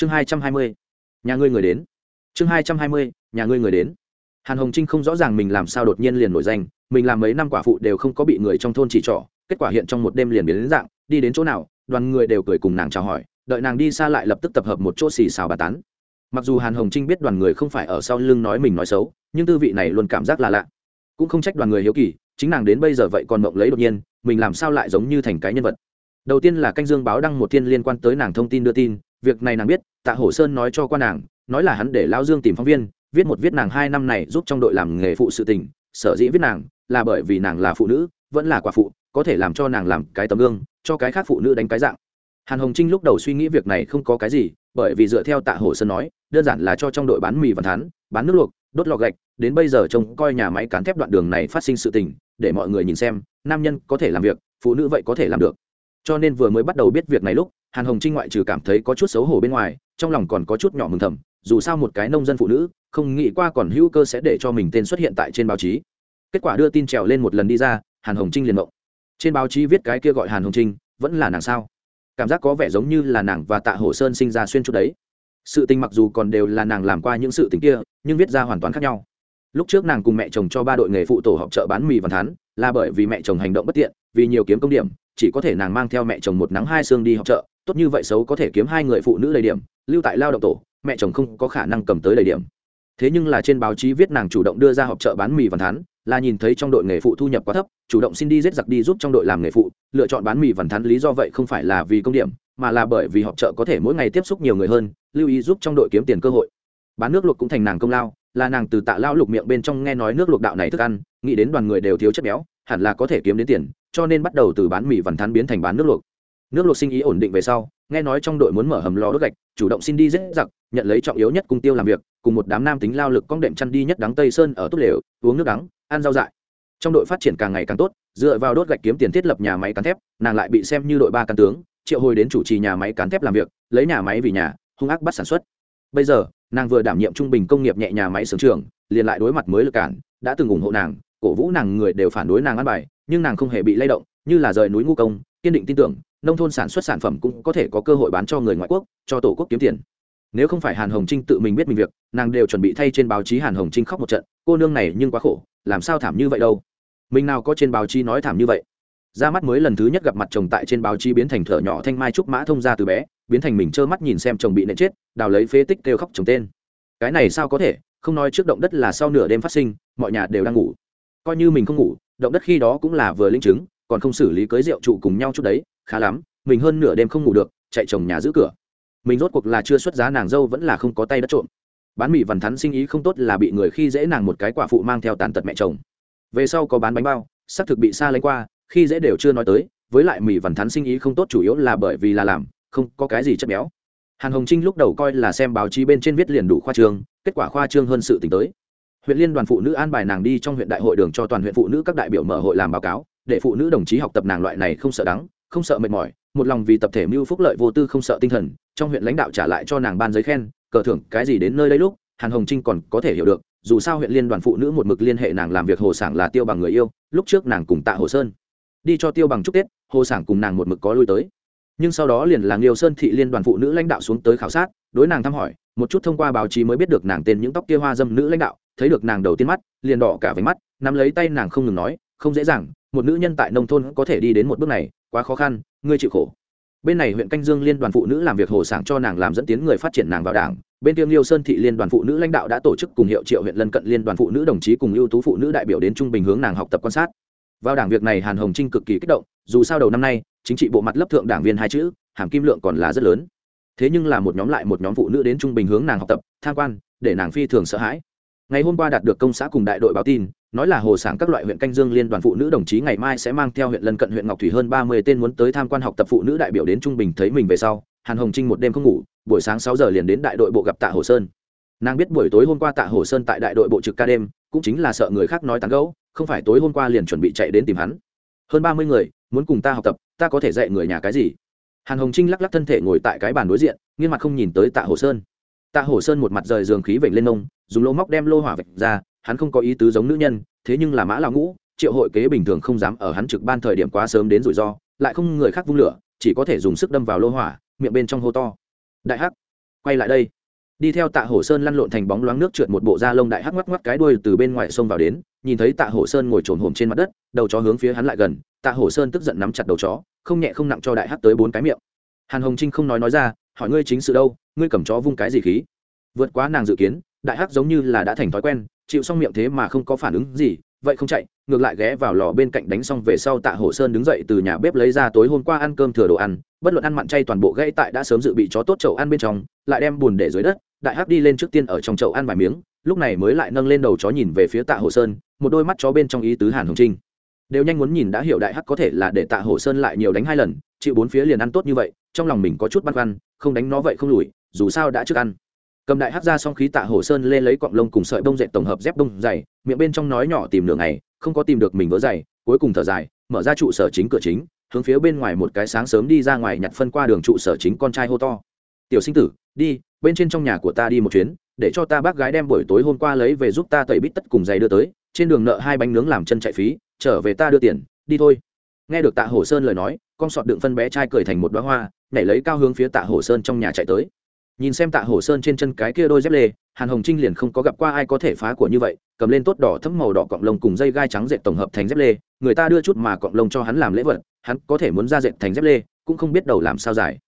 chương hai trăm hai mươi. Nhà ngươi người đến. Chương hai trăm hai mươi, nhà ngươi người đến. Hàn hồng trinh không rõ ràng mình làm sao đột nhiên liền nổi danh, mình làm mấy năm quả phụ đều không có bị người trong thôn chỉ trỏ, kết quả hiện trong một đêm liền biến đến dạng, đi đến chỗ nào, đoàn người đều cười cùng nàng chào hỏi, đợi nàng đi xa lại lập tức tập hợp một chỗ xì xào bà tán. Mặc dù hàn hồng trinh biết đoàn người không phải ở sau lưng nói mình nói xấu, nhưng tư vị này luôn cảm giác là lạ. Cũng không trách đoàn người hiếu kỳ, chính nàng đến bây giờ vậy còn mộng lấy đột nhiên, mình làm sao lại giống như thành cái nhân vật. Đầu tiên là canh dương báo đăng một thiên liên quan tới nàng thông tin đưa tin việc này nàng biết, tạ hổ sơn nói cho qua nàng, nói là hắn để lão dương tìm phóng viên, viết một viết nàng hai năm này giúp trong đội làm nghề phụ sự tình, sở dĩ viết nàng là bởi vì nàng là phụ nữ, vẫn là quả phụ, có thể làm cho nàng làm cái tấm gương, cho cái khác phụ nữ đánh cái dạng. Hàn hồng trinh lúc đầu suy nghĩ việc này không có cái gì, bởi vì dựa theo tạ hổ sơn nói, đơn giản là cho trong đội bán mì và thán, bán nước luộc, đốt lò gạch, đến bây giờ trông coi nhà máy cán thép đoạn đường này phát sinh sự tình, để mọi người nhìn xem, nam nhân có thể làm việc, phụ nữ vậy có thể làm được. Cho nên vừa mới bắt đầu biết việc này lúc hàn hồng trinh ngoại trừ cảm thấy có chút xấu hổ bên ngoài, trong lòng còn có chút nhỏ mừng thầm, dù sao một cái nông dân phụ nữ, không nghĩ qua còn hữu cơ sẽ để cho mình tên xuất hiện tại trên báo chí. Kết quả đưa tin trèo lên một lần đi ra, hàn hồng trinh liền mộng. Trên báo chí viết cái kia gọi hàn hồng trinh, vẫn là nàng sao? Cảm giác có vẻ giống như là nàng và tạ hổ sơn sinh ra xuyên chút đấy. Sự tình mặc dù còn đều là nàng làm qua những sự tình kia, nhưng viết ra hoàn toàn khác nhau. Lúc trước nàng cùng mẹ chồng cho ba đội nghề phụ tổ họp chợ bán mì văn thán, là bởi vì mẹ chồng hành động bất tiện, vì nhiều kiếm công điểm, chỉ có thể nàng mang theo mẹ chồng một nắng hai xương đi học chợ tốt như vậy xấu có thể kiếm hai người phụ nữ đầy điểm lưu tại lao động tổ mẹ chồng không có khả năng cầm tới đầy điểm. Thế nhưng là trên báo chí viết nàng chủ động đưa ra họp chợ bán mì vằn thắn, là nhìn thấy trong đội nghề phụ thu nhập quá thấp chủ động xin đi giết giặc đi giúp trong đội làm nghề phụ lựa chọn bán mì vằn thắn lý do vậy không phải là vì công điểm mà là bởi vì họp chợ có thể mỗi ngày tiếp xúc nhiều người hơn lưu ý giúp trong đội kiếm tiền cơ hội. Bán nước luộc cũng thành nàng công lao là nàng từ tạ lao lục miệng bên trong nghe nói nước luộc đạo này thức ăn nghĩ đến đoàn người đều thiếu chất béo hẳn là có thể kiếm đến tiền cho nên bắt đầu từ bán mì vằn thắn biến thành bán nước luộc nước luộc sinh ý ổn định về sau, nghe nói trong đội muốn mở hầm lò đốt gạch, chủ động xin đi dễ giặc, nhận lấy trọng yếu nhất cung tiêu làm việc, cùng một đám nam tính lao lực cong đệm chăn đi nhất đắng tây sơn ở tốt lều, uống nước đắng, ăn rau dại. Trong đội phát triển càng ngày càng tốt, dựa vào đốt gạch kiếm tiền thiết lập nhà máy cán thép, nàng lại bị xem như đội ba căn tướng, triệu hồi đến chủ trì nhà máy cán thép làm việc, lấy nhà máy vì nhà, hung ác bắt sản xuất. Bây giờ, nàng vừa đảm nhiệm trung bình công nghiệp nhẹ nhà máy xưởng trường liền lại đối mặt mới lực cản, đã từng ủng hộ nàng, cổ vũ nàng người đều phản đối nàng ăn bài, nhưng nàng không hề bị lay động, như là rời núi ngu công, kiên định tin tưởng nông thôn sản xuất sản phẩm cũng có thể có cơ hội bán cho người ngoại quốc, cho tổ quốc kiếm tiền. Nếu không phải hàn hồng trinh tự mình biết mình việc, nàng đều chuẩn bị thay trên báo chí hàn hồng trinh khóc một trận, cô nương này nhưng quá khổ, làm sao thảm như vậy đâu? Mình nào có trên báo chí nói thảm như vậy? Ra mắt mới lần thứ nhất gặp mặt chồng tại trên báo chí biến thành thở nhỏ thanh mai trúc mã thông ra từ bé, biến thành mình trơ mắt nhìn xem chồng bị nện chết, đào lấy phế tích kêu khóc chồng tên. Cái này sao có thể? Không nói trước động đất là sau nửa đêm phát sinh, mọi nhà đều đang ngủ. Coi như mình không ngủ, động đất khi đó cũng là vừa linh chứng, còn không xử lý cưới rượu trụ cùng nhau chút đấy khá lắm, mình hơn nửa đêm không ngủ được, chạy chồng nhà giữ cửa. Mình rốt cuộc là chưa xuất giá, nàng dâu vẫn là không có tay đất trộm. Bán mì vằn thắn sinh ý không tốt là bị người khi dễ nàng một cái quả phụ mang theo tàn tật mẹ chồng. Về sau có bán bánh bao, xác thực bị xa lánh qua, khi dễ đều chưa nói tới, với lại mì vằn thắn sinh ý không tốt chủ yếu là bởi vì là làm, không có cái gì chất béo. Hàn hồng trinh lúc đầu coi là xem báo chí bên trên viết liền đủ khoa trương, kết quả khoa trương hơn sự t tới. Huyện liên đoàn phụ nữ an bài nàng đi trong huyện đại hội đường cho toàn huyện phụ nữ các đại biểu mở hội làm báo cáo, để phụ nữ đồng chí học tập nàng loại này không sợ đắng không sợ mệt mỏi một lòng vì tập thể mưu phúc lợi vô tư không sợ tinh thần trong huyện lãnh đạo trả lại cho nàng ban giấy khen cờ thưởng cái gì đến nơi đây lúc hàn hồng trinh còn có thể hiểu được dù sao huyện liên đoàn phụ nữ một mực liên hệ nàng làm việc hồ sảng là tiêu bằng người yêu lúc trước nàng cùng tạ hồ sơn đi cho tiêu bằng chúc tết hồ sảng cùng nàng một mực có lui tới. Nhưng sau đó liền là Liêu Sơn thị liên đoàn phụ nữ lãnh đạo xuống tới khảo sát, đối nàng thăm hỏi, một chút thông qua báo chí mới biết được nàng tên những tóc kia hoa dâm nữ lãnh đạo, thấy được nàng đầu tiên mắt, liền đỏ cả váy mắt, nắm lấy tay nàng không ngừng nói, không dễ dàng, một nữ nhân tại nông thôn có thể đi đến một bước này, quá khó khăn, ngươi chịu khổ. Bên này huyện Canh Dương liên đoàn phụ nữ làm việc hồ sảng cho nàng làm dẫn tiến người phát triển nàng vào đảng, bên kia Liêu Sơn thị liên đoàn phụ nữ lãnh đạo đã tổ chức cùng hiệu triệu huyện lân cận liên đoàn phụ nữ đồng chí cùng ưu tú phụ nữ đại biểu đến trung bình hướng nàng học tập quan sát. Vào đảng việc này Hàn Hồng Trinh cực kỳ kích động, dù sao đầu năm nay, chính trị bộ mặt lớp thượng đảng viên hai chữ hàm kim lượng còn là rất lớn thế nhưng là một nhóm lại một nhóm phụ nữ đến trung bình hướng nàng học tập tham quan để nàng phi thường sợ hãi ngày hôm qua đạt được công xã cùng đại đội báo tin, nói là hồ sáng các loại huyện canh dương liên đoàn phụ nữ đồng chí ngày mai sẽ mang theo huyện lân cận huyện ngọc thủy hơn ba mươi tên muốn tới tham quan học tập phụ nữ đại biểu đến trung bình thấy mình về sau, hàn hồng trinh một đêm không ngủ, buổi sáng sáu giờ liền đến đại đội bộ gặp tạ hồ sơn. Nàng biết buổi tối hôm qua tạ hồ sơn tại đại đội bộ trực ca đêm, cũng chính là sợ người khác nói tán gẫu, không phải tối hôm qua liền chuẩn bị chạy đến tìm hắn. Hơn ba mươi người, muốn cùng ta học tập, ta có thể dạy người nhà cái gì? Hàn hồng trinh lắc lắc thân thể ngồi tại cái bàn đối diện, nghiêng mặt không nhìn tới tạ hồ sơn tạ Hổ sơn một mặt rời giường khí vểnh lên nông dùng lô móc đem lô hỏa vạch ra, hắn không có ý tứ giống nữ nhân, thế nhưng là mã lão ngũ, triệu hội kế bình thường không dám ở hắn trực ban thời điểm quá sớm đến rủi ro, lại không người khác vung lửa, chỉ có thể dùng sức đâm vào lô hỏa, miệng bên trong hô to. Đại hắc, quay lại đây. Đi theo tạ hổ sơn lăn lộn thành bóng loáng nước trượt một bộ da lông đại hắc ngoắc ngoắc cái đuôi từ bên ngoài sông vào đến, nhìn thấy tạ hổ sơn ngồi trồn hổm trên mặt đất, đầu chó hướng phía hắn lại gần, tạ hổ sơn tức giận nắm chặt đầu chó, không nhẹ không nặng cho đại hắc tới bốn cái miệng. Hàn hồng trinh không nói nói ra, hỏi ngươi chính sự đâu ngươi cầm chó vung cái gì khí? Vượt quá nàng dự kiến, đại hắc giống như là đã thành thói quen, chịu xong miệng thế mà không có phản ứng gì, vậy không chạy, ngược lại ghé vào lò bên cạnh đánh xong về sau tạ hổ sơn đứng dậy từ nhà bếp lấy ra tối hôm qua ăn cơm thừa đồ ăn, bất luận ăn mặn chay toàn bộ gãy tại đã sớm dự bị chó tốt chậu ăn bên trong, lại đem bùn để dưới đất, đại hắc đi lên trước tiên ở trong chậu ăn vài miếng, lúc này mới lại nâng lên đầu chó nhìn về phía tạ hổ sơn, một đôi mắt chó bên trong ý tứ hàn hồng trinh. Đều nhanh muốn nhìn đã hiểu đại hắc có thể là để tạ hổ sơn lại nhiều đánh hai lần, chịu bốn phía liền ăn tốt như vậy, trong lòng mình có chút băn khoăn, không đánh nó vậy không lùi dù sao đã trước ăn. Cầm đại hát ra xong khí tạ hổ sơn lên lấy cọng lông cùng sợi bông dệt tổng hợp dép bông dày miệng bên trong nói nhỏ tìm nửa ngày, không có tìm được mình vỡ dày cuối cùng thở dài mở ra trụ sở chính cửa chính hướng phía bên ngoài một cái sáng sớm đi ra ngoài nhặt phân qua đường trụ sở chính con trai hô to. Tiểu sinh tử đi bên trên trong nhà của ta đi một chuyến để cho ta bác gái đem buổi tối hôm qua lấy về giúp ta tẩy bít tất cùng giày đưa tới trên đường nợ hai bánh nướng làm chân chạy phí trở về ta đưa tiền đi thôi. Nghe được tạ hổ sơn lời nói con sọt đựng phân bé trai cười thành một đoá hoa nhảy lấy cao hướng phía tạ hổ sơn trong nhà chạy tới nhìn xem tạ hổ sơn trên chân cái kia đôi dép lê, hàn hồng trinh liền không có gặp qua ai có thể phá của như vậy, cầm lên tốt đỏ thấm màu đỏ cọng lông cùng dây gai trắng dệt tổng hợp thành dép lê, người ta đưa chút mà cọng lông cho hắn làm lễ vật, hắn có thể muốn ra dệt thành dép lê, cũng không biết đầu làm sao giải.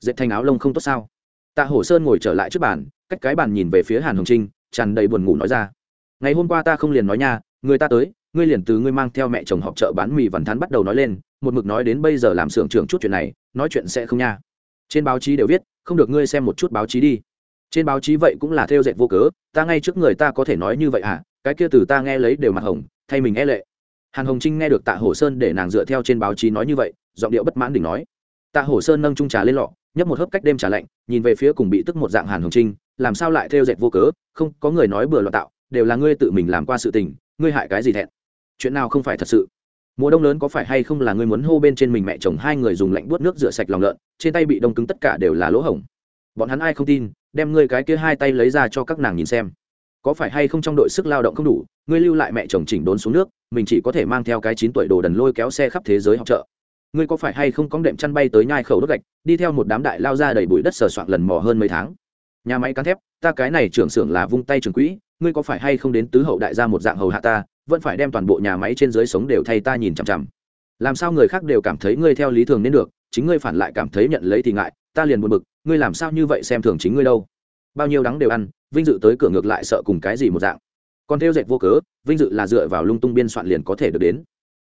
Dệt thành áo lông không tốt sao? Tạ hổ sơn ngồi trở lại trước bàn, cách cái bàn nhìn về phía hàn hồng trinh, tràn đầy buồn ngủ nói ra. Ngày hôm qua ta không liền nói nha, người ta tới, ngươi liền từ ngươi mang theo mẹ chồng họp chợ bán mì vằn thắn bắt đầu nói lên, một mực nói đến bây giờ làm xưởng trưởng chút chuyện này, nói chuyện sẽ không nha. Trên báo chí đều viết không được ngươi xem một chút báo chí đi. Trên báo chí vậy cũng là theo dệt vô cớ, ta ngay trước người ta có thể nói như vậy à? Cái kia từ ta nghe lấy đều mặt hồng, thay mình e lệ. Hàn hồng trinh nghe được tạ hổ sơn để nàng dựa theo trên báo chí nói như vậy, giọng điệu bất mãn đỉnh nói. Tạ hổ sơn nâng trung trà lên lọ, nhấp một hớp cách đêm trà lạnh, nhìn về phía cùng bị tức một dạng hàn hồng trinh, làm sao lại theo dệt vô cớ, không, có người nói bừa loạn tạo, đều là ngươi tự mình làm qua sự tình, ngươi hại cái gì thẹn? Chuyện nào không phải thật sự? Mùa đông lớn có phải hay không là ngươi muốn hô bên trên mình mẹ chồng hai người dùng lạnh buốt nước rửa sạch lòng lợn, trên tay bị đông cứng tất cả đều là lỗ hổng. Bọn hắn ai không tin, đem ngươi cái kia hai tay lấy ra cho các nàng nhìn xem. Có phải hay không trong đội sức lao động không đủ, ngươi lưu lại mẹ chồng chỉnh đốn xuống nước, mình chỉ có thể mang theo cái chín tuổi đồ đần lôi kéo xe khắp thế giới học trợ. ngươi có phải hay không có đệm chăn bay tới nhai khẩu đốt gạch, đi theo một đám đại lao ra đầy bụi đất sờ soạn lần mò hơn mấy tháng. Nhà máy cán thép, ta cái này trưởng xưởng là vung tay trường quỹ, ngươi có phải hay không đến tứ hậu đại gia một dạng hầu hạ ta vẫn phải đem toàn bộ nhà máy trên dưới sống đều thay ta nhìn chằm chằm. Làm sao người khác đều cảm thấy ngươi theo lý thường nên được, chính ngươi phản lại cảm thấy nhận lấy thì ngại, ta liền buồn bực, ngươi làm sao như vậy xem thường chính ngươi đâu? Bao nhiêu đắng đều ăn, vinh dự tới cửa ngược lại sợ cùng cái gì một dạng. Còn theo dệt vô cớ, vinh dự là dựa vào lung tung biên soạn liền có thể được đến.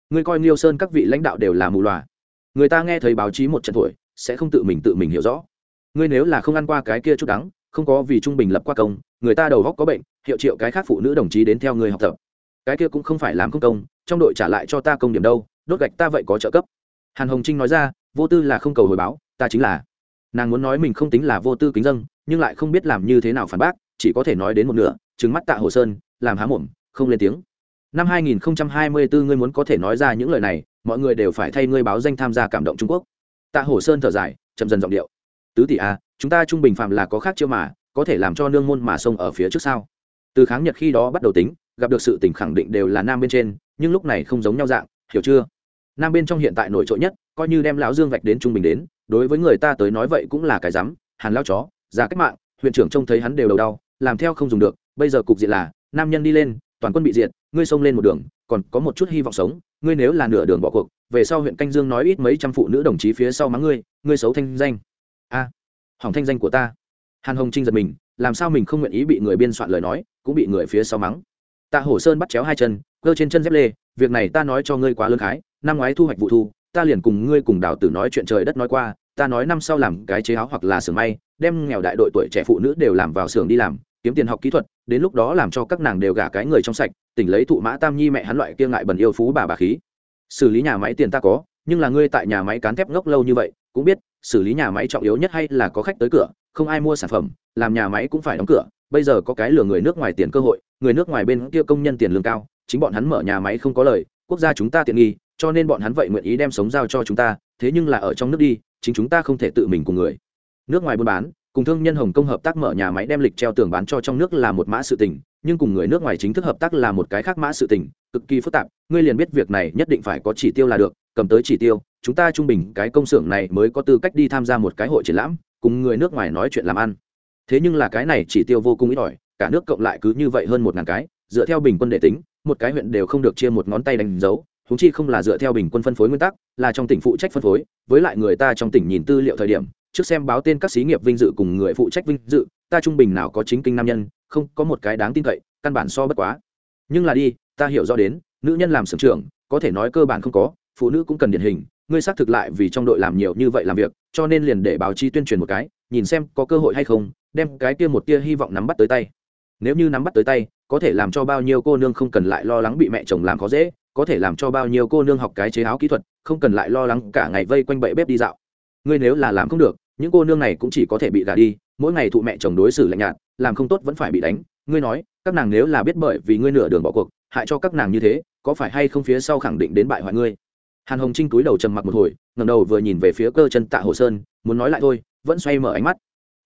Ngươi coi niêu sơn các vị lãnh đạo đều là mù loà. Người ta nghe thấy báo chí một trận tuổi, sẽ không tự mình tự mình hiểu rõ. Ngươi nếu là không ăn qua cái kia chút đắng, không có vì trung bình lập qua công, người ta đầu góc có bệnh, hiệu triệu cái khác phụ nữ đồng chí đến theo người học tập cái kia cũng không phải làm công công trong đội trả lại cho ta công điểm đâu đốt gạch ta vậy có trợ cấp. Hàn hồng trinh nói ra vô tư là không cầu hồi báo ta chính là. Nàng muốn nói mình không tính là vô tư kính dân nhưng lại không biết làm như thế nào phản bác chỉ có thể nói đến một nửa trứng mắt tạ hồ sơn làm há mồm không lên tiếng. Năm 2024 ngươi muốn có thể nói ra những lời này mọi người đều phải thay ngươi báo danh tham gia cảm động trung quốc. Tạ hồ sơn thở dài chậm dần giọng điệu. Tứ tỷ a à, chúng ta trung bình phạm là có khác chưa mà có thể làm cho nương môn mà sông ở phía trước sau từ kháng nhật khi đó bắt đầu tính gặp được sự tình khẳng định đều là nam bên trên, nhưng lúc này không giống nhau dạng, hiểu chưa? Nam bên trong hiện tại nổi trội nhất, coi như đem lão dương vạch đến trung bình đến, đối với người ta tới nói vậy cũng là cái rắm, hàn lao chó, ra cách mạng, huyện trưởng trông thấy hắn đều đầu đau, làm theo không dùng được, bây giờ cục diện là, nam nhân đi lên, toàn quân bị diệt, ngươi xông lên một đường, còn có một chút hy vọng sống, ngươi nếu là nửa đường bỏ cuộc, về sau huyện canh dương nói ít mấy trăm phụ nữ đồng chí phía sau mắng ngươi ngươi xấu thanh danh. A, hỏng thanh danh của ta. Hàn hồng trinh giật mình, làm sao mình không nguyện ý bị người biên soạn lời nói, cũng bị người phía sau mắng tạ hổ sơn bắt chéo hai chân, cơ trên chân dép lê, việc này ta nói cho ngươi quá lương khái, năm ngoái thu hoạch vụ thu, ta liền cùng ngươi cùng đào tử nói chuyện trời đất nói qua, ta nói năm sau làm cái chế áo hoặc là xưởng may, đem nghèo đại đội tuổi trẻ phụ nữ đều làm vào xưởng đi làm, kiếm tiền học kỹ thuật, đến lúc đó làm cho các nàng đều gả cái người trong sạch, tỉnh lấy thụ mã tam nhi mẹ hắn loại kia ngại bần yêu phú bà bà khí. Xử lý nhà máy tiền ta có, nhưng là ngươi tại nhà máy cán thép ngốc lâu như vậy, cũng biết, xử lý nhà máy trọng yếu nhất hay là có khách tới cửa, không ai mua sản phẩm, làm nhà máy cũng phải đóng cửa bây giờ có cái lừa người nước ngoài tiền cơ hội, người nước ngoài bên kia công nhân tiền lương cao, chính bọn hắn mở nhà máy không có lời, quốc gia chúng ta tiện nghi, cho nên bọn hắn vậy nguyện ý đem sống giao cho chúng ta, thế nhưng là ở trong nước đi, chính chúng ta không thể tự mình cùng người. Nước ngoài buôn bán, cùng thương nhân hồng kông hợp tác mở nhà máy đem lịch treo tường bán cho trong nước là một mã sự tình, nhưng cùng người nước ngoài chính thức hợp tác là một cái khác mã sự tình, cực kỳ phức tạp, ngươi liền biết việc này nhất định phải có chỉ tiêu là được, cầm tới chỉ tiêu, chúng ta trung bình cái công xưởng này mới có tư cách đi tham gia một cái hội triển lãm, cùng người nước ngoài nói chuyện làm ăn thế nhưng là cái này chỉ tiêu vô cùng ít ỏi, cả nước cộng lại cứ như vậy hơn một ngàn cái, dựa theo bình quân để tính, một cái huyện đều không được chia một ngón tay đánh dấu húng chi không là dựa theo bình quân phân phối nguyên tắc, là trong tỉnh phụ trách phân phối, với lại người ta trong tỉnh nhìn tư liệu thời điểm, trước xem báo tên các xí nghiệp vinh dự cùng người phụ trách vinh dự, ta trung bình nào có chính kinh nam nhân, không có một cái đáng tin cậy, căn bản so bất quá. Nhưng là đi, ta hiểu rõ đến, nữ nhân làm sưởng trưởng, có thể nói cơ bản không có, phụ nữ cũng cần điển hình ngươi xác thực lại vì trong đội làm nhiều như vậy làm việc, cho nên liền để báo chí tuyên truyền một cái, nhìn xem có cơ hội hay không, đem cái kia một tia hy vọng nắm bắt tới tay. Nếu như nắm bắt tới tay, có thể làm cho bao nhiêu cô nương không cần lại lo lắng bị mẹ chồng làm khó dễ, có thể làm cho bao nhiêu cô nương học cái chế áo kỹ thuật, không cần lại lo lắng cả ngày vây quanh bậy bếp đi dạo. Ngươi nếu là làm không được, những cô nương này cũng chỉ có thể bị gả đi, mỗi ngày thụ mẹ chồng đối xử lạnh nhạt, làm không tốt vẫn phải bị đánh. Ngươi nói, các nàng nếu là biết bởi vì ngươi nửa đường bỏ cuộc, hại cho các nàng như thế, có phải hay không phía sau khẳng định đến bại hoại ngươi? Hàn hồng trinh túi đầu trầm mặc một hồi ngầm đầu vừa nhìn về phía cơ chân tạ hồ sơn, muốn nói lại thôi, vẫn xoay mở ánh mắt.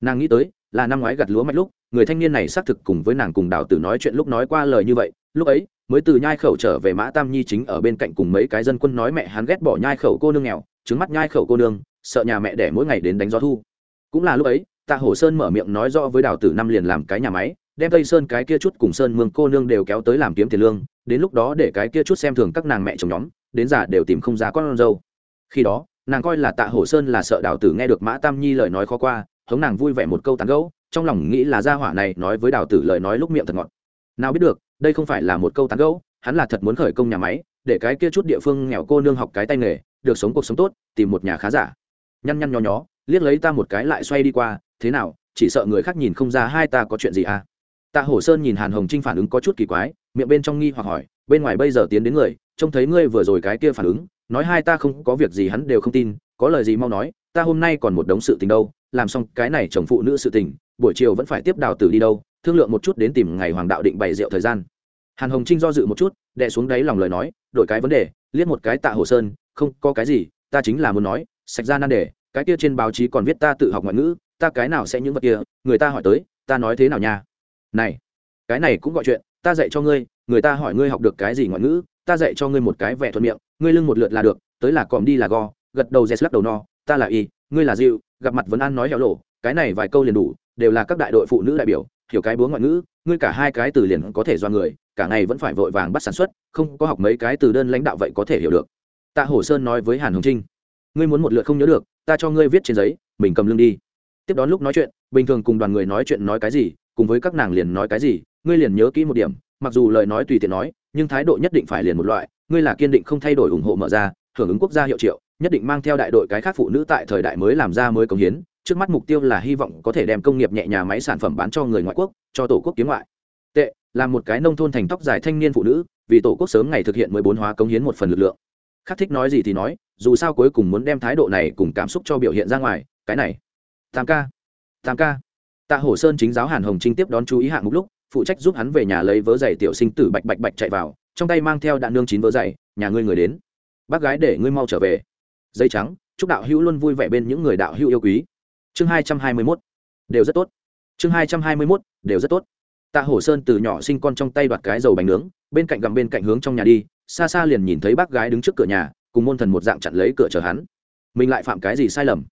Nàng nghĩ tới, là năm ngoái gặt lúa mạch lúc, người thanh niên này xác thực cùng với nàng cùng đào tử nói chuyện lúc nói qua lời như vậy, lúc ấy, mới từ nhai khẩu trở về mã tam nhi chính ở bên cạnh cùng mấy cái dân quân nói mẹ hắn ghét bỏ nhai khẩu cô nương nghèo, trứng mắt nhai khẩu cô nương, sợ nhà mẹ đẻ mỗi ngày đến đánh gió thu. Cũng là lúc ấy, tạ hổ sơn mở miệng nói rõ với đào tử năm liền làm cái nhà máy, đem tây sơn cái kia chút cùng sơn mương cô nương đều kéo tới làm kiếm tiền lương, đến lúc đó để cái kia chút xem thường các nàng mẹ chồng nhóm đến giả đều tìm không ra con dâu. Khi đó, nàng coi là tạ hổ sơn là sợ đào tử nghe được mã tam nhi lời nói khó qua, hống nàng vui vẻ một câu tán gẫu, trong lòng nghĩ là gia hỏa này nói với đào tử lời nói lúc miệng thật ngọt. Nào biết được, đây không phải là một câu tán gẫu, hắn là thật muốn khởi công nhà máy, để cái kia chút địa phương nghèo cô nương học cái tay nghề, được sống cuộc sống tốt, tìm một nhà khá giả. Nhăn nhăn nho nhó, liếc lấy ta một cái lại xoay đi qua, thế nào, chỉ sợ người khác nhìn không ra hai ta có chuyện gì à? Tạ hổ sơn nhìn hàn hồng trinh phản ứng có chút kỳ quái, miệng bên trong nghi hoặc hỏi bên ngoài bây giờ tiến đến người, trông thấy ngươi vừa rồi cái kia phản ứng, nói hai ta không có việc gì hắn đều không tin, có lời gì mau nói, ta hôm nay còn một đống sự tình đâu, làm xong cái này chồng phụ nữ sự tình, buổi chiều vẫn phải tiếp đào tử đi đâu, thương lượng một chút đến tìm ngày hoàng đạo định bày rượu thời gian. Hàn hồng trinh do dự một chút, đè xuống đáy lòng lời nói, đổi cái vấn đề, liếc một cái tạ hồ sơn, không, có cái gì, ta chính là muốn nói, sạch ra nan đề, cái kia trên báo chí còn viết ta tự học ngoại ngữ, ta cái nào sẽ những vật kia, người ta hỏi tới, ta nói thế nào nha. Này, cái này cũng gọi chuyện, ta dạy cho ngươi người ta hỏi ngươi học được cái gì ngoại ngữ, ta dạy cho ngươi một cái vẻ thuận miệng, ngươi lưng một lượt là được, tới là còm đi là go, gật đầu dẹt lắc đầu no, ta là y, ngươi là dịu, gặp mặt vấn an nói hẻo lộ, cái này vài câu liền đủ, đều là các đại đội phụ nữ đại biểu, hiểu cái búa ngoại ngữ, ngươi cả hai cái từ liền có thể do người, cả ngày vẫn phải vội vàng bắt sản xuất, không có học mấy cái từ đơn lãnh đạo vậy có thể hiểu được. Tạ hổ sơn nói với hàn hồng trinh, ngươi muốn một lượt không nhớ được, ta cho ngươi viết trên giấy, mình cầm lưng đi. Tiếp đón lúc nói chuyện, bình thường cùng đoàn người nói chuyện nói cái gì, cùng với các nàng liền nói cái gì, ngươi liền nhớ kỹ một điểm mặc dù lời nói tùy tiện nói, nhưng thái độ nhất định phải liền một loại, ngươi là kiên định không thay đổi ủng hộ mở ra, hưởng ứng quốc gia hiệu triệu, nhất định mang theo đại đội cái khác phụ nữ tại thời đại mới làm ra mới công hiến, trước mắt mục tiêu là hy vọng có thể đem công nghiệp nhẹ nhà máy sản phẩm bán cho người ngoại quốc, cho tổ quốc kiếm ngoại. Tệ, là một cái nông thôn thành tóc dài thanh niên phụ nữ, vì tổ quốc sớm ngày thực hiện mới bốn hóa công hiến một phần lực lượng. Khắc thích nói gì thì nói, dù sao cuối cùng muốn đem thái độ này cùng cảm xúc cho biểu hiện ra ngoài, cái này. Tam ca tam ca. Tạ hổ sơn chính giáo hàn hồng trinh tiếp đón chú ý hạng mục lúc phụ trách giúp hắn về nhà lấy vớ giày tiểu sinh tử bạch bạch bạch chạy vào, trong tay mang theo đạn nương chín vớ giày, nhà ngươi người đến. Bác gái để ngươi mau trở về. Dây trắng, chúc đạo hữu luôn vui vẻ bên những người đạo hữu yêu quý. Chương hai trăm hai mươi mốt. Đều rất tốt. Chương hai trăm hai mươi mốt, đều rất tốt. Tạ hổ sơn từ nhỏ sinh con trong tay đoạt cái dầu bánh nướng, bên cạnh gầm bên cạnh hướng trong nhà đi, xa xa liền nhìn thấy bác gái đứng trước cửa nhà, cùng môn thần một dạng chặn lấy cửa chờ hắn. Mình lại phạm cái gì sai lầm?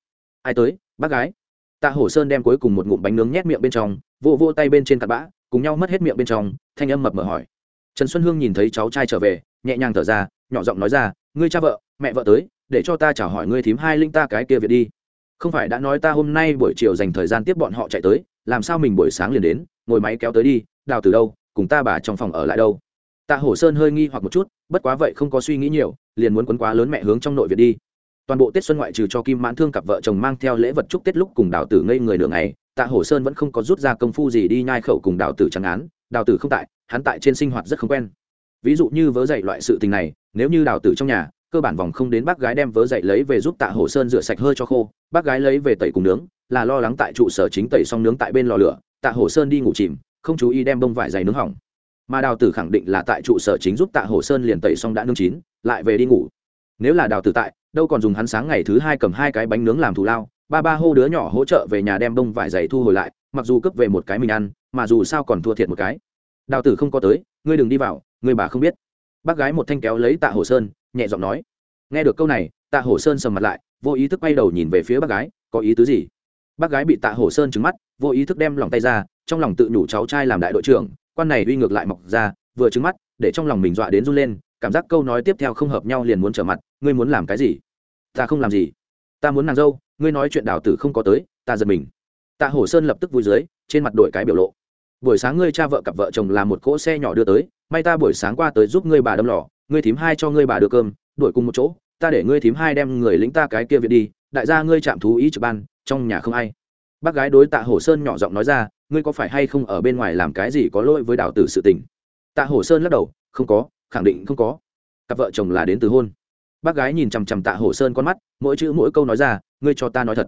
Ai tới? Bác gái. Tạ hổ sơn đem cuối cùng một ngụm bánh nướng nhét miệng bên trong vô vô tay bên trên cặp bã cùng nhau mất hết miệng bên trong, thanh âm mập mờ hỏi. Trần xuân hương nhìn thấy cháu trai trở về, nhẹ nhàng thở ra, nhỏ giọng nói ra, ngươi cha vợ, mẹ vợ tới, để cho ta chào hỏi ngươi thím hai linh ta cái kia việc đi. Không phải đã nói ta hôm nay buổi chiều dành thời gian tiếp bọn họ chạy tới, làm sao mình buổi sáng liền đến, ngồi máy kéo tới đi, đào từ đâu, cùng ta bà trong phòng ở lại đâu. Tạ hổ sơn hơi nghi hoặc một chút, bất quá vậy không có suy nghĩ nhiều, liền muốn quấn quá lớn mẹ hướng trong nội viện đi. Toàn bộ tết xuân ngoại trừ cho kim mãn thương cặp vợ chồng mang theo lễ vật chúc tết lúc cùng đào tử ngây người nửa ngày tạ hổ sơn vẫn không có rút ra công phu gì đi nhai khẩu cùng đào tử trắng án, đào tử không tại, hắn tại trên sinh hoạt rất không quen. Ví dụ như vớ dậy loại sự tình này, nếu như đào tử trong nhà, cơ bản vòng không đến bác gái đem vớ dậy lấy về giúp tạ hổ sơn rửa sạch hơi cho khô, bác gái lấy về tẩy cùng nướng, là lo lắng tại trụ sở chính tẩy xong nướng tại bên lò lửa, tạ hổ sơn đi ngủ chìm, không chú ý đem bông vải dày nướng hỏng. Mà đào tử khẳng định là tại trụ sở chính giúp tạ hổ sơn liền tẩy xong đã nướng chín, lại về đi ngủ. Nếu là đào tử tại, đâu còn dùng hắn sáng ngày thứ hai cầm hai cái bánh nướng làm thù lao ba ba hô đứa nhỏ hỗ trợ về nhà đem đông vải giày thu hồi lại, mặc dù cấp về một cái mình ăn, mà dù sao còn thua thiệt một cái. Đào tử không có tới, ngươi đừng đi vào, ngươi bà không biết. Bác gái một thanh kéo lấy tạ hổ sơn, nhẹ giọng nói. Nghe được câu này, tạ hổ sơn sầm mặt lại, vô ý thức quay đầu nhìn về phía bác gái, có ý tứ gì? Bác gái bị tạ hổ sơn trứng mắt, vô ý thức đem lòng tay ra, trong lòng tự nhủ cháu trai làm đại đội trưởng, quan này uy ngược lại mọc ra, vừa trứng mắt, để trong lòng mình dọa đến run lên, cảm giác câu nói tiếp theo không hợp nhau liền muốn trở mặt, ngươi muốn làm cái gì? Ta không làm gì. Ta muốn nàng dâu ngươi nói chuyện đào tử không có tới, ta giật mình. Tạ hổ sơn lập tức vui dưới, trên mặt đổi cái biểu lộ. Buổi sáng ngươi cha vợ cặp vợ chồng làm một cỗ xe nhỏ đưa tới, may ta buổi sáng qua tới giúp ngươi bà đâm lò, ngươi thím hai cho ngươi bà đưa cơm, đuổi cùng một chỗ, ta để ngươi thím hai đem người lính ta cái kia viện đi, đại gia ngươi chạm thú ý trực ban, trong nhà không ai. Bác gái đối tạ hổ sơn nhỏ giọng nói ra, ngươi có phải hay không ở bên ngoài làm cái gì có lỗi với đào tử sự tình? Tạ hổ sơn lắc đầu, không có, khẳng định không có. Cặp vợ chồng là đến từ hôn. Bác gái nhìn chằm chằm tạ hổ sơn con mắt, mỗi chữ mỗi câu nói ra ngươi cho ta nói thật,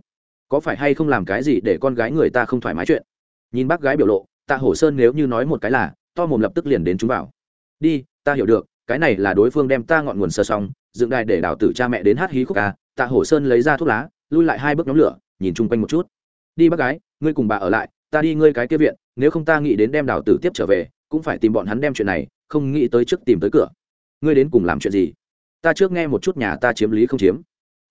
có phải hay không làm cái gì để con gái người ta không thoải mái chuyện? Nhìn bác gái biểu lộ, tạ hổ sơn nếu như nói một cái là, to mồm lập tức liền đến chúng vào. Đi, ta hiểu được, cái này là đối phương đem ta ngọn nguồn sơ xong, dựng đài để đào tử cha mẹ đến hát hí khúc ca, tạ hổ sơn lấy ra thuốc lá, lui lại hai bước nhóm lửa, nhìn chung quanh một chút. Đi bác gái, ngươi cùng bà ở lại, ta đi ngươi cái kia viện, nếu không ta nghĩ đến đem đào tử tiếp trở về, cũng phải tìm bọn hắn đem chuyện này, không nghĩ tới trước tìm tới cửa. Ngươi đến cùng làm chuyện gì? Ta trước nghe một chút nhà ta chiếm lý không chiếm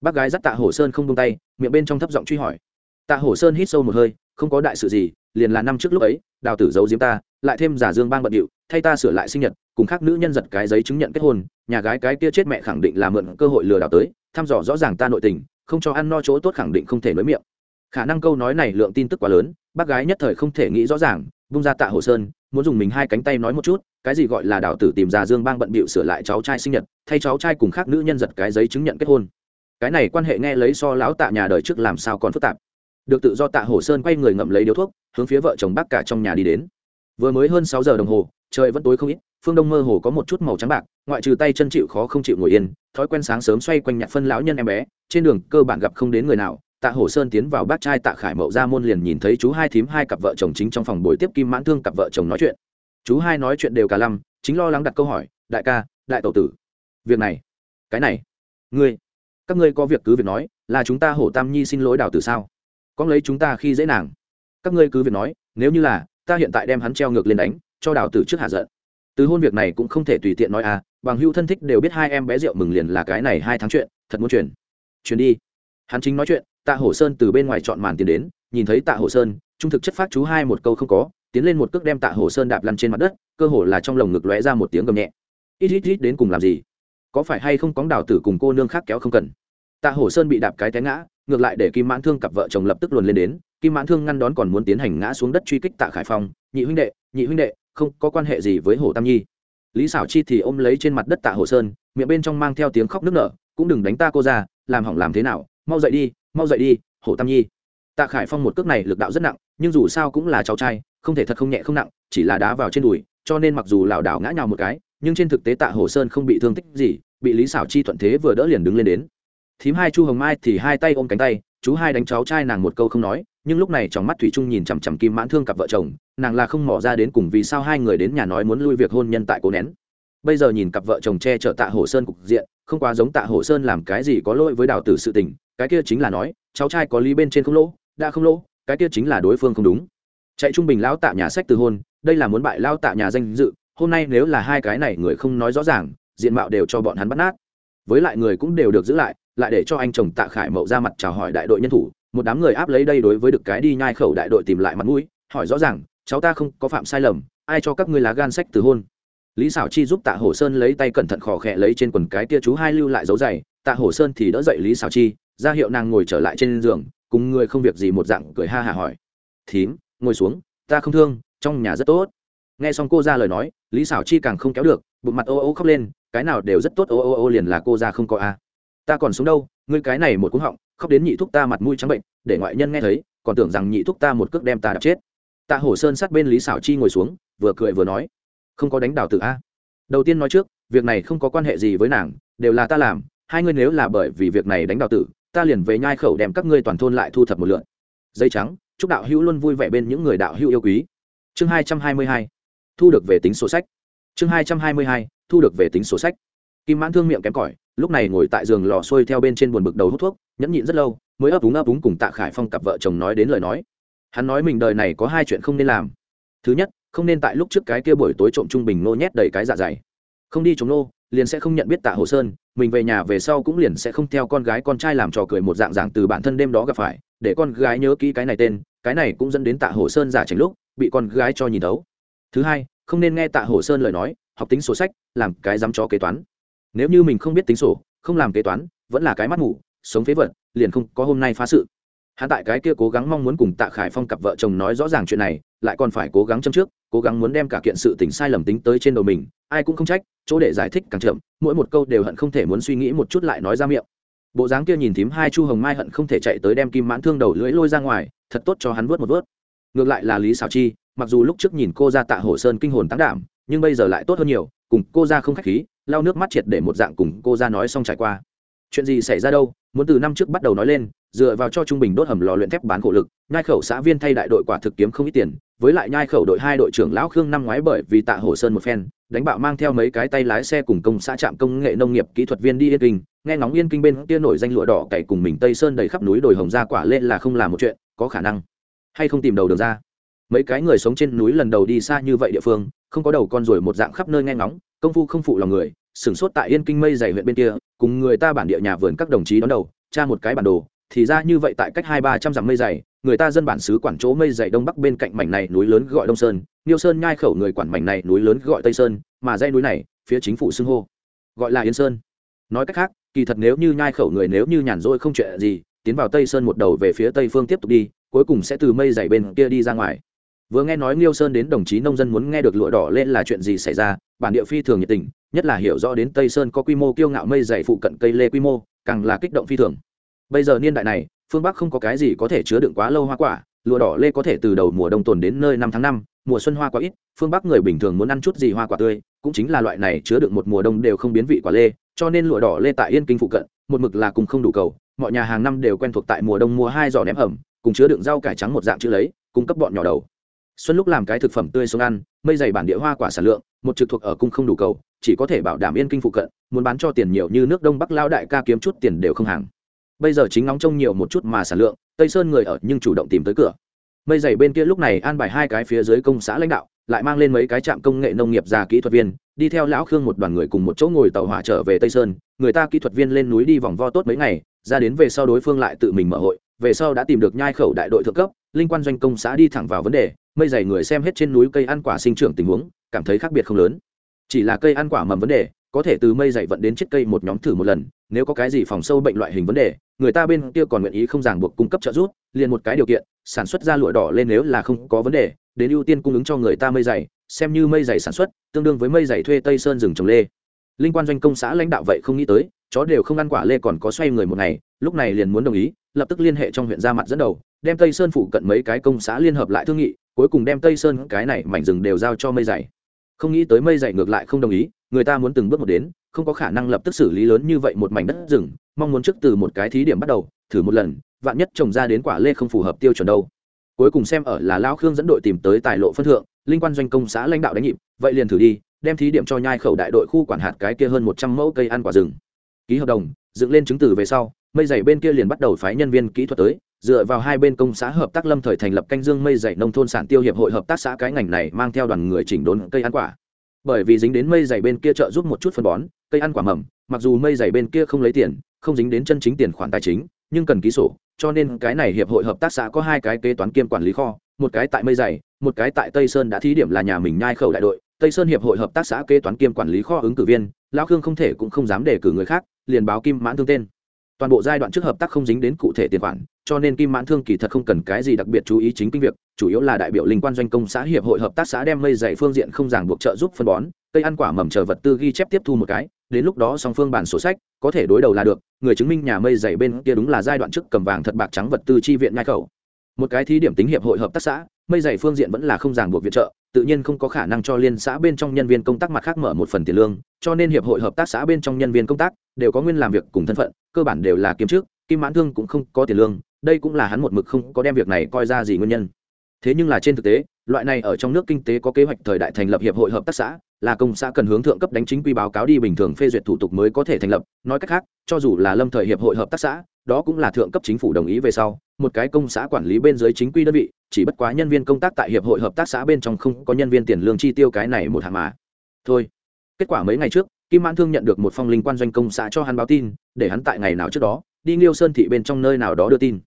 bác gái dắt tạ hổ sơn không tung tay, miệng bên trong thấp giọng truy hỏi. Tạ hổ sơn hít sâu một hơi, không có đại sự gì, liền là năm trước lúc ấy, đào tử giấu diếm ta, lại thêm giả dương bang bận điệu, thay ta sửa lại sinh nhật, cùng khác nữ nhân giật cái giấy chứng nhận kết hôn, nhà gái cái kia chết mẹ khẳng định là mượn cơ hội lừa đảo tới, thăm dò rõ ràng ta nội tình, không cho ăn no chỗ tốt khẳng định không thể nói miệng. Khả năng câu nói này lượng tin tức quá lớn, bác gái nhất thời không thể nghĩ rõ ràng bung ra tạ hồ sơn, muốn dùng mình hai cánh tay nói một chút, cái gì gọi là đào tử tìm giả dương bang bận bịu sửa lại cháu trai sinh nhật, thay cháu trai cùng khác nữ nhân giật cái giấy chứng nhận kết hôn cái này quan hệ nghe lấy so lão tạ nhà đời trước làm sao còn phức tạp. Được tự do tạ hồ sơn quay người ngậm lấy điếu thuốc, hướng phía vợ chồng bác cả trong nhà đi đến. Vừa mới hơn sáu giờ đồng hồ, trời vẫn tối không ít, phương đông mơ hồ có một chút màu trắng bạc, ngoại trừ tay chân chịu khó không chịu ngồi yên, thói quen sáng sớm xoay quanh nhặt phân lão nhân em bé, trên đường cơ bản gặp không đến người nào, tạ hổ sơn tiến vào bác trai tạ khải mậu ra môn liền nhìn thấy chú hai thím hai cặp vợ chồng chính trong phòng buổi tiếp kim mãn thương cặp vợ chồng nói chuyện. Chú hai nói chuyện đều cả lăm, chính lo lắng đặt câu hỏi, đại ca, đại tổ tử, việc này, cái này, ngươi các ngươi có việc cứ việc nói, là chúng ta hổ tam nhi xin lỗi đào tử sao? Có lấy chúng ta khi dễ nàng. Các ngươi cứ việc nói, nếu như là, ta hiện tại đem hắn treo ngược lên đánh, cho đào tử trước hạ giận. Từ hôn việc này cũng không thể tùy tiện nói à bằng hữu thân thích đều biết hai em bé rượu mừng liền là cái này hai tháng chuyện, thật muốn chuyển. Chuyển đi. Hắn chính nói chuyện, tạ hổ sơn từ bên ngoài chọn màn tiền đến, nhìn thấy tạ hổ sơn, trung thực chất phát chú hai một câu không có, tiến lên một cước đem tạ hổ sơn đạp lăn trên mặt đất, cơ hồ là trong lồng ngực lóe ra một tiếng gầm nhẹ. Ít ít ít đến cùng làm gì? Có phải hay không cóng đào tử cùng cô nương khác kéo không cần? Tạ hổ sơn bị đạp cái té ngã, ngược lại để kim mãn thương cặp vợ chồng lập tức luồn lên đến. Kim mãn thương ngăn đón còn muốn tiến hành ngã xuống đất truy kích tạ khải phong. Nhị huynh đệ, nhị huynh đệ, không có quan hệ gì với hồ tam nhi. Lý xảo chi thì ôm lấy trên mặt đất tạ hồ sơn, miệng bên trong mang theo tiếng khóc nức nở, cũng đừng đánh ta cô ra, làm hỏng làm thế nào, mau dậy đi, mau dậy đi, hồ tam nhi. Tạ khải phong một cước này lực đạo rất nặng, nhưng dù sao cũng là cháu trai, không thể thật không nhẹ không nặng, chỉ là đá vào trên đùi, cho nên mặc dù lảo đảo ngã nhào một cái nhưng trên thực tế tạ hồ sơn không bị thương tích gì, bị lý xảo chi thuận thế vừa đỡ liền đứng lên đến. Thím hai chu hồng mai thì hai tay ôm cánh tay, chú hai đánh cháu trai nàng một câu không nói, nhưng lúc này trong mắt thủy trung nhìn chằm chằm kim mãn thương cặp vợ chồng, nàng là không mỏ ra đến cùng vì sao hai người đến nhà nói muốn lui việc hôn nhân tại cố nén. Bây giờ nhìn cặp vợ chồng che chở tạ hồ sơn cục diện, không quá giống tạ hồ sơn làm cái gì có lỗi với đào tử sự tình, cái kia chính là nói, cháu trai có lý bên trên không lỗ, đã không lỗ, cái kia chính là đối phương không đúng. Chạy trung bình lão tạ nhà sách từ hôn, đây là muốn bại lao tạ nhà danh dự hôm nay nếu là hai cái này người không nói rõ ràng, diện mạo đều cho bọn hắn bắt nát. Với lại người cũng đều được giữ lại lại để cho anh chồng tạ khải mậu ra mặt chào hỏi đại đội nhân thủ. Một đám người áp lấy đây đối với được cái đi nhai khẩu đại đội tìm lại mặt mũi, hỏi rõ ràng, cháu ta không có phạm sai lầm, ai cho các ngươi lá gan sách từ hôn? Lý xảo chi giúp tạ hổ sơn lấy tay cẩn thận khò khẽ lấy trên quần cái tia chú hai lưu lại dấu giày tạ hổ sơn thì đỡ dậy lý xảo chi, ra hiệu nàng ngồi trở lại trên giường, cùng người không việc gì một dạng cười ha hả hỏi. Thím, ngồi xuống, ta không thương, trong nhà rất tốt nghe xong cô ra lời nói, lý xảo chi càng không kéo được, bụng mặt ô ô khóc lên, cái nào đều rất tốt ô ô ô liền là cô ra không có a. Ta còn sống đâu, ngươi cái này một cúng họng, khóc đến nhị thúc ta mặt mũi trắng bệnh, để ngoại nhân nghe thấy, còn tưởng rằng nhị thúc ta một cước đem ta đập chết. Tạ hổ sơn sát bên lý xảo chi ngồi xuống, vừa cười vừa nói, không có đánh đào tử a. Đầu tiên nói trước, việc này không có quan hệ gì với nàng, đều là ta làm, hai ngươi nếu là bởi vì việc này đánh đào tử, ta liền về nhai khẩu đem các ngươi toàn thôn lại thu thập một lượn dây trắng, chúc đạo hữu luôn vui vẻ bên những người đạo hữu yêu quý. Chương hai trăm hai mươi hai thu được về tính sổ sách. Chương hai trăm hai mươi hai, thu được về tính sổ sách. Kim mãn thương miệng kém cỏi, lúc này ngồi tại giường lò sôi theo bên trên buồn bực đầu hút thuốc, nhẫn nhịn rất lâu, mới ấp úng ấp úng cùng tạ khải phong cặp vợ chồng nói đến lời nói. Hắn nói mình đời này có hai chuyện không nên làm. Thứ nhất, không nên tại lúc trước cái kia buổi tối trộm trung bình nô nhét đầy cái dạ dày. Không đi chống nô, liền sẽ không nhận biết tạ hồ sơn, mình về nhà về sau cũng liền sẽ không theo con gái con trai làm trò cười một dạng dạng từ bản thân đêm đó gặp phải, để con gái nhớ kỹ cái này tên, cái này cũng dẫn đến tạ hồ sơn giả tránh lúc, bị con gái cho nhìn thấu thứ hai, không nên nghe tạ hồ sơn lời nói, học tính sổ sách, làm cái dám cho kế toán. Nếu như mình không biết tính sổ, không làm kế toán, vẫn là cái mắt ngủ sống phế vật, liền không có hôm nay phá sự. Hắn tại cái kia cố gắng mong muốn cùng tạ khải phong cặp vợ chồng nói rõ ràng chuyện này, lại còn phải cố gắng châm trước, cố gắng muốn đem cả kiện sự tình sai lầm tính tới trên đầu mình, ai cũng không trách, chỗ để giải thích càng chậm, mỗi một câu đều hận không thể muốn suy nghĩ một chút lại nói ra miệng. Bộ dáng kia nhìn thím hai chu hồng mai hận không thể chạy tới đem kim mãn thương đầu lưỡi lôi ra ngoài, thật tốt cho hắn vớt một vớt ngược lại là lý xảo chi mặc dù lúc trước nhìn cô ra tạ hồ sơn kinh hồn tán đảm, nhưng bây giờ lại tốt hơn nhiều, cùng cô ra không khách khí, lau nước mắt triệt để một dạng cùng cô ra nói xong trải qua. Chuyện gì xảy ra đâu? Muốn từ năm trước bắt đầu nói lên, dựa vào cho trung bình đốt hầm lò luyện thép bán khổ lực, nhai khẩu xã viên thay đại đội quả thực kiếm không ít tiền, với lại nhai khẩu đội hai đội trưởng lão khương năm ngoái bởi vì tạ hồ sơn một phen, đánh bạo mang theo mấy cái tay lái xe cùng công xã trạm công nghệ nông nghiệp kỹ thuật viên đi yên kinh, nghe ngóng yên kinh bên kia nổi danh lụa đỏ cày cùng mình tây sơn đầy khắp núi đồi hồng ra quả lên là không làm một chuyện, có khả năng hay không tìm đầu đường ra? Mấy cái người sống trên núi lần đầu đi xa như vậy địa phương, không có đầu con rồi một dạng khắp nơi nghe ngóng, công phu không phụ lòng người, sửng sốt tại yên kinh mây dày huyện bên kia, cùng người ta bản địa nhà vườn các đồng chí đón đầu, tra một cái bản đồ, thì ra như vậy tại cách hai ba trăm dặm mây dày, người ta dân bản xứ quản chỗ mây dày đông bắc bên cạnh mảnh này núi lớn gọi đông sơn, niêu sơn nhai khẩu người quản mảnh này núi lớn gọi tây sơn, mà dãy núi này, phía chính phủ xưng hô, gọi là yên sơn. Nói cách khác, kỳ thật nếu như nhai khẩu người nếu như nhàn rỗi không chuyện gì, tiến vào tây sơn một đầu về phía tây phương tiếp tục đi, cuối cùng sẽ từ mây dày bên kia đi ra ngoài vừa nghe nói liêu sơn đến đồng chí nông dân muốn nghe được lụa đỏ lên là chuyện gì xảy ra, bản địa phi thường nhiệt tình, nhất là hiểu rõ đến tây sơn có quy mô kiêu ngạo mây dày phụ cận cây lê quy mô, càng là kích động phi thường. Bây giờ niên đại này, phương bắc không có cái gì có thể chứa đựng quá lâu hoa quả, lụa đỏ lê có thể từ đầu mùa đông tồn đến nơi năm tháng năm, mùa xuân hoa quá ít, phương bắc người bình thường muốn ăn chút gì hoa quả tươi, cũng chính là loại này chứa đựng một mùa đông đều không biến vị quả lê, cho nên lụa đỏ lê tại yên kinh phụ cận, một mực là cùng không đủ cầu, mọi nhà hàng năm đều quen thuộc tại mùa đông mua hai giỏ ném ẩm cùng chứa đựng rau cải trắng một dạng chữ lấy, cung cấp bọn nhỏ đầu xuân lúc làm cái thực phẩm tươi sống ăn, mây dày bản địa hoa quả sản lượng, một trực thuộc ở cung không đủ cầu, chỉ có thể bảo đảm yên kinh phụ cận, muốn bán cho tiền nhiều như nước đông bắc lao đại ca kiếm chút tiền đều không hàng. Bây giờ chính nóng trông nhiều một chút mà sản lượng, tây sơn người ở nhưng chủ động tìm tới cửa. Mây dày bên kia lúc này an bài hai cái phía dưới công xã lãnh đạo, lại mang lên mấy cái trạm công nghệ nông nghiệp già kỹ thuật viên, đi theo lão khương một đoàn người cùng một chỗ ngồi tàu hỏa trở về tây sơn. Người ta kỹ thuật viên lên núi đi vòng vo tốt mấy ngày, ra đến về sau đối phương lại tự mình mở hội, về sau đã tìm được nhai khẩu đại đội thượng cấp, linh quan doanh công xã đi thẳng vào vấn đề mây dày người xem hết trên núi cây ăn quả sinh trưởng tình huống, cảm thấy khác biệt không lớn. Chỉ là cây ăn quả mầm vấn đề, có thể từ mây dày vận đến chiếc cây một nhóm thử một lần, nếu có cái gì phòng sâu bệnh loại hình vấn đề, người ta bên kia còn nguyện ý không ràng buộc cung cấp trợ giúp, liền một cái điều kiện, sản xuất ra lụa đỏ lên nếu là không có vấn đề, đến ưu tiên cung ứng cho người ta mây dày, xem như mây dày sản xuất, tương đương với mây dày thuê tây sơn rừng trồng lê. Linh quan doanh công xã lãnh đạo vậy không nghĩ tới, chó đều không ăn quả lê còn có xoay người một ngày, lúc này liền muốn đồng ý, lập tức liên hệ trong huyện ra mặt dẫn đầu đem tây sơn phụ cận mấy cái công xã liên hợp lại thương nghị, cuối cùng đem tây sơn cái này mảnh rừng đều giao cho mây dày. Không nghĩ tới mây dày ngược lại không đồng ý, người ta muốn từng bước một đến, không có khả năng lập tức xử lý lớn như vậy một mảnh đất rừng, mong muốn trước từ một cái thí điểm bắt đầu, thử một lần, vạn nhất trồng ra đến quả lê không phù hợp tiêu chuẩn đâu. Cuối cùng xem ở là lao khương dẫn đội tìm tới tài lộ phân thượng, linh quan doanh công xã lãnh đạo đánh nhịp, vậy liền thử đi, đem thí điểm cho nhai khẩu đại đội khu quản hạt cái kia hơn một trăm mẫu cây ăn quả rừng. Ký hợp đồng, dựng lên chứng từ về sau, mây dày bên kia liền bắt đầu phái nhân viên kỹ thuật tới dựa vào hai bên công xã hợp tác lâm thời thành lập canh dương mây dày nông thôn sản tiêu hiệp hội hợp tác xã cái ngành này mang theo đoàn người chỉnh đốn cây ăn quả. Bởi vì dính đến mây dày bên kia trợ giúp một chút phân bón, cây ăn quả mầm, mặc dù mây dày bên kia không lấy tiền, không dính đến chân chính tiền khoản tài chính, nhưng cần ký sổ, cho nên cái này hiệp hội hợp tác xã có hai cái kế toán kiêm quản lý kho, một cái tại mây dày, một cái tại tây sơn đã thí điểm là nhà mình nhai khẩu đại đội. Tây sơn hiệp hội hợp tác xã kế toán kiêm quản lý kho ứng cử viên, lão khương không thể cũng không dám đề cử người khác, liền báo kim mãn thương tên. Toàn bộ giai đoạn trước hợp tác không dính đến cụ thể tiền khoản cho nên kim mãn thương kỳ thật không cần cái gì đặc biệt chú ý chính kinh việc, chủ yếu là đại biểu linh quan doanh công xã hiệp hội hợp tác xã đem mây dày phương diện không ràng buộc trợ giúp phân bón, cây ăn quả mầm chờ vật tư ghi chép tiếp thu một cái, đến lúc đó song phương bản sổ sách, có thể đối đầu là được, người chứng minh nhà mây dày bên kia đúng là giai đoạn trước cầm vàng thật bạc trắng vật tư chi viện nhai khẩu. Một cái thí điểm tính hiệp hội hợp tác xã, mây dày phương diện vẫn là không ràng buộc viện trợ, tự nhiên không có khả năng cho liên xã bên trong nhân viên công tác mặt khác mở một phần tiền lương, cho nên hiệp hội hợp tác xã bên trong nhân viên công tác đều có nguyên làm việc cùng thân phận, cơ bản đều là kiếm trước kim mãn thương cũng không có tiền lương đây cũng là hắn một mực không có đem việc này coi ra gì nguyên nhân. Thế nhưng là trên thực tế, loại này ở trong nước kinh tế có kế hoạch thời đại thành lập hiệp hội hợp tác xã, là công xã cần hướng thượng cấp đánh chính quy báo cáo đi bình thường phê duyệt thủ tục mới có thể thành lập. Nói cách khác, cho dù là lâm thời hiệp hội hợp tác xã, đó cũng là thượng cấp chính phủ đồng ý về sau, một cái công xã quản lý bên dưới chính quy đơn vị, chỉ bất quá nhân viên công tác tại hiệp hội hợp tác xã bên trong không có nhân viên tiền lương chi tiêu cái này một hàng mà. Thôi. Kết quả mấy ngày trước, kim mãn thương nhận được một phong linh quan doanh công xã cho hắn báo tin, để hắn tại ngày nào trước đó, đi nghiêu sơn thị bên trong nơi nào đó đưa tin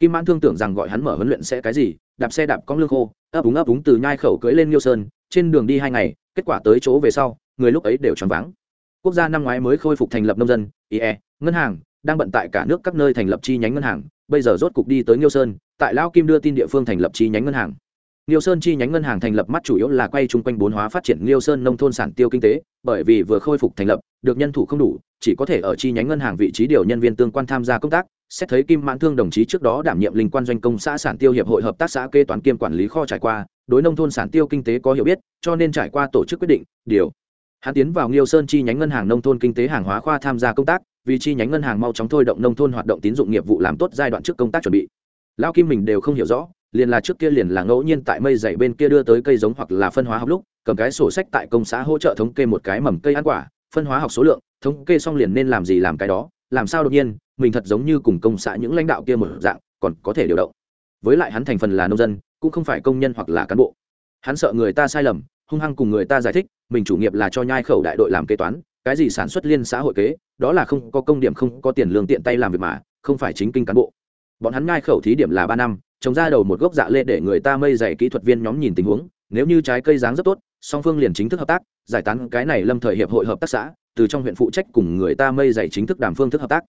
kim mãn thương tưởng rằng gọi hắn mở huấn luyện sẽ cái gì đạp xe đạp con lương khô ấp úng ấp úng từ nhai khẩu cưỡi lên liêu sơn trên đường đi hai ngày kết quả tới chỗ về sau người lúc ấy đều choáng váng quốc gia năm ngoái mới khôi phục thành lập nông dân ie ngân hàng đang bận tại cả nước các nơi thành lập chi nhánh ngân hàng bây giờ rốt cục đi tới Nghiêu Sơn, tại Lão Kim đưa tin địa phương thành lập chi nhánh ngân hàng. Nghiêu Sơn chi nhánh ngân hàng thành lập mắt chủ yếu là quay chung quanh bốn hóa phát triển Nghiêu Sơn nông thôn sản tiêu kinh tế, bởi vì vừa khôi phục thành lập, được nhân thủ không đủ, chỉ có thể ở chi nhánh ngân hàng vị trí điều nhân viên tương quan tham gia công tác. Xét thấy Kim Mãn Thương đồng chí trước đó đảm nhiệm linh quan doanh công xã sản tiêu hiệp hội hợp tác xã kế toán kiêm quản lý kho trải qua, đối nông thôn sản tiêu kinh tế có hiểu biết, cho nên trải qua tổ chức quyết định, điều. Hắn tiến vào Nghiêu Sơn chi nhánh ngân hàng nông thôn kinh tế hàng hóa khoa tham gia công tác, vì chi nhánh ngân hàng mau chóng thôi động nông thôn hoạt động tín dụng nghiệp vụ làm tốt giai đoạn trước công tác chuẩn bị. Lao kim mình đều không hiểu rõ liền là trước kia liền là ngẫu nhiên tại mây dày bên kia đưa tới cây giống hoặc là phân hóa học lúc cầm cái sổ sách tại công xã hỗ trợ thống kê một cái mầm cây ăn quả phân hóa học số lượng thống kê xong liền nên làm gì làm cái đó làm sao đột nhiên, mình thật giống như cùng công xã những lãnh đạo kia một dạng, còn có thể điều động. Với lại hắn thành phần là nông dân, cũng không phải công nhân hoặc là cán bộ. Hắn sợ người ta sai lầm, hung hăng cùng người ta giải thích, mình chủ nghiệp là cho nhai khẩu đại đội làm kế toán, cái gì sản xuất liên xã hội kế, đó là không có công điểm, không có tiền lương tiện tay làm việc mà, không phải chính kinh cán bộ. Bọn hắn nhai khẩu thí điểm là ba năm, trồng ra đầu một gốc dạ lê để người ta mây dày kỹ thuật viên nhóm nhìn tình huống, nếu như trái cây dáng rất tốt, song phương liền chính thức hợp tác, giải tán cái này lâm thời hiệp hội hợp tác xã từ trong huyện phụ trách cùng người ta mây dày chính thức đàm phương thức hợp tác.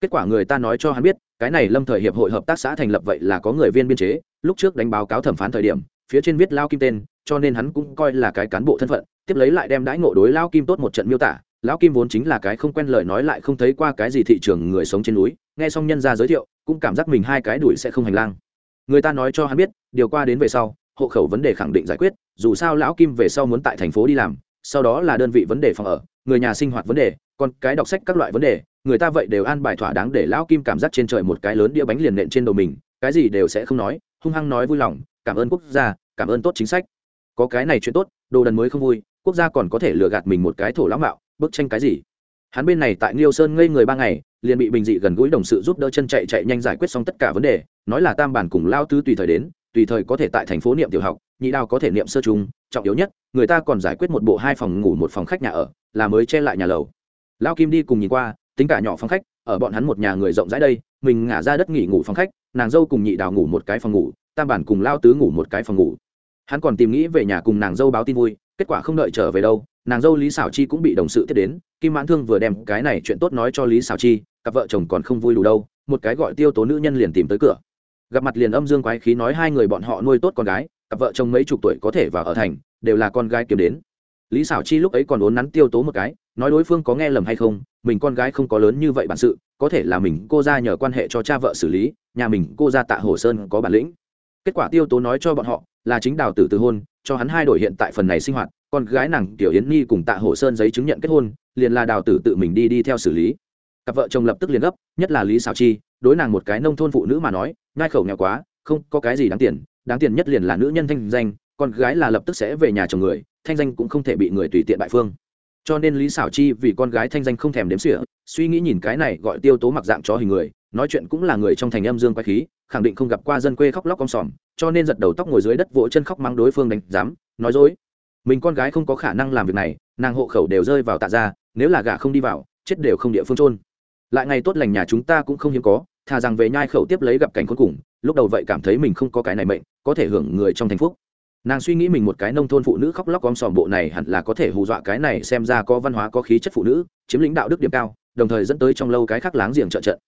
Kết quả người ta nói cho hắn biết, cái này lâm thời hiệp hội hợp tác xã thành lập vậy là có người viên biên chế, lúc trước đánh báo cáo thẩm phán thời điểm, phía trên viết lao kim tên, cho nên hắn cũng coi là cái cán bộ thân phận, tiếp lấy lại đem đãi ngộ đối lao kim tốt một trận miêu tả. Lão kim vốn chính là cái không quen lời nói lại không thấy qua cái gì thị trường người sống trên núi, nghe xong nhân ra giới thiệu, cũng cảm giác mình hai cái đuổi sẽ không hành lang. Người ta nói cho hắn biết, điều qua đến về sau, hộ khẩu vấn đề khẳng định giải quyết, dù sao lão kim về sau muốn tại thành phố đi làm, sau đó là đơn vị vấn đề phòng ở người nhà sinh hoạt vấn đề còn cái đọc sách các loại vấn đề người ta vậy đều an bài thỏa đáng để lão kim cảm giác trên trời một cái lớn đĩa bánh liền nện trên đầu mình cái gì đều sẽ không nói hung hăng nói vui lòng cảm ơn quốc gia cảm ơn tốt chính sách. Có cái này chuyện tốt đồ đần mới không vui quốc gia còn có thể lừa gạt mình một cái thổ lão mạo bức tranh cái gì? Hắn bên này tại Liêu Sơn ngây người ba ngày, liền bị Bình Dị gần gũi đồng sự giúp đỡ chân chạy chạy nhanh giải quyết xong tất cả vấn đề, nói là tam bản cùng lao tứ tùy thời đến, tùy thời có thể tại thành phố niệm tiểu học, nhị đào có thể niệm sơ trung, trọng yếu nhất, người ta còn giải quyết một bộ hai phòng ngủ một phòng khách nhà ở, là mới che lại nhà lầu. Lao Kim đi cùng nhìn qua, tính cả nhỏ phòng khách, ở bọn hắn một nhà người rộng rãi đây, mình ngả ra đất nghỉ ngủ phòng khách, nàng dâu cùng nhị đào ngủ một cái phòng ngủ, tam bản cùng lao tứ ngủ một cái phòng ngủ. Hắn còn tìm nghĩ về nhà cùng nàng dâu báo tin vui, kết quả không đợi trở về đâu, nàng dâu lý xảo chi cũng bị đồng sự tiếp đến kim mãn thương vừa đem cái này chuyện tốt nói cho lý xảo chi cặp vợ chồng còn không vui đủ đâu một cái gọi tiêu tố nữ nhân liền tìm tới cửa gặp mặt liền âm dương quái khí nói hai người bọn họ nuôi tốt con gái cặp vợ chồng mấy chục tuổi có thể vào ở thành, đều là con gái kiếm đến. Lý xảo chi lúc ấy còn uốn nắn tiêu tố một cái, nói đối phương có nghe lầm hay không, mình con gái không có lớn như vậy bản sự, có thể là mình cô ra nhờ quan hệ cho cha vợ xử lý, nhà mình cô ra tạ hồ sơn có bản lĩnh. Kết quả tiêu tố nói cho bọn họ, là chính đào tử từ hôn, cho hắn hai đổi hiện tại phần này sinh hoạt, con gái nàng tiểu yến nhi cùng tạ hổ sơn giấy chứng nhận kết hôn, liền là đào tử tự mình đi đi theo xử lý. Cặp vợ chồng lập tức liền gấp, nhất là lý xảo chi, đối nàng một cái nông thôn phụ nữ mà nói ngai khẩu nghèo quá, không có cái gì đáng tiền đáng tiền nhất liền là nữ nhân thanh danh, con gái là lập tức sẽ về nhà chồng người, thanh danh cũng không thể bị người tùy tiện bại phương. Cho nên lý xảo chi vì con gái thanh danh không thèm đếm xỉa, suy nghĩ nhìn cái này gọi tiêu tố mặc dạng chó hình người, nói chuyện cũng là người trong thành âm dương quay khí, khẳng định không gặp qua dân quê khóc lóc cong sòm, cho nên giật đầu tóc ngồi dưới đất vỗ chân khóc mang đối phương đánh dám nói dối. Mình con gái không có khả năng làm việc này, nàng hộ khẩu đều rơi vào tạ ra nếu là gà không đi vào, chết đều không địa phương trôn lại ngày tốt lành nhà chúng ta cũng không hiếm có, thà rằng về nhai khẩu tiếp lấy gặp cảnh cuối cùng, lúc đầu vậy cảm thấy mình không có cái này mệnh có thể hưởng người trong thành phúc. Nàng suy nghĩ mình một cái nông thôn phụ nữ khóc lóc om sòm bộ này hẳn là có thể hù dọa cái này xem ra có văn hóa, có khí chất phụ nữ, chiếm lĩnh đạo đức điểm cao, đồng thời dẫn tới trong lâu cái khác láng giềng trợ trận.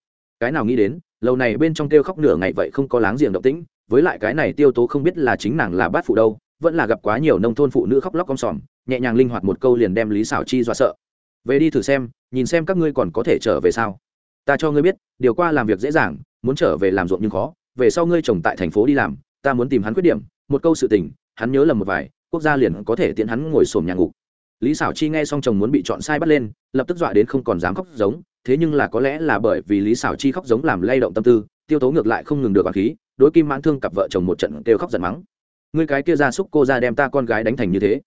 Cái nào nghĩ đến, lâu này bên trong kêu khóc nửa ngày vậy không có láng giềng động tĩnh, với lại cái này tiêu tố không biết là chính nàng là bát phụ đâu, vẫn là gặp quá nhiều nông thôn phụ nữ khóc lóc om sòm, nhẹ nhàng linh hoạt một câu liền đem lý xảo chi dọa sợ. Về đi thử xem, nhìn xem các ngươi còn có thể trở về sao. Ta cho ngươi biết, điều qua làm việc dễ dàng, muốn trở về làm ruộng nhưng khó, về sau ngươi chồng tại thành phố đi làm ta muốn tìm hắn khuyết điểm, một câu sự tình, hắn nhớ lầm một vài, quốc gia liền có thể tiện hắn ngồi sổm nhà ngục. Lý xảo chi nghe xong chồng muốn bị chọn sai bắt lên, lập tức dọa đến không còn dám khóc giống, thế nhưng là có lẽ là bởi vì lý xảo chi khóc giống làm lay động tâm tư, tiêu tố ngược lại không ngừng được bằng khí, đối kim mãn thương cặp vợ chồng một trận kêu khóc giận mắng. Ngươi cái kia ra xúc cô ra đem ta con gái đánh thành như thế,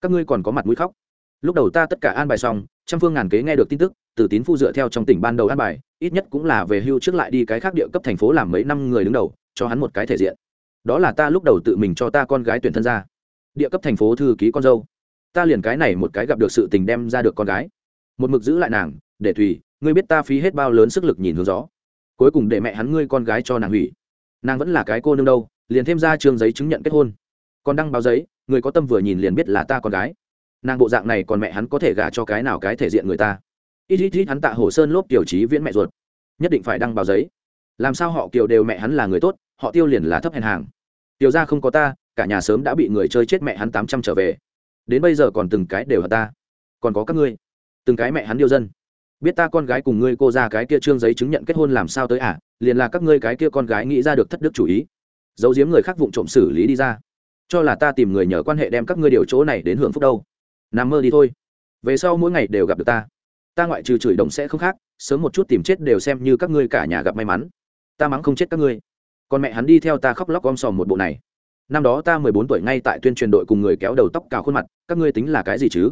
các ngươi còn có mặt mũi khóc. Lúc đầu ta tất cả an bài xong, trăm phương ngàn kế nghe được tin tức, từ tín phu dựa theo trong tỉnh ban đầu an bài, ít nhất cũng là về hưu trước lại đi cái khác địa cấp thành phố làm mấy năm người đứng đầu, cho hắn một cái thể diện đó là ta lúc đầu tự mình cho ta con gái tuyển thân ra. Địa cấp thành phố thư ký con dâu. Ta liền cái này một cái gặp được sự tình đem ra được con gái. Một mực giữ lại nàng, để thùy ngươi biết ta phí hết bao lớn sức lực nhìn hướng gió. Cuối cùng để mẹ hắn ngươi con gái cho nàng hủy. Nàng vẫn là cái cô nương đâu, liền thêm ra trường giấy chứng nhận kết hôn. Còn đăng báo giấy, người có tâm vừa nhìn liền biết là ta con gái. Nàng bộ dạng này còn mẹ hắn có thể gả cho cái nào cái thể diện người ta. Ít ít ít hắn tạ hồ sơn lốp tiểu trí viễn mẹ ruột. Nhất định phải đăng báo giấy. Làm sao họ kiều đều mẹ hắn là người tốt họ tiêu liền là thấp hèn hàng. Tiêu ra không có ta, cả nhà sớm đã bị người chơi chết mẹ hắn tám trăm trở về. Đến bây giờ còn từng cái đều là ta. Còn có các ngươi. Từng cái mẹ hắn yêu dân. Biết ta con gái cùng ngươi cô ra cái kia trương giấy chứng nhận kết hôn làm sao tới à? Liền là các ngươi cái kia con gái nghĩ ra được thất đức chủ ý. Giấu giếm người khác vụng trộm xử lý đi ra. Cho là ta tìm người nhờ quan hệ đem các ngươi điều chỗ này đến hưởng phúc đâu. Nằm mơ đi thôi. Về sau mỗi ngày đều gặp được ta. Ta ngoại trừ chửi đồng sẽ không khác, sớm một chút tìm chết đều xem như các ngươi cả nhà gặp may mắn. Ta mắng không chết các ngươi còn mẹ hắn đi theo ta khóc lóc om sòm một bộ này. Năm đó ta mười bốn tuổi ngay tại tuyên truyền đội cùng người kéo đầu tóc cào khuôn mặt, các ngươi tính là cái gì chứ?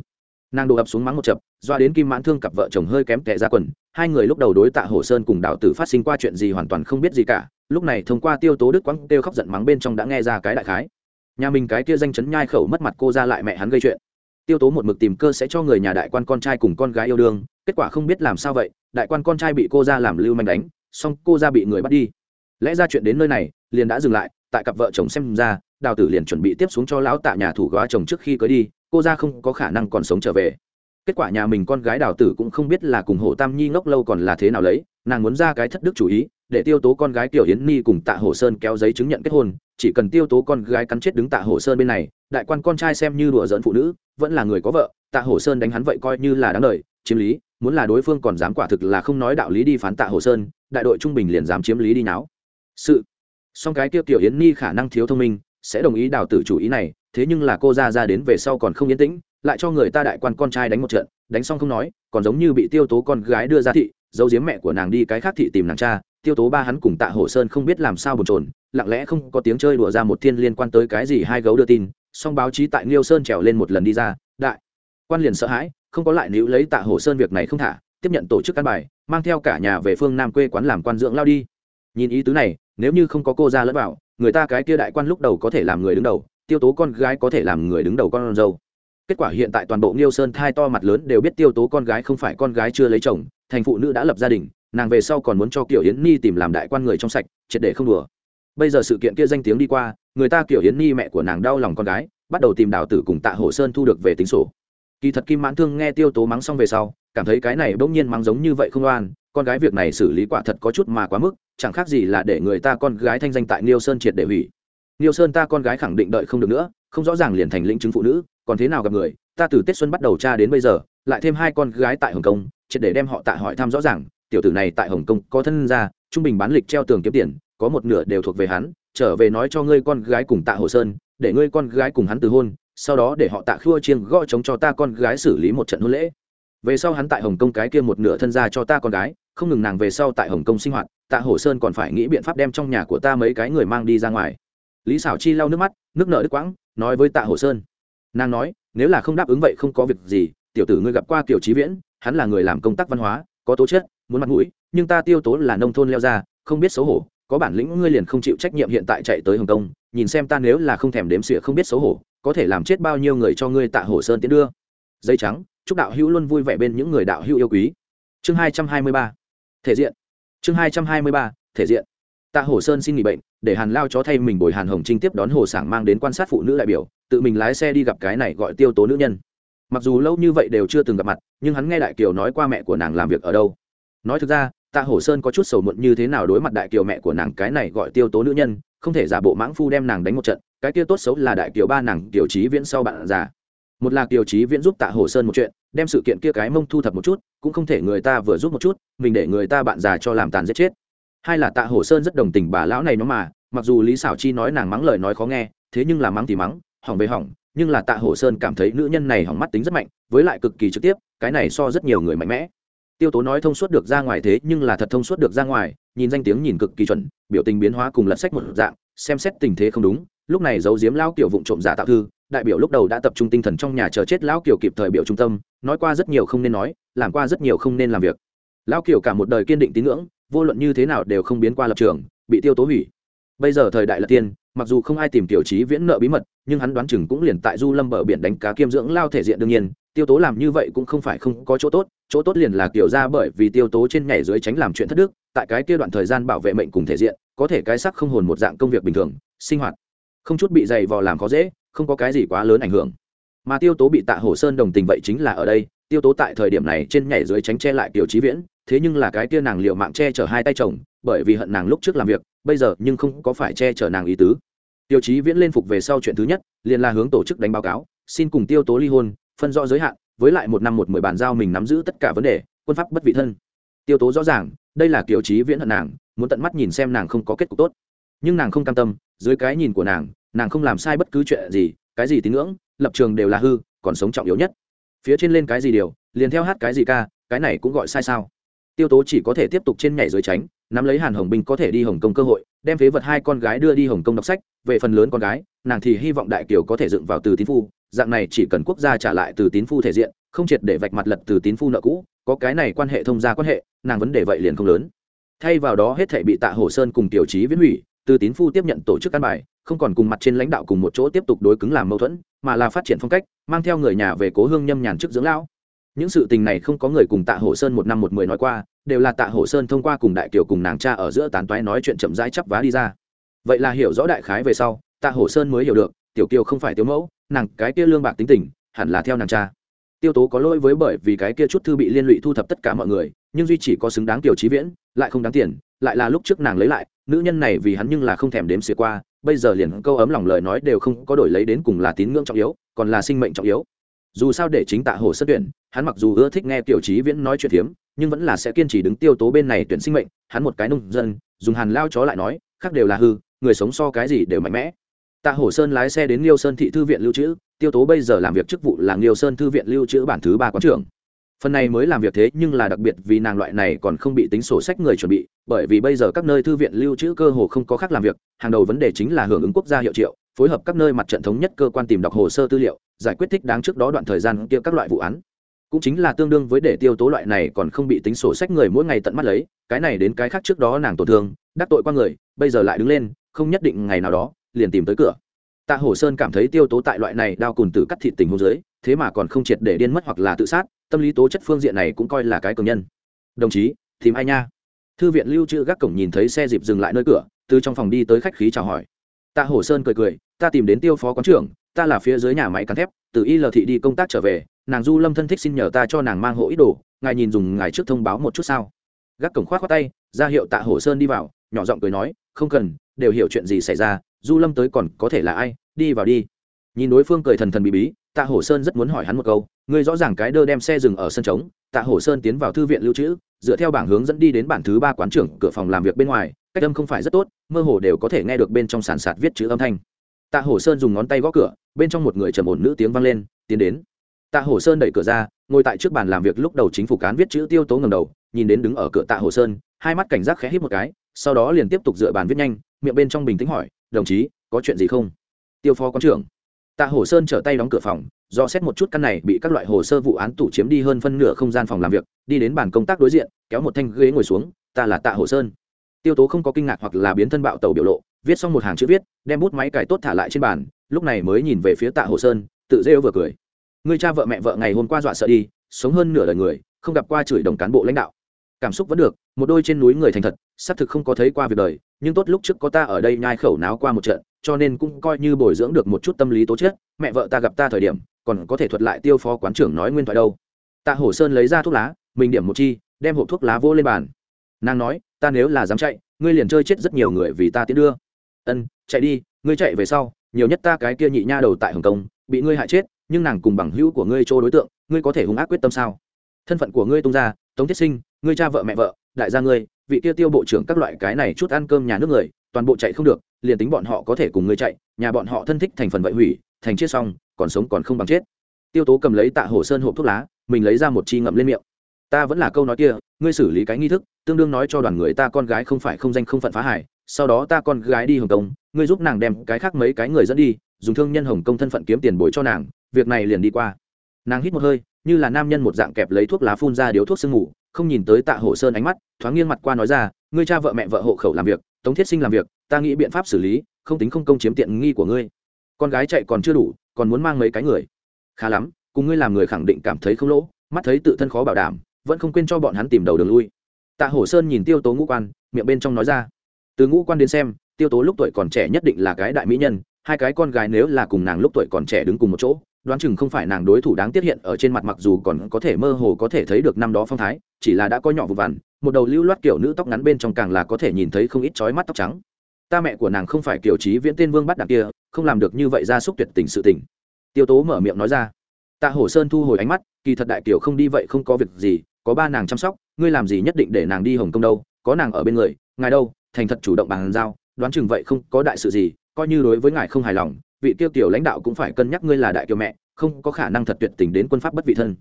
Nàng đổ ập xuống mắng một chập, doa đến kim mãn thương cặp vợ chồng hơi kém tệ ra quần, hai người lúc đầu đối tạ hồ sơn cùng đạo tử phát sinh qua chuyện gì hoàn toàn không biết gì cả, lúc này thông qua tiêu tố đức quăng kêu khóc giận mắng bên trong đã nghe ra cái đại khái. Nhà mình cái kia danh chấn nhai khẩu mất mặt cô ra lại mẹ hắn gây chuyện. Tiêu tố một mực tìm cơ sẽ cho người nhà đại quan con trai cùng con gái yêu đương, kết quả không biết làm sao vậy, đại quan con trai bị cô ra làm lưu manh đánh, xong cô ra bị người bắt đi lẽ ra chuyện đến nơi này, liền đã dừng lại, tại cặp vợ chồng xem ra, đào tử liền chuẩn bị tiếp xuống cho lão tạ nhà thủ góa chồng trước khi cưới đi, cô ra không có khả năng còn sống trở về kết quả nhà mình con gái đào tử cũng không biết là cùng hồ tam nhi ngốc lâu còn là thế nào lấy, nàng muốn ra cái thất đức chủ ý, để tiêu tố con gái tiểu yến ni cùng tạ hồ sơn kéo giấy chứng nhận kết hôn, chỉ cần tiêu tố con gái cắn chết đứng tạ hồ sơn bên này, đại quan con trai xem như đùa giỡn phụ nữ, vẫn là người có vợ, tạ hồ sơn đánh hắn vậy coi như là đáng lời. chiếm lý, muốn là đối phương còn dám quả thực là không nói đạo lý đi phán tạ hồ sơn, đại đội trung bình liền dám chiếm lý đi náo sự. Song cái tiêu tiểu yến ni khả năng thiếu thông minh, sẽ đồng ý đào tử chủ ý này, thế nhưng là cô ra ra đến về sau còn không yên tĩnh, lại cho người ta đại quan con trai đánh một trận, đánh xong không nói, còn giống như bị tiêu tố con gái đưa ra thị, giấu giếm mẹ của nàng đi cái khác thị tìm nàng cha, tiêu tố ba hắn cùng tạ hổ sơn không biết làm sao bồn trồn lặng lẽ không có tiếng chơi đùa ra một thiên liên quan tới cái gì hai gấu đưa tin, song báo chí tại liêu sơn trèo lên một lần đi ra, đại quan liền sợ hãi, không có lại níu lấy tạ hổ sơn việc này không thả, tiếp nhận tổ chức căn bài, mang theo cả nhà về phương nam quê quán làm quan dưỡng lao đi nhìn ý tứ này, nếu như không có cô ra lẫn vào, người ta cái kia đại quan lúc đầu có thể làm người đứng đầu, tiêu tố con gái có thể làm người đứng đầu con dâu. Kết quả hiện tại toàn bộ nghiêu sơn thai to mặt lớn đều biết tiêu tố con gái không phải con gái chưa lấy chồng, thành phụ nữ đã lập gia đình, nàng về sau còn muốn cho kiểu yến ni tìm làm đại quan người trong sạch, triệt để không đùa. Bây giờ sự kiện kia danh tiếng đi qua, người ta kiểu yến ni mẹ của nàng đau lòng con gái, bắt đầu tìm đào tử cùng tạ hồ sơn thu được về tính sổ. Kỳ thật kim mãn thương nghe tiêu tố mắng xong về sau, cảm thấy cái này bỗng nhiên mắng giống như vậy không oan, con gái việc này xử lý quả thật có chút mà quá mức chẳng khác gì là để người ta con gái thanh danh tại niêu sơn triệt để hủy. Niêu sơn ta con gái khẳng định đợi không được nữa, không rõ ràng liền thành lĩnh chứng phụ nữ, còn thế nào gặp người, ta từ tết xuân bắt đầu tra đến bây giờ, lại thêm hai con gái tại hồng kông, triệt để đem họ tạ hỏi thăm rõ ràng, tiểu tử này tại hồng kông có thân ra trung bình bán lịch treo tường kiếm tiền, có một nửa đều thuộc về hắn, trở về nói cho ngươi con gái cùng tạ hồ sơn, để ngươi con gái cùng hắn từ hôn, sau đó để họ tạ khua chiêng gõ chống cho ta con gái xử lý một trận hôn lễ. Về sau hắn tại hồng kông cái kia một nửa thân ra cho ta con gái không ngừng nàng về sau tại hồng kông sinh hoạt, tạ Hổ sơn còn phải nghĩ biện pháp đem trong nhà của ta mấy cái người mang đi ra ngoài. Lý xảo chi lau nước mắt, nước nợ đứt quãng, nói với tạ Hổ sơn. Nàng nói, nếu là không đáp ứng vậy không có việc gì, tiểu tử ngươi gặp qua kiểu trí viễn, hắn là người làm công tác văn hóa, có tố chất, muốn mặt mũi, nhưng ta tiêu tố là nông thôn leo ra, không biết xấu hổ, có bản lĩnh ngươi liền không chịu trách nhiệm hiện tại chạy tới hồng kông, nhìn xem ta nếu là không thèm đếm xỉa không biết xấu hổ, có thể làm chết bao nhiêu người cho ngươi tạ Hổ sơn tiến đưa. Dây trắng, chúc đạo hữu luôn vui vẻ bên những người đạo hữu yêu quý. Chương hai trăm hai mươi ba thể diện. Chương hai trăm hai mươi ba, thể diện. Tạ hồ sơn xin nghỉ bệnh, để hàn lao chó thay mình bồi hàn hồng trinh tiếp đón hồ sảng mang đến quan sát phụ nữ đại biểu, tự mình lái xe đi gặp cái này gọi tiêu tố nữ nhân. Mặc dù lâu như vậy đều chưa từng gặp mặt, nhưng hắn nghe đại kiều nói qua mẹ của nàng làm việc ở đâu. Nói thực ra, tạ hổ sơn có chút sầu muộn như thế nào đối mặt đại kiều mẹ của nàng cái này gọi tiêu tố nữ nhân, không thể giả bộ mãng phu đem nàng đánh một trận, cái kia tốt xấu là đại kiều ba nàng kiều trí viễn sau bạn già. Một là kiều trí viễn giúp tạ hổ sơn một chuyện đem sự kiện kia cái mông thu thập một chút, cũng không thể người ta vừa giúp một chút, mình để người ta bạn già cho làm tàn giết chết. Hai là tạ hổ sơn rất đồng tình bà lão này nó mà, mặc dù lý xảo chi nói nàng mắng lời nói khó nghe, thế nhưng là mắng thì mắng, hỏng về hỏng, nhưng là tạ hổ sơn cảm thấy nữ nhân này hỏng mắt tính rất mạnh, với lại cực kỳ trực tiếp, cái này so rất nhiều người mạnh mẽ. Tiêu tố nói thông suốt được ra ngoài thế nhưng là thật thông suốt được ra ngoài, nhìn danh tiếng nhìn cực kỳ chuẩn, biểu tình biến hóa cùng lật sách một dạng, xem xét tình thế không đúng, lúc này giấu giếm lao kiểu vụng trộm giả tạo thư, đại biểu lúc đầu đã tập trung tinh thần trong nhà chờ chết lão kiểu kịp thời biểu trung tâm nói qua rất nhiều không nên nói, làm qua rất nhiều không nên làm việc. Lão kiểu cả một đời kiên định tín ngưỡng, vô luận như thế nào đều không biến qua lập trường, bị tiêu tố hủy. Bây giờ thời đại là tiên, mặc dù không ai tìm tiểu trí viễn nợ bí mật, nhưng hắn đoán chừng cũng liền tại du lâm bờ biển đánh cá kiêm dưỡng lao thể diện đương nhiên, tiêu tố làm như vậy cũng không phải không có chỗ tốt chỗ tốt liền là kiểu ra bởi vì tiêu tố trên nhảy dưới tránh làm chuyện thất đức, tại cái kia đoạn thời gian bảo vệ mệnh cùng thể diện, có thể cái sắc không hồn một dạng công việc bình thường, sinh hoạt. Không chút bị dày vò làm khó dễ, không có cái gì quá lớn ảnh hưởng mà tiêu tố bị tạ hổ sơn đồng tình vậy chính là ở đây, tiêu tố tại thời điểm này trên nhảy dưới tránh che lại tiểu trí viễn, thế nhưng là cái kia nàng liệu mạng che chở hai tay chồng, bởi vì hận nàng lúc trước làm việc, bây giờ nhưng không có phải che chở nàng ý tứ. Tiêu chí viễn lên phục về sau chuyện thứ nhất, liền là hướng tổ chức đánh báo cáo, xin cùng tiêu tố ly hôn, phân rõ giới hạn, với lại một năm một mười bàn giao mình nắm giữ tất cả vấn đề, quân pháp bất vị thân. Tiêu tố rõ ràng, đây là kiểu trí viễn hận nàng, muốn tận mắt nhìn xem nàng không có kết cục tốt. Nhưng nàng không cam tâm, dưới cái nhìn của nàng nàng không làm sai bất cứ chuyện gì cái gì tín ngưỡng, lập trường đều là hư, còn sống trọng yếu nhất. Phía trên lên cái gì điều, liền theo hát cái gì ca, cái này cũng gọi sai sao. Tiêu tố chỉ có thể tiếp tục trên nhảy dưới tránh, nắm lấy hàn hồng binh có thể đi hồng kông cơ hội, đem phế vật hai con gái đưa đi hồng kông đọc sách, về phần lớn con gái, nàng thì hy vọng đại kiều có thể dựng vào từ tín phu, dạng này chỉ cần quốc gia trả lại từ tín phu thể diện, không triệt để vạch mặt lật từ tín phu nợ cũ, có cái này quan hệ thông gia quan hệ, nàng vấn đề vậy liền không lớn. Thay vào đó hết thể bị tạ hồ sơn cùng tiểu trí viễn hủy, từ tín phu tiếp nhận tổ chức căn bài không còn cùng mặt trên lãnh đạo cùng một chỗ tiếp tục đối cứng làm mâu thuẫn, mà là phát triển phong cách, mang theo người nhà về cố hương nhâm nhàn trước dưỡng lão. Những sự tình này không có người cùng tạ hổ sơn một năm một mười nói qua, đều là tạ hổ sơn thông qua cùng đại kiều cùng nàng cha ở giữa tán toái nói chuyện chậm rãi chắp vá đi ra. Vậy là hiểu rõ đại khái về sau, tạ hổ sơn mới hiểu được, tiểu kiều không phải tiểu mẫu, nàng cái kia lương bạc tính tình, hẳn là theo nàng cha. Tiêu tố có lỗi với bởi vì cái kia chút thư bị liên lụy thu thập tất cả mọi người, nhưng duy chỉ có xứng đáng tiểu trí viễn, lại không đáng tiền, lại là lúc trước nàng lấy lại, nữ nhân này vì hắn nhưng là không thèm đếm xỉa qua bây giờ liền câu ấm lòng lời nói đều không có đổi lấy đến cùng là tín ngưỡng trọng yếu còn là sinh mệnh trọng yếu. Dù sao để chính tạ hồ xuất tuyển hắn mặc dù ưa thích nghe tiểu trí viễn nói chuyện thiếm, nhưng vẫn là sẽ kiên trì đứng tiêu tố bên này tuyển sinh mệnh hắn một cái nông dân dùng hàn lao chó lại nói khác đều là hư người sống so cái gì đều mạnh mẽ. Tạ hổ sơn lái xe đến liêu sơn thị thư viện lưu trữ tiêu tố bây giờ làm việc chức vụ là liêu sơn thư viện lưu trữ bản thứ ba quán trưởng phần này mới làm việc thế nhưng là đặc biệt vì nàng loại này còn không bị tính sổ sách người chuẩn bị, bởi vì bây giờ các nơi thư viện lưu trữ cơ hồ không có khác làm việc, hàng đầu vấn đề chính là hưởng ứng quốc gia hiệu triệu, phối hợp các nơi mặt trận thống nhất cơ quan tìm đọc hồ sơ tư liệu, giải quyết thích đáng trước đó đoạn thời gian kia các loại vụ án. Cũng chính là tương đương với để tiêu tố loại này còn không bị tính sổ sách người mỗi ngày tận mắt lấy, cái này đến cái khác trước đó nàng tổn thương, đắc tội qua người, bây giờ lại đứng lên, không nhất định ngày nào đó, liền tìm tới cửa. Tạ hổ sơn cảm thấy tiêu tố tại loại này đao cùn tử cắt thịt tình hôn giới thế mà còn không triệt để điên mất hoặc là tự sát tâm lý tố chất phương diện này cũng coi là cái cường nhân. Đồng chí, tìm ai nha? Thư viện lưu trữ gác cổng nhìn thấy xe dịp dừng lại nơi cửa, từ trong phòng đi tới khách khí chào hỏi. Tạ hổ sơn cười cười, ta tìm đến tiêu phó quán trưởng, ta là phía dưới nhà máy cắn thép, từ y lờ thị đi công tác trở về, nàng du lâm thân thích xin nhờ ta cho nàng mang hộ ít đồ, ngài nhìn dùng ngài trước thông báo một chút sao? Gác cổng khoát khoát tay, ra hiệu tạ hổ sơn đi vào, nhỏ giọng cười nói, không cần, đều hiểu chuyện gì xảy ra, du lâm tới còn có thể là ai, đi vào đi nhìn đối phương cười thần thần bí bí, tạ hổ sơn rất muốn hỏi hắn một câu, ngươi rõ ràng cái đơ đem xe dừng ở sân trống. Tạ hổ sơn tiến vào thư viện lưu trữ, dựa theo bảng hướng dẫn đi đến bản thứ ba quán trưởng cửa phòng làm việc bên ngoài, cách âm không phải rất tốt, mơ hồ đều có thể nghe được bên trong sàn sạt viết chữ âm thanh. Tạ hổ sơn dùng ngón tay gõ cửa, bên trong một người trầm ổn nữ tiếng vang lên, tiến đến. Tạ hổ sơn đẩy cửa ra, ngồi tại trước bàn làm việc lúc đầu chính phủ cán viết chữ tiêu tố ngầm đầu, nhìn đến đứng ở cửa tạ hổ sơn, hai mắt cảnh giác khẽ hít một cái, sau đó liền tiếp tục dựa bàn viết nhanh, miệng bên trong bình tĩnh hỏi, đồng chí, có chuyện gì không? Tiêu phó quán trưởng tạ hổ sơn trở tay đóng cửa phòng, do xét một chút căn này bị các loại hồ sơ vụ án tủ chiếm đi hơn phân nửa không gian phòng làm việc, đi đến bàn công tác đối diện, kéo một thanh ghế ngồi xuống, ta là tạ hổ sơn. Tiêu tố không có kinh ngạc hoặc là biến thân bạo tàu biểu lộ, viết xong một hàng chữ viết, đem bút máy cài tốt thả lại trên bàn, lúc này mới nhìn về phía tạ Hồ sơn, tự rêu vừa cười. Người cha vợ mẹ vợ ngày hôm qua dọa sợ đi, sống hơn nửa đời người, không gặp qua chửi đồng cán bộ lãnh đạo. Cảm xúc vẫn được một đôi trên núi người thành thật, xác thực không có thấy qua việc đời, nhưng tốt lúc trước có ta ở đây nhai khẩu náo qua một trận, cho nên cũng coi như bồi dưỡng được một chút tâm lý tố chất, mẹ vợ ta gặp ta thời điểm, còn có thể thuật lại tiêu phó quán trưởng nói nguyên thoại đâu. Tạ hổ sơn lấy ra thuốc lá, mình điểm một chi, đem hộp thuốc lá vô lên bàn. Nàng nói, ta nếu là dám chạy, ngươi liền chơi chết rất nhiều người vì ta tiến đưa. Ân, chạy đi, ngươi chạy về sau, nhiều nhất ta cái kia nhị nha đầu tại hồng kông, bị ngươi hại chết, nhưng nàng cùng bằng hữu của ngươi chỗ đối tượng, ngươi có thể hung ác quyết tâm sao? Thân phận của ngươi tung ra, tống thiết sinh, ngươi cha vợ mẹ vợ đại gia ngươi, vị kia tiêu bộ trưởng các loại cái này chút ăn cơm nhà nước người, toàn bộ chạy không được, liền tính bọn họ có thể cùng ngươi chạy, nhà bọn họ thân thích thành phần vậy hủy, thành chết xong, còn sống còn không bằng chết. Tiêu tố cầm lấy tạ hồ sơn hộp thuốc lá, mình lấy ra một chi ngậm lên miệng. Ta vẫn là câu nói kia, ngươi xử lý cái nghi thức, tương đương nói cho đoàn người ta con gái không phải không danh không phận phá hải sau đó ta con gái đi hồng kông, ngươi giúp nàng đem cái khác mấy cái người dẫn đi, dùng thương nhân hồng kông thân phận kiếm tiền bồi cho nàng, việc này liền đi qua. Nàng hít một hơi, như là nam nhân một dạng kẹp lấy thuốc lá phun ra điếu thuốc sương ngủ không nhìn tới tạ hổ sơn ánh mắt, thoáng nghiêng mặt qua nói ra, ngươi cha vợ mẹ vợ hộ khẩu làm việc, tống thiết sinh làm việc, ta nghĩ biện pháp xử lý, không tính không công chiếm tiện nghi của ngươi. Con gái chạy còn chưa đủ, còn muốn mang mấy cái người. Khá lắm, cùng ngươi làm người khẳng định cảm thấy không lỗ, mắt thấy tự thân khó bảo đảm, vẫn không quên cho bọn hắn tìm đầu đường lui. Tạ hổ sơn nhìn tiêu tố ngũ quan, miệng bên trong nói ra. Từ ngũ quan đến xem, tiêu tố lúc tuổi còn trẻ nhất định là cái đại mỹ nhân hai cái con gái nếu là cùng nàng lúc tuổi còn trẻ đứng cùng một chỗ, đoán chừng không phải nàng đối thủ đáng tiết hiện ở trên mặt mặc dù còn có thể mơ hồ có thể thấy được năm đó phong thái, chỉ là đã có nhỏ vụ vằn, một đầu lưu loát kiểu nữ tóc ngắn bên trong càng là có thể nhìn thấy không ít chói mắt tóc trắng. Ta mẹ của nàng không phải kiểu trí viễn tên vương bắt đặc kia, không làm được như vậy ra xúc tuyệt tình sự tình. Tiêu tố mở miệng nói ra. Tạ hổ sơn thu hồi ánh mắt, kỳ thật đại kiểu không đi vậy không có việc gì, có ba nàng chăm sóc, ngươi làm gì nhất định để nàng đi hồng công đâu, có nàng ở bên người, ngài đâu, thành thật chủ động bàn giao, đoán chừng vậy không có đại sự gì coi như đối với ngài không hài lòng, vị tiêu tiểu lãnh đạo cũng phải cân nhắc ngươi là đại kiều mẹ, không có khả năng thật tuyệt tình đến quân pháp bất vị thân.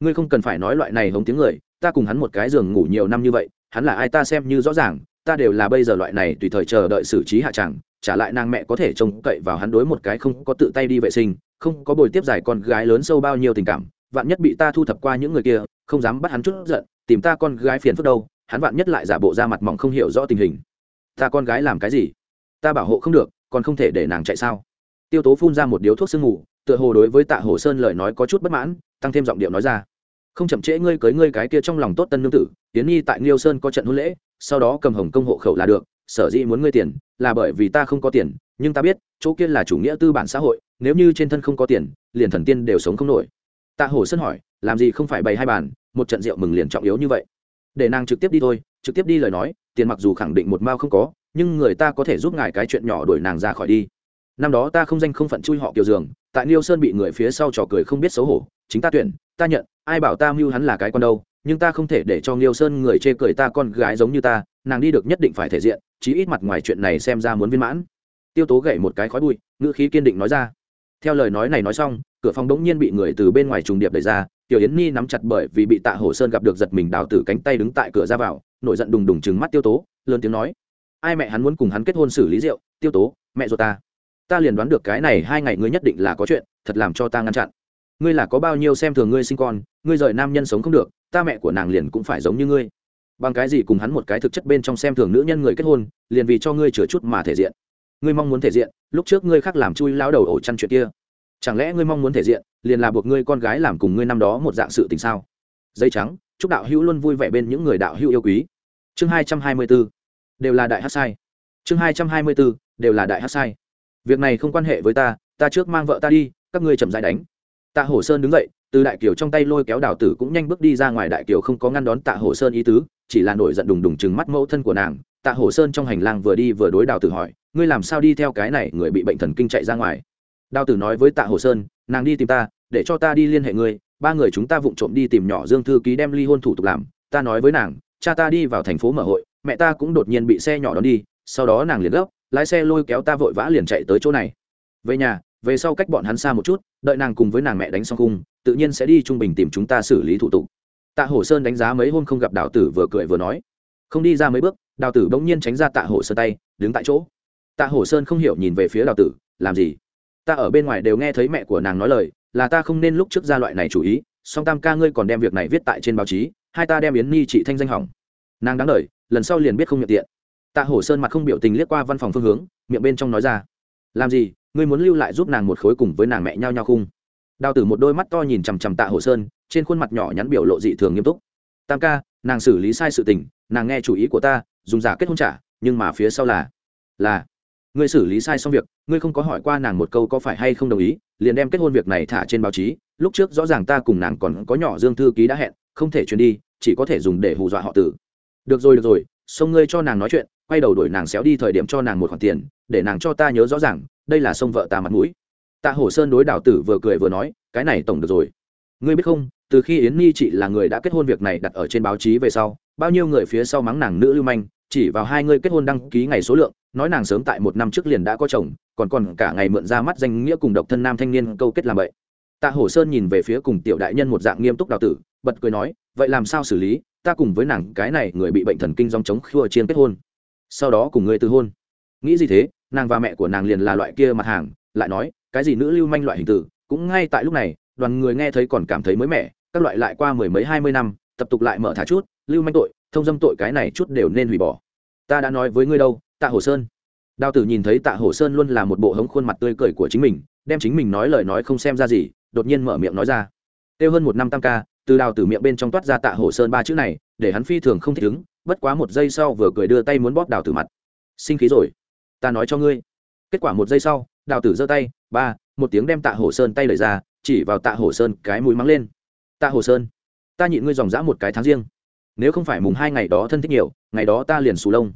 Ngươi không cần phải nói loại này hống tiếng người, ta cùng hắn một cái giường ngủ nhiều năm như vậy, hắn là ai ta xem như rõ ràng, ta đều là bây giờ loại này tùy thời chờ đợi xử trí hạ tràng trả lại nàng mẹ có thể trông cậy vào hắn đối một cái không có tự tay đi vệ sinh, không có bồi tiếp giải con gái lớn sâu bao nhiêu tình cảm, vạn nhất bị ta thu thập qua những người kia, không dám bắt hắn chút giận, tìm ta con gái phiền phức đâu, hắn vạn nhất lại giả bộ ra mặt mỏng không hiểu rõ tình hình. Ta con gái làm cái gì? Ta bảo hộ không được còn không thể để nàng chạy sao? Tiêu tố phun ra một điếu thuốc sương ngủ tựa hồ đối với tạ hồ sơn lời nói có chút bất mãn, tăng thêm giọng điệu nói ra. Không chậm trễ ngươi cưới ngươi cái kia trong lòng tốt tân nương tử tiến nhi tại nghiêu sơn có trận hôn lễ, sau đó cầm hồng công hộ khẩu là được, sở dĩ muốn ngươi tiền, là bởi vì ta không có tiền, nhưng ta biết, chỗ kia là chủ nghĩa tư bản xã hội, nếu như trên thân không có tiền, liền thần tiên đều sống không nổi. Tạ hồ sơn hỏi, làm gì không phải bày hai bàn, một trận rượu mừng liền trọng yếu như vậy? Để nàng trực tiếp đi thôi, trực tiếp đi lời nói, tiền mặc dù khẳng định một mao không có nhưng người ta có thể giúp ngài cái chuyện nhỏ đuổi nàng ra khỏi đi. Năm đó ta không danh không phận chui họ kiều giường tại niêu sơn bị người phía sau trò cười không biết xấu hổ, chính ta tuyển, ta nhận, ai bảo ta mưu hắn là cái con đâu, nhưng ta không thể để cho niêu sơn người chê cười ta con gái giống như ta, nàng đi được nhất định phải thể diện, chí ít mặt ngoài chuyện này xem ra muốn viên mãn. Tiêu tố gậy một cái khói bụi, ngữ khí kiên định nói ra. Theo lời nói này nói xong, cửa phòng đống nhiên bị người từ bên ngoài trùng điệp đẩy ra, tiểu yến ni nắm chặt bởi vì bị tạ hồ sơn gặp được giật mình đào tử cánh tay đứng tại cửa ra vào, nổi giận đùng đùng chừng mắt tiêu tố, lớn tiếng nói ai mẹ hắn muốn cùng hắn kết hôn xử lý rượu, tiêu tố, mẹ ruột ta. Ta liền đoán được cái này hai ngày ngươi nhất định là có chuyện, thật làm cho ta ngăn chặn. Ngươi là có bao nhiêu xem thường ngươi sinh con, ngươi rời nam nhân sống không được, ta mẹ của nàng liền cũng phải giống như ngươi. Bằng cái gì cùng hắn một cái thực chất bên trong xem thường nữ nhân người kết hôn, liền vì cho ngươi chừa chút mà thể diện. Ngươi mong muốn thể diện, lúc trước ngươi khác làm chui lao đầu ổ chăn chuyện kia. Chẳng lẽ ngươi mong muốn thể diện, liền là buộc ngươi con gái làm cùng ngươi năm đó một dạng sự tình sao? Dây trắng, chúc đạo hữu luôn vui vẻ bên những người đạo hữu yêu quý. Chương hai trăm hai mươi bốn đều là đại hát sai. Chương hai trăm hai mươi bốn, đều là đại hát sai. Việc này không quan hệ với ta ta trước mang vợ ta đi các ngươi chậm dãi đánh. Tạ hổ sơn đứng dậy từ đại kiều trong tay lôi kéo đào tử cũng nhanh bước đi ra ngoài. Đại kiều không có ngăn đón tạ hổ sơn ý tứ chỉ là nổi giận đùng đùng chừng mắt mẫu thân của nàng. Tạ hổ sơn trong hành lang vừa đi vừa đối đào tử hỏi ngươi làm sao đi theo cái này người bị bệnh thần kinh chạy ra ngoài? Đào tử nói với tạ hổ sơn nàng đi tìm ta để cho ta đi liên hệ ngươi. Ba người chúng ta vụng trộm đi tìm nhỏ dương thư ký đem ly hôn thủ tục làm. Ta nói với nàng cha ta đi vào thành phố mở hội mẹ ta cũng đột nhiên bị xe nhỏ đón đi, sau đó nàng liền gấp, lái xe lôi kéo ta vội vã liền chạy tới chỗ này. Về nhà, về sau cách bọn hắn xa một chút, đợi nàng cùng với nàng mẹ đánh xong cung tự nhiên sẽ đi trung bình tìm chúng ta xử lý thủ tục. Tạ hổ sơn đánh giá mấy hôm không gặp đào tử vừa cười vừa nói. Không đi ra mấy bước, đào tử bỗng nhiên tránh ra tạ hổ sơn tay, đứng tại chỗ. Tạ hổ sơn không hiểu nhìn về phía đào tử, làm gì? Ta ở bên ngoài đều nghe thấy mẹ của nàng nói lời, là ta không nên lúc trước ra loại này chủ ý, song tam ca ngươi còn đem việc này viết tại trên báo chí, hai ta đem yến Nhi chị thanh danh hỏng. Nàng đáng đ lần sau liền biết không nhận tiện. Tạ hổ sơn mặt không biểu tình liếc qua văn phòng phương hướng, miệng bên trong nói ra, làm gì, ngươi muốn lưu lại giúp nàng một khối cùng với nàng mẹ nhau nhau khung? Đào tử một đôi mắt to nhìn chằm chằm tạ hổ sơn, trên khuôn mặt nhỏ nhắn biểu lộ dị thường nghiêm túc. Tam ca, nàng xử lý sai sự tình, nàng nghe chủ ý của ta, dùng giả kết hôn trả, nhưng mà phía sau là là, ngươi xử lý sai xong việc, ngươi không có hỏi qua nàng một câu có phải hay không đồng ý, liền đem kết hôn việc này thả trên báo chí, lúc trước rõ ràng ta cùng nàng còn có nhỏ dương thư ký đã hẹn, không thể chuyển đi, chỉ có thể dùng để hù dọa họ tử được rồi được rồi sông ngươi cho nàng nói chuyện, quay đầu đuổi nàng xéo đi thời điểm cho nàng một khoản tiền, để nàng cho ta nhớ rõ ràng, đây là sông vợ ta mặt mũi. Tạ hổ sơn đối đào tử vừa cười vừa nói, cái này tổng được rồi. Ngươi biết không, từ khi yến nhi chị là người đã kết hôn việc này đặt ở trên báo chí về sau, bao nhiêu người phía sau mắng nàng nữ lưu manh, chỉ vào hai người kết hôn đăng ký ngày số lượng, nói nàng sớm tại một năm trước liền đã có chồng, còn còn cả ngày mượn ra mắt danh nghĩa cùng độc thân nam thanh niên câu kết làm vậy tạ hổ sơn nhìn về phía cùng tiểu đại nhân một dạng nghiêm túc đào tử bật cười nói, vậy làm sao xử lý? Ta cùng với nàng, cái này người bị bệnh thần kinh dòng chống khua chiên kết hôn. Sau đó cùng người từ hôn. Nghĩ gì thế? Nàng và mẹ của nàng liền là loại kia mặt hàng, lại nói, cái gì nữ lưu manh loại hình tử? Cũng ngay tại lúc này, đoàn người nghe thấy còn cảm thấy mới mẻ, các loại lại qua mười mấy hai mươi năm, tập tục lại mở thả chút, lưu manh tội, thông dâm tội, cái này chút đều nên hủy bỏ. Ta đã nói với ngươi đâu, tạ hồ sơn. Đào tử nhìn thấy tạ hồ sơn luôn là một bộ hống khuôn mặt tươi cười của chính mình, đem chính mình nói lời nói không xem ra gì, đột nhiên mở miệng nói ra. Tiêu hơn một năm tam ca từ đào tử miệng bên trong toát ra tạ hồ sơn ba chữ này, để hắn phi thường không thích ứng, bất quá một giây sau vừa cười đưa tay muốn bóp đào tử mặt. Sinh khí rồi, ta nói cho ngươi. Kết quả một giây sau, đào tử giơ tay, ba, một tiếng đem tạ hổ sơn tay lời ra, chỉ vào tạ hổ sơn cái mũi mắng lên. Tạ hổ sơn, ta nhịn ngươi dòng dã một cái tháng riêng. Nếu không phải mùng hai ngày đó thân thích nhiều, ngày đó ta liền xù lông.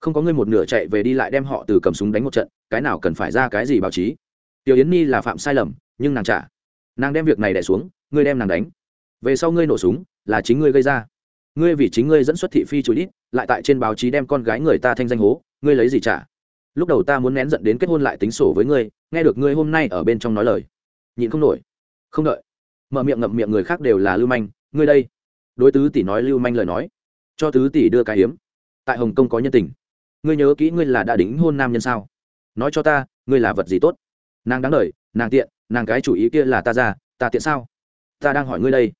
Không có ngươi một nửa chạy về đi lại đem họ từ cầm súng đánh một trận, cái nào cần phải ra cái gì báo chí. Tiểu yến nhi là phạm sai lầm, nhưng nàng trả. Nàng đem việc này đẻ xuống, ngươi đem nàng đánh về sau ngươi nổ súng, là chính ngươi gây ra. Ngươi vì chính ngươi dẫn xuất thị phi chối ít lại tại trên báo chí đem con gái người ta thanh danh hố, ngươi lấy gì trả? Lúc đầu ta muốn nén giận đến kết hôn lại tính sổ với ngươi, nghe được ngươi hôm nay ở bên trong nói lời. Nhịn không nổi. Không đợi. Mở miệng ngậm miệng người khác đều là lưu manh, ngươi đây. Đối tứ tỷ nói lưu manh lời nói, cho tứ tỷ đưa cái hiếm. Tại hồng kông có nhân tình. Ngươi nhớ kỹ ngươi là đã đính hôn nam nhân sao? Nói cho ta, ngươi là vật gì tốt? Nàng đáng lời nàng tiện, nàng cái chủ ý kia là ta ra, ta tiện sao? Ta đang hỏi ngươi đây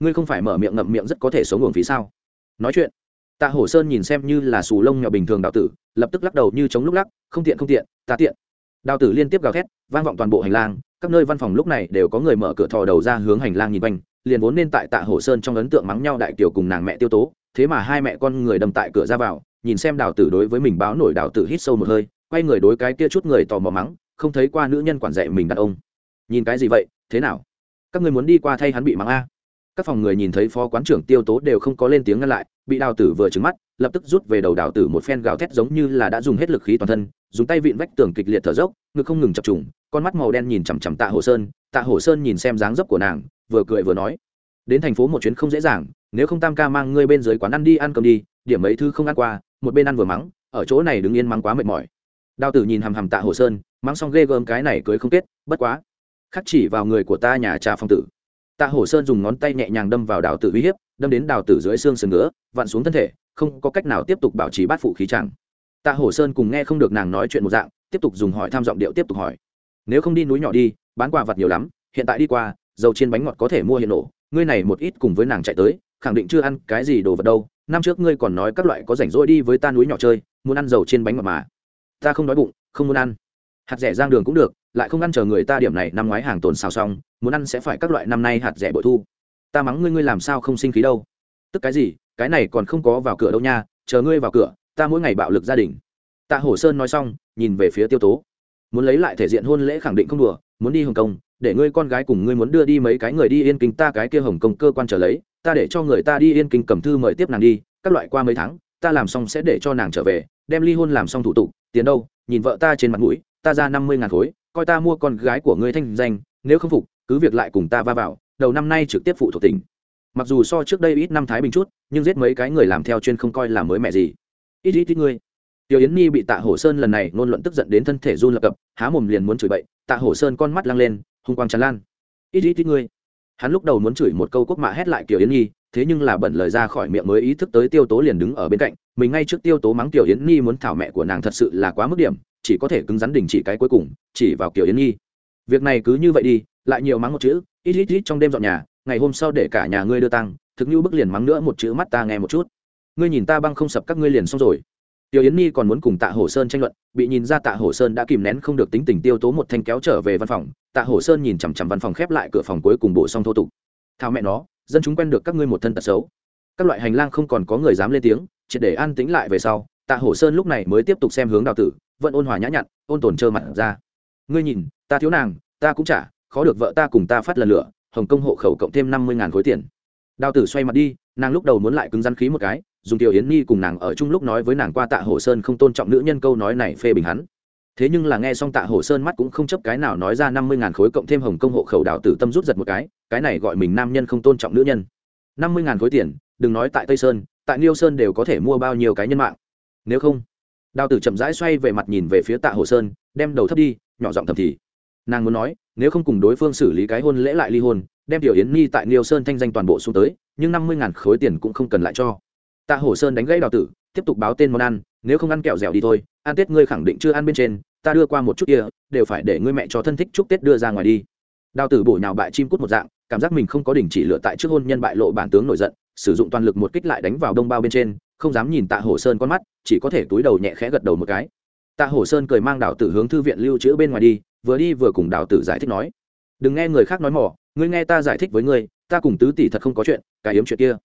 ngươi không phải mở miệng ngậm miệng rất có thể sống uổng phí sao? Nói chuyện. Tạ hổ sơn nhìn xem như là xù lông nhỏ bình thường đạo tử, lập tức lắc đầu như chống lúc lắc, không tiện không tiện, ta tiện. Đào tử liên tiếp gào thét, vang vọng toàn bộ hành lang, các nơi văn phòng lúc này đều có người mở cửa thò đầu ra hướng hành lang nhìn quanh, liền vốn nên tại tạ hổ sơn trong ấn tượng mắng nhau đại kiều cùng nàng mẹ tiêu tố, thế mà hai mẹ con người đâm tại cửa ra vào, nhìn xem đào tử đối với mình báo nổi đào tử hít sâu một hơi, quay người đối cái kia chút người tò mò mắng, không thấy qua nữ nhân quản dạy mình đàn ông. Nhìn cái gì vậy, thế nào? Các người muốn đi qua thay hắn bị mắng a? Các phòng người nhìn thấy phó quán trưởng tiêu tố đều không có lên tiếng ngăn lại, bị đào tử vừa trứng mắt, lập tức rút về đầu đào tử một phen gào thét giống như là đã dùng hết lực khí toàn thân, dùng tay vịn vách tường kịch liệt thở dốc, ngực không ngừng chập trùng, con mắt màu đen nhìn chằm chằm tạ hồ sơn, tạ hồ sơn nhìn xem dáng dấp của nàng, vừa cười vừa nói, đến thành phố một chuyến không dễ dàng, nếu không tam ca mang ngươi bên dưới quán ăn đi ăn cơm đi, điểm mấy thứ không ăn qua, một bên ăn vừa mắng, ở chỗ này đứng yên mắng quá mệt mỏi. Đào tử nhìn hằm hằm tạ hồ sơn, mắng xong ghê gớm cái này cưới không kết, bất quá khắc chỉ vào người của ta nhà cha phong tử tạ Hổ sơn dùng ngón tay nhẹ nhàng đâm vào đào tử uy hiếp, đâm đến đào tử dưới xương sườn ngứa, vặn xuống thân thể, không có cách nào tiếp tục bảo trì bát phụ khí chẳng tạ Hổ sơn cùng nghe không được nàng nói chuyện một dạng, tiếp tục dùng hỏi tham giọng điệu tiếp tục hỏi. Nếu không đi núi nhỏ đi, bán quà vật nhiều lắm, hiện tại đi qua, dầu chiên bánh ngọt có thể mua hiện nổ, ngươi này một ít cùng với nàng chạy tới, khẳng định chưa ăn cái gì đồ vật đâu, năm trước ngươi còn nói các loại có rảnh rỗi đi với ta núi nhỏ chơi, muốn ăn dầu trên bánh ngọt mà. Ta không đói bụng, không muốn ăn. Hạt rẻ giang đường cũng được lại không ăn chờ người ta điểm này, năm ngoái hàng tồn xào xong, muốn ăn sẽ phải các loại năm nay hạt rẻ bội thu. Ta mắng ngươi ngươi làm sao không sinh khí đâu? Tức cái gì? Cái này còn không có vào cửa đâu nha, chờ ngươi vào cửa, ta mỗi ngày bạo lực gia đình. Tạ hổ sơn nói xong, nhìn về phía tiêu tố. Muốn lấy lại thể diện hôn lễ khẳng định không đùa, muốn đi hồng kông, để ngươi con gái cùng ngươi muốn đưa đi mấy cái người đi yên kinh, ta cái kia hồng kông cơ quan trở lấy, ta để cho người ta đi yên kinh cầm thư mời tiếp nàng đi, các loại qua mấy tháng, ta làm xong sẽ để cho nàng trở về, đem ly hôn làm xong thủ tục, tiền đâu, nhìn vợ ta trên mặt mũi ta ra năm mươi ngàn khối, coi ta mua con gái của ngươi thanh danh, nếu không phục, cứ việc lại cùng ta va vào, đầu năm nay trực tiếp phụ thuộc tỉnh. Mặc dù so trước đây ít năm thái bình chút, nhưng giết mấy cái người làm theo chuyên không coi là mới mẹ gì. Ít ít ít ngươi. Tiểu yến nhi bị tạ hổ sơn lần này ngôn luận tức giận đến thân thể run lập cập, há mồm liền muốn chửi bậy, tạ hổ sơn con mắt lăng lên, hung quang tràn lan. Ít ít ít ngươi. Hắn lúc đầu muốn chửi một câu quốc mạ hét lại kiểu yến nhi, thế nhưng là bẩn lời ra khỏi miệng mới ý thức tới tiêu tố liền đứng ở bên cạnh, mình ngay trước tiêu tố mắng tiểu yến nhi muốn thảo mẹ của nàng thật sự là quá mức điểm chỉ có thể cứng rắn đình chỉ cái cuối cùng, chỉ vào kiểu yến nhi việc này cứ như vậy đi, lại nhiều mắng một chữ, ít ít ít trong đêm dọn nhà, ngày hôm sau để cả nhà ngươi đưa tăng thực như bức liền mắng nữa một chữ mắt ta nghe một chút. Ngươi nhìn ta băng không sập các ngươi liền xong rồi. Tiểu yến nhi còn muốn cùng tạ hổ sơn tranh luận, bị nhìn ra tạ hổ sơn đã kìm nén không được tính tình tiêu tố một thanh kéo trở về văn phòng, tạ hổ sơn nhìn chằm chằm văn phòng khép lại cửa phòng cuối cùng bổ xong thô tục. Thao mẹ nó, dân chúng quen được các ngươi một thân tật xấu. Các loại hành lang không còn có người dám lên tiếng, triệt để an tĩnh lại về sau tạ hổ sơn lúc này mới tiếp tục xem hướng đào tử, vẫn ôn hòa nhã nhặn, ôn tồn trơ mặt ra. Ngươi nhìn, ta thiếu nàng, ta cũng trả khó được vợ ta cùng ta phát lần lửa, hồng công hộ khẩu cộng thêm năm mươi ngàn khối tiền. Đào tử xoay mặt đi, nàng lúc đầu muốn lại cứng rắn khí một cái, dùng tiểu yến nhi cùng nàng ở chung lúc nói với nàng qua tạ Hổ sơn không tôn trọng nữ nhân câu nói này phê bình hắn. Thế nhưng là nghe xong tạ Hổ sơn mắt cũng không chấp cái nào nói ra năm mươi ngàn khối cộng thêm hồng công hộ khẩu đào tử tâm rút giật một cái cái này gọi mình nam nhân không tôn trọng nữ nhân. năm mươi ngàn khối tiền, đừng nói tại tây sơn, tại niêu sơn đều có thể mua bao nhiêu cái nhân mạng nếu không, đào tử chậm rãi xoay về mặt nhìn về phía tạ hồ sơn, đem đầu thấp đi, nhỏ giọng thầm thì. Nàng muốn nói, nếu không cùng đối phương xử lý cái hôn lễ lại ly hôn, đem tiểu yến nhi tại niêu sơn thanh danh toàn bộ xuống tới, nhưng năm mươi ngàn khối tiền cũng không cần lại cho. Tạ hổ sơn đánh gãy đào tử, tiếp tục báo tên món ăn, nếu không ăn kẹo dẻo đi thôi, ăn tết ngươi khẳng định chưa ăn bên trên, ta đưa qua một chút kia, đều phải để ngươi mẹ cho thân thích chúc tết đưa ra ngoài đi. Đào tử bổ nhào bại chim cút một dạng, cảm giác mình không có đình chỉ lựa tại trước hôn nhân bại lộ bản tướng nổi giận, sử dụng toàn lực một kích lại đánh vào đông bao bên trên không dám nhìn tạ hổ sơn con mắt, chỉ có thể túi đầu nhẹ khẽ gật đầu một cái. Tạ hổ sơn cười mang đào tử hướng thư viện lưu trữ bên ngoài đi, vừa đi vừa cùng đào tử giải thích nói, đừng nghe người khác nói mỏ, ngươi nghe ta giải thích với ngươi, ta cùng tứ tỷ thật không có chuyện, cái hiếm chuyện kia.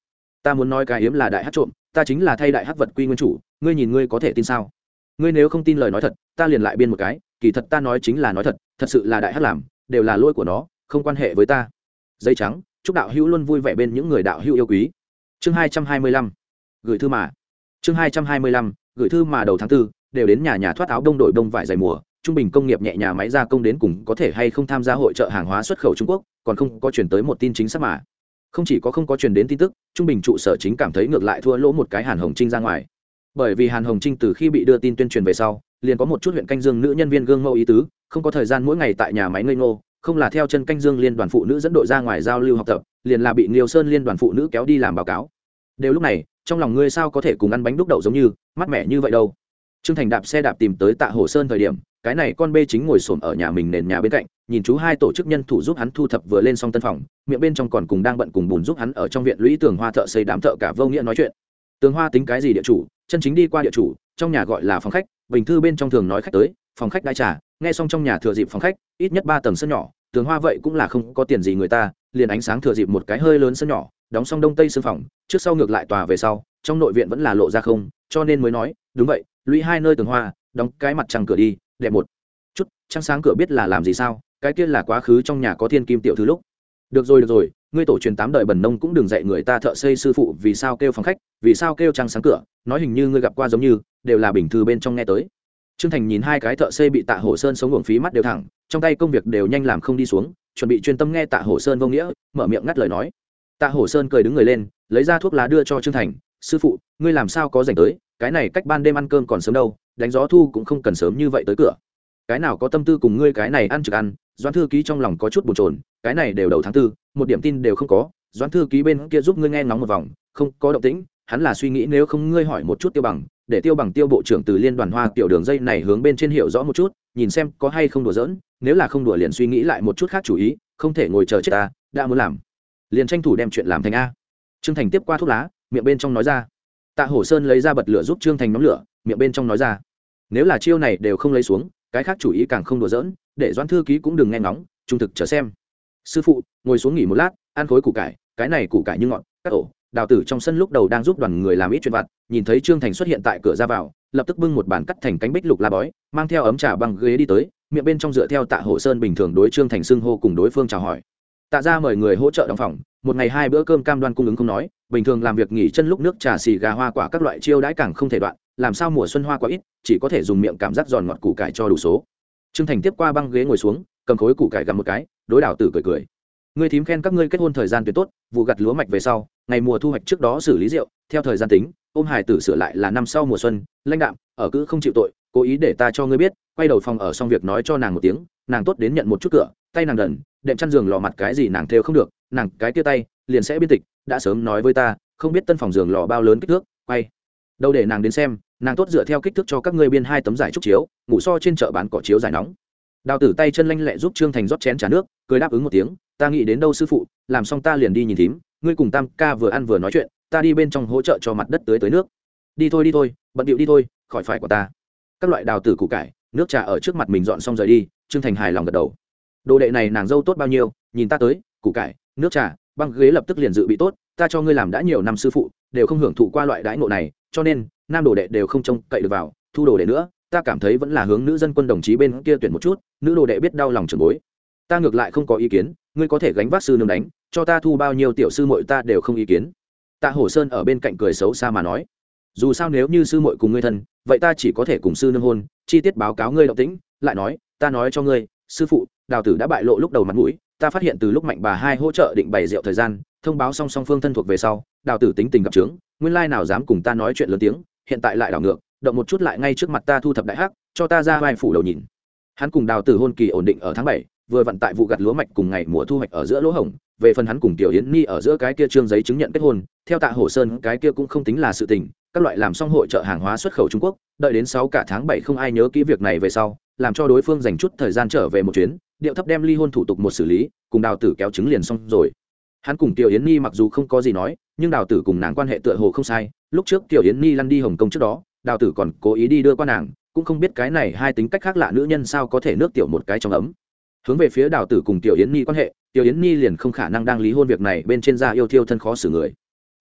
Ta muốn nói cái hiếm là đại hát trộm, ta chính là thay đại hát vật quy nguyên chủ, ngươi nhìn ngươi có thể tin sao? Ngươi nếu không tin lời nói thật, ta liền lại biên một cái, kỳ thật ta nói chính là nói thật thật sự là đại hát làm, đều là lỗi của nó, không quan hệ với ta. Dây trắng, chúc đạo hữu luôn vui vẻ bên những người đạo hữu yêu quý. Chương hai trăm hai mươi lăm gửi thư mà. Chương hai trăm hai mươi lăm, gửi thư mà đầu tháng tư, đều đến nhà nhà thoát áo đông đổi đông vải dày mùa, trung bình công nghiệp nhẹ nhà máy gia công đến cùng có thể hay không tham gia hội trợ hàng hóa xuất khẩu trung quốc, còn không có chuyển tới một tin chính xác mà. Không chỉ có không có truyền đến tin tức, trung bình trụ sở chính cảm thấy ngược lại thua lỗ một cái hàn hồng trinh ra ngoài. Bởi vì hàn hồng trinh từ khi bị đưa tin tuyên truyền về sau, liền có một chút huyện canh dương nữ nhân viên gương mẫu ý tứ, không có thời gian mỗi ngày tại nhà máy ngây ngô, không là theo chân canh dương liên đoàn phụ nữ dẫn đội ra ngoài giao lưu học tập, liền là bị nghiêu sơn liên đoàn phụ nữ kéo đi làm báo cáo. Đều lúc này trong lòng ngươi sao có thể cùng ăn bánh đúc đậu giống như, mát mẻ như vậy đâu. Trương thành đạp xe đạp tìm tới tạ hồ sơn thời điểm, cái này con bê chính ngồi xổm ở nhà mình nền nhà bên cạnh, nhìn chú hai tổ chức nhân thủ giúp hắn thu thập vừa lên xong tân phòng, miệng bên trong còn cùng đang bận cùng bùn giúp hắn ở trong viện lũy tường hoa thợ xây đám thợ cả vô nghĩa nói chuyện. Tường hoa tính cái gì địa chủ, chân chính đi qua địa chủ, trong nhà gọi là phòng khách, bình thư bên trong thường nói khách tới, phòng khách đại trà, nghe xong trong nhà thừa dịp phòng khách, ít nhất ba tầng sân nhỏ tường hoa vậy cũng là không có tiền gì người ta, liền ánh sáng thừa dịp một cái hơi lớn sân nhỏ, đóng xong đông tây sân phòng, trước sau ngược lại tòa về sau, trong nội viện vẫn là lộ ra không, cho nên mới nói, đúng vậy, lũy hai nơi tường hoa, đóng cái mặt trăng cửa đi đẹp một. Chút, trăng sáng cửa biết là làm gì sao? Cái kia là quá khứ trong nhà có thiên kim tiểu thư lúc. Được rồi được rồi, ngươi tổ truyền tám đời bần nông cũng đừng dạy người ta thợ xây sư phụ vì sao kêu phòng khách, vì sao kêu trăng sáng cửa, nói hình như ngươi gặp qua giống như, đều là bình thư bên trong nghe tới. Trương thành nhìn hai cái thợ xây bị tạ hổ sơn sống uổng phí mắt đều thẳng trong tay công việc đều nhanh làm không đi xuống, chuẩn bị chuyên tâm nghe tạ hổ sơn vô nghĩa, mở miệng ngắt lời nói. Tạ hổ sơn cười đứng người lên, lấy ra thuốc lá đưa cho trương thành. Sư phụ, ngươi làm sao có dành tới? Cái này cách ban đêm ăn cơm còn sớm đâu, đánh gió thu cũng không cần sớm như vậy tới cửa. Cái nào có tâm tư cùng ngươi cái này ăn trực ăn, doãn thư ký trong lòng có chút bồn chồn, cái này đều đầu tháng tư, một điểm tin đều không có. Doãn thư ký bên kia giúp ngươi nghe ngóng một vòng, không có động tĩnh, hắn là suy nghĩ nếu không ngươi hỏi một chút tiêu bằng, để tiêu bằng tiêu bộ trưởng từ liên đoàn hoa tiểu đường dây này hướng bên trên hiểu rõ một chút nhìn xem có hay không đùa giỡn, nếu là không đùa liền suy nghĩ lại một chút khác chủ ý, không thể ngồi chờ chết ta, đã muốn làm. Liền tranh thủ đem chuyện làm thành a. Trương thành tiếp qua thuốc lá, miệng bên trong nói ra. Tạ hổ sơn lấy ra bật lửa giúp trương thành nhóm lửa, miệng bên trong nói ra. Nếu là chiêu này đều không lấy xuống, cái khác chủ ý càng không đùa giỡn, để doãn thư ký cũng đừng nghe ngóng, trung thực chờ xem. Sư phụ, ngồi xuống nghỉ một lát, ăn khối củ cải, cái này củ cải như ngọt các ổ. Đào tử trong sân lúc đầu đang giúp đoàn người làm ít chuyện vặt, nhìn thấy trương thành xuất hiện tại cửa ra vào lập tức bưng một bàn cắt thành cánh bích lục la bói, mang theo ấm trà bằng ghế đi tới, miệng bên trong dựa theo tạ hồ sơn bình thường đối trương thành xưng hô cùng đối phương chào hỏi. Tạ ra mời người hỗ trợ đóng phòng, một ngày hai bữa cơm cam đoan cung ứng không nói, bình thường làm việc nghỉ chân lúc nước trà xì gà hoa quả các loại chiêu đãi càng không thể đoạn, làm sao mùa xuân hoa quá ít, chỉ có thể dùng miệng cảm giác giòn ngọt củ cải cho đủ số. Trương thành tiếp qua băng ghế ngồi xuống, cầm khối củ cải gặm một cái, đối đảo tử cười cười ngươi thím khen các ngươi kết hôn thời gian tuyệt tốt, vụ gặt lúa mạch về sau, ngày mùa thu hoạch trước đó xử lý rượu, theo thời gian tính, ôm hải tử sửa lại là năm sau mùa xuân, lãnh đạm, ở cứ không chịu tội, cố ý để ta cho ngươi biết, quay đầu phòng ở xong việc nói cho nàng một tiếng, nàng tốt đến nhận một chút cửa, tay nàng đần đệm chăn giường lò mặt cái gì nàng theo không được, nàng cái tia tay, liền sẽ biên tịch, đã sớm nói với ta, không biết tân phòng giường lò bao lớn kích thước, quay. Đâu để nàng đến xem, nàng tốt dựa theo kích thước cho các ngươi biên hai tấm giải trúc chiếu, ngủ so trên chợ bán cỏ chiếu giải nóng đào tử tay chân lanh lẹ giúp trương thành rót chén t nước, cười đáp ứng một tiếng, ta nghĩ đến đâu sư phụ, làm xong ta liền đi nhìn thím, ngươi cùng tam ca vừa ăn vừa nói chuyện, ta đi bên trong hỗ trợ cho mặt đất tới tới nước. Đi thôi đi thôi, bận điệu đi thôi, khỏi phải của ta. Các loại đào tử củ cải, nước trà ở trước mặt mình dọn xong rời đi, trương thành hài lòng gật đầu. Đồ đệ này nàng dâu tốt bao nhiêu, nhìn ta tới, củ cải, nước trà, băng ghế lập tức liền dự bị tốt, ta cho ngươi làm đã nhiều năm sư phụ, đều không hưởng thụ qua loại đãi ngộ này, cho nên, nam đồ đệ đều không trông cậy được vào, thu đồ đệ nữa ta cảm thấy vẫn là hướng nữ dân quân đồng chí bên kia tuyển một chút, nữ đồ đệ biết đau lòng trường bối. Ta ngược lại không có ý kiến, ngươi có thể gánh vác sư nương đánh, cho ta thu bao nhiêu tiểu sư muội ta đều không ý kiến. Tạ hổ sơn ở bên cạnh cười xấu xa mà nói. Dù sao nếu như sư muội cùng ngươi thân, vậy ta chỉ có thể cùng sư nương hôn, chi tiết báo cáo ngươi động tĩnh, lại nói, ta nói cho ngươi, sư phụ, đào tử đã bại lộ lúc đầu mặt mũi, ta phát hiện từ lúc mạnh bà hai hỗ trợ định bày rượu thời gian, thông báo song song phương thân thuộc về sau, đào tử tính tình gặp trướng, nguyên lai nào dám cùng ta nói chuyện lớn tiếng, hiện tại lại đảo ngược động một chút lại ngay trước mặt ta thu thập đại hắc, cho ta ra vai phủ đầu nhìn. Hắn cùng đào tử hôn kỳ ổn định ở tháng bảy, vừa vận tại vụ gặt lúa mạch cùng ngày mùa thu hoạch ở giữa lỗ hổng, về phần hắn cùng tiểu yến ni ở giữa cái kia trương giấy chứng nhận kết hôn, theo tạ hồ sơn, cái kia cũng không tính là sự tình, các loại làm xong hội trợ hàng hóa xuất khẩu trung quốc, đợi đến sáu cả tháng bảy không ai nhớ kỹ việc này về sau, làm cho đối phương dành chút thời gian trở về một chuyến, điệu thấp đem ly hôn thủ tục một xử lý, cùng đào tử kéo chứng liền xong rồi. Hắn cùng tiểu yến ni mặc dù không có gì nói, nhưng đào tử cùng nàng quan hệ tựa hồ không sai, lúc trước tiểu yến ni lăn đi hồng kông trước đó đào tử còn cố ý đi đưa qua nàng, cũng không biết cái này hai tính cách khác lạ nữ nhân sao có thể nước tiểu một cái trong ấm. Hướng về phía đào tử cùng tiểu yến Nhi quan hệ, tiểu yến Nhi liền không khả năng đang lý hôn việc này bên trên da yêu thiêu thân khó xử người.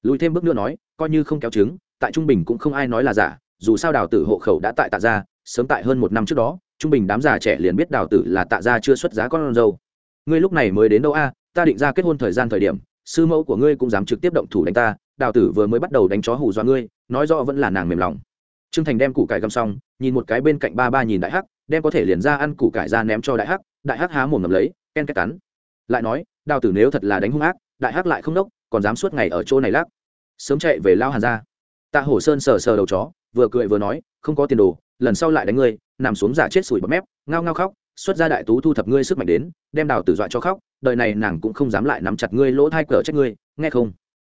Lùi thêm bước nữa nói, coi như không kéo chứng tại trung bình cũng không ai nói là giả, dù sao đào tử hộ khẩu đã tại tạ gia, sớm tại hơn một năm trước đó, trung bình đám già trẻ liền biết đào tử là tạ gia chưa xuất giá con dâu. Ngươi lúc này mới đến đâu a? Ta định ra kết hôn thời gian thời điểm, sư mẫu của ngươi cũng dám trực tiếp động thủ đánh ta, đào tử vừa mới bắt đầu đánh chó hù dọa ngươi, nói rõ vẫn là nàng mềm lòng trương thành đem củ cải găm xong, nhìn một cái bên cạnh ba ba nhìn đại hắc, đem có thể liền ra ăn củ cải ra ném cho đại hắc đại hắc há mồm ngầm lấy, ken két cắn. Lại nói, đào tử nếu thật là đánh hung ác, đại hắc lại không đốc, còn dám suốt ngày ở chỗ này lắc. Sớm chạy về lao hàn ra. Tạ hổ sơn sờ sờ đầu chó, vừa cười vừa nói, không có tiền đồ, lần sau lại đánh ngươi, nằm xuống giả chết sủi bọt mép, ngao ngao khóc, xuất ra đại tú thu thập ngươi sức mạnh đến, đem đào tử dọa cho khóc, đời này nàng cũng không dám lại nắm chặt ngươi lỗ thai cờ trách ngươi, nghe không?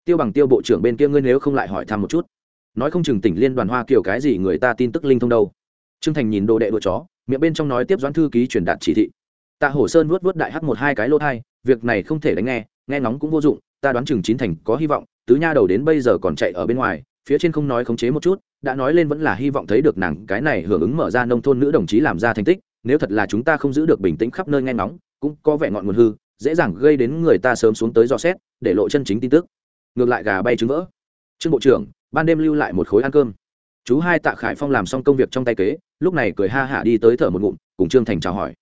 Tiêu bằng tiêu bộ trưởng bên kia ngươi nếu không lại hỏi thăm một chút nói không chừng tỉnh liên đoàn hoa kiểu cái gì người ta tin tức linh thông đâu. Trương thành nhìn đồ đệ đuổi chó, miệng bên trong nói tiếp doãn thư ký truyền đạt chỉ thị. Tạ hổ sơn vuốt vuốt đại hắc một hai cái lỗ thai, việc này không thể đánh nghe nghe ngóng cũng vô dụng, ta đoán chừng chín thành có hy vọng, tứ nha đầu đến bây giờ còn chạy ở bên ngoài, phía trên không nói khống chế một chút, đã nói lên vẫn là hy vọng thấy được nàng, cái này hưởng ứng mở ra nông thôn nữ đồng chí làm ra thành tích, nếu thật là chúng ta không giữ được bình tĩnh khắp nơi nghe ngóng, cũng có vẻ ngọn nguồn hư, dễ dàng gây đến người ta sớm xuống tới dò xét, để lộ chân chính tin tức. Ngược lại gà bay trứng vỡ. Trương bộ trưởng ban đêm lưu lại một khối ăn cơm. Chú hai tạ khải phong làm xong công việc trong tay kế, lúc này cười ha hả đi tới thở một ngụm, cùng trương thành chào hỏi.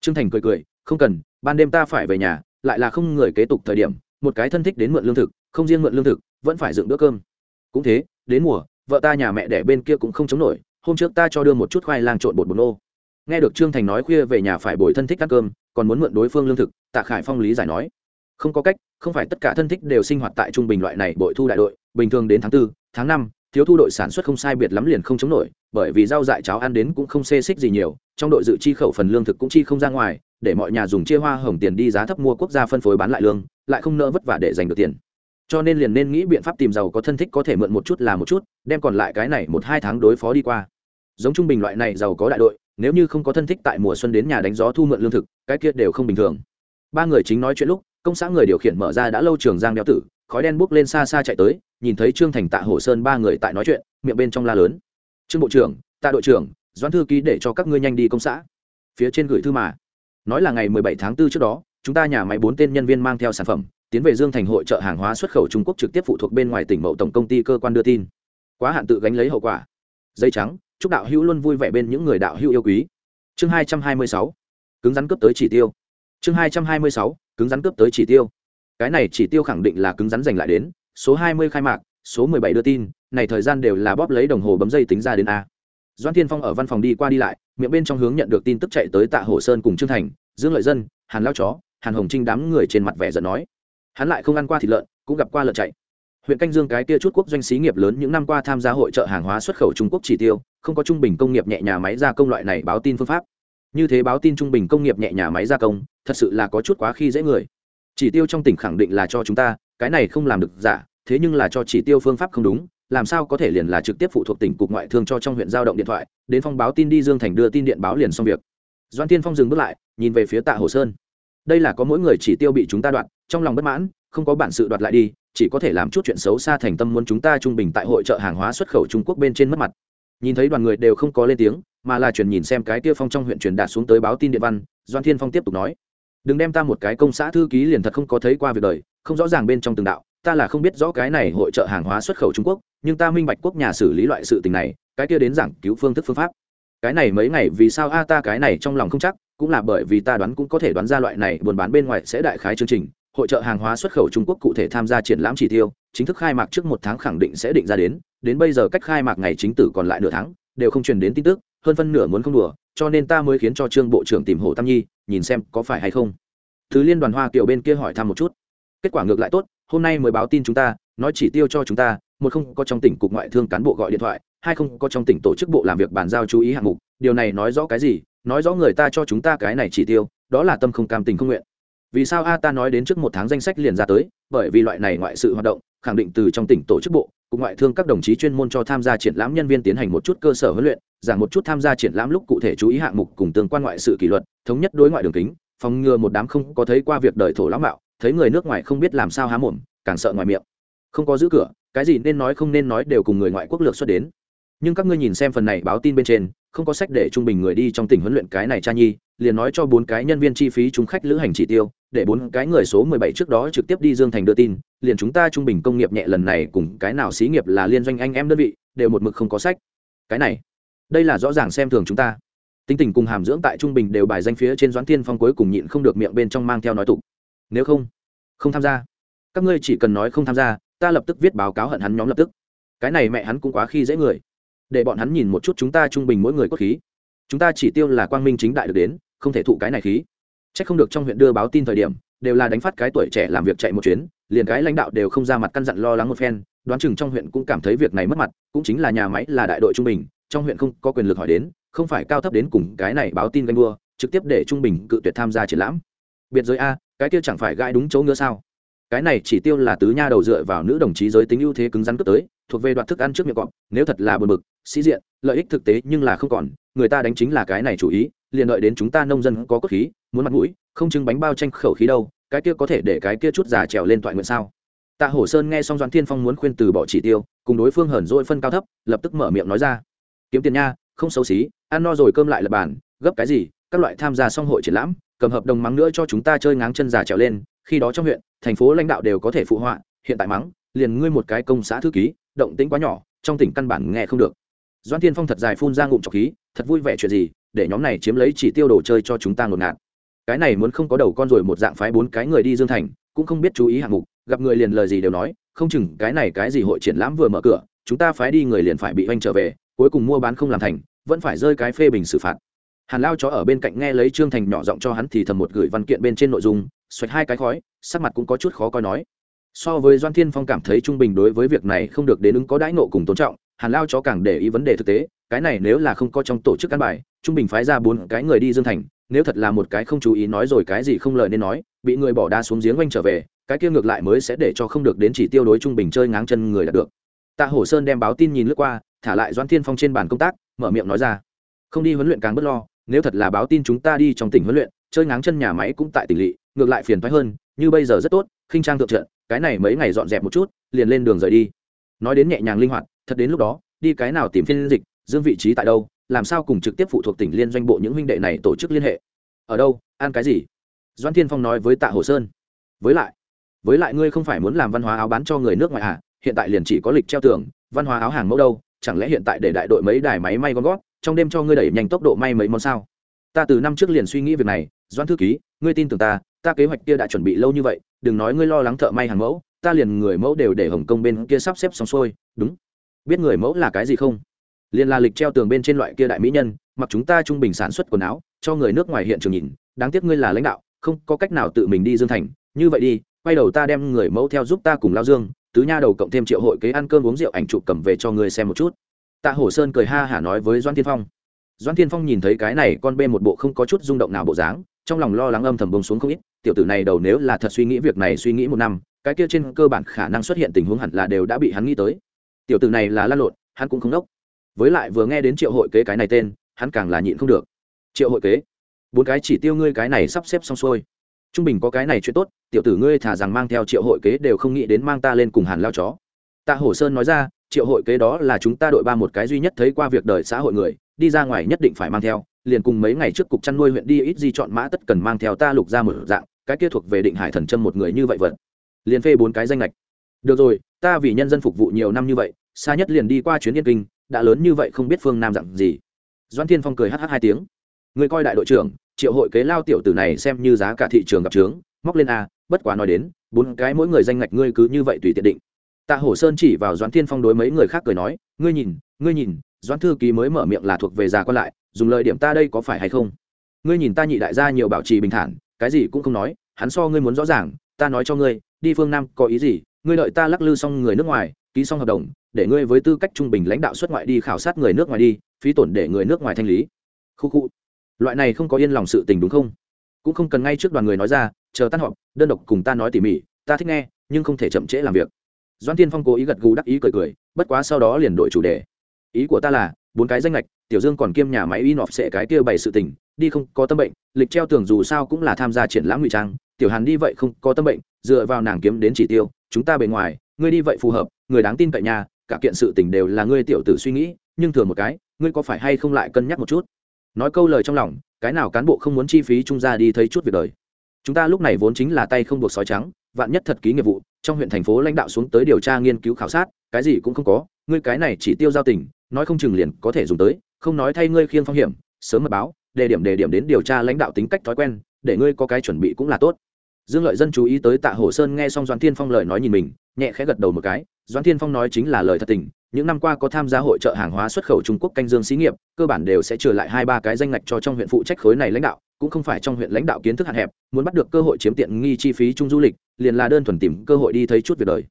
Trương thành cười cười, không cần, ban đêm ta phải về nhà, lại là không người kế tục thời điểm, một cái thân thích đến mượn lương thực, không riêng mượn lương thực, vẫn phải dựng bữa cơm. Cũng thế, đến mùa, vợ ta nhà mẹ đẻ bên kia cũng không chống nổi, hôm trước ta cho đưa một chút khoai lang trộn bột bột nô. Nghe được trương thành nói khuya về nhà phải bồi thân thích ăn cơm, còn muốn mượn đối phương lương thực, tạ khải phong lý giải nói, không có cách, không phải tất cả thân thích đều sinh hoạt tại trung bình loại này bội thu đại đội, bình thường đến tháng tư tháng năm, thiếu thu đội sản xuất không sai biệt lắm liền không chống nổi, bởi vì rau dại cháo ăn đến cũng không xê xích gì nhiều, trong đội dự chi khẩu phần lương thực cũng chi không ra ngoài, để mọi nhà dùng chia hoa hồng tiền đi giá thấp mua quốc gia phân phối bán lại lương, lại không nỡ vất vả để giành được tiền. Cho nên liền nên nghĩ biện pháp tìm giàu có thân thích có thể mượn một chút là một chút, đem còn lại cái này một hai tháng đối phó đi qua. Giống trung bình loại này giàu có đại đội, nếu như không có thân thích tại mùa xuân đến nhà đánh gió thu mượn lương thực, cái kia đều không bình thường. Ba người chính nói chuyện lúc, công xã người điều khiển mở ra đã lâu trường giang đeo tử khói đen bốc lên xa xa chạy tới, nhìn thấy trương thành tạ hồ sơn ba người tại nói chuyện, miệng bên trong la lớn. Trương bộ trưởng, tạ đội trưởng, doãn thư ký để cho các ngươi nhanh đi công xã. Phía trên gửi thư mà. Nói là ngày 17 tháng 4 trước đó, chúng ta nhà máy bốn tên nhân viên mang theo sản phẩm, tiến về dương thành hội trợ hàng hóa xuất khẩu trung quốc trực tiếp phụ thuộc bên ngoài tỉnh mậu tổng công ty cơ quan đưa tin. Quá hạn tự gánh lấy hậu quả. Dây trắng, chúc đạo hữu luôn vui vẻ bên những người đạo hữu yêu quý. Chương 226 cứng rắn cướp tới chỉ tiêu. Chương 226 cứng rắn cướp tới chỉ tiêu cái này chỉ tiêu khẳng định là cứng rắn giành lại đến, số 20 khai mạc, số 17 đưa tin, này thời gian đều là bóp lấy đồng hồ bấm dây tính ra đến a. Doan thiên phong ở văn phòng đi qua đi lại, miệng bên trong hướng nhận được tin tức chạy tới tạ hồ sơn cùng trương thành, dương lợi dân, hàn lao chó, hàn hồng trinh đám người trên mặt vẻ giận nói. Hắn lại không ăn qua thịt lợn, cũng gặp qua lợn chạy. Huyện canh dương cái kia chút quốc doanh xí nghiệp lớn những năm qua tham gia hội trợ hàng hóa xuất khẩu trung quốc chỉ tiêu, không có trung bình công nghiệp nhẹ nhà máy gia công loại này báo tin phương pháp. Như thế báo tin trung bình công nghiệp nhẹ nhà máy gia công, thật sự là có chút quá khi dễ người chỉ tiêu trong tỉnh khẳng định là cho chúng ta, cái này không làm được giả thế nhưng là cho chỉ tiêu phương pháp không đúng, làm sao có thể liền là trực tiếp phụ thuộc tỉnh cục ngoại thương cho trong huyện giao động điện thoại, đến phong báo tin đi dương thành đưa tin điện báo liền xong việc. Doan tiên phong dừng bước lại, nhìn về phía tạ hồ sơn. Đây là có mỗi người chỉ tiêu bị chúng ta đoạt, trong lòng bất mãn, không có bản sự đoạt lại đi, chỉ có thể làm chút chuyện xấu xa thành tâm muốn chúng ta trung bình tại hội trợ hàng hóa xuất khẩu trung quốc bên trên mất mặt. Nhìn thấy đoàn người đều không có lên tiếng, mà là chuyển nhìn xem cái tiêu phong trong huyện truyền đạt xuống tới báo tin điện văn doan thiên phong tiếp tục nói đừng đem ta một cái công xã thư ký liền thật không có thấy qua việc đời, không rõ ràng bên trong từng đạo, ta là không biết rõ cái này hội trợ hàng hóa xuất khẩu trung quốc, nhưng ta minh bạch quốc nhà xử lý loại sự tình này, cái kia đến giảng cứu phương thức phương pháp. Cái này mấy ngày vì sao a ta cái này trong lòng không chắc, cũng là bởi vì ta đoán cũng có thể đoán ra loại này buôn bán bên ngoài sẽ đại khái chương trình, hội trợ hàng hóa xuất khẩu trung quốc cụ thể tham gia triển lãm chỉ tiêu, chính thức khai mạc trước một tháng khẳng định sẽ định ra đến đến bây giờ cách khai mạc ngày chính tử còn lại nửa tháng, đều không truyền đến tin tức, hơn phân nửa muốn không đùa, cho nên ta mới khiến cho trương bộ trưởng tìm hồ tam nhi nhìn xem có phải hay không. Thứ liên đoàn hoa kiều bên kia hỏi thăm một chút. Kết quả ngược lại tốt, hôm nay mới báo tin chúng ta, nói chỉ tiêu cho chúng ta, một không có trong tỉnh cục ngoại thương cán bộ gọi điện thoại, hai không có trong tỉnh tổ chức bộ làm việc bàn giao chú ý hạng mục. Điều này nói rõ cái gì? Nói rõ người ta cho chúng ta cái này chỉ tiêu, đó là tâm không cam tình không nguyện. Vì sao a ta nói đến trước một tháng danh sách liền ra tới? Bởi vì loại này ngoại sự hoạt động, khẳng định từ trong tỉnh tổ chức bộ cục ngoại thương các đồng chí chuyên môn cho tham gia triển lãm nhân viên tiến hành một chút cơ sở huấn luyện, giảng một chút tham gia triển lãm lúc cụ thể chú ý hạng mục cùng tương quan ngoại sự kỷ luật, thống nhất đối ngoại đường kính, phòng ngừa một đám không có thấy qua việc đời thổ lãng mạo, thấy người nước ngoài không biết làm sao há mồm, càng sợ ngoài miệng. Không có giữ cửa, cái gì nên nói không nên nói đều cùng người ngoại quốc lược xuất đến. Nhưng các ngươi nhìn xem phần này báo tin bên trên, không có sách để trung bình người đi trong tỉnh huấn luyện cái này cha nhi, liền nói cho bốn cái nhân viên chi phí chúng khách lữ hành chỉ tiêu để bốn cái người số mười bảy trước đó trực tiếp đi dương thành đưa tin, liền chúng ta trung bình công nghiệp nhẹ lần này cùng cái nào xí nghiệp là liên doanh anh em đơn vị, đều một mực không có sách. Cái này, đây là rõ ràng xem thường chúng ta. Tính tình cùng hàm dưỡng tại trung bình đều bài danh phía trên doãn tiên phong cuối cùng nhịn không được miệng bên trong mang theo nói tục. Nếu không không tham gia. Các ngươi chỉ cần nói không tham gia, ta lập tức viết báo cáo hận hắn nhóm lập tức. Cái này mẹ hắn cũng quá khi dễ người. Để bọn hắn nhìn một chút chúng ta trung bình mỗi người cốt khí. Chúng ta chỉ tiêu là quang minh chính đại được đến, không thể thụ cái này khí c h ắ c không được trong huyện đưa báo tin thời điểm đều là đánh phát cái tuổi trẻ làm việc chạy một chuyến liền cái lãnh đạo đều không ra mặt căn dặn lo lắng một phen đoán chừng trong huyện cũng cảm thấy việc này mất mặt cũng chính là nhà máy là đại đội trung bình trong huyện không có quyền lực hỏi đến không phải cao thấp đến cùng cái này báo tin ganh đua trực tiếp để trung bình cự tuyệt tham gia triển lãm. Biệt giới a cái kia chẳng phải gãi đúng chỗ ngứa sao? Cái này chỉ tiêu là tứ nha đầu dựa vào nữ đồng chí giới tính ưu thế cứng rắn cướp tới thuộc về đoạt thức ăn trước miệng cọp nếu thật là bờ bực, sĩ diện lợi ích thực tế nhưng là không còn người ta đánh chính là cái này chủ ý liền đợi đến chúng ta nông dân có cốt khí muốn mặt mũi, không trưng bánh bao tranh khẩu khí đâu, cái kia có thể để cái kia chút giả trèo lên toại nguyện sao? Tạ hổ sơn nghe xong doãn thiên phong muốn khuyên từ bỏ chỉ tiêu, cùng đối phương hờn dỗi phân cao thấp, lập tức mở miệng nói ra. Kiếm tiền nha, không xấu xí, ăn no rồi cơm lại lập bàn, gấp cái gì, các loại tham gia xong hội triển lãm, cầm hợp đồng mắng nữa cho chúng ta chơi ngáng chân già trèo lên, khi đó trong huyện, thành phố lãnh đạo đều có thể phụ họa, hiện tại mắng, liền ngươi một cái công xã thư ký, động tĩnh quá nhỏ, trong tỉnh căn bản nghe không được. Doan thiên phong thật dài phun ra ngụm trọc khí, thật vui vẻ chuyện gì, để nhóm này chiếm lấy chỉ tiêu đồ chơi cho chúng ta ngột ngạt cái này muốn không có đầu con rồi một dạng phái bốn cái người đi dương thành, cũng không biết chú ý hạng mục, gặp người liền lời gì đều nói, không chừng cái này cái gì hội triển lãm vừa mở cửa, chúng ta phái đi người liền phải bị oanh trở về, cuối cùng mua bán không làm thành, vẫn phải rơi cái phê bình xử phạt. Hàn lao chó ở bên cạnh nghe lấy trương thành nhỏ giọng cho hắn thì thầm một gửi văn kiện bên trên nội dung xoạch hai cái khói, sắc mặt cũng có chút khó coi nói. So với doan thiên phong cảm thấy trung bình đối với việc này không được đến ứng có đãi nộ cùng tôn trọng, hàn lao chó càng để ý vấn đề thực tế cái này nếu là không có trong tổ chức căn bài, trung bình phái ra bốn cái người đi dương thành, nếu thật là một cái không chú ý nói rồi cái gì không lời nên nói, bị người bỏ đa xuống giếng oanh trở về, cái kia ngược lại mới sẽ để cho không được đến chỉ tiêu đối trung bình chơi ngáng chân người đạt được. Tạ hổ sơn đem báo tin nhìn lướt qua, thả lại doan thiên phong trên bàn công tác, mở miệng nói ra. Không đi huấn luyện càng bất lo, nếu thật là báo tin chúng ta đi trong tỉnh huấn luyện, chơi ngáng chân nhà máy cũng tại tỉnh lỵ, ngược lại phiền thoái hơn, như bây giờ rất tốt, khinh trang thượng trận, cái này mấy ngày dọn dẹp một chút, liền lên đường rời đi. Nói đến nhẹ nhàng linh hoạt, thật đến lúc đó, đi cái nào tìm phiên dịch dương vị trí tại đâu, làm sao cùng trực tiếp phụ thuộc tỉnh liên doanh bộ những huynh đệ này tổ chức liên hệ? Ở đâu, ăn cái gì? Doan thiên phong nói với tạ hồ sơn. Với lại với lại ngươi không phải muốn làm văn hóa áo bán cho người nước ngoài à? Hiện tại liền chỉ có lịch treo tường, văn hóa áo hàng mẫu đâu, chẳng lẽ hiện tại để đại đội mấy đài máy may con gót trong đêm cho ngươi đẩy nhanh tốc độ may mấy món sao? Ta từ năm trước liền suy nghĩ việc này doan thư ký, ngươi tin tưởng ta ta kế hoạch kia đã chuẩn bị lâu như vậy, đừng nói ngươi lo lắng thợ may hàng mẫu, ta liền người mẫu đều để hồng kông bên kia sắp xếp xong xuôi, đúng. Biết người mẫu là cái gì không? Liền là lịch treo tường bên trên loại kia đại mỹ nhân, mặc chúng ta trung bình sản xuất quần áo, cho người nước ngoài hiện trường nhìn, đáng tiếc ngươi là lãnh đạo, không có cách nào tự mình đi dương thành. Như vậy đi, quay đầu ta đem người mẫu theo giúp ta cùng lao dương, tứ nha đầu cộng thêm triệu hội kế ăn cơm uống rượu ảnh chụp cầm về cho ngươi xem một chút. Tạ hổ sơn cười ha hả nói với doan Thiên phong. Doan Thiên phong nhìn thấy cái này con bê một bộ không có chút rung động nào bộ dáng, trong lòng lo lắng âm thầm bông xuống không ít, tiểu tử này đầu nếu là thật suy nghĩ việc này suy nghĩ một năm, cái kia trên cơ bản khả năng xuất hiện tình huống hẳn là đều đã bị hắn nghĩ tới. Tiểu tử này là lan lộn, hắn cũng không đốc với lại vừa nghe đến triệu hội kế cái này tên, hắn càng là nhịn không được. Triệu hội kế, bốn cái chỉ tiêu ngươi cái này sắp xếp xong xuôi. Trung bình có cái này chuyện tốt, tiểu tử ngươi thả rằng mang theo triệu hội kế đều không nghĩ đến mang ta lên cùng hàn lao chó. Tạ hổ sơn nói ra, triệu hội kế đó là chúng ta đội ba một cái duy nhất thấy qua việc đời xã hội người, đi ra ngoài nhất định phải mang theo, liền cùng mấy ngày trước cục chăn nuôi huyện đi ít di chọn mã tất cần mang theo ta lục ra một dạng, cái kia thuộc về định hải thần châm một người như vậy vật. Liền phê bốn cái danh lệch được rồi, ta vì nhân dân phục vụ nhiều năm như vậy, xa nhất liền đi qua chuyến yên kinh đã lớn như vậy không biết phương nam dặn gì. Doan thiên phong cười hh hai tiếng. Người coi đại đội trưởng, triệu hội kế lao tiểu tử này xem như giá cả thị trường gặp trướng, móc lên a, bất quá nói đến, bốn cái mỗi người danh ngạch ngươi cứ như vậy tùy tiện định. Tạ hổ sơn chỉ vào doãn thiên phong đối mấy người khác cười nói, ngươi nhìn ngươi nhìn, doãn thư ký mới mở miệng là thuộc về già còn lại, dùng lời điểm ta đây có phải hay không? Ngươi nhìn ta nhị đại gia nhiều bảo trì bình thản, cái gì cũng không nói, hắn so ngươi muốn rõ ràng, ta nói cho ngươi, đi phương nam có ý gì, ngươi đợi ta lắc lư xong người nước ngoài, ký xong hợp đồng để ngươi với tư cách trung bình lãnh đạo xuất ngoại đi khảo sát người nước ngoài đi, phí tổn để người nước ngoài thanh lý. Khu khu. Loại này không có yên lòng sự tình đúng không? Cũng không cần ngay trước đoàn người nói ra, chờ tan họp, đơn độc cùng ta nói tỉ mỉ, ta thích nghe, nhưng không thể chậm trễ làm việc. Doan tiên phong cố ý gật gù đắc ý cười cười, bất quá sau đó liền đổi chủ đề. Ý của ta là, bốn cái danh lệch tiểu dương còn kiêm nhà máy in off sẽ cái kia bày sự tình, đi không có tâm bệnh, lịch treo tưởng dù sao cũng là tham gia triển lãm ngụy trang, tiểu hàn đi vậy không có tâm bệnh, dựa vào nàng kiếm đến chỉ tiêu, chúng ta bề ngoài, ngươi đi vậy phù hợp, người đáng tin cậy nhà cả kiện sự tình đều là ngươi tiểu tử suy nghĩ, nhưng thừa một cái, ngươi có phải hay không lại cân nhắc một chút? Nói câu lời trong lòng, cái nào cán bộ không muốn chi phí trung gia đi thấy chút việc đời? Chúng ta lúc này vốn chính là tay không buộc sói trắng, vạn nhất thật ký nghiệp vụ, trong huyện thành phố lãnh đạo xuống tới điều tra nghiên cứu khảo sát, cái gì cũng không có, ngươi cái này chỉ tiêu giao tình, nói không chừng liền có thể dùng tới, không nói thay ngươi khiêng phong hiểm, sớm mật báo, đề điểm đề điểm đến điều tra lãnh đạo tính cách thói quen, để ngươi có cái chuẩn bị cũng là tốt dương lợi dân chú ý tới tạ Hổ sơn nghe xong doãn thiên phong lời nói nhìn mình, nhẹ khẽ gật đầu một cái, doãn thiên phong nói chính là lời thật tình, những năm qua có tham gia hội trợ hàng hóa xuất khẩu trung quốc canh dương xí nghiệp, cơ bản đều sẽ trừ lại hai ba cái danh ngạch cho trong huyện phụ trách khối này lãnh đạo, cũng không phải trong huyện lãnh đạo kiến thức hạn hẹp, muốn bắt được cơ hội chiếm tiện nghi chi phí chung du lịch, liền là đơn thuần tìm cơ hội đi thấy chút việc đời.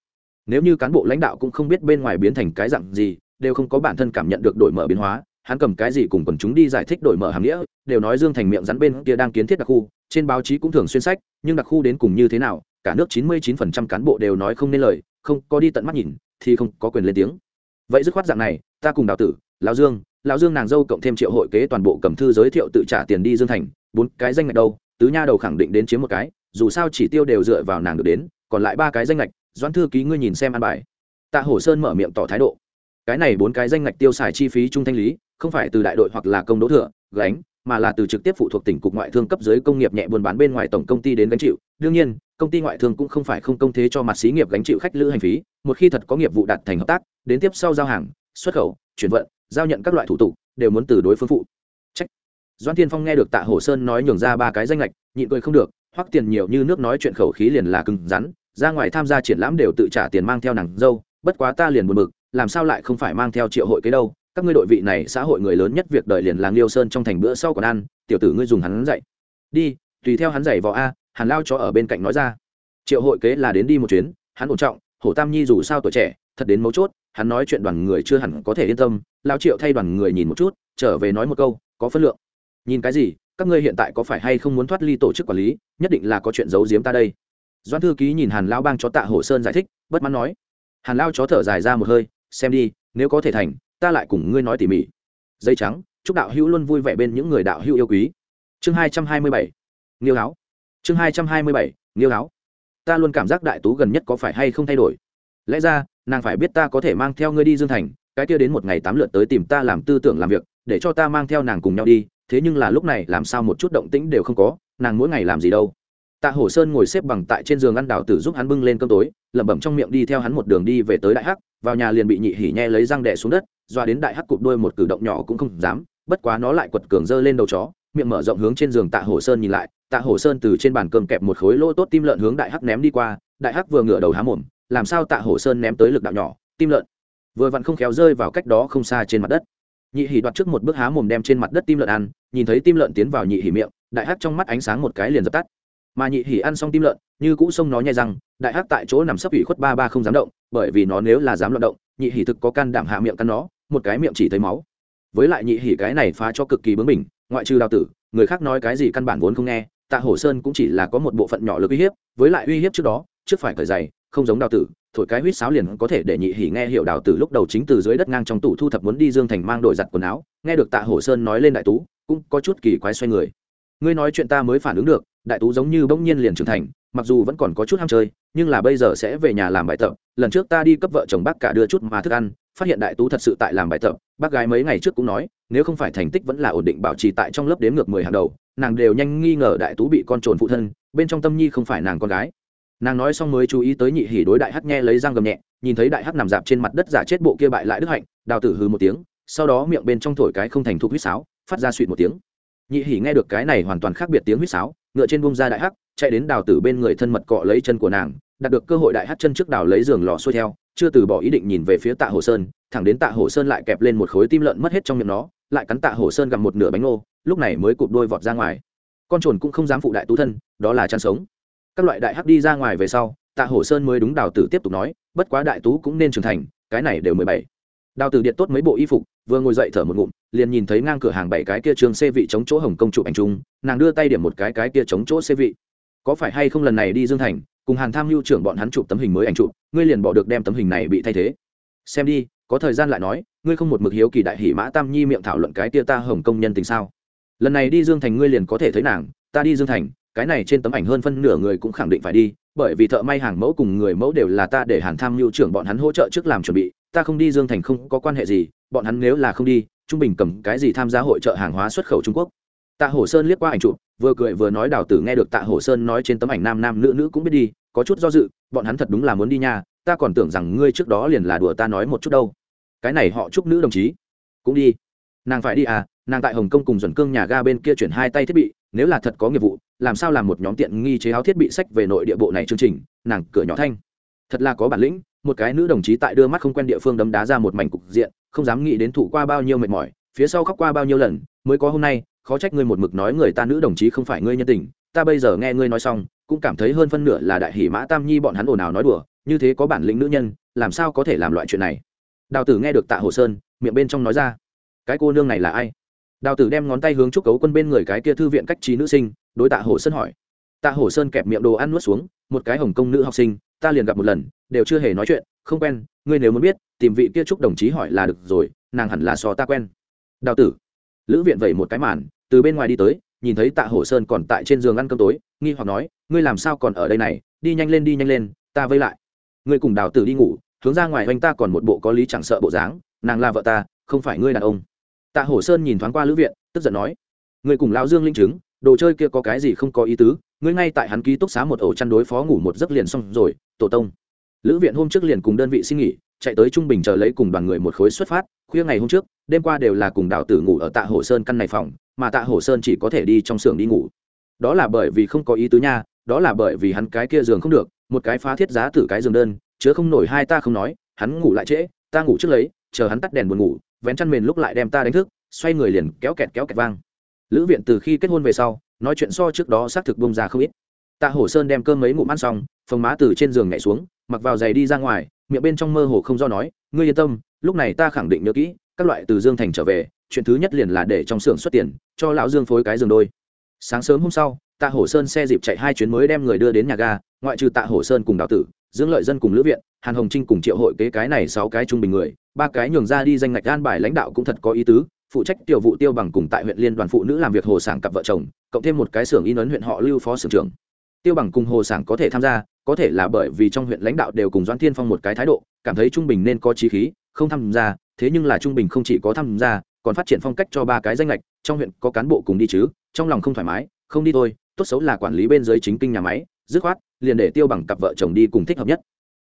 Nếu như cán bộ lãnh đạo cũng không biết bên ngoài biến thành cái dạng gì, đều không có bản thân cảm nhận được đổi mở biến hóa hắn cầm cái gì cùng quần chúng đi giải thích đổi mở hàm nghĩa, đều nói dương thành miệng rắn bên kia đang kiến thiết đặc khu, trên báo chí cũng thường xuyên sách, nhưng đặc khu đến cùng như thế nào, cả nước chín mươi 99% cán bộ đều nói không nên lời, không có đi tận mắt nhìn, thì không có quyền lên tiếng. Vậy dứt khoát dạng này, ta cùng đào tử, lão dương lão dương nàng dâu cộng thêm triệu hội kế toàn bộ cầm thư giới thiệu tự trả tiền đi dương thành, bốn cái danh ngạch đâu, tứ nha đầu khẳng định đến chiếm một cái, dù sao chỉ tiêu đều dựa vào nàng được đến, còn lại ba cái danh ngạch, doãn thư ký ngươi nhìn xem an bài. Tạ hổ sơn mở miệng tỏ thái độ. Cái này bốn cái danh ngạch tiêu xài chi phí trung thanh lý không phải từ đại đội hoặc là công đỗ thừa, gánh, mà là từ trực tiếp phụ thuộc tỉnh cục ngoại thương cấp dưới công nghiệp nhẹ buôn bán bên ngoài tổng công ty đến gánh chịu. Đương nhiên, công ty ngoại thương cũng không phải không công thế cho mặt xí nghiệp gánh chịu khách lữ hành phí, một khi thật có nghiệp vụ đạt thành hợp tác, đến tiếp sau giao hàng, xuất khẩu, chuyển vận, giao nhận các loại thủ tục, đều muốn từ đối phương phụ. Trách. Doan thiên phong nghe được tạ hồ sơn nói nhường ra ba cái danh lệch nhịn cười không được hoặc tiền nhiều như nước nói chuyện khẩu khí liền là cứng rắn, ra ngoài tham gia triển lãm đều tự trả tiền mang theo nàng dâu, bất quá ta liền buồn bực, làm sao lại không phải mang theo triệu hội cái đâu các ngươi đội vị này xã hội người lớn nhất việc đợi liền làng liêu sơn trong thành bữa sau còn ăn, tiểu tử ngươi dùng hắn dạy. Đi, tùy theo hắn dạy vò a, hàn lao cho ở bên cạnh nói ra. Triệu hội kế là đến đi một chuyến, hắn ổn trọng, hổ tam nhi dù sao tuổi trẻ, thật đến mấu chốt, hắn nói chuyện đoàn người chưa hẳn có thể yên tâm, lao triệu thay đoàn người nhìn một chút, trở về nói một câu, có phân lượng. Nhìn cái gì, các ngươi hiện tại có phải hay không muốn thoát ly tổ chức quản lý, nhất định là có chuyện giấu giếm ta đây. Doan thư ký nhìn hàn lao bang cho tạ hổ sơn giải thích, bất mãn nói. Hàn lao chó thở dài ra một hơi, xem đi, nếu có thể thành ta lại cùng ngươi nói tỉ mỉ. Dây trắng, chúc đạo hữu luôn vui vẻ bên những người đạo hữu yêu quý. Chương hai trăm hai mươi bảy, nghiêu áo chương hai trăm hai mươi bảy, nghiêu áo ta luôn cảm giác đại tú gần nhất có phải hay không thay đổi? Lẽ ra, nàng phải biết ta có thể mang theo ngươi đi dương thành, cái kia đến một ngày tám lượt tới tìm ta làm tư tưởng làm việc, để cho ta mang theo nàng cùng nhau đi, thế nhưng là lúc này làm sao một chút động tĩnh đều không có, nàng mỗi ngày làm gì đâu. Tạ hổ sơn ngồi xếp bằng tại trên giường ăn đào tử giúp hắn bưng lên cơm tối, lẩm bẩm trong miệng đi theo hắn một đường đi về tới đại hắc, vào nhà liền bị nhị hỉ nhe lấy răng đẻ xuống đất doa đến đại hắc cụp đuôi một cử động nhỏ cũng không dám, bất quá nó lại quật cường dơ lên đầu chó, miệng mở rộng hướng trên giường tạ hổ sơn nhìn lại, tạ hổ sơn từ trên bàn cơm kẹp một khối lỗ tốt tim lợn hướng đại hắc ném đi qua, đại hắc vừa ngửa đầu há mồm, làm sao tạ hổ sơn ném tới lực đạo nhỏ, tim lợn. Vừa vặn không khéo rơi vào cách đó không xa trên mặt đất. Nhị hỉ đoạt trước một bước há mồm đem trên mặt đất tim lợn ăn, nhìn thấy tim lợn tiến vào nhị hỉ miệng, đại hắc trong mắt ánh sáng một cái liền dập tắt. Mà nhị hỉ ăn xong tim lợn, như cũ sông nó nhai răng, đại hắc tại chỗ nằm sấp ủy khuất ba ba không dám động, bởi vì nó nếu là dám loạn động, nhị hỉ thực có can đảm hạ miệng cắn nó một cái miệng chỉ thấy máu. Với lại nhị hỉ cái này phá cho cực kỳ bướng mình ngoại trừ đào tử, người khác nói cái gì căn bản vốn không nghe, tạ hổ sơn cũng chỉ là có một bộ phận nhỏ lực uy hiếp, với lại uy hiếp trước đó, trước phải cởi giày, không giống đào tử, thổi cái huýt sáo liền có thể để nhị hỉ nghe hiểu đào tử lúc đầu chính từ dưới đất ngang trong tủ thu thập muốn đi dương thành mang đổi giặt quần áo, nghe được tạ hổ sơn nói lên đại tú, cũng có chút kỳ quái xoay người. Ngươi nói chuyện ta mới phản ứng được, đại tú giống như bỗng nhiên liền trưởng thành, mặc dù vẫn còn có chút ham chơi, nhưng là bây giờ sẽ về nhà làm bài tập, lần trước ta đi cấp vợ chồng bác cả đưa chút mà thức ăn phát hiện đại tú thật sự tại làm bài tập, bác gái mấy ngày trước cũng nói, nếu không phải thành tích vẫn là ổn định bảo trì tại trong lớp đếm ngược mười hàng đầu, nàng đều nhanh nghi ngờ đại tú bị con trồn phụ thân, bên trong tâm nhi không phải nàng con gái. Nàng nói xong mới chú ý tới nhị hỉ đối đại hắc nghe lấy răng gầm nhẹ, nhìn thấy đại hắc nằm dạp trên mặt đất giả chết bộ kia bại lại đức hạnh, đào tử hư một tiếng, sau đó miệng bên trong thổi cái không thành thục huýt sáo, phát ra suỵt một tiếng. Nhị hỉ nghe được cái này hoàn toàn khác biệt tiếng huýt sáo, ngựa trên bông ra đại hắc, chạy đến đào tử bên người thân mật cọ lấy chân của nàng, đạt được cơ hội đại hắc chân trước đào lấy giường lò xuôi theo chưa từ bỏ ý định nhìn về phía tạ hồ sơn, thẳng đến tạ hồ sơn lại kẹp lên một khối tim lợn mất hết trong miệng nó, lại cắn tạ hồ sơn gặm một nửa bánh ngô, lúc này mới cụp đôi vọt ra ngoài. Con chồn cũng không dám phụ đại tú thân, đó là chăn sống. Các loại đại hắc đi ra ngoài về sau, tạ hồ sơn mới đúng đào tử tiếp tục nói, bất quá đại tú cũng nên trưởng thành, cái này đều mười bảy. Đào tử điện tốt mấy bộ y phục, vừa ngồi dậy thở một ngụm, liền nhìn thấy ngang cửa hàng bảy cái kia trường xê vị chống chỗ hồng công chụp ảnh chung, nàng đưa tay điểm một cái cái kia chống chỗ xê vị. Có phải hay không lần này đi dương thành cùng hàn tham mưu trưởng bọn hắn chụp tấm hình mới ảnh chụp, ngươi liền bỏ được đem tấm hình này bị thay thế. Xem đi, có thời gian lại nói, ngươi không một mực hiếu kỳ đại hỷ mã tam nhi miệng thảo luận cái tia ta hồng công nhân tình sao? Lần này đi dương thành ngươi liền có thể thấy nàng, ta đi dương thành, cái này trên tấm ảnh hơn phân nửa người cũng khẳng định phải đi, bởi vì thợ may hàng mẫu cùng người mẫu đều là ta để hàn tham mưu trưởng bọn hắn hỗ trợ trước làm chuẩn bị, ta không đi dương thành không có quan hệ gì, bọn hắn nếu là không đi, trung bình cầm cái gì tham gia hội trợ hàng hóa xuất khẩu trung quốc? Tạ hổ sơn liếc qua ảnh chụp, vừa cười vừa nói đào tử nghe được tạ hổ sơn nói trên tấm ảnh nam nam nữ nữ cũng biết đi, có chút do dự, bọn hắn thật đúng là muốn đi nha, ta còn tưởng rằng ngươi trước đó liền là đùa ta nói một chút đâu. Cái này họ chúc nữ đồng chí, cũng đi. Nàng phải đi à nàng tại hồng kông cùng dần cương nhà ga bên kia chuyển hai tay thiết bị, nếu là thật có nghiệp vụ, làm sao làm một nhóm tiện nghi chế áo thiết bị sách về nội địa bộ này chương trình, nàng cửa nhỏ thanh. Thật là có bản lĩnh, một cái nữ đồng chí tại đưa mắt không quen địa phương đấm đá ra một mảnh cục diện, không dám nghĩ đến thủ qua bao nhiêu mệt mỏi, phía sau khóc qua bao nhiêu lần, mới có hôm nay khó trách ngươi một mực nói người ta nữ đồng chí không phải ngươi nhân tình, ta bây giờ nghe ngươi nói xong, cũng cảm thấy hơn phân nửa là đại hỷ mã tam nhi bọn hắn ồn ào nói đùa, như thế có bản lĩnh nữ nhân, làm sao có thể làm loại chuyện này? Đào tử nghe được tạ hồ sơn, miệng bên trong nói ra, cái cô nương này là ai? Đào tử đem ngón tay hướng chúc cấu quân bên người cái kia thư viện cách trí nữ sinh, đối tạ hồ sơn hỏi. Tạ hồ sơn kẹp miệng đồ ăn nuốt xuống, một cái hồng công nữ học sinh, ta liền gặp một lần, đều chưa hề nói chuyện, không quen, ngươi nếu muốn biết, tìm vị kia chúc đồng chí hỏi là được rồi, nàng hẳn là so ta quen. Đào tử, lữ viện vẩy một cái màn từ bên ngoài đi tới, nhìn thấy tạ hổ sơn còn tại trên giường ăn cơm tối, nghi hoặc nói, ngươi làm sao còn ở đây này? Đi nhanh lên, đi nhanh lên, ta vây lại. Ngươi cùng đào tử đi ngủ, hướng ra ngoài oanh ta còn một bộ có lý chẳng sợ bộ dáng, nàng là vợ ta, không phải ngươi đàn ông. Tạ hổ sơn nhìn thoáng qua lữ viện, tức giận nói, ngươi cùng lão dương linh chứng, đồ chơi kia có cái gì không có ý tứ, ngươi ngay tại hắn ký túc xá một ổ chăn đối phó ngủ một giấc liền xong rồi, tổ tông. Lữ viện hôm trước liền cùng đơn vị xin nghỉ, chạy tới trung bình chờ lấy cùng đoàn người một khối xuất phát, khuya ngày hôm trước, đêm qua đều là cùng đào tử ngủ ở tạ hồ sơn căn này phòng mà tạ Hổ sơn chỉ có thể đi trong xưởng đi ngủ. Đó là bởi vì không có ý tứ nha, đó là bởi vì hắn cái kia giường không được, một cái phá thiết giá tử cái giường đơn, chứa không nổi hai ta không nói, hắn ngủ lại trễ, ta ngủ trước lấy, chờ hắn tắt đèn buồn ngủ, vén chăn mền lúc lại đem ta đánh thức, xoay người liền kéo kẹt kéo kẹt vang. Lữ viện từ khi kết hôn về sau, nói chuyện so trước đó xác thực bông ra không ít. Tạ hổ sơn đem cơm mấy ngụm ăn xong, phồng má từ trên giường nhảy xuống, mặc vào giày đi ra ngoài, miệng bên trong mơ hồ không do nói, ngươi yên tâm, lúc này ta khẳng định nhớ kỹ, các loại từ dương thành trở về chuyện thứ nhất liền là để trong xưởng xuất tiền, cho lão dương phối cái giường đôi. Sáng sớm hôm sau, tạ hổ sơn xe dịp chạy hai chuyến mới đem người đưa đến nhà ga, ngoại trừ tạ hổ sơn cùng đào tử, dương lợi dân cùng lữ viện, hàn hồng trinh cùng triệu hội kế cái này sáu cái trung bình người, ba cái nhường ra đi danh ngạch an bài lãnh đạo cũng thật có ý tứ, phụ trách tiểu vụ tiêu bằng cùng tại huyện liên đoàn phụ nữ làm việc hồ sảng cặp vợ chồng, cộng thêm một cái xưởng in ấn huyện họ lưu phó xưởng trưởng. Tiêu bằng cùng hồ sảng có thể tham gia, có thể là bởi vì trong huyện lãnh đạo đều cùng doãn thiên phong một cái thái độ, cảm thấy trung bình nên có trí khí, không tham gia, thế nhưng là trung bình không chỉ có tham gia còn phát triển phong cách cho ba cái danh lệch trong huyện có cán bộ cùng đi chứ, trong lòng không thoải mái, không đi thôi, tốt xấu là quản lý bên dưới chính kinh nhà máy, dứt khoát, liền để tiêu bằng cặp vợ chồng đi cùng thích hợp nhất.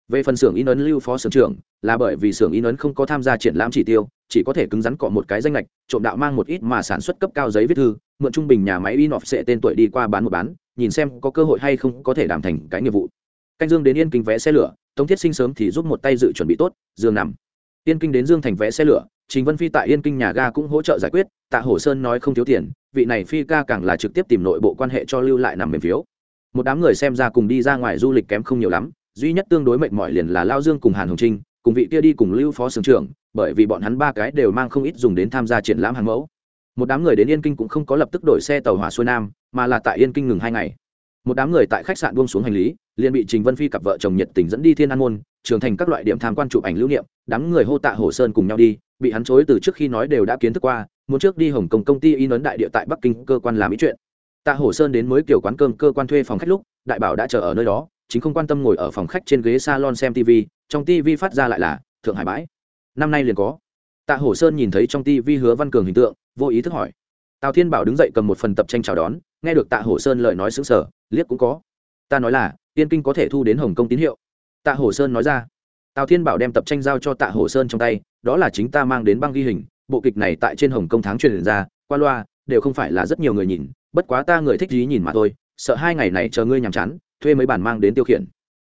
Về phần xưởng in ấn lưu phó xưởng trưởng, là bởi vì xưởng in ấn không có tham gia triển lãm chỉ tiêu, chỉ có thể cứng rắn cọ một cái danh lệch trộm đạo mang một ít mà sản xuất cấp cao giấy viết thư, mượn trung bình nhà máy in off sẽ tên tuổi đi qua bán một bán, nhìn xem có cơ hội hay không có thể đảm thành cái nghiệp vụ. Canh dương đến yên kinh vé xe lửa, tống thiết sinh sớm thì giúp một tay dự chuẩn bị tốt dương nằm. Yên kinh đến dương thành vé xe lửa trình vân phi tại yên kinh nhà ga cũng hỗ trợ giải quyết, tạ hổ sơn nói không thiếu tiền, vị này phi ca càng là trực tiếp tìm nội bộ quan hệ cho lưu lại nằm mềm phiếu. Một đám người xem ra cùng đi ra ngoài du lịch kém không nhiều lắm, duy nhất tương đối mệt mỏi liền là lao dương cùng hàn hồng trinh, cùng vị kia đi cùng lưu phó sưởng trưởng, bởi vì bọn hắn ba cái đều mang không ít dùng đến tham gia triển lãm hàng mẫu. Một đám người đến yên kinh cũng không có lập tức đổi xe tàu hỏa xuôi nam, mà là tại yên kinh ngừng hai ngày. Một đám người tại khách sạn buông xuống hành lý, liền bị trình vân phi cặp vợ chồng nhiệt tình dẫn đi thiên an môn trường thành các loại điểm tham quan chụp ảnh lưu niệm, đám người hô tạ hồ sơn cùng nhau đi bị hắn chối từ trước khi nói đều đã kiến thức qua, muốn trước đi hồng kông công ty in ấn đại địa tại bắc kinh cơ quan làm ý chuyện. Tạ Hổ sơn đến mới kiểu quán cơm cơ quan thuê phòng khách lúc, đại bảo đã chờ ở nơi đó, chính không quan tâm ngồi ở phòng khách trên ghế salon xem tv trong tv phát ra lại là, thượng hải bãi. Năm nay liền có. Tạ Hổ sơn nhìn thấy trong tv hứa văn cường hình tượng, vô ý thức hỏi. Tào thiên bảo đứng dậy cầm một phần tập tranh chào đón, nghe được tạ Hổ sơn lời nói xứng sở liếc cũng có. Ta nói là, tiên kinh có thể thu đến hồng kông tín hiệu. Tạ Hổ sơn nói ra tào thiên bảo đem tập tranh giao cho tạ hồ sơn trong tay, đó là chính ta mang đến băng ghi hình, bộ kịch này tại trên hồng Công tháng truyền ra, qua loa, đều không phải là rất nhiều người nhìn, bất quá ta người thích gì nhìn mà thôi, sợ hai ngày này chờ ngươi nhàm chán, thuê mấy bản mang đến tiêu khiển.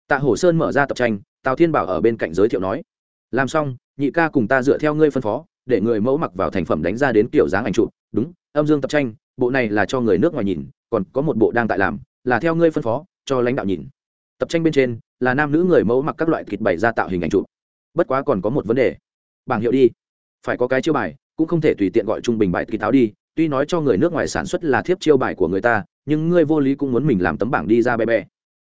Tạ hồ sơn mở ra tập tranh, tào thiên bảo ở bên cạnh giới thiệu nói, làm xong, nhị ca cùng ta dựa theo ngươi phân phó, để người mẫu mặc vào thành phẩm đánh ra đến kiểu dáng ảnh chụp, đúng, âm dương tập tranh, bộ này là cho người nước ngoài nhìn, còn có một bộ đang tại làm, là theo ngươi phân phó, cho lãnh đạo nhìn. Tập tranh bên trên là nam nữ người mẫu mặc các loại thịt bày ra tạo hình ảnh chụp. Bất quá còn có một vấn đề. Bảng hiệu đi. Phải có cái chiêu bài, cũng không thể tùy tiện gọi trung bình bài kỳ táo đi. Tuy nói cho người nước ngoài sản xuất là thiếp chiêu bài của người ta, nhưng ngươi vô lý cũng muốn mình làm tấm bảng đi ra bé bé.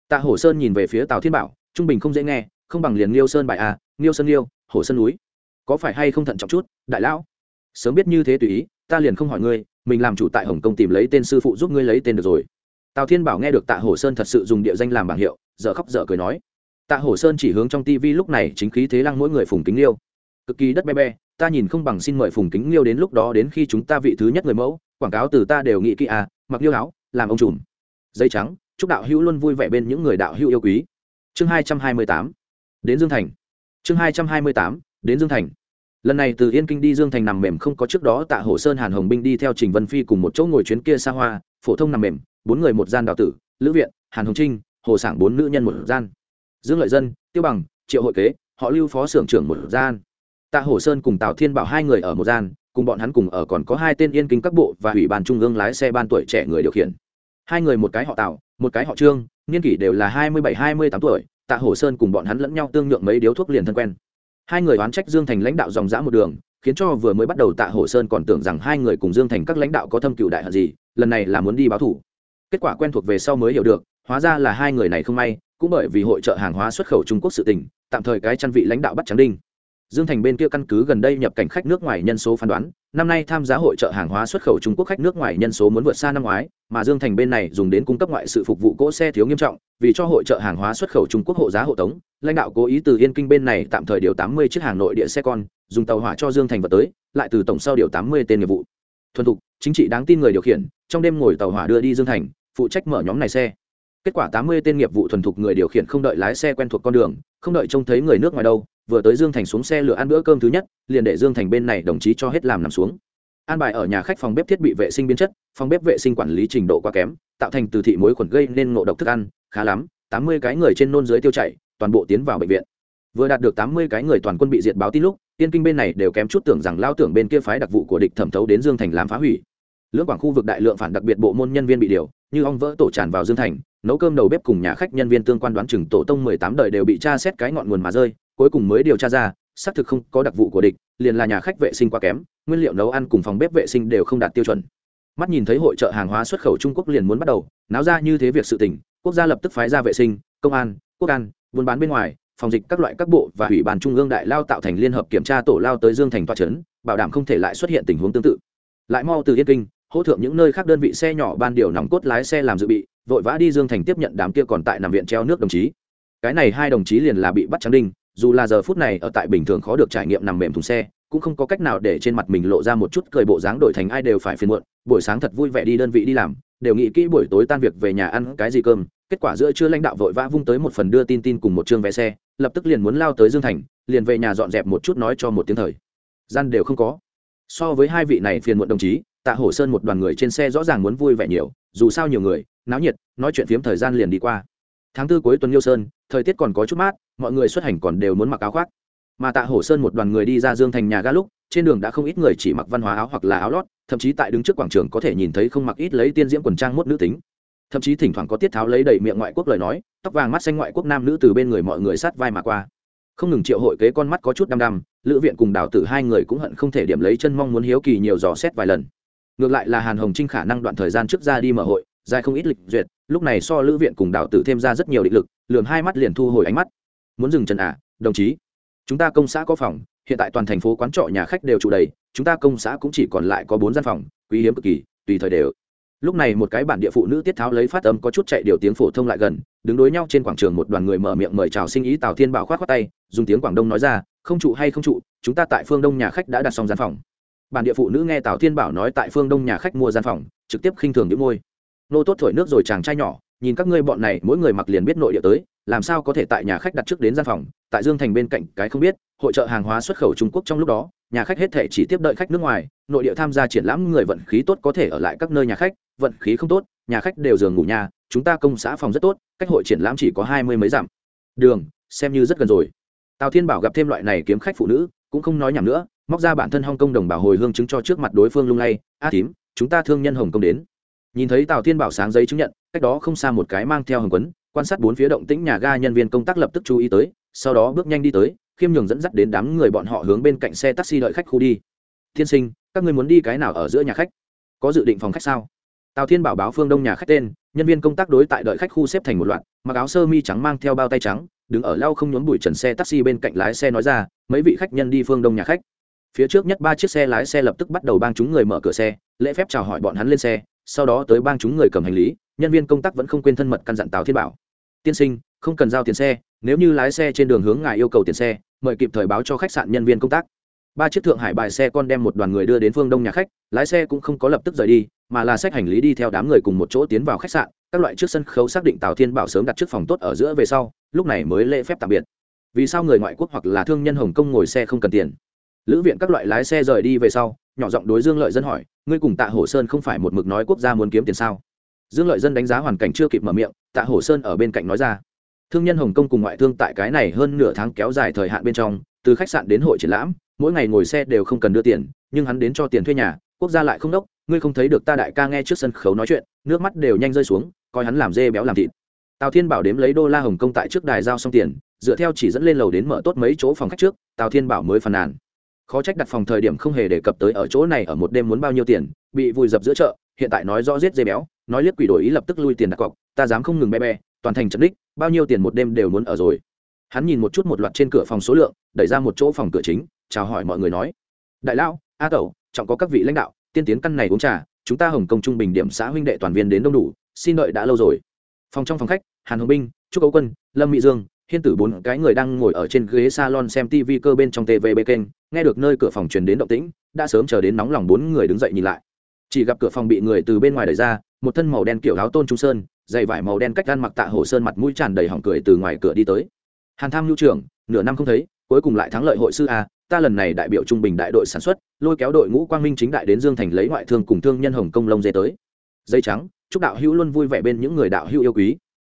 Tạ hổ sơn nhìn về phía tào thiên bảo, trung bình không dễ nghe, không bằng liền liêu sơn bài a liêu sơn liêu hổ sơn núi. Có phải hay không thận trọng chút, đại lão? Sớm biết như thế tùy ý, ta liền không hỏi ngươi, mình làm chủ tại hồng kông tìm lấy tên sư phụ giúp ngươi lấy tên được rồi. Tào thiên bảo nghe được tạ hổ sơn thật sự dùng địa danh làm bảng hiệu dở khóc dở cười nói. Tạ hổ sơn chỉ hướng trong tivi lúc này, chính khí thế lăng mỗi người phùng kính liêu. Cực kỳ đất be be, ta nhìn không bằng xin mời phùng kính liêu đến lúc đó đến khi chúng ta vị thứ nhất người mẫu, quảng cáo từ ta đều nghĩ kỹ à mặc liêu áo, làm ông trùm. Dây trắng, chúc đạo hữu luôn vui vẻ bên những người đạo hữu yêu quý. Chương hai trăm hai mươi tám, đến dương thành. Chương hai trăm hai mươi tám, đến dương thành. Lần này từ yên kinh đi dương thành nằm mềm không có trước đó tạ Hổ sơn, hàn hồng binh đi theo trình vân phi cùng một chỗ ngồi chuyến kia xa hoa, phổ thông nằm mềm, bốn người một gian đào tử, lữ viện, hàn hồng trinh hồ sảng bốn nữ nhân một gian. Dương lợi dân, tiêu bằng, triệu hội kế, họ lưu phó xưởng trưởng một gian. Tạ hồ sơn cùng tào thiên bảo hai người ở một gian, cùng bọn hắn cùng ở còn có hai tên yên kinh các bộ và ủy ban trung ương lái xe ban tuổi trẻ người điều khiển. Hai người một cái họ tào, một cái họ trương, niên kỷ đều là hai mươi bảy, hai mươi tám tuổi, tạ hồ sơn cùng bọn hắn lẫn nhau tương nhượng mấy điếu thuốc liền thân quen. Hai người oán trách dương thành lãnh đạo dòng dã một đường, khiến cho vừa mới bắt đầu tạ hồ sơn còn tưởng rằng hai người cùng dương thành các lãnh đạo có thâm cựu đại hận gì, lần này là muốn đi báo thủ. Kết quả quen thuộc về sau mới hiểu được hóa ra là hai người này không may, cũng bởi vì hội trợ hàng hóa xuất khẩu trung quốc sự tình, tạm thời cái chăn vị lãnh đạo bắt trắng đinh. Dương thành bên kia căn cứ gần đây nhập cảnh khách nước ngoài nhân số phán đoán, năm nay tham gia hội trợ hàng hóa xuất khẩu trung quốc khách nước ngoài nhân số muốn vượt xa năm ngoái, mà dương thành bên này dùng đến cung cấp ngoại sự phục vụ cỗ xe thiếu nghiêm trọng, vì cho hội trợ hàng hóa xuất khẩu trung quốc hộ giá hộ tống, lãnh đạo cố ý từ yên kinh bên này tạm thời điều tám mươi chiếc hàng nội địa xe con, dùng tàu hỏa cho dương thành vật tới, lại từ tổng sau điều tám mươi tên nghiệp vụ. Thuần thục, chính trị đáng tin người điều khiển, trong đêm ngồi tàu hỏa đưa đi dương thành, phụ trách mở nhóm này xe kết quả tám mươi tên nghiệp vụ thuần thục người điều khiển không đợi lái xe quen thuộc con đường, không đợi trông thấy người nước ngoài đâu, vừa tới dương thành xuống xe lửa ăn bữa cơm thứ nhất, liền để dương thành bên này đồng chí cho hết làm nằm xuống. An bài ở nhà khách phòng bếp thiết bị vệ sinh biến chất, phòng bếp vệ sinh quản lý trình độ quá kém, tạo thành từ thị mối khuẩn gây nên ngộ độc thức ăn, khá lắm, tám mươi cái người trên nôn dưới tiêu chảy, toàn bộ tiến vào bệnh viện. Vừa đạt được tám mươi cái người toàn quân bị diệt báo tin lúc, tiên kinh bên này đều kém chút tưởng rằng lao tưởng bên kia phái đặc vụ của địch thẩm thấu đến dương thành làm phá hủy. Lưỡng quảng khu vực đại lượng phản đặc biệt bộ môn nhân viên bị điều, như ong vỡ tổ tràn vào dương thành nấu cơm đầu bếp cùng nhà khách nhân viên tương quan đoán chừng tổ tông mười tám đời đều bị tra xét cái ngọn nguồn mà rơi, cuối cùng mới điều tra ra, xác thực không có đặc vụ của địch, liền là nhà khách vệ sinh quá kém, nguyên liệu nấu ăn cùng phòng bếp vệ sinh đều không đạt tiêu chuẩn. Mắt nhìn thấy hội trợ hàng hóa xuất khẩu trung quốc liền muốn bắt đầu, náo ra như thế việc sự tỉnh quốc gia lập tức phái ra vệ sinh, công an, quốc an, buôn bán bên ngoài, phòng dịch các loại các bộ và ủy ban trung ương đại lao tạo thành liên hợp kiểm tra tổ lao tới dương thành toa trấn bảo đảm không thể lại xuất hiện tình huống tương tự. Lại mau từ yên kinh hỗ thượng những nơi khác đơn vị xe nhỏ ban điều nòng cốt lái xe làm dự bị, vội vã đi dương thành tiếp nhận đám kia còn tại nằm viện treo nước đồng chí. Cái này hai đồng chí liền là bị bắt trắng đinh, dù là giờ phút này ở tại bình thường khó được trải nghiệm nằm mềm thùng xe, cũng không có cách nào để trên mặt mình lộ ra một chút cười bộ dáng đổi thành ai đều phải phiền muộn, buổi sáng thật vui vẻ đi đơn vị đi làm, đều nghĩ kỹ buổi tối tan việc về nhà ăn cái gì cơm, kết quả giữa trưa lãnh đạo vội vã vung tới một phần đưa tin tin cùng một chương vé xe, lập tức liền muốn lao tới dương thành, liền về nhà dọn dẹp một chút nói cho một tiếng thời. Gian đều không có. So với hai vị này phiền muộn đồng chí tạ hổ sơn một đoàn người trên xe rõ ràng muốn vui vẻ nhiều, dù sao nhiều người, náo nhiệt, nói chuyện phiếm thời gian liền đi qua. Tháng tư cuối tuần yêu sơn, thời tiết còn có chút mát, mọi người xuất hành còn đều muốn mặc áo khoác. Mà tạ hổ sơn một đoàn người đi ra dương thành nhà ga lúc, trên đường đã không ít người chỉ mặc văn hóa áo hoặc là áo lót, thậm chí tại đứng trước quảng trường có thể nhìn thấy không mặc ít lấy tiên diễm quần trang mốt nữ tính. Thậm chí thỉnh thoảng có tiết tháo lấy đầy miệng ngoại quốc lời nói, tóc vàng mắt xanh ngoại quốc nam nữ từ bên người mọi người sát vai mà qua. Không ngừng triệu hội kế con mắt có chút đăm đăm, lữ viện cùng đào tử hai người cũng hận không thể điểm lấy chân mong muốn hiếu kỳ nhiều dò xét vài lần ngược lại là hàn hồng trinh khả năng đoạn thời gian trước ra đi mở hội, dài không ít lịch duyệt, lúc này so lữ viện cùng đào tử thêm ra rất nhiều định lực lường hai mắt liền thu hồi ánh mắt. Muốn dừng chân à đồng chí? Chúng ta công xã có phòng, hiện tại toàn thành phố quán trọ nhà khách đều trụ đầy, chúng ta công xã cũng chỉ còn lại có bốn gian phòng, quý hiếm cực kỳ, tùy thời đều. Lúc này một cái bản địa phụ nữ tiết tháo lấy phát âm có chút chạy điều tiếng phổ thông lại gần, đứng đối nhau trên quảng trường một đoàn người mở miệng mời chào sinh ý tào thiên bảo khoát khoát tay, dùng tiếng quảng đông nói ra, không trụ hay không trụ, chúng ta tại phương đông nhà khách đã đặt xong gian phòng bản địa phụ nữ nghe tào thiên bảo nói tại phương đông nhà khách mua gian phòng, trực tiếp khinh thường những môi. Nô tốt thổi nước rồi chàng trai nhỏ, nhìn các ngươi bọn này, mỗi người mặc liền biết nội địa tới, làm sao có thể tại nhà khách đặt trước đến gian phòng, tại dương thành bên cạnh, cái không biết, hội trợ hàng hóa xuất khẩu trung quốc trong lúc đó, nhà khách hết thể chỉ tiếp đợi khách nước ngoài, nội địa tham gia triển lãm người vận khí tốt có thể ở lại các nơi nhà khách, vận khí không tốt, nhà khách đều giường ngủ nhà, chúng ta công xã phòng rất tốt, cách hội triển lãm chỉ có hai mươi mấy dặm. Đường, xem như rất gần rồi. Tào thiên bảo gặp thêm loại này kiếm khách phụ nữ, cũng không nói nhảm nữa móc ra bản thân hong Công đồng bảo hồi hương chứng cho trước mặt đối phương lung lay. A tím, chúng ta thương nhân hồng kông đến. Nhìn thấy tào thiên bảo sáng giấy chứng nhận cách đó không xa một cái mang theo hồng quấn quan sát bốn phía động tĩnh nhà ga nhân viên công tác lập tức chú ý tới sau đó bước nhanh đi tới khiêm nhường dẫn dắt đến đám người bọn họ hướng bên cạnh xe taxi đợi khách khu đi. Thiên sinh các người muốn đi cái nào ở giữa nhà khách? Có dự định phòng khách sao? Tào thiên bảo báo phương đông nhà khách tên nhân viên công tác đối tại đợi khách khu xếp thành một loạt mặc áo sơ mi trắng mang theo bao tay trắng đứng ở lau không nhốn bụi trần xe taxi bên cạnh lái xe nói ra mấy vị khách nhân đi phương đông nhà khách phía trước nhất ba chiếc xe lái xe lập tức bắt đầu bang chúng người mở cửa xe, lễ phép chào hỏi bọn hắn lên xe, sau đó tới bang chúng người cầm hành lý, nhân viên công tác vẫn không quên thân mật căn dặn tào thiên bảo. Tiên sinh, không cần giao tiền xe, nếu như lái xe trên đường hướng ngài yêu cầu tiền xe, mời kịp thời báo cho khách sạn nhân viên công tác. Ba chiếc thượng hải bài xe con đem một đoàn người đưa đến phương đông nhà khách, lái xe cũng không có lập tức rời đi, mà là xách hành lý đi theo đám người cùng một chỗ tiến vào khách sạn, các loại trước sân khấu xác định tào thiên bảo sớm đặt trước phòng tốt ở giữa về sau, lúc này mới lễ phép tạm biệt. Vì sao người ngoại quốc hoặc là thương nhân hồng kông ngồi xe không cần tiền? Lữ viện các loại lái xe rời đi về sau, nhỏ giọng đối dương lợi dân hỏi, ngươi cùng tạ hổ sơn không phải một mực nói quốc gia muốn kiếm tiền sao? Dương lợi dân đánh giá hoàn cảnh chưa kịp mở miệng, tạ hổ sơn ở bên cạnh nói ra, thương nhân hồng kông cùng ngoại thương tại cái này hơn nửa tháng kéo dài thời hạn bên trong, từ khách sạn đến hội triển lãm, mỗi ngày ngồi xe đều không cần đưa tiền, nhưng hắn đến cho tiền thuê nhà, quốc gia lại không đốc, ngươi không thấy được ta đại ca nghe trước sân khấu nói chuyện, nước mắt đều nhanh rơi xuống, coi hắn làm dê béo làm thịt. Tào thiên bảo đếm lấy đô la hồng kông tại trước đài giao xong tiền, dựa theo chỉ dẫn lên lầu đến mở tốt mấy chỗ phòng khách trước, tào thiên bảo mới phàn nàn khó trách đặt phòng thời điểm không hề đề cập tới ở chỗ này ở một đêm muốn bao nhiêu tiền, bị vùi dập giữa chợ, hiện tại nói rõ giết dê béo, nói liếc quỷ đổi ý lập tức lui tiền đặt cọc, ta dám không ngừng be be toàn thành trận đích, bao nhiêu tiền một đêm đều muốn ở rồi. Hắn nhìn một chút một loạt trên cửa phòng số lượng, đẩy ra một chỗ phòng cửa chính, chào hỏi mọi người nói, đại lão, a tẩu, trọng có các vị lãnh đạo, tiên tiến căn này uống trà, chúng ta hồng công trung bình điểm xã huynh đệ toàn viên đến đông đủ, xin đợi đã lâu rồi. Phòng trong phòng khách, hàn hồng binh, trúc ấu quân, lâm mỹ dương hiên tử bốn cái người đang ngồi ở trên ghế salon xem tv cơ bên trong tvb kênh, nghe được nơi cửa phòng truyền đến động tĩnh, đã sớm chờ đến nóng lòng bốn người đứng dậy nhìn lại. Chỉ gặp cửa phòng bị người từ bên ngoài đẩy ra, một thân màu đen kiểu áo tôn trung sơn, dày vải màu đen cách gan mặc tạ hồ sơn mặt mũi tràn đầy hỏng cười từ ngoài cửa đi tới. Hàn tham nhu trưởng, nửa năm không thấy, cuối cùng lại thắng lợi hội sư a, ta lần này đại biểu trung bình đại đội sản xuất, lôi kéo đội ngũ quang minh chính đại đến dương thành lấy ngoại thương cùng thương nhân hồng công lông dê tới. Dây trắng, chúc đạo hữu luôn vui vẻ bên những người đạo hữu yêu quý.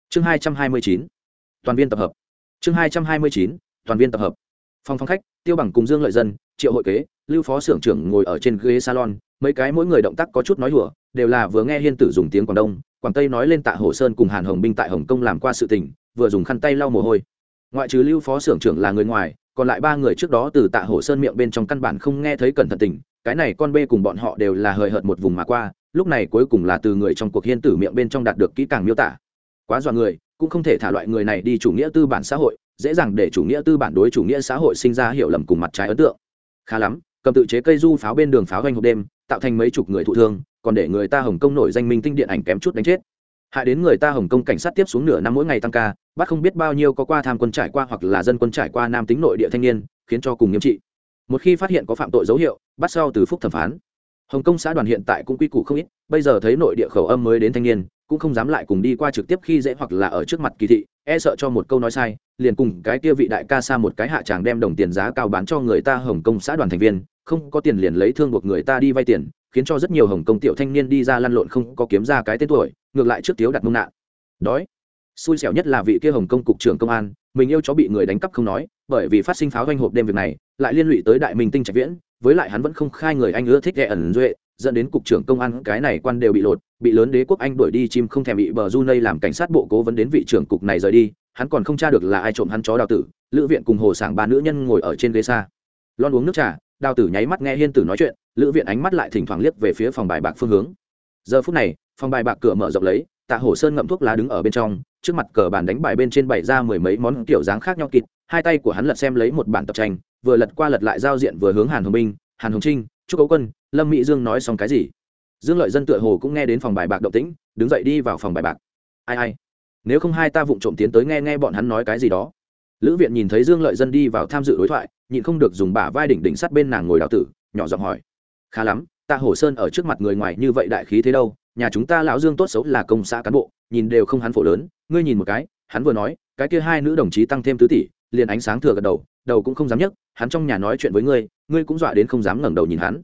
Chương hai trăm hai mươi chín, toàn viên tập hợp chương hai trăm hai mươi chín, toàn viên tập hợp. Phòng phong khách, tiêu bằng cùng dương lợi dân, triệu hội kế, lưu phó xưởng trưởng ngồi ở trên ghế salon, mấy cái mỗi người động tác có chút nói hùa đều là vừa nghe hiên tử dùng tiếng quảng đông, quảng tây nói lên tạ hồ sơn cùng hàn hồng binh tại hồng kông làm qua sự tình, vừa dùng khăn tay lau mồ hôi. Ngoại trừ lưu phó xưởng trưởng là người ngoài, còn lại ba người trước đó từ tạ hồ sơn miệng bên trong căn bản không nghe thấy cẩn thận tình, cái này con bê cùng bọn họ đều là hời hợt một vùng mà qua, lúc này cuối cùng là từ người trong cuộc hiên tử miệng bên trong đạt được kỹ càng miêu tả quá dọa người, cũng không thể thả loại người này đi chủ nghĩa tư bản xã hội, dễ dàng để chủ nghĩa tư bản đối chủ nghĩa xã hội sinh ra hiểu lầm cùng mặt trái ấn tượng. Khá lắm, cầm tự chế cây du pháo bên đường pháo ganh hộp đêm, tạo thành mấy chục người thụ thương, còn để người ta hồng kông nổi danh minh tinh điện ảnh kém chút đánh chết. Hại đến người ta hồng kông cảnh sát tiếp xuống nửa năm mỗi ngày tăng ca, bắt không biết bao nhiêu có qua tham quân trải qua hoặc là dân quân trải qua nam tính nội địa thanh niên, khiến cho cùng nghiêm trị. Một khi phát hiện có phạm tội dấu hiệu, bắt sau từ phúc thẩm phán. Hồng kông xã đoàn hiện tại cũng quy củ không ít, bây giờ thấy nội địa khẩu âm mới đến thanh niên cũng không dám lại cùng đi qua trực tiếp khi dễ hoặc là ở trước mặt kỳ thị e sợ cho một câu nói sai, liền cùng cái kia vị đại ca xa một cái hạ tràng đem đồng tiền giá cao bán cho người ta hồng kông xã đoàn thành viên, không có tiền liền lấy thương buộc người ta đi vay tiền, khiến cho rất nhiều hồng kông tiểu thanh niên đi ra lăn lộn không có kiếm ra cái tên tuổi, ngược lại trước tiếu đặt mông nạn. Đói. Xui xẻo nhất là vị kia hồng kông cục trưởng công an, mình yêu chó bị người đánh cắp không nói, bởi vì phát sinh pháo doanh hộp đêm việc này, lại liên lụy tới đại minh tinh trạch viễn, với lại hắn vẫn không khai người anh ưa thích ghẹ ẩn duệ dẫn đến cục trưởng công an cái này quan đều bị lột, bị lớn đế quốc anh đuổi đi chim không thèm bị bờ du nây làm cảnh sát bộ cố vấn đến vị trưởng cục này rời đi, hắn còn không tra được là ai trộm hắn chó đào tử, lữ viện cùng hồ sảng ba nữ nhân ngồi ở trên ghế xa. Lon uống nước trà, đào tử nháy mắt nghe hiên tử nói chuyện, lữ viện ánh mắt lại thỉnh thoảng liếc về phía phòng bài bạc phương hướng. Giờ phút này, phòng bài bạc cửa mở rộng lấy, tạ hổ sơn ngậm thuốc lá đứng ở bên trong, trước mặt cờ bàn đánh bài bên trên bày ra mười mấy món kiểu dáng khác nhau kịt, hai tay của hắn lật xem lấy một bản tập tranh, vừa lật qua lật lại giao diện vừa hướng hàn hồng minh, hàn hồng trinh chúc cấu quân, lâm mỹ dương nói xong cái gì? Dương lợi dân tựa hồ cũng nghe đến phòng bài bạc động tĩnh, đứng dậy đi vào phòng bài bạc. Ai ai, nếu không hai ta vụng trộm tiến tới nghe nghe bọn hắn nói cái gì đó. Lữ viện nhìn thấy dương lợi dân đi vào tham dự đối thoại, nhịn không được dùng bả vai đỉnh đỉnh sát bên nàng ngồi đào tử, nhỏ giọng hỏi. Khá lắm, ta hổ sơn ở trước mặt người ngoài như vậy đại khí thế đâu, nhà chúng ta lão dương tốt xấu là công xã cán bộ, nhìn đều không hắn phổ lớn, ngươi nhìn một cái, hắn vừa nói, cái kia hai nữ đồng chí tăng thêm tứ tỷ, liền ánh sáng thừa gật đầu đầu cũng không dám nhấc hắn trong nhà nói chuyện với ngươi ngươi cũng dọa đến không dám ngẩng đầu nhìn hắn.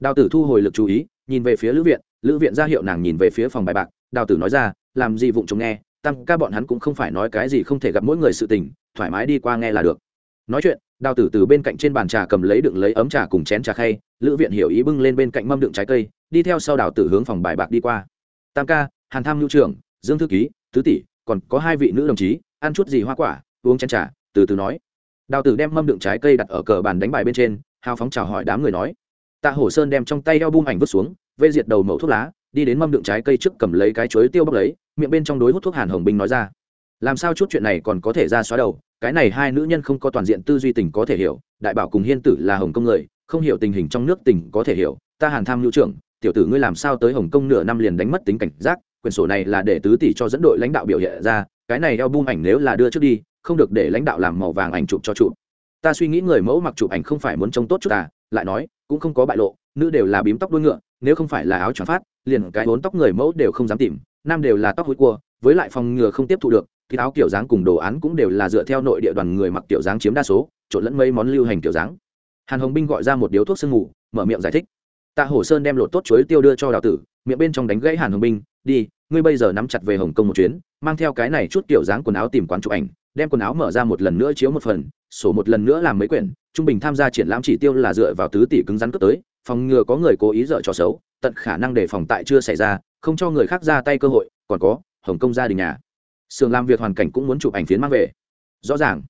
Đào tử thu hồi lực chú ý, nhìn về phía lữ viện lữ viện ra hiệu nàng nhìn về phía phòng bài bạc, đào tử nói ra, làm gì vụng chống nghe tăng ca bọn hắn cũng không phải nói cái gì không thể gặp mỗi người sự tình, thoải mái đi qua nghe là được. Nói chuyện, đào tử từ bên cạnh trên bàn trà cầm lấy đựng lấy ấm trà cùng chén trà khay, lữ viện hiểu ý bưng lên bên cạnh mâm đựng trái cây, đi theo sau đào tử hướng phòng bài bạc đi qua. Tam ca, hàn tham nhu trưởng dương thư ký, tứ tỷ, còn có hai vị nữ đồng chí, ăn chút gì hoa quả, uống chén trà, từ từ nói đào tử đem mâm đựng trái cây đặt ở cờ bàn đánh bài bên trên, hào phóng chào hỏi đám người nói. Tạ hổ sơn đem trong tay eo bung ảnh vứt xuống vây diệt đầu mẩu thuốc lá, đi đến mâm đựng trái cây trước cầm lấy cái chuối tiêu bốc lấy, miệng bên trong đối hút thuốc hàn hồng binh nói ra. Làm sao chút chuyện này còn có thể ra xóa đầu, cái này hai nữ nhân không có toàn diện tư duy tình có thể hiểu, đại bảo cùng hiên tử là hồng công người, không hiểu tình hình trong nước tình có thể hiểu, ta hàn tham hữu trưởng, tiểu tử ngươi làm sao tới hồng kông nửa năm liền đánh mất tính cảnh giác, quyển sổ này là để tứ tỷ cho dẫn đội lãnh đạo biểu hiện ra, cái này eo bung ảnh nếu là đưa trước đi không được để lãnh đạo làm màu vàng ảnh chụp cho chụp. Ta suy nghĩ người mẫu mặc chụp ảnh không phải muốn trông tốt chút à lại nói cũng không có bại lộ nữ đều là bím tóc đuôi ngựa nếu không phải là áo choàng phát liền cái bốn tóc người mẫu đều không dám tìm nam đều là tóc hối cua với lại phòng ngừa không tiếp thu được thì áo kiểu dáng cùng đồ án cũng đều là dựa theo nội địa đoàn người mặc kiểu dáng chiếm đa số trộn lẫn mấy món lưu hành kiểu dáng. Hàn hồng binh gọi ra một điếu thuốc sương ngủ, mở miệng giải thích. Tạ hổ sơn đem lột tốt chuối tiêu đưa cho đào tử miệng bên trong đánh gãy hàn hồng binh đi ngươi bây giờ nắm chặt về hồng kông một chuyến, mang theo cái này chút kiểu dáng quần áo tìm quán chụp ảnh, đem quần áo mở ra một lần nữa chiếu một phần, sổ một lần nữa làm mấy quyển, trung bình tham gia triển lãm chỉ tiêu là dựa vào tứ tỷ cứng rắn cấp tới, phòng ngừa có người cố ý dở trò xấu, tận khả năng để phòng tại chưa xảy ra, không cho người khác ra tay cơ hội, còn có, hồng kông gia đình nhà. Sưởng làm việc hoàn cảnh cũng muốn chụp ảnh phiến mang về. Rõ ràng,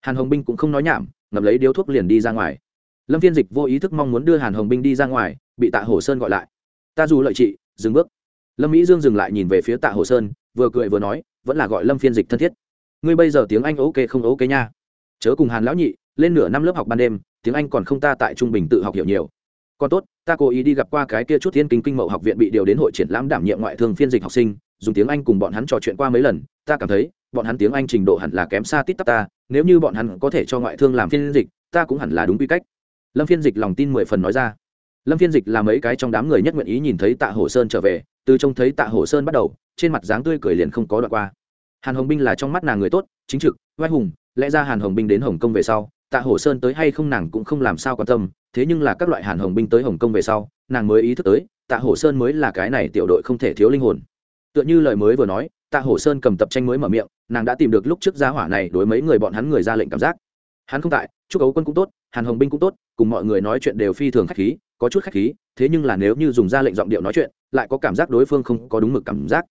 hàn hồng binh cũng không nói nhảm, ngậm lấy điếu thuốc liền đi ra ngoài. Lâm phiên dịch vô ý thức mong muốn đưa hàn hồng binh đi ra ngoài, bị tạ hồ sơn gọi lại. Ta dù lợi chị, dừng bước lâm mỹ dương dừng lại nhìn về phía tạ hồ sơn, vừa cười vừa nói, vẫn là gọi lâm phiên dịch thân thiết. Ngươi bây giờ tiếng anh ok không ok nha? Chớ cùng hàn lão nhị, lên nửa năm lớp học ban đêm, tiếng anh còn không ta tại trung bình tự học hiểu nhiều. Còn tốt, ta cố ý đi gặp qua cái kia chút thiên kinh kinh mậu học viện bị điều đến hội triển lãm đảm nhiệm ngoại thương phiên dịch học sinh, dùng tiếng anh cùng bọn hắn trò chuyện qua mấy lần, ta cảm thấy, bọn hắn tiếng anh trình độ hẳn là kém xa tít tắp ta, nếu như bọn hắn có thể cho ngoại thương làm phiên dịch, ta cũng hẳn là đúng quy cách. Lâm phiên dịch lòng tin mười phần nói ra. Lâm phiên dịch là mấy cái trong đám người nhất nguyện ý nhìn thấy tạ hồ sơn trở về từ trông thấy tạ hổ sơn bắt đầu, trên mặt dáng tươi cười liền không có đoạn qua. Hàn hồng binh là trong mắt nàng người tốt, chính trực, oai hùng, lẽ ra hàn hồng binh đến hồng kông về sau, tạ hổ sơn tới hay không nàng cũng không làm sao quan tâm, thế nhưng là các loại hàn hồng binh tới hồng kông về sau, nàng mới ý thức tới, tạ hổ sơn mới là cái này tiểu đội không thể thiếu linh hồn. Tựa như lời mới vừa nói, tạ hổ sơn cầm tập tranh mới mở miệng, nàng đã tìm được lúc trước gia hỏa này đối mấy người bọn hắn người ra lệnh cảm giác. Hắn không tại chúc ấu quân cũng tốt, hàn hồng binh cũng tốt, cùng mọi người nói chuyện đều phi thường khách khí có chút khách khí, thế nhưng là nếu như dùng ra lệnh giọng điệu nói chuyện, lại có cảm giác đối phương không có đúng mực cảm giác.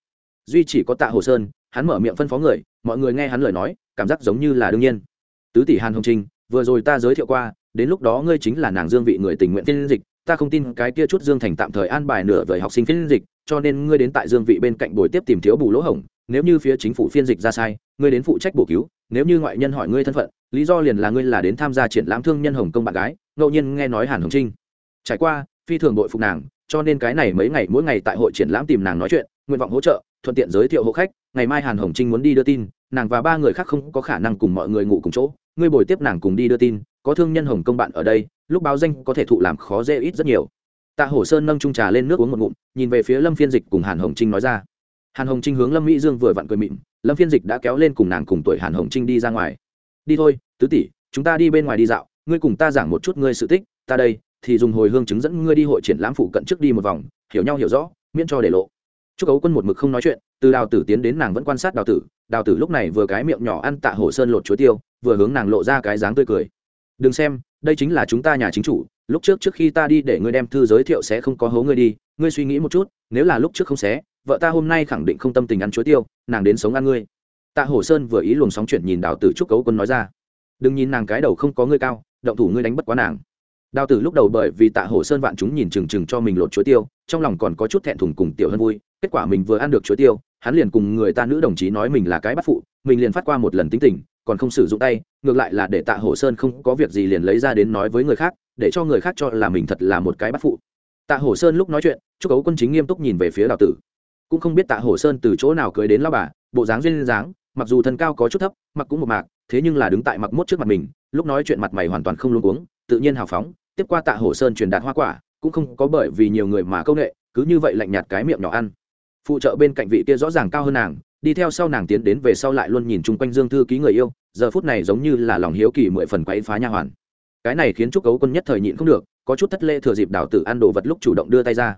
Duy chỉ có tạ hồ sơn, hắn mở miệng phân phó người, mọi người nghe hắn lời nói, cảm giác giống như là đương nhiên. Tứ tỷ hàn hồng trinh, vừa rồi ta giới thiệu qua, đến lúc đó ngươi chính là nàng dương vị người tình nguyện phiên dịch, ta không tin cái kia chút dương thành tạm thời an bài nửa vời học sinh phiên dịch, cho nên ngươi đến tại dương vị bên cạnh buổi tiếp tìm thiếu bù lỗ hổng, nếu như phía chính phủ phiên dịch ra sai, ngươi đến phụ trách bổ cứu, nếu như ngoại nhân hỏi ngươi thân phận, lý do liền là ngươi là đến tham gia triển lãm thương nhân hồng công bạn gái, ngẫu nhiên nghe nói hàn hồng trinh trải qua, phi thường đội phục nàng, cho nên cái này mấy ngày, mỗi ngày tại hội triển lãm tìm nàng nói chuyện, nguyện vọng hỗ trợ, thuận tiện giới thiệu hộ khách. Ngày mai hàn hồng trinh muốn đi đưa tin, nàng và ba người khác không có khả năng cùng mọi người ngủ cùng chỗ. Ngươi bồi tiếp nàng cùng đi đưa tin, có thương nhân hồng công bạn ở đây, lúc báo danh có thể thụ làm khó dễ ít rất nhiều. Tạ hổ sơn nâng trung trà lên nước uống một ngụm, nhìn về phía lâm phiên dịch cùng hàn hồng trinh nói ra. Hàn hồng trinh hướng lâm mỹ dương vừa vặn cười mịn lâm phiên dịch đã kéo lên cùng nàng cùng tuổi hàn hồng trinh đi ra ngoài. Đi thôi, tứ tỷ, chúng ta đi bên ngoài đi dạo, ngươi cùng ta giảng một chút ngươi sự tích, ta đây thì dùng hồi hương chứng dẫn ngươi đi hội triển lãm phụ cận trước đi một vòng, hiểu nhau hiểu rõ, miễn cho để lộ. Chúc cấu quân một mực không nói chuyện, từ đào tử tiến đến nàng vẫn quan sát đào tử đào tử lúc này vừa cái miệng nhỏ ăn tạ hồ sơn lột chuối tiêu, vừa hướng nàng lộ ra cái dáng tươi cười. Đừng xem, đây chính là chúng ta nhà chính chủ, lúc trước trước khi ta đi để ngươi đem thư giới thiệu sẽ không có hố ngươi đi, ngươi suy nghĩ một chút, nếu là lúc trước không xé, vợ ta hôm nay khẳng định không tâm tình ăn chuối tiêu, nàng đến sống ăn ngươi. Tạ hổ sơn vừa ý luồng sóng chuyển nhìn đào tử trúc cấu quân nói ra. Đừng nhìn nàng cái đầu không có ngươi cao, động thủ ngươi đánh bất quá nàng đào tử lúc đầu bởi vì tạ hổ sơn vạn chúng nhìn chừng chừng cho mình lột chuối tiêu, trong lòng còn có chút thẹn thùng cùng tiểu hơn vui, kết quả mình vừa ăn được chuối tiêu, hắn liền cùng người ta nữ đồng chí nói mình là cái bắt phụ, mình liền phát qua một lần tính tình, còn không sử dụng tay, ngược lại là để tạ hổ sơn không có việc gì liền lấy ra đến nói với người khác, để cho người khác cho là mình thật là một cái bắt phụ. Tạ hổ sơn lúc nói chuyện, chúc cấu quân chính nghiêm túc nhìn về phía đào tử. Cũng không biết tạ hổ sơn từ chỗ nào cưới đến lao bà, bộ dáng duyên dáng, mặc dù thân cao có chút thấp, mặc cũng một mạc, thế nhưng là đứng tại mặc mốt trước mặt mình, lúc nói chuyện mặt mày hoàn toàn không luôn uống tự nhiên hào phóng tiếp qua tạ hổ sơn truyền đạt hoa quả, cũng không có bởi vì nhiều người mà công nghệ cứ như vậy lạnh nhạt cái miệng nhỏ ăn. Phụ trợ bên cạnh vị kia rõ ràng cao hơn nàng, đi theo sau nàng tiến đến về sau lại luôn nhìn chung quanh dương thư ký người yêu, giờ phút này giống như là lòng hiếu kỳ mười phần quấy phá nha hoàn. Cái này khiến trúc cấu quân nhất thời nhịn không được, có chút thất lễ thừa dịp đào tử ăn đồ vật lúc chủ động đưa tay ra.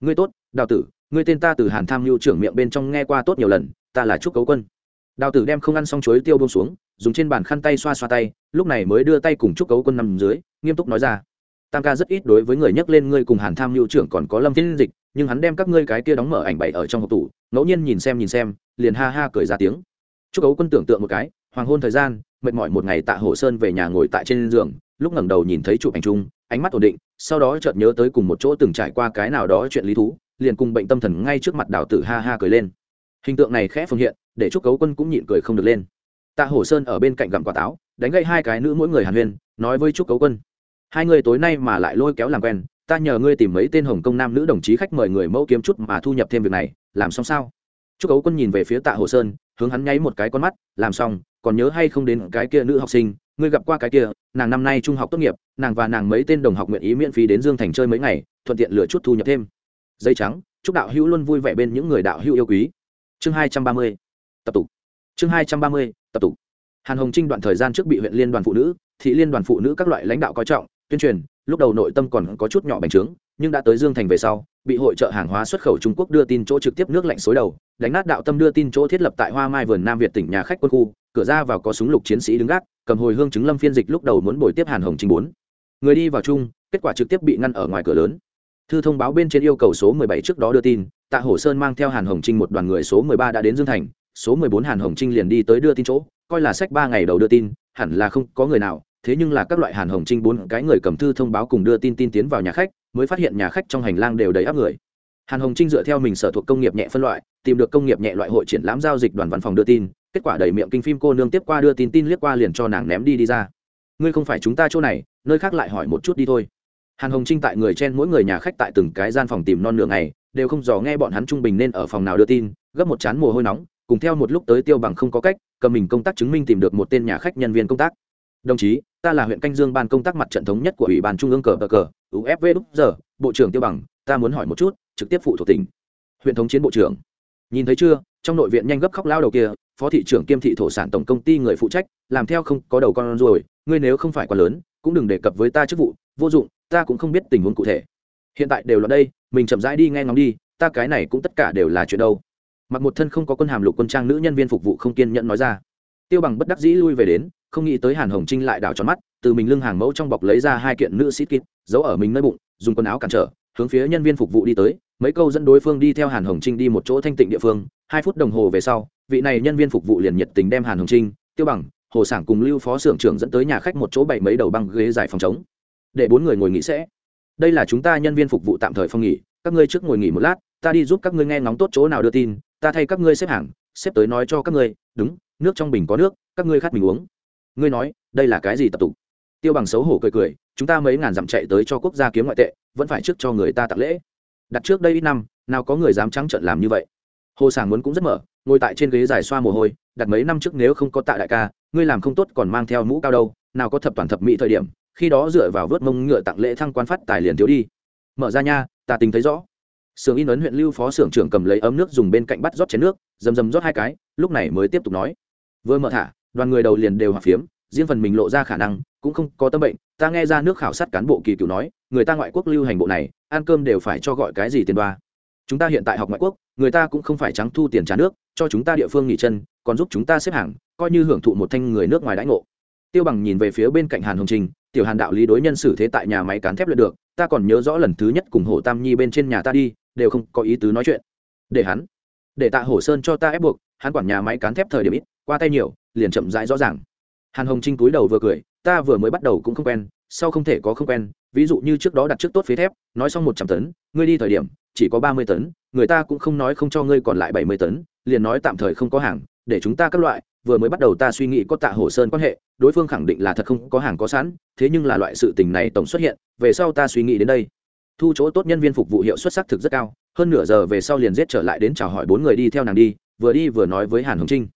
Ngươi tốt, đào tử, ngươi tên ta từ hàn tham mưu trưởng miệng bên trong nghe qua tốt nhiều lần, ta là trúc cấu quân. Đào tử đem không ăn xong chuối tiêu bông xuống, dùng trên bàn khăn tay xoa xoa tay, lúc này mới đưa tay cùng trúc cấu quân nằm dưới, nghiêm túc nói ra tam ca rất ít đối với người nhắc lên ngươi cùng hàn tham mưu trưởng còn có lâm thiên dịch, nhưng hắn đem các ngươi cái kia đóng mở ảnh bậy ở trong hộp tủ, ngẫu nhiên nhìn xem nhìn xem, liền ha ha cười ra tiếng. Chúc cấu quân tưởng tượng một cái, hoàng hôn thời gian, mệt mỏi một ngày tạ hồ sơn về nhà ngồi tại trên giường, lúc ngẩng đầu nhìn thấy chụp ảnh chung, ánh mắt ổn định, sau đó chợt nhớ tới cùng một chỗ từng trải qua cái nào đó chuyện lý thú, liền cùng bệnh tâm thần ngay trước mặt đào tử ha ha cười lên. Hình tượng này khẽ phương hiện, để chúc cấu quân cũng nhịn cười không được lên. Tạ hổ sơn ở bên cạnh gặm quả táo, đánh gậy hai cái nữ mỗi người hàn huyên, nói với chúc cấu quân hai người tối nay mà lại lôi kéo làm quen, ta nhờ ngươi tìm mấy tên hồng công nam nữ đồng chí khách mời người mẫu kiếm chút mà thu nhập thêm việc này, làm xong sao? Chúc cấu quân nhìn về phía tạ hồ sơn, hướng hắn nháy một cái con mắt, làm xong, còn nhớ hay không đến cái kia nữ học sinh, ngươi gặp qua cái kia, nàng năm nay trung học tốt nghiệp, nàng và nàng mấy tên đồng học nguyện ý miễn phí đến dương thành chơi mấy ngày, thuận tiện lừa chút thu nhập thêm. Dây trắng, chúc đạo hữu luôn vui vẻ bên những người đạo hữu yêu quý. Chương hai trăm ba mươi, tập tục. Chương hai trăm ba mươi, tập tục. Hàn hồng trinh đoạn thời gian trước bị huyện liên đoàn phụ nữ, thị liên đoàn phụ nữ các loại lãnh đạo coi trọng tuyên truyền, lúc đầu nội tâm còn có chút nhỏ bành trướng, nhưng đã tới dương thành về sau, bị hội trợ hàng hóa xuất khẩu trung quốc đưa tin chỗ trực tiếp nước lạnh xối đầu, đánh nát đạo tâm đưa tin chỗ thiết lập tại hoa mai vườn nam việt tỉnh nhà khách quân khu, cửa ra vào có súng lục chiến sĩ đứng gác, cầm hồi hương chứng lâm phiên dịch lúc đầu muốn bồi tiếp hàn hồng trinh bốn. Người đi vào chung, kết quả trực tiếp bị ngăn ở ngoài cửa lớn. Thư thông báo bên trên yêu cầu số 17 trước đó đưa tin, tạ hổ sơn mang theo hàn hồng trinh một đoàn người số 13 đã đến dương thành, số 14 hàn hồng trinh liền đi tới đưa tin chỗ, coi là sách ba ngày đầu đưa tin, hẳn là không có người nào thế nhưng là các loại hàn hồng trinh bốn cái người cầm thư thông báo cùng đưa tin tin tiến vào nhà khách, mới phát hiện nhà khách trong hành lang đều đầy áp người. Hàn hồng trinh dựa theo mình sở thuộc công nghiệp nhẹ phân loại, tìm được công nghiệp nhẹ loại hội triển lãm giao dịch đoàn văn phòng đưa tin, kết quả đầy miệng kinh phim cô nương tiếp qua đưa tin tin liếc qua liền cho nàng ném đi đi ra. Ngươi không phải chúng ta chỗ này, nơi khác lại hỏi một chút đi thôi. Hàn hồng trinh tại người trên mỗi người nhà khách tại từng cái gian phòng tìm non nửa ngày, đều không dò nghe bọn hắn trung bình nên ở phòng nào đưa tin, gấp một chán mồ hôi nóng, cùng theo một lúc tới tiêu bằng không có cách, cầm mình công tác chứng minh tìm được một tên nhà khách nhân viên công tác đồng chí, ta là huyện canh dương ban công tác mặt trận thống nhất của ủy ban trung ương cờ cờ cờ ufv đúc giờ, bộ trưởng tiêu bằng, ta muốn hỏi một chút, trực tiếp phụ thuộc tỉnh. Huyện thống chiến bộ trưởng. Nhìn thấy chưa, trong nội viện nhanh gấp khóc lao đầu kia, phó thị trưởng kiêm thị thổ sản tổng công ty người phụ trách, làm theo không có đầu con rồi ngươi nếu không phải quá lớn, cũng đừng đề cập với ta chức vụ, vô dụng, ta cũng không biết tình huống cụ thể. Hiện tại đều là đây, mình chậm rãi đi nghe ngóng đi, ta cái này cũng tất cả đều là chuyện đâu. Mặc một thân không có quân hàm lục quân trang nữ nhân viên phục vụ không kiên nhẫn nói ra. Tiêu bằng bất đắc dĩ lui về đến không nghĩ tới hàn hồng trinh lại đảo tròn mắt, từ mình lưng hàng mẫu trong bọc lấy ra hai kiện nữ sĩ kít giấu ở mình nơi bụng, dùng quần áo cản trở, hướng phía nhân viên phục vụ đi tới, mấy câu dẫn đối phương đi theo hàn hồng trinh đi một chỗ thanh tịnh địa phương, hai phút đồng hồ về sau, vị này nhân viên phục vụ liền nhiệt tình đem hàn hồng trinh, tiêu bằng, hồ sảng cùng lưu phó xưởng trưởng dẫn tới nhà khách một chỗ bảy mấy đầu băng ghế dài phòng chống để bốn người ngồi nghỉ sẽ. Đây là chúng ta nhân viên phục vụ tạm thời phòng nghỉ, các ngươi trước ngồi nghỉ một lát, ta đi giúp các ngươi nghe ngóng tốt chỗ nào đưa tin, ta thay các ngươi xếp hàng, xếp tới nói cho các ngươi, đúng, nước trong bình có nước, các ngươi khát mình uống ngươi nói, đây là cái gì tập tục? Tiêu bằng xấu hổ cười cười, chúng ta mấy ngàn dặm chạy tới cho quốc gia kiếm ngoại tệ, vẫn phải trước cho người ta tặng lễ. Đặt trước đây ít năm, nào có người dám trắng trợn làm như vậy. Hồ sảng muốn cũng rất mở, ngồi tại trên ghế dài xoa mồ hôi, đặt mấy năm trước nếu không có tạ đại ca, ngươi làm không tốt còn mang theo mũ cao đâu, nào có thập toàn thập mỹ thời điểm, khi đó dựa vào vớt mông ngựa tặng lễ thăng quan phát tài liền thiếu đi. Mở ra nha, ta tính thấy rõ. Sưởng in ấn huyện lưu phó xưởng trưởng cầm lấy ấm nước dùng bên cạnh bắt rót chén nước, dầm dầm rót hai cái, lúc này mới tiếp tục nói. Vừa mở thả đoàn người đầu liền đều hòa phiếm, riêng phần mình lộ ra khả năng, cũng không có tâm bệnh. Ta nghe ra nước khảo sát cán bộ kỳ cựu nói, người ta ngoại quốc lưu hành bộ này, ăn cơm đều phải cho gọi cái gì tiền đoa. Chúng ta hiện tại học ngoại quốc, người ta cũng không phải trắng thu tiền trả nước, cho chúng ta địa phương nghỉ chân, còn giúp chúng ta xếp hàng, coi như hưởng thụ một thanh người nước ngoài đãi ngộ. Tiêu bằng nhìn về phía bên cạnh hàn hồng trình, tiểu hàn đạo lý đối nhân xử thế tại nhà máy cán thép luyện được, ta còn nhớ rõ lần thứ nhất cùng hồ tam nhi bên trên nhà ta đi, đều không có ý tứ nói chuyện. Để hắn, để tạ hổ sơn cho ta ép buộc, hắn quản nhà máy cán thép thời điểm ít, qua tay nhiều liền chậm rãi rõ ràng. Hàn hồng trinh túi đầu vừa cười, ta vừa mới bắt đầu cũng không quen sau không thể có không quen? Ví dụ như trước đó đặt trước tốt phế thép, nói xong một trăm tấn, ngươi đi thời điểm, chỉ có ba mươi tấn, người ta cũng không nói không cho ngươi còn lại bảy mươi tấn, liền nói tạm thời không có hàng, để chúng ta các loại, vừa mới bắt đầu ta suy nghĩ có tạ hồ sơn quan hệ, đối phương khẳng định là thật không có hàng có sẵn, thế nhưng là loại sự tình này tổng xuất hiện, về sau ta suy nghĩ đến đây. Thu chỗ tốt nhân viên phục vụ hiệu suất sắc thực rất cao, hơn nửa giờ về sau liền giết trở lại đến chào hỏi bốn người đi theo nàng đi, vừa đi vừa nói với hàn hồng trinh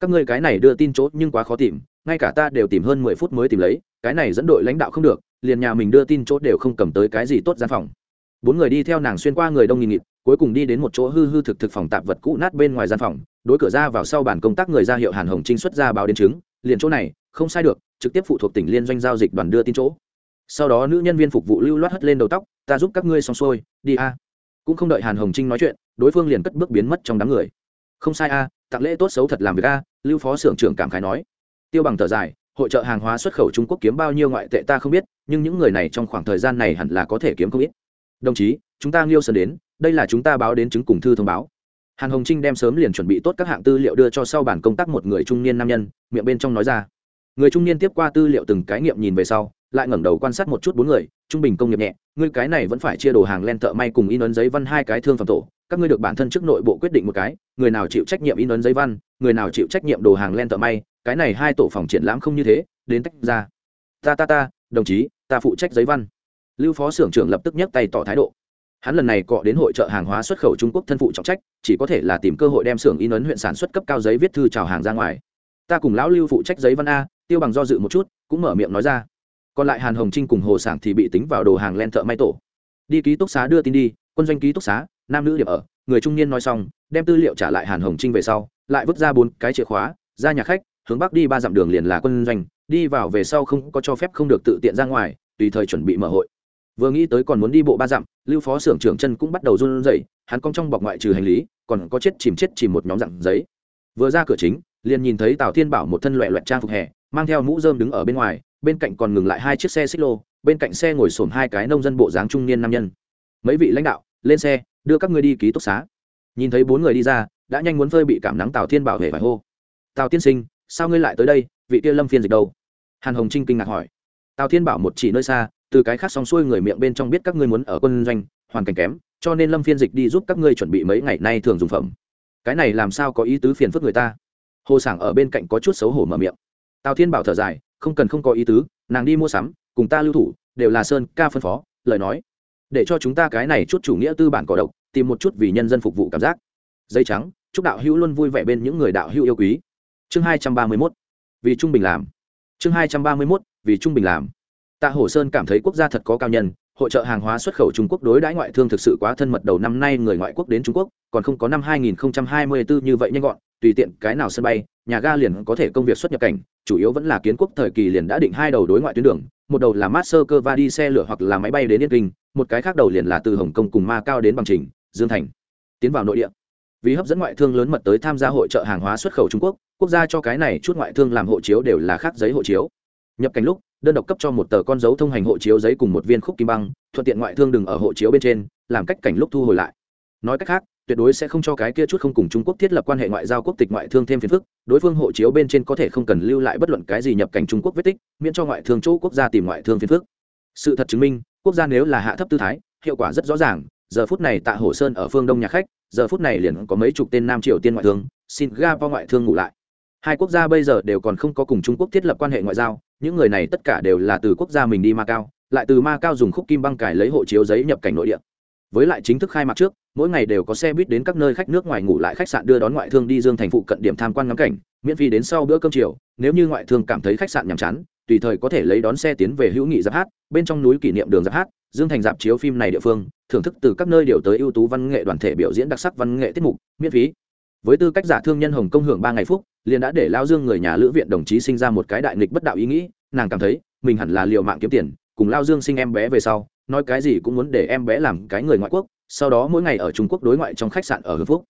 các ngươi cái này đưa tin chốt nhưng quá khó tìm, ngay cả ta đều tìm hơn mười phút mới tìm lấy, cái này dẫn đội lãnh đạo không được, liền nhà mình đưa tin chốt đều không cầm tới cái gì tốt gian phòng. Bốn người đi theo nàng xuyên qua người đông nghìn nghịt, cuối cùng đi đến một chỗ hư hư thực thực phòng tạp vật cũ nát bên ngoài gian phòng, đối cửa ra vào sau bàn công tác người ra hiệu hàn hồng trinh xuất ra báo đến chứng, liền chỗ này, không sai được, trực tiếp phụ thuộc tỉnh liên doanh giao dịch đoàn đưa tin chỗ. Sau đó nữ nhân viên phục vụ lưu loát hất lên đầu tóc, ta giúp các ngươi xong xuôi, đi a. Cũng không đợi hàn hồng trinh nói chuyện, đối phương liền cất bước biến mất trong đám người. Không sai a tặng lễ tốt xấu thật làm việc a, lưu phó xưởng trưởng cảm khái nói. Tiêu bằng thở dài, hội trợ hàng hóa xuất khẩu trung quốc kiếm bao nhiêu ngoại tệ ta không biết, nhưng những người này trong khoảng thời gian này hẳn là có thể kiếm không ít. Đồng chí, chúng ta nghiêu sơn đến, đây là chúng ta báo đến chứng cùng thư thông báo. Hàn hồng trinh đem sớm liền chuẩn bị tốt các hạng tư liệu đưa cho sau bản công tác một người trung niên nam nhân, miệng bên trong nói ra. Người trung niên tiếp qua tư liệu từng cái nghiệm nhìn về sau, lại ngẩng đầu quan sát một chút bốn người, trung bình công nghiệp nhẹ ngươi cái này vẫn phải chia đồ hàng len thợ may cùng in ấn giấy văn hai cái thương phẩm tổ, các ngươi được bản thân trước nội bộ quyết định một cái, người nào chịu trách nhiệm in ấn giấy văn, người nào chịu trách nhiệm đồ hàng len thợ may, cái này hai tổ phòng triển lãm không như thế, đến tách ra. Ta ta ta, đồng chí, ta phụ trách giấy văn. Lưu phó xưởng trưởng lập tức nhấc tay tỏ thái độ. Hắn lần này cọ đến hội trợ hàng hóa xuất khẩu trung quốc thân phụ trọng trách, chỉ có thể là tìm cơ hội đem xưởng in ấn huyện sản xuất cấp cao giấy viết thư chào hàng ra ngoài. Ta cùng lão lưu phụ trách giấy văn a, tiêu bằng do dự một chút, cũng mở miệng nói ra còn lại hàn hồng trinh cùng hồ sảng thì bị tính vào đồ hàng len thợ may tổ. đi ký túc xá đưa tin đi, quân doanh ký túc xá, nam nữ điểm ở, người trung niên nói xong, đem tư liệu trả lại hàn hồng trinh về sau, lại vứt ra bốn cái chìa khóa, ra nhà khách, hướng bắc đi ba dặm đường liền là quân doanh, đi vào về sau không có cho phép không được tự tiện ra ngoài, tùy thời chuẩn bị mở hội. vừa nghĩ tới còn muốn đi bộ ba dặm, lưu phó xưởng trưởng chân cũng bắt đầu run rẩy, hắn cong trong bọc ngoại trừ hành lý, còn có chết chìm chết chìm một nhóm dặn giấy. vừa ra cửa chính, liền nhìn thấy tào thiên bảo một thân loẹ loẹt trang phục hè, mang theo mũ dơm đứng ở bên ngoài bên cạnh còn ngừng lại hai chiếc xe xích lô, bên cạnh xe ngồi xổm hai cái nông dân bộ dáng trung niên nam nhân. Mấy vị lãnh đạo, lên xe, đưa các ngươi đi ký túc xá. Nhìn thấy bốn người đi ra, đã nhanh muốn phơi bị cảm nắng tào thiên bảo vệ phải hô. Tào tiên sinh, sao ngươi lại tới đây, vị kia lâm phiên dịch đâu? Hàn hồng trinh kinh ngạc hỏi. Tào thiên bảo một chỉ nơi xa, từ cái khác xong xuôi người miệng bên trong biết các ngươi muốn ở quân doanh, hoàn cảnh kém, cho nên lâm phiên dịch đi giúp các ngươi chuẩn bị mấy ngày nay thường dùng phẩm. Cái này làm sao có ý tứ phiền phức người ta? Hồ sảng ở bên cạnh có chút xấu hổ mở miệng. Tào thiên bảo thở dài không cần không có ý tứ, nàng đi mua sắm, cùng ta lưu thủ, đều là sơn ca phân phó, lời nói. Để cho chúng ta cái này chút chủ nghĩa tư bản cỏ độc, tìm một chút vì nhân dân phục vụ cảm giác. Dây trắng, chúc đạo hữu luôn vui vẻ bên những người đạo hữu yêu quý. Chương hai trăm ba mươi mốt, vì trung bình làm. Chương hai trăm ba mươi mốt, vì trung bình làm. Tạ hổ sơn cảm thấy quốc gia thật có cao nhân, hội trợ hàng hóa xuất khẩu trung quốc đối đãi ngoại thương thực sự quá thân mật đầu năm nay người ngoại quốc đến trung quốc, còn không có năm 2024 như vậy nhanh gọn, tùy tiện cái nào sân bay, nhà ga liền có thể công việc xuất nhập cảnh chủ yếu vẫn là kiến quốc thời kỳ liền đã định hai đầu đối ngoại tuyến đường, một đầu là master cơ va đi xe lửa hoặc là máy bay đến yên kinh, một cái khác đầu liền là từ hồng kông cùng ma cao đến bằng trình, dương thành. Tiến vào nội địa. Vì hấp dẫn ngoại thương lớn mật tới tham gia hội trợ hàng hóa xuất khẩu trung quốc quốc gia cho cái này chút ngoại thương làm hộ chiếu đều là khác giấy hộ chiếu. Nhập cảnh lúc, đơn độc cấp cho một tờ con dấu thông hành hộ chiếu giấy cùng một viên khúc kim băng, thuận tiện ngoại thương đừng ở hộ chiếu bên trên, làm cách cảnh lúc thu hồi lại nói cách khác, tuyệt đối sẽ không cho cái kia chút không cùng trung quốc thiết lập quan hệ ngoại giao quốc tịch ngoại thương thêm phiền phức, đối phương hộ chiếu bên trên có thể không cần lưu lại bất luận cái gì nhập cảnh trung quốc vết tích, miễn cho ngoại thương chỗ quốc gia tìm ngoại thương phiền phức. Sự thật chứng minh, quốc gia nếu là hạ thấp tư thái, hiệu quả rất rõ ràng, giờ phút này tạ hồ sơn ở phương đông nhà khách, giờ phút này liền có mấy chục tên nam triều tiên ngoại thương, singapore ngoại thương ngủ lại. Hai quốc gia bây giờ đều còn không có cùng trung quốc thiết lập quan hệ ngoại giao, những người này tất cả đều là từ quốc gia mình đi ma cao lại từ ma cao dùng khúc kim băng cải lấy hộ chiếu giấy nhập cảnh nội địa với lại chính thức khai mạc trước, mỗi ngày đều có xe buýt đến các nơi khách nước ngoài ngủ lại khách sạn đưa đón ngoại thương đi dương thành phụ cận điểm tham quan ngắm cảnh, miễn phí đến sau bữa cơm chiều. Nếu như ngoại thương cảm thấy khách sạn nhàm chán, tùy thời có thể lấy đón xe tiến về hữu nghị giáp hát, bên trong núi kỷ niệm đường giáp hát, dương thành dạp chiếu phim này địa phương, thưởng thức từ các nơi điều tới ưu tú văn nghệ đoàn thể biểu diễn đặc sắc văn nghệ tiết mục, miễn phí. Với tư cách giả thương nhân hồng công hưởng ba ngày phúc, liền đã để lao dương người nhà lữ viện đồng chí sinh ra một cái đại nghịch bất đạo ý nghĩ, nàng cảm thấy mình hẳn là liều mạng kiếm tiền, cùng lao dương sinh em bé về sau nói cái gì cũng muốn để em bé làm cái người ngoại quốc, sau đó mỗi ngày ở trung quốc đối ngoại trong khách sạn ở hưng phúc.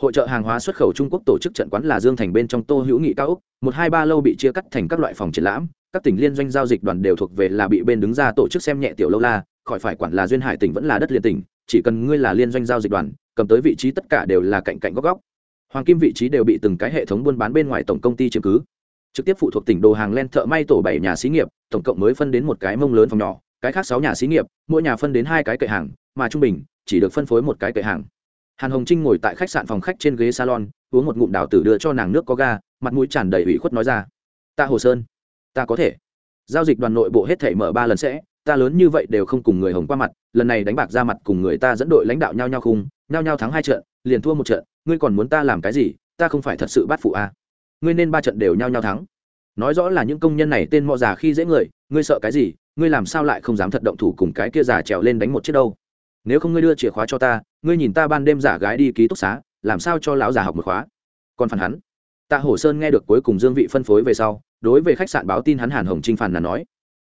Hội trợ hàng hóa xuất khẩu trung quốc tổ chức trận quán là dương thành bên trong tô hữu nghị cao úc, một hai ba lâu bị chia cắt thành các loại phòng triển lãm, các tỉnh liên doanh giao dịch đoàn đều thuộc về là bị bên đứng ra tổ chức xem nhẹ tiểu lâu la, khỏi phải quản là duyên hải tỉnh vẫn là đất liền tỉnh, chỉ cần ngươi là liên doanh giao dịch đoàn, cầm tới vị trí tất cả đều là cạnh cạnh góc góc. Hoàng kim vị trí đều bị từng cái hệ thống buôn bán bên ngoài tổng công ty chiếm cứ. Trực tiếp phụ thuộc tỉnh đồ hàng len thợ may tổ bảy nhà xí nghiệp, tổng cộng mới phân đến một cái mông lớn phòng nhỏ cái khác sáu nhà xí nghiệp, mỗi nhà phân đến hai cái kệ hàng, mà trung bình, chỉ được phân phối một cái kệ hàng. Hàn hồng trinh ngồi tại khách sạn phòng khách trên ghế salon, uống một ngụm đào tử đưa cho nàng nước có ga, mặt mũi tràn đầy ủy khuất nói ra, ta hồ sơn, ta có thể. Giao dịch đoàn nội bộ hết thể mở ba lần sẽ, ta lớn như vậy đều không cùng người hồng qua mặt, lần này đánh bạc ra mặt cùng người ta dẫn đội lãnh đạo nhau nhau khung, nhau nhau thắng hai trận, liền thua một trận, ngươi còn muốn ta làm cái gì, ta không phải thật sự bắt phụ a à. ngươi nên ba trận đều nhau nhau thắng nói rõ là những công nhân này tên mọ già khi dễ người, ngươi sợ cái gì, ngươi làm sao lại không dám thật động thủ cùng cái kia già trèo lên đánh một chiếc đâu? Nếu không ngươi đưa chìa khóa cho ta, ngươi nhìn ta ban đêm giả gái đi ký túc xá, làm sao cho lão già học một khóa? Còn phản hắn. Tạ hổ sơn nghe được cuối cùng dương vị phân phối về sau, đối với khách sạn báo tin hắn hàn hồng trinh phản là nói,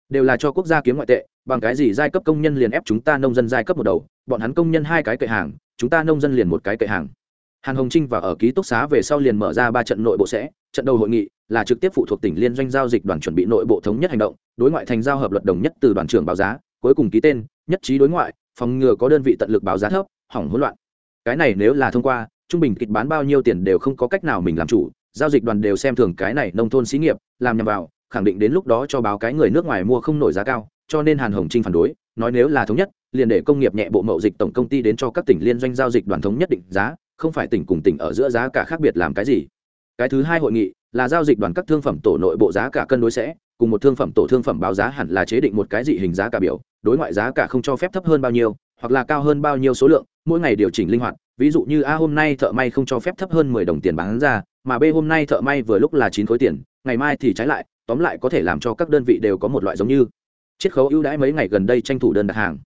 đều là cho quốc gia kiếm ngoại tệ, bằng cái gì giai cấp công nhân liền ép chúng ta nông dân giai cấp một đầu? Bọn hắn công nhân hai cái kệ hàng, chúng ta nông dân liền một cái kệ hàng. Hàn hồng trinh và ở ký túc xá về sau liền mở ra ba trận nội bộ sẽ trận đầu hội nghị là trực tiếp phụ thuộc tỉnh liên doanh giao dịch đoàn chuẩn bị nội bộ thống nhất hành động, đối ngoại thành giao hợp luật đồng nhất từ đoàn trưởng báo giá, cuối cùng ký tên, nhất trí đối ngoại, phòng ngừa có đơn vị tận lực báo giá thấp, hỏng hỗn loạn. Cái này nếu là thông qua, trung bình kịch bán bao nhiêu tiền đều không có cách nào mình làm chủ, giao dịch đoàn đều xem thường cái này nông thôn xí nghiệp, làm nhầm vào, khẳng định đến lúc đó cho báo cái người nước ngoài mua không nổi giá cao, cho nên hàn hồng trinh phản đối, nói nếu là thống nhất, liền để công nghiệp nhẹ bộ mậu dịch tổng công ty đến cho các tỉnh liên doanh giao dịch đoàn thống nhất định giá, không phải tỉnh cùng tỉnh ở giữa giá cả khác biệt làm cái gì cái thứ hai hội nghị là giao dịch đoàn các thương phẩm tổ nội bộ giá cả cân đối sẽ, cùng một thương phẩm tổ thương phẩm báo giá hẳn là chế định một cái dị hình giá cả biểu, đối ngoại giá cả không cho phép thấp hơn bao nhiêu, hoặc là cao hơn bao nhiêu số lượng, mỗi ngày điều chỉnh linh hoạt. Ví dụ như a hôm nay thợ may không cho phép thấp hơn mười đồng tiền bán ra, mà b hôm nay thợ may vừa lúc là chín khối tiền, ngày mai thì trái lại, tóm lại có thể làm cho các đơn vị đều có một loại giống như chiết khấu ưu đãi mấy ngày gần đây tranh thủ đơn đặt hàng.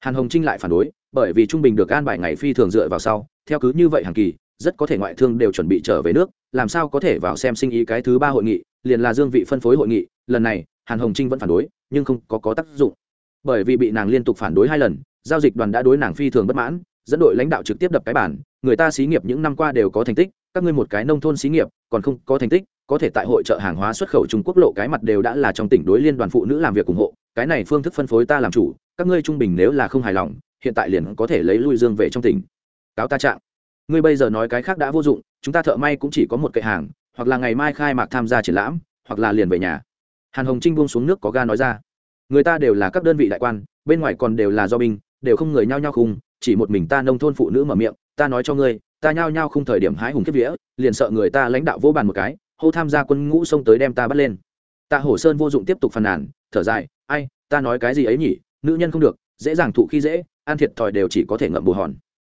Hàn hồng trinh lại phản đối, bởi vì trung bình được an bài ngày phi thường dựa vào sau, theo cứ như vậy hàng kỳ, rất có thể ngoại thương đều chuẩn bị trở về nước làm sao có thể vào xem sinh ý cái thứ ba hội nghị, liền là dương vị phân phối hội nghị, lần này, hàn hồng trinh vẫn phản đối, nhưng không có có tác dụng. Bởi vì bị nàng liên tục phản đối hai lần, giao dịch đoàn đã đối nàng phi thường bất mãn, dẫn đội lãnh đạo trực tiếp đập cái bản người ta xí nghiệp những năm qua đều có thành tích, các ngươi một cái nông thôn xí nghiệp, còn không có thành tích, có thể tại hội trợ hàng hóa xuất khẩu trung quốc lộ cái mặt đều đã là trong tỉnh đối liên đoàn phụ nữ làm việc ủng hộ, cái này phương thức phân phối ta làm chủ, các ngươi trung bình nếu là không hài lòng, hiện tại liền có thể lấy lui dương về trong tỉnh. Cáo ta trạng ngươi bây giờ nói cái khác đã vô dụng, chúng ta thợ may cũng chỉ có một kệ hàng, hoặc là ngày mai khai mạc tham gia triển lãm, hoặc là liền về nhà. Hàn hồng trinh buông xuống nước có ga nói ra. Người ta đều là các đơn vị đại quan, bên ngoài còn đều là do binh, đều không người nhao nhao khung, chỉ một mình ta nông thôn phụ nữ mở miệng, ta nói cho ngươi, ta nhao nhao không thời điểm hái hùng kiếp vía, liền sợ người ta lãnh đạo vô bàn một cái, hô tham gia quân ngũ xông tới đem ta bắt lên. Tạ hổ sơn vô dụng tiếp tục phàn nàn, thở dài, ai, ta nói cái gì ấy nhỉ, nữ nhân không được, dễ dàng thụ khi dễ an thiệt thòi đều chỉ có thể ngậm bù hòn.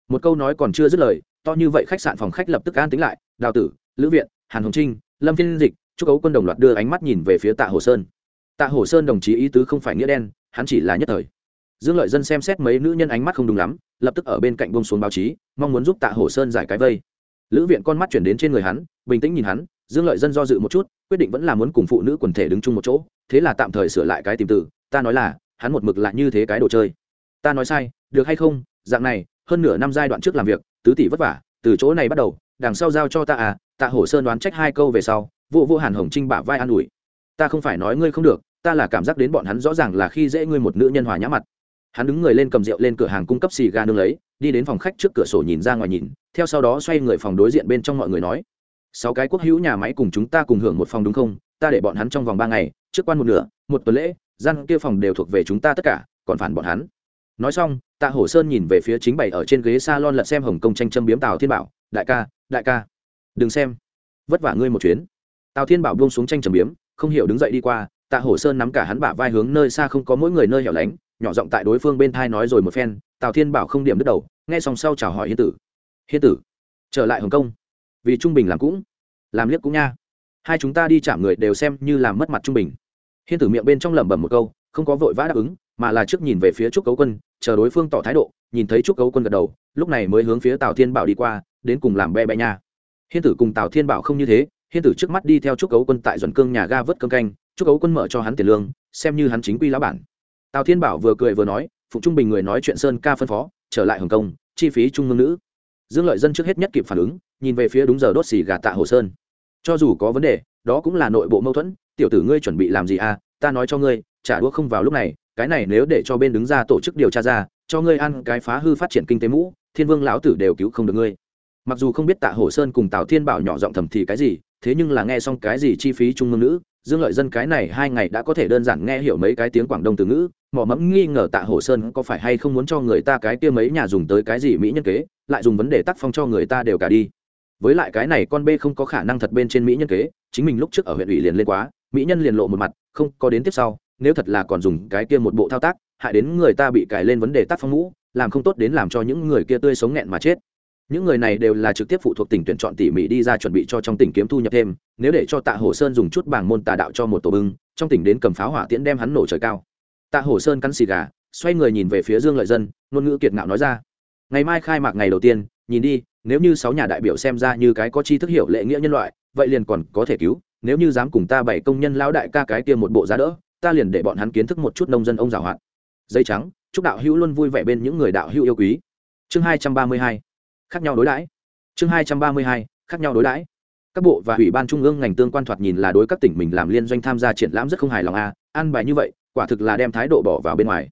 Một câu nói còn chưa dứt lời to như vậy khách sạn phòng khách lập tức an tính lại, đào tử, lữ viện, hàn hồng trinh, lâm phiên dịch, chúc ấu quân đồng loạt đưa ánh mắt nhìn về phía tạ hồ sơn. Tạ hồ sơn đồng chí ý tứ không phải nghĩa đen, hắn chỉ là nhất thời. Dương lợi dân xem xét mấy nữ nhân ánh mắt không đúng lắm, lập tức ở bên cạnh bông xuống báo chí, mong muốn giúp tạ hồ sơn giải cái vây. Lữ viện con mắt chuyển đến trên người hắn, bình tĩnh nhìn hắn, dương lợi dân do dự một chút, quyết định vẫn là muốn cùng phụ nữ quần thể đứng chung một chỗ, thế là tạm thời sửa lại cái tìm từ, ta nói là, hắn một mực lại như thế cái đồ chơi. Ta nói sai, được hay không, dạng này, hơn nửa năm giai đoạn trước làm việc tứ tỷ vất vả, từ chỗ này bắt đầu, đằng sau giao cho ta à tạ hổ sơn đoán trách hai câu về sau vụ vô hàn hồng trinh bả vai an ủi. Ta không phải nói ngươi không được, ta là cảm giác đến bọn hắn rõ ràng là khi dễ ngươi một nữ nhân hòa nhã mặt. Hắn đứng người lên cầm rượu lên cửa hàng cung cấp xì ga nương lấy, đi đến phòng khách trước cửa sổ nhìn ra ngoài nhìn, theo sau đó xoay người phòng đối diện bên trong mọi người nói, sáu cái quốc hữu nhà máy cùng chúng ta cùng hưởng một phòng đúng không? Ta để bọn hắn trong vòng ba ngày, trước quan một nửa, một tuần lễ, gian kia phòng đều thuộc về chúng ta tất cả, còn phản bọn hắn. Nói xong tạ hổ sơn nhìn về phía chính bày ở trên ghế s a lon lật xem hồng công tranh châm biếm tào thiên bảo, đại ca đại ca, đừng xem. Vất vả ngươi một chuyến. Tào thiên bảo buông xuống tranh châm biếm, không hiểu đứng dậy đi qua, tạ hổ sơn nắm cả hắn bả vai hướng nơi xa không có mỗi người nơi hẻo lánh, nhỏ giọng tại đối phương bên thai nói rồi một phen, tào thiên bảo không điểm đứt đầu, nghe xong sau chào hỏi hiên tử. Hiên tử, trở lại hồng kông vì trung bình làm cũng, làm liếc cũng nha. Hai chúng ta đi chạm người đều xem như làm mất mặt trung bình. Hiên tử miệng bên trong lẩm bẩm một câu, không có vội vã đáp ứng, mà là trước nhìn về phía trúc cấu quân chờ đối phương tỏ thái độ, nhìn thấy trúc cấu quân gật đầu, lúc này mới hướng phía tào thiên bảo đi qua, đến cùng làm be be nha. Hiên tử cùng tào thiên bảo không như thế, hiên tử trước mắt đi theo trúc cấu quân tại duẩn cương nhà ga vớt cơm canh, trúc cấu quân mở cho hắn tiền lương, xem như hắn chính quy lá bản. Tào thiên bảo vừa cười vừa nói phụ trung bình người nói chuyện sơn ca phân phó, trở lại hồng kông, chi phí trung ngưng nữ. Dương lợi dân trước hết nhất kịp phản ứng, nhìn về phía đúng giờ đốt xì gà tạ hồ sơn. Cho dù có vấn đề, đó cũng là nội bộ mâu thuẫn, tiểu tử ngươi chuẩn bị làm gì à? Ta nói cho ngươi trả đũa không vào lúc này cái này nếu để cho bên đứng ra tổ chức điều tra ra, cho ngươi ăn cái phá hư phát triển kinh tế mũ, thiên vương lão tử đều cứu không được ngươi. Mặc dù không biết tạ hồ sơn cùng tào thiên bảo nhỏ giọng thầm thì cái gì, thế nhưng là nghe xong cái gì chi phí trung ngôn nữ dương lợi dân cái này hai ngày đã có thể đơn giản nghe hiểu mấy cái tiếng quảng đông từ ngữ mỏ mẫm nghi ngờ tạ hồ sơn có phải hay không muốn cho người ta cái kia mấy nhà dùng tới cái gì mỹ nhân kế, lại dùng vấn đề tác phong cho người ta đều cả đi. Với lại cái này con b không có khả năng thật bên trên mỹ nhân kế, chính mình lúc trước ở huyện ủy liền lên quá, mỹ nhân liền lộ một mặt, không, có đến tiếp sau nếu thật là còn dùng cái kia một bộ thao tác, hại đến người ta bị cài lên vấn đề tác phong mũ làm không tốt đến làm cho những người kia tươi sống nghẹn mà chết. Những người này đều là trực tiếp phụ thuộc tỉnh tuyển chọn tỉ mỉ đi ra chuẩn bị cho trong tỉnh kiếm thu nhập thêm, nếu để cho tạ hồ sơn dùng chút bảng môn tà đạo cho một tổ bưng, trong tỉnh đến cầm pháo hỏa tiễn đem hắn nổ trời cao. Tạ hồ sơn cắn xì gà, xoay người nhìn về phía dương lợi dân, ngôn ngữ kiệt ngạo nói ra, ngày mai khai mạc ngày đầu tiên, nhìn đi, nếu như sáu nhà đại biểu xem ra như cái có chi thức hiểu lệ nghĩa nhân loại, vậy liền còn có thể cứu, nếu như dám cùng ta bảy công nhân lão đại ca cái kia một bộ giá đỡ ta liền để bọn hắn kiến thức một chút nông dân ông giàu hạn dây trắng chúc đạo hữu luôn vui vẻ bên những người đạo hữu yêu quý. Chương hai trăm ba mươi hai khác nhau đối đãi. Chương hai trăm ba mươi hai khác nhau đối đãi. Các bộ và ủy ban trung ương ngành tương quan thoạt nhìn là đối các tỉnh mình làm liên doanh tham gia triển lãm rất không hài lòng a à, ăn bài như vậy quả thực là đem thái độ bỏ vào bên ngoài.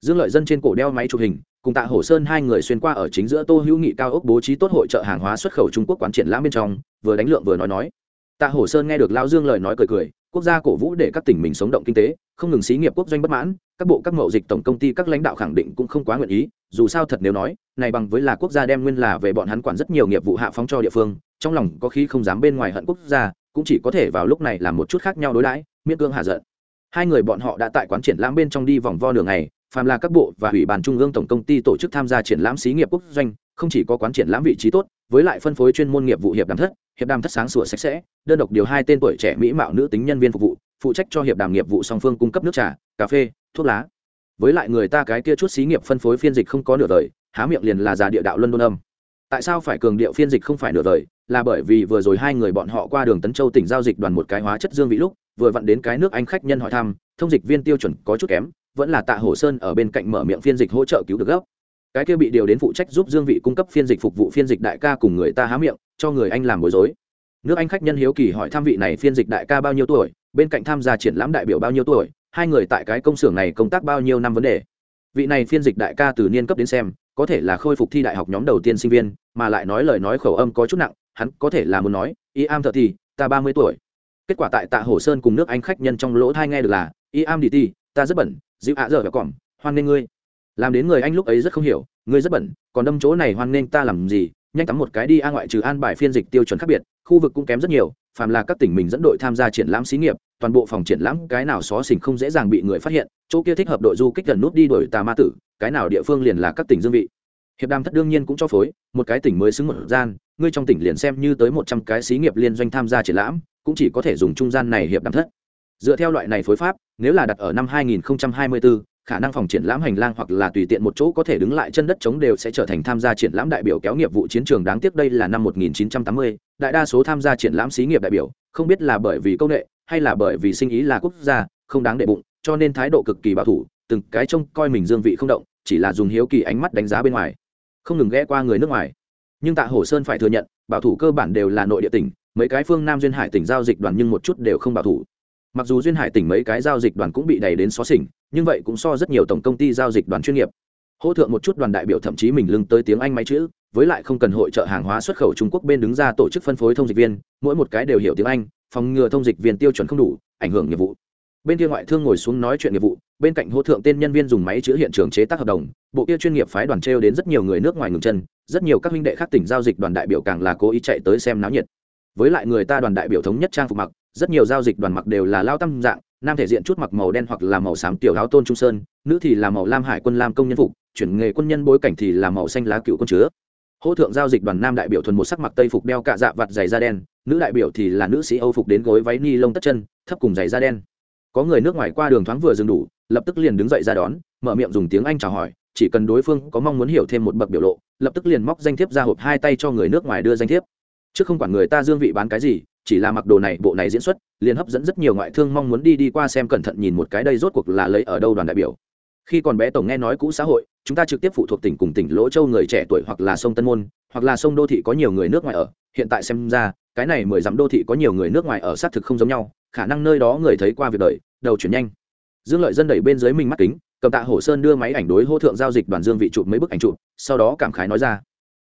Dương lợi dân trên cổ đeo máy chụp hình cùng tạ hổ sơn hai người xuyên qua ở chính giữa tô hữu nghị cao ốc bố trí tốt hội trợ hàng hóa xuất khẩu trung quốc quán triển lãm bên trong vừa đánh lượng vừa nói nói. Tạ hổ sơn nghe được lao dương lời nói cười cười quốc gia cổ vũ để các tỉnh mình sống động kinh tế, không ngừng xí nghiệp quốc doanh bất mãn, các bộ, các mậu dịch tổng công ty, các lãnh đạo khẳng định cũng không quá nguyện ý, dù sao thật nếu nói, này bằng với là quốc gia đem nguyên là về bọn hắn quản rất nhiều nghiệp vụ hạ phóng cho địa phương, trong lòng có khi không dám bên ngoài hận quốc gia, cũng chỉ có thể vào lúc này làm một chút khác nhau đối đãi, miễn cương hạ giận. Hai người bọn họ đã tại quán triển lãm bên trong đi vòng vo đường này phàm là các bộ và ủy ban trung ương tổng công ty tổ chức tham gia triển lãm xí nghiệp quốc doanh không chỉ có quán triển lãm vị trí tốt, với lại phân phối chuyên môn nghiệp vụ hiệp đàm thất, hiệp đàm thất sáng sủa sạch sẽ, đơn độc điều hai tên tuổi trẻ mỹ mạo nữ tính nhân viên phục vụ, phụ trách cho hiệp đàm nghiệp vụ song phương cung cấp nước trà, cà phê, thuốc lá. Với lại người ta cái kia chút xí nghiệp phân phối phiên dịch không có nửa đời, há miệng liền là già địa đạo luân đôn âm. Tại sao phải cường điệu phiên dịch không phải nửa đời? Là bởi vì vừa rồi hai người bọn họ qua đường tấn châu tỉnh giao dịch đoàn một cái hóa chất dương vị lúc, vừa vặn đến cái nước anh khách nhân hỏi thăm, thông dịch viên tiêu chuẩn có chút kém, vẫn là tạ hổ sơn ở bên cạnh mở miệng phiên dịch hỗ trợ cứu được gốc cái kia bị điều đến phụ trách giúp dương vị cung cấp phiên dịch phục vụ phiên dịch đại ca cùng người ta há miệng, cho người anh làm bối rối. Nước anh khách nhân hiếu kỳ hỏi tham vị này phiên dịch đại ca bao nhiêu tuổi, bên cạnh tham gia triển lãm đại biểu bao nhiêu tuổi, hai người tại cái công xưởng này công tác bao nhiêu năm vấn đề. Vị này phiên dịch đại ca từ niên cấp đến xem, có thể là khôi phục thi đại học nhóm đầu tiên sinh viên, mà lại nói lời nói khẩu âm có chút nặng, hắn có thể là muốn nói, y am thợ thì, ta ba mươi tuổi. Kết quả tại tạ hồ sơn cùng nước anh khách nhân trong lỗ thai nghe được là, y am đi ti ta rất bẩn, dịu ạ dở và cỏm hoan nghê ngươi làm đến người anh lúc ấy rất không hiểu ngươi rất bẩn còn đâm chỗ này hoan nghênh ta làm gì? Nhanh tắm một cái đi a ngoại trừ an bài phiên dịch tiêu chuẩn khác biệt khu vực cũng kém rất nhiều phàm là các tỉnh mình dẫn đội tham gia triển lãm xí nghiệp toàn bộ phòng triển lãm cái nào xó xỉnh không dễ dàng bị người phát hiện chỗ kia thích hợp đội du kích gần nút đi đổi tà ma tử cái nào địa phương liền là các tỉnh dương vị. Hiệp đàm thất đương nhiên cũng cho phối một cái tỉnh mới xứng một gian ngươi trong tỉnh liền xem như tới một trăm cái xí nghiệp liên doanh tham gia triển lãm cũng chỉ có thể dùng trung gian này hiệp đàm thất. Dựa theo loại này phối pháp nếu là đặt ở năm 2024, khả năng phòng triển lãm hành lang hoặc là tùy tiện một chỗ có thể đứng lại chân đất chống đều sẽ trở thành tham gia triển lãm đại biểu kéo nghiệp vụ chiến trường đáng tiếc đây là năm 1980, đại đa số tham gia triển lãm xí nghiệp đại biểu không biết là bởi vì công nghệ hay là bởi vì sinh ý là quốc gia không đáng đệ bụng cho nên thái độ cực kỳ bảo thủ từng cái trông coi mình dương vị không động chỉ là dùng hiếu kỳ ánh mắt đánh giá bên ngoài không ngừng ghé qua người nước ngoài. Nhưng tạ hồ sơn phải thừa nhận bảo thủ cơ bản đều là nội địa tỉnh mấy cái phương nam duyên hải tỉnh giao dịch đoàn nhưng một chút đều không bảo thủ. Mặc dù duyên hải tỉnh mấy cái giao dịch đoàn cũng bị đẩy đến xó xỉnh nhưng vậy cũng so rất nhiều tổng công ty giao dịch đoàn chuyên nghiệp. Hỗ thượng một chút đoàn đại biểu thậm chí mình lưng tới tiếng anh máy chữ, với lại không cần hội trợ hàng hóa xuất khẩu trung quốc bên đứng ra tổ chức phân phối thông dịch viên, mỗi một cái đều hiểu tiếng anh, phòng ngừa thông dịch viên tiêu chuẩn không đủ, ảnh hưởng nghiệp vụ. Bên kia ngoại thương ngồi xuống nói chuyện nghiệp vụ, bên cạnh hỗ thượng tên nhân viên dùng máy chữ hiện trường chế tác hợp đồng, bộ kia chuyên nghiệp phái đoàn trêu đến rất nhiều người nước ngoài ngừng chân, rất nhiều các huynh đệ khác tỉnh giao dịch đoàn đại biểu càng là cố ý chạy tới xem náo nhiệt. Với lại người ta đoàn đại biểu thống nhất trang phục mặc, rất nhiều giao dịch đoàn mặc đều là lao tâm dạng nam thể diện chút mặc màu đen hoặc là màu xám tiểu áo tôn trung sơn, nữ thì là màu lam hải quân lam công nhân phục, chuyển nghề quân nhân bối cảnh thì là màu xanh lá cựu quân chứa. Hỗ thượng giao dịch đoàn nam đại biểu thuần một sắc mặc tây phục đeo cạ dạ vặt giày da đen, nữ đại biểu thì là nữ sĩ âu phục đến gối váy ni lông tất chân, thấp cùng giày da đen. Có người nước ngoài qua đường thoáng vừa dừng đủ, lập tức liền đứng dậy ra đón, mở miệng dùng tiếng anh chào hỏi, chỉ cần đối phương có mong muốn hiểu thêm một bậc biểu lộ, lập tức liền móc danh thiếp ra hộp hai tay cho người nước ngoài đưa danh thiếp. Chứ không quản người ta dương vị bán cái gì chỉ là mặc đồ này, bộ này diễn xuất, liền hấp dẫn rất nhiều ngoại thương mong muốn đi đi qua xem cẩn thận nhìn một cái đây rốt cuộc là lấy ở đâu đoàn đại biểu. Khi còn bé tổng nghe nói cũ xã hội, chúng ta trực tiếp phụ thuộc tỉnh cùng tỉnh lỗ châu người trẻ tuổi hoặc là sông tân môn, hoặc là sông đô thị có nhiều người nước ngoài ở. Hiện tại xem ra, cái này mười dặm đô thị có nhiều người nước ngoài ở xác thực không giống nhau, khả năng nơi đó người thấy qua việc đời, đầu chuyển nhanh. Dương lợi dân đẩy bên dưới mình mắt kính, cầm tạ hổ sơn đưa máy ảnh đối hô thượng giao dịch đoàn dương vị chụp mấy bức ảnh chụp, sau đó cảm khái nói ra.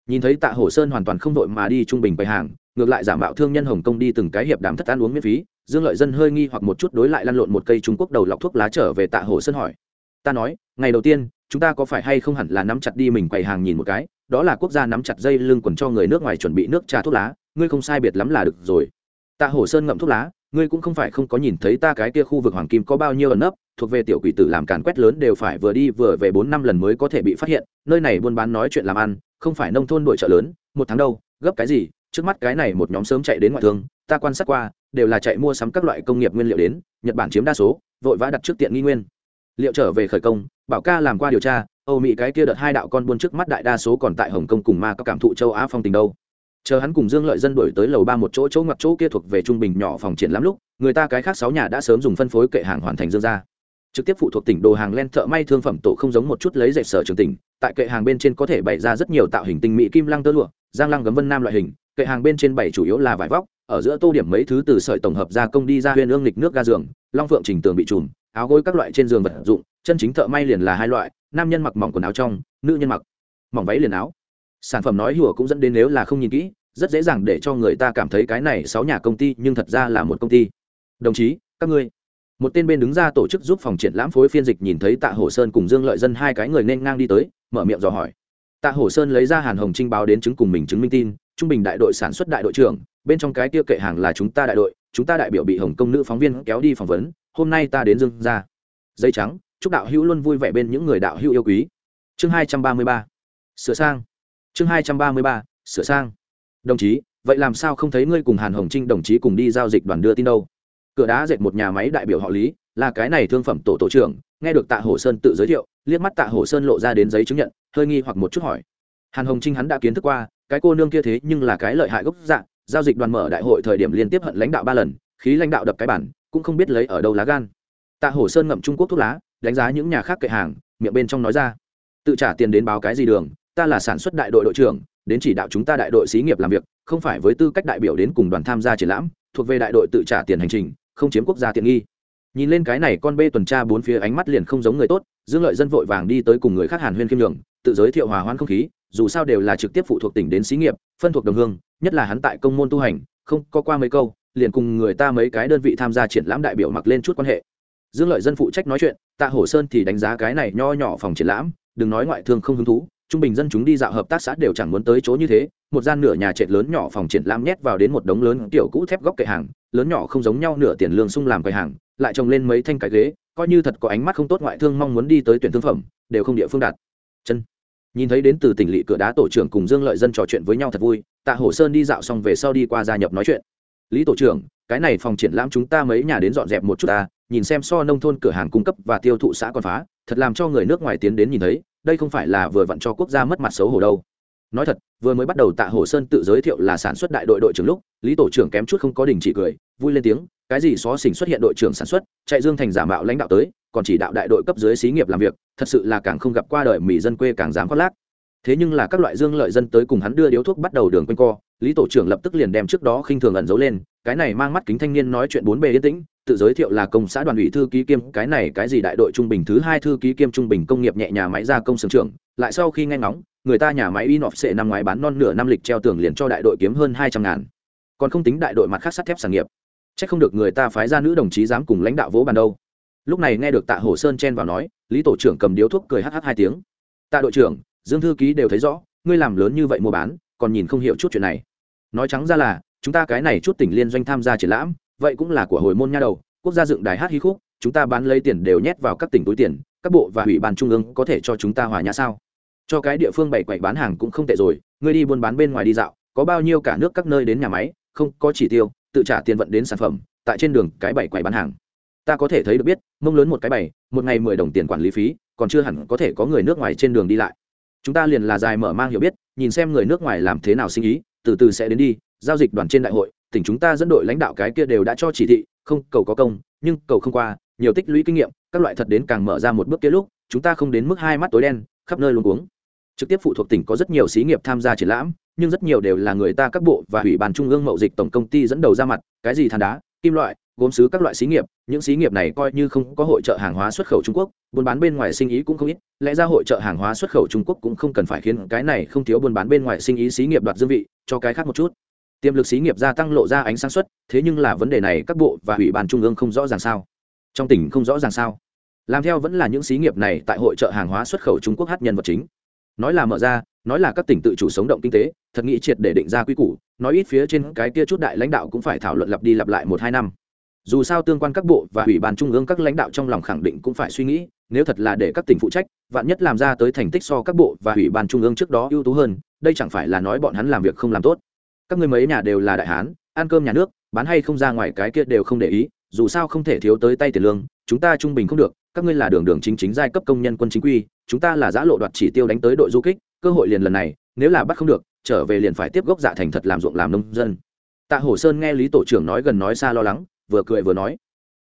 Nhìn thấy tạ hổ sơn hoàn toàn không vội mà đi trung bình bày hàng ngược lại giả mạo thương nhân hồng kông đi từng cái hiệp đàm thất ăn uống miễn phí, dương lợi dân hơi nghi hoặc một chút đối lại lăn lộn một cây trung quốc đầu lọc thuốc lá trở về tạ hổ sơn hỏi. Ta nói, ngày đầu tiên, chúng ta có phải hay không hẳn là nắm chặt đi mình quầy hàng nhìn một cái, đó là quốc gia nắm chặt dây lưng quần cho người nước ngoài chuẩn bị nước trà thuốc lá, ngươi không sai biệt lắm là được rồi. Tạ hổ sơn ngậm thuốc lá, ngươi cũng không phải không có nhìn thấy ta cái kia khu vực hoàng kim có bao nhiêu ẩn nấp, thuộc về tiểu quỷ tử làm càn quét lớn đều phải vừa đi vừa về bốn năm lần mới có thể bị phát hiện, nơi này buôn bán nói chuyện làm ăn, không phải nông thôn đội chợ lớn, một tháng đâu, gấp cái gì trước mắt cái này một nhóm sớm chạy đến ngoại thương, ta quan sát qua, đều là chạy mua sắm các loại công nghiệp nguyên liệu đến, nhật bản chiếm đa số, vội vã đặt trước tiện nghi nguyên. Liệu trở về khởi công, bảo ca làm qua điều tra, âu mỹ cái kia đợt hai đạo con buôn trước mắt đại đa số còn tại hồng kông cùng ma các cảm thụ châu á phong tình đâu. Chờ hắn cùng dương lợi dân đổi tới lầu ba một chỗ chỗ ngoặt chỗ kia thuộc về trung bình nhỏ phòng triển lắm lúc, người ta cái khác sáu nhà đã sớm dùng phân phối kệ hàng hoàn thành dương ra. Trực tiếp phụ thuộc tỉnh đồ hàng len thợ may thương phẩm tổ không giống một chút lấy dệt sở trường tỉnh, tại kệ hàng bên trên có thể bày ra rất nhiều tạo hình tinh mỹ kim lăng tơ lụa, giang lăng gấm vân nam loại hình kệ hàng bên trên bảy chủ yếu là vải vóc, ở giữa tô điểm mấy thứ từ sợi tổng hợp gia công đi ra huyền ương lịch nước ga giường, long phượng trình tường bị trùm, áo gối các loại trên giường vật dụng, chân chính thợ may liền là hai loại, nam nhân mặc mỏng quần áo trong, nữ nhân mặc mỏng váy liền áo. Sản phẩm nói hùa cũng dẫn đến nếu là không nhìn kỹ, rất dễ dàng để cho người ta cảm thấy cái này sáu nhà công ty nhưng thật ra là một công ty. Đồng chí, các ngươi. Một tên bên đứng ra tổ chức giúp phòng triển lãm phối phiên dịch nhìn thấy tạ hồ sơn cùng dương lợi dân hai cái người nên ngang đi tới, mở miệng dò hỏi. Tạ hồ sơn lấy ra hàn hồng trinh báo đến chứng cùng mình chứng minh tin trung bình đại đội sản xuất đại đội trưởng, bên trong cái kia kệ hàng là chúng ta đại đội, chúng ta đại biểu bị hồng công nữ phóng viên kéo đi phỏng vấn, hôm nay ta đến dương ra dây trắng, chúc đạo hữu luôn vui vẻ bên những người đạo hữu yêu quý. Chương hai trăm ba mươi ba, sửa sang. Chương hai trăm ba mươi ba, sửa sang. Đồng chí, vậy làm sao không thấy ngươi cùng hàn hồng trinh đồng chí cùng đi giao dịch đoàn đưa tin đâu? Cửa đá dệt một nhà máy đại biểu họ lý, là cái này thương phẩm tổ tổ trưởng, nghe được tạ hồ sơn tự giới thiệu, liếc mắt tạ hồ sơn lộ ra đến giấy chứng nhận, hơi nghi hoặc một chút hỏi. Hàn hồng trinh hắn đã kiến thức qua cái cô nương kia thế nhưng là cái lợi hại gốc dạng giao dịch đoàn mở đại hội thời điểm liên tiếp hận lãnh đạo ba lần, khí lãnh đạo đập cái bản, cũng không biết lấy ở đâu lá gan. Tạ hồ sơn ngậm trung quốc thuốc lá, đánh giá những nhà khác kệ hàng, miệng bên trong nói ra, tự trả tiền đến báo cái gì đường, ta là sản xuất đại đội đội trưởng, đến chỉ đạo chúng ta đại đội xí nghiệp làm việc, không phải với tư cách đại biểu đến cùng đoàn tham gia triển lãm, thuộc về đại đội tự trả tiền hành trình, không chiếm quốc gia tiện nghi nhìn lên cái này con bê tuần tra bốn phía ánh mắt liền không giống người tốt, dương lợi dân vội vàng đi tới cùng người khác hàn huyên khiêm nhường, tự giới thiệu hòa hoãn không khí, dù sao đều là trực tiếp phụ thuộc tỉnh đến xí nghiệp, phân thuộc đồng hương, nhất là hắn tại công môn tu hành, không có qua mấy câu, liền cùng người ta mấy cái đơn vị tham gia triển lãm đại biểu mặc lên chút quan hệ. Dương lợi dân phụ trách nói chuyện, tạ hổ sơn thì đánh giá cái này nho nhỏ phòng triển lãm, đừng nói ngoại thương không hứng thú, trung bình dân chúng đi dạo hợp tác xã đều chẳng muốn tới chỗ như thế, một gian nửa nhà trệt lớn nhỏ phòng triển lãm nhét vào đến một đống lớn kiểu cũ thép góc kệ hàng, lớn nhỏ không giống nhau nửa tiền lương sung làm quầy hàng lại trồng lên mấy thanh cái ghế, coi như thật có ánh mắt không tốt ngoại thương mong muốn đi tới tuyển thương phẩm, đều không địa phương đạt. chân. Nhìn thấy đến từ tỉnh lỵ cửa đá tổ trưởng cùng dương lợi dân trò chuyện với nhau thật vui, tạ hổ sơn đi dạo xong về sau đi qua gia nhập nói chuyện. Lý tổ trưởng, cái này phòng triển lãm chúng ta mấy nhà đến dọn dẹp một chút ta, nhìn xem so nông thôn cửa hàng cung cấp và tiêu thụ xã còn phá, thật làm cho người nước ngoài tiến đến nhìn thấy, đây không phải là vừa vặn cho quốc gia mất mặt xấu hổ đâu nói thật, vừa mới bắt đầu tạ hồ sơn tự giới thiệu là sản xuất đại đội đội trưởng lúc, lý tổ trưởng kém chút không có đình chỉ cười, vui lên tiếng, cái gì xó xỉnh xuất hiện đội trưởng sản xuất, chạy dương thành giả mạo lãnh đạo tới, còn chỉ đạo đại đội cấp dưới xí nghiệp làm việc, thật sự là càng không gặp qua đời mỹ dân quê càng dám khoác lác. Thế nhưng là các loại dương lợi dân tới cùng hắn đưa điếu thuốc bắt đầu đường quanh co, lý tổ trưởng lập tức liền đem trước đó khinh thường ẩn giấu lên, cái này mang mắt kính thanh niên nói chuyện bốn bề yên tĩnh, tự giới thiệu là công xã đoàn ủy thư ký kiêm, cái này cái gì đại đội trung bình thứ hai thư ký kiêm trung bình công nghiệp nhẹ nhà máy gia công sưởng trưởng lại sau khi nghe ngóng, người ta nhà máy in sẽ năm ngoái bán non nửa năm lịch treo tường liền cho đại đội kiếm hơn hai trăm ngàn. Còn không tính đại đội mặt khác sắt thép sản nghiệp. C h ắ c không được người ta phái ra nữ đồng chí dám cùng lãnh đạo vỗ bàn đâu. Lúc này nghe được tạ hồ sơn chen vào nói, lý tổ trưởng cầm điếu thuốc cười hh hai tiếng. Tạ đội trưởng, dương thư ký đều thấy rõ, ngươi làm lớn như vậy mua bán, còn nhìn không hiểu chút chuyện này. Nói trắng ra là, chúng ta cái này chút tỉnh liên doanh tham gia triển lãm, vậy cũng là của hồi môn nha đầu, quốc gia dựng đài hát hí khúc, chúng ta bán lấy tiền đều nhét vào các tỉnh túi tiền, các bộ và ủy ban trung ương có thể cho chúng ta hòa nhã sao? Cho cái địa phương bảy quậy bán hàng cũng không tệ rồi, ngươi đi buôn bán bên ngoài đi dạo, có bao nhiêu cả nước các nơi đến nhà máy, không, có chỉ tiêu, tự trả tiền vận đến sản phẩm, tại trên đường cái bảy quậy bán hàng. Ta có thể thấy được biết, mông lớn một cái bảy, một ngày mười đồng tiền quản lý phí, còn chưa hẳn có thể có người nước ngoài trên đường đi lại. Chúng ta liền là dài mở mang hiểu biết, nhìn xem người nước ngoài làm thế nào sinh ý, từ từ sẽ đến đi, giao dịch đoàn trên đại hội, tỉnh chúng ta dẫn đội lãnh đạo cái kia đều đã cho chỉ thị, không, cầu có công, nhưng cầu không qua, nhiều tích lũy kinh nghiệm, các loại thật đến càng mở ra một bước kia lúc, chúng ta không đến mức hai mắt tối đen, khắp nơi luôn cuống trực tiếp phụ thuộc tỉnh có rất nhiều xí nghiệp tham gia triển lãm, nhưng rất nhiều đều là người ta các bộ và ủy ban trung ương mậu dịch tổng công ty dẫn đầu ra mặt, cái gì than đá, kim loại, gốm xứ các loại xí nghiệp, những xí nghiệp này coi như không có hội trợ hàng hóa xuất khẩu trung quốc, buôn bán bên ngoài sinh ý cũng không ít, lẽ ra hội trợ hàng hóa xuất khẩu trung quốc cũng không cần phải khiến cái này không thiếu buôn bán bên ngoài sinh ý xí nghiệp đoạt dương vị, cho cái khác một chút. Tiềm lực xí nghiệp gia tăng lộ ra ánh sáng xuất thế nhưng là vấn đề này các bộ và ủy ban trung ương không rõ ràng sao? Trong tỉnh không rõ ràng sao? Làm theo vẫn là những xí nghiệp này tại hội trợ hàng hóa xuất khẩu trung quốc hát nhân vật chính nói là mở ra, nói là các tỉnh tự chủ sống động kinh tế, thật nghĩ triệt để định ra quy củ, nói ít phía trên cái kia chút đại lãnh đạo cũng phải thảo luận lặp đi lặp lại một hai năm. Dù sao tương quan các bộ và ủy ban trung ương các lãnh đạo trong lòng khẳng định cũng phải suy nghĩ, nếu thật là để các tỉnh phụ trách, vạn nhất làm ra tới thành tích so các bộ và ủy ban trung ương trước đó ưu tú hơn, đây chẳng phải là nói bọn hắn làm việc không làm tốt. Các người mấy nhà đều là đại hán, ăn cơm nhà nước, bán hay không ra ngoài cái kia đều không để ý, dù sao không thể thiếu tới tay tiền lương, chúng ta trung bình không được các ngươi là đường đường chính chính giai cấp công nhân quân chính quy, chúng ta là giã lộ đoạt chỉ tiêu đánh tới đội du kích, cơ hội liền lần này, nếu là bắt không được, trở về liền phải tiếp gốc dạ thành thật làm ruộng làm nông dân. Tạ hổ sơn nghe lý tổ trưởng nói gần nói xa lo lắng, vừa cười vừa nói,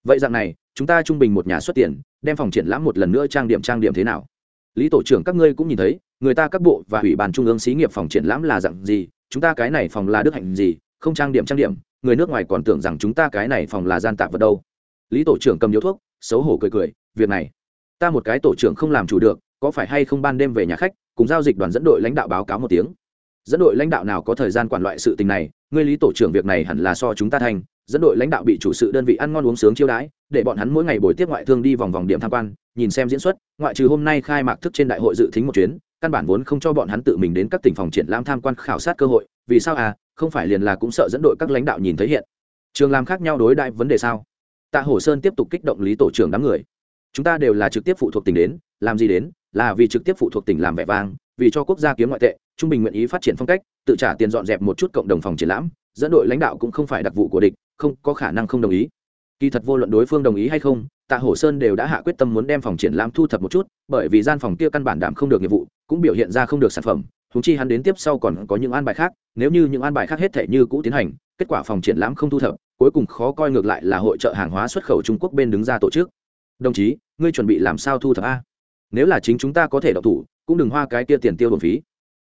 vậy dạng này, chúng ta trung bình một nhà xuất tiền, đem phòng triển lãm một lần nữa trang điểm trang điểm thế nào? Lý tổ trưởng các ngươi cũng nhìn thấy, người ta các bộ và ủy ban trung ương xí nghiệp phòng triển lãm là dạng gì, chúng ta cái này phòng là đức hạnh gì, không trang điểm trang điểm, người nước ngoài còn tưởng rằng chúng ta cái này phòng là gian tạp vật đâu. Lý tổ trưởng cầm điếu thuốc, xấu hổ cười cười việc này. Ta một cái tổ trưởng không làm chủ được, có phải hay không ban đêm về nhà khách, cùng giao dịch đoàn dẫn đội lãnh đạo báo cáo một tiếng. Dẫn đội lãnh đạo nào có thời gian quản loại sự tình này, ngươi lý tổ trưởng việc này hẳn là so chúng ta thành. Dẫn đội lãnh đạo bị chủ sự đơn vị ăn ngon uống sướng chiêu đãi, để bọn hắn mỗi ngày buổi tiếp ngoại thương đi vòng vòng điểm tham quan, nhìn xem diễn xuất, ngoại trừ hôm nay khai mạc thức trên đại hội dự tính một chuyến, căn bản vốn không cho bọn hắn tự mình đến các tỉnh phòng triển lãm tham quan khảo sát cơ hội. Vì sao à? Không phải liền là cũng sợ dẫn đội các lãnh đạo nhìn thấy hiện. Trường làm khác nhau đối đại vấn đề sao? Tạ hổ sơn tiếp tục kích động lý tổ trưởng đám người chúng ta đều là trực tiếp phụ thuộc tỉnh đến, làm gì đến? Là vì trực tiếp phụ thuộc tỉnh làm vẻ vang, vì cho quốc gia kiếm ngoại tệ, trung bình nguyện ý phát triển phong cách, tự trả tiền dọn dẹp một chút cộng đồng phòng triển lãm, dẫn đội lãnh đạo cũng không phải đặc vụ của địch, không, có khả năng không đồng ý. Kỳ thật vô luận đối phương đồng ý hay không, tạ hổ sơn đều đã hạ quyết tâm muốn đem phòng triển lãm thu thập một chút, bởi vì gian phòng kia căn bản đảm không được nghiệp vụ, cũng biểu hiện ra không được sản phẩm húng chi hắn đến tiếp sau còn có những an bài khác, nếu như những an bài khác hết thể như cũ tiến hành, kết quả phòng triển lãm không thu thập, cuối cùng khó coi ngược lại là hội trợ hàng hóa xuất khẩu trung quốc bên đứng ra tổ chức đồng chí, ngươi chuẩn bị làm sao thu thập a? Nếu là chính chúng ta có thể đọc thủ, cũng đừng hoa cái kia tiền tiêu đồn phí.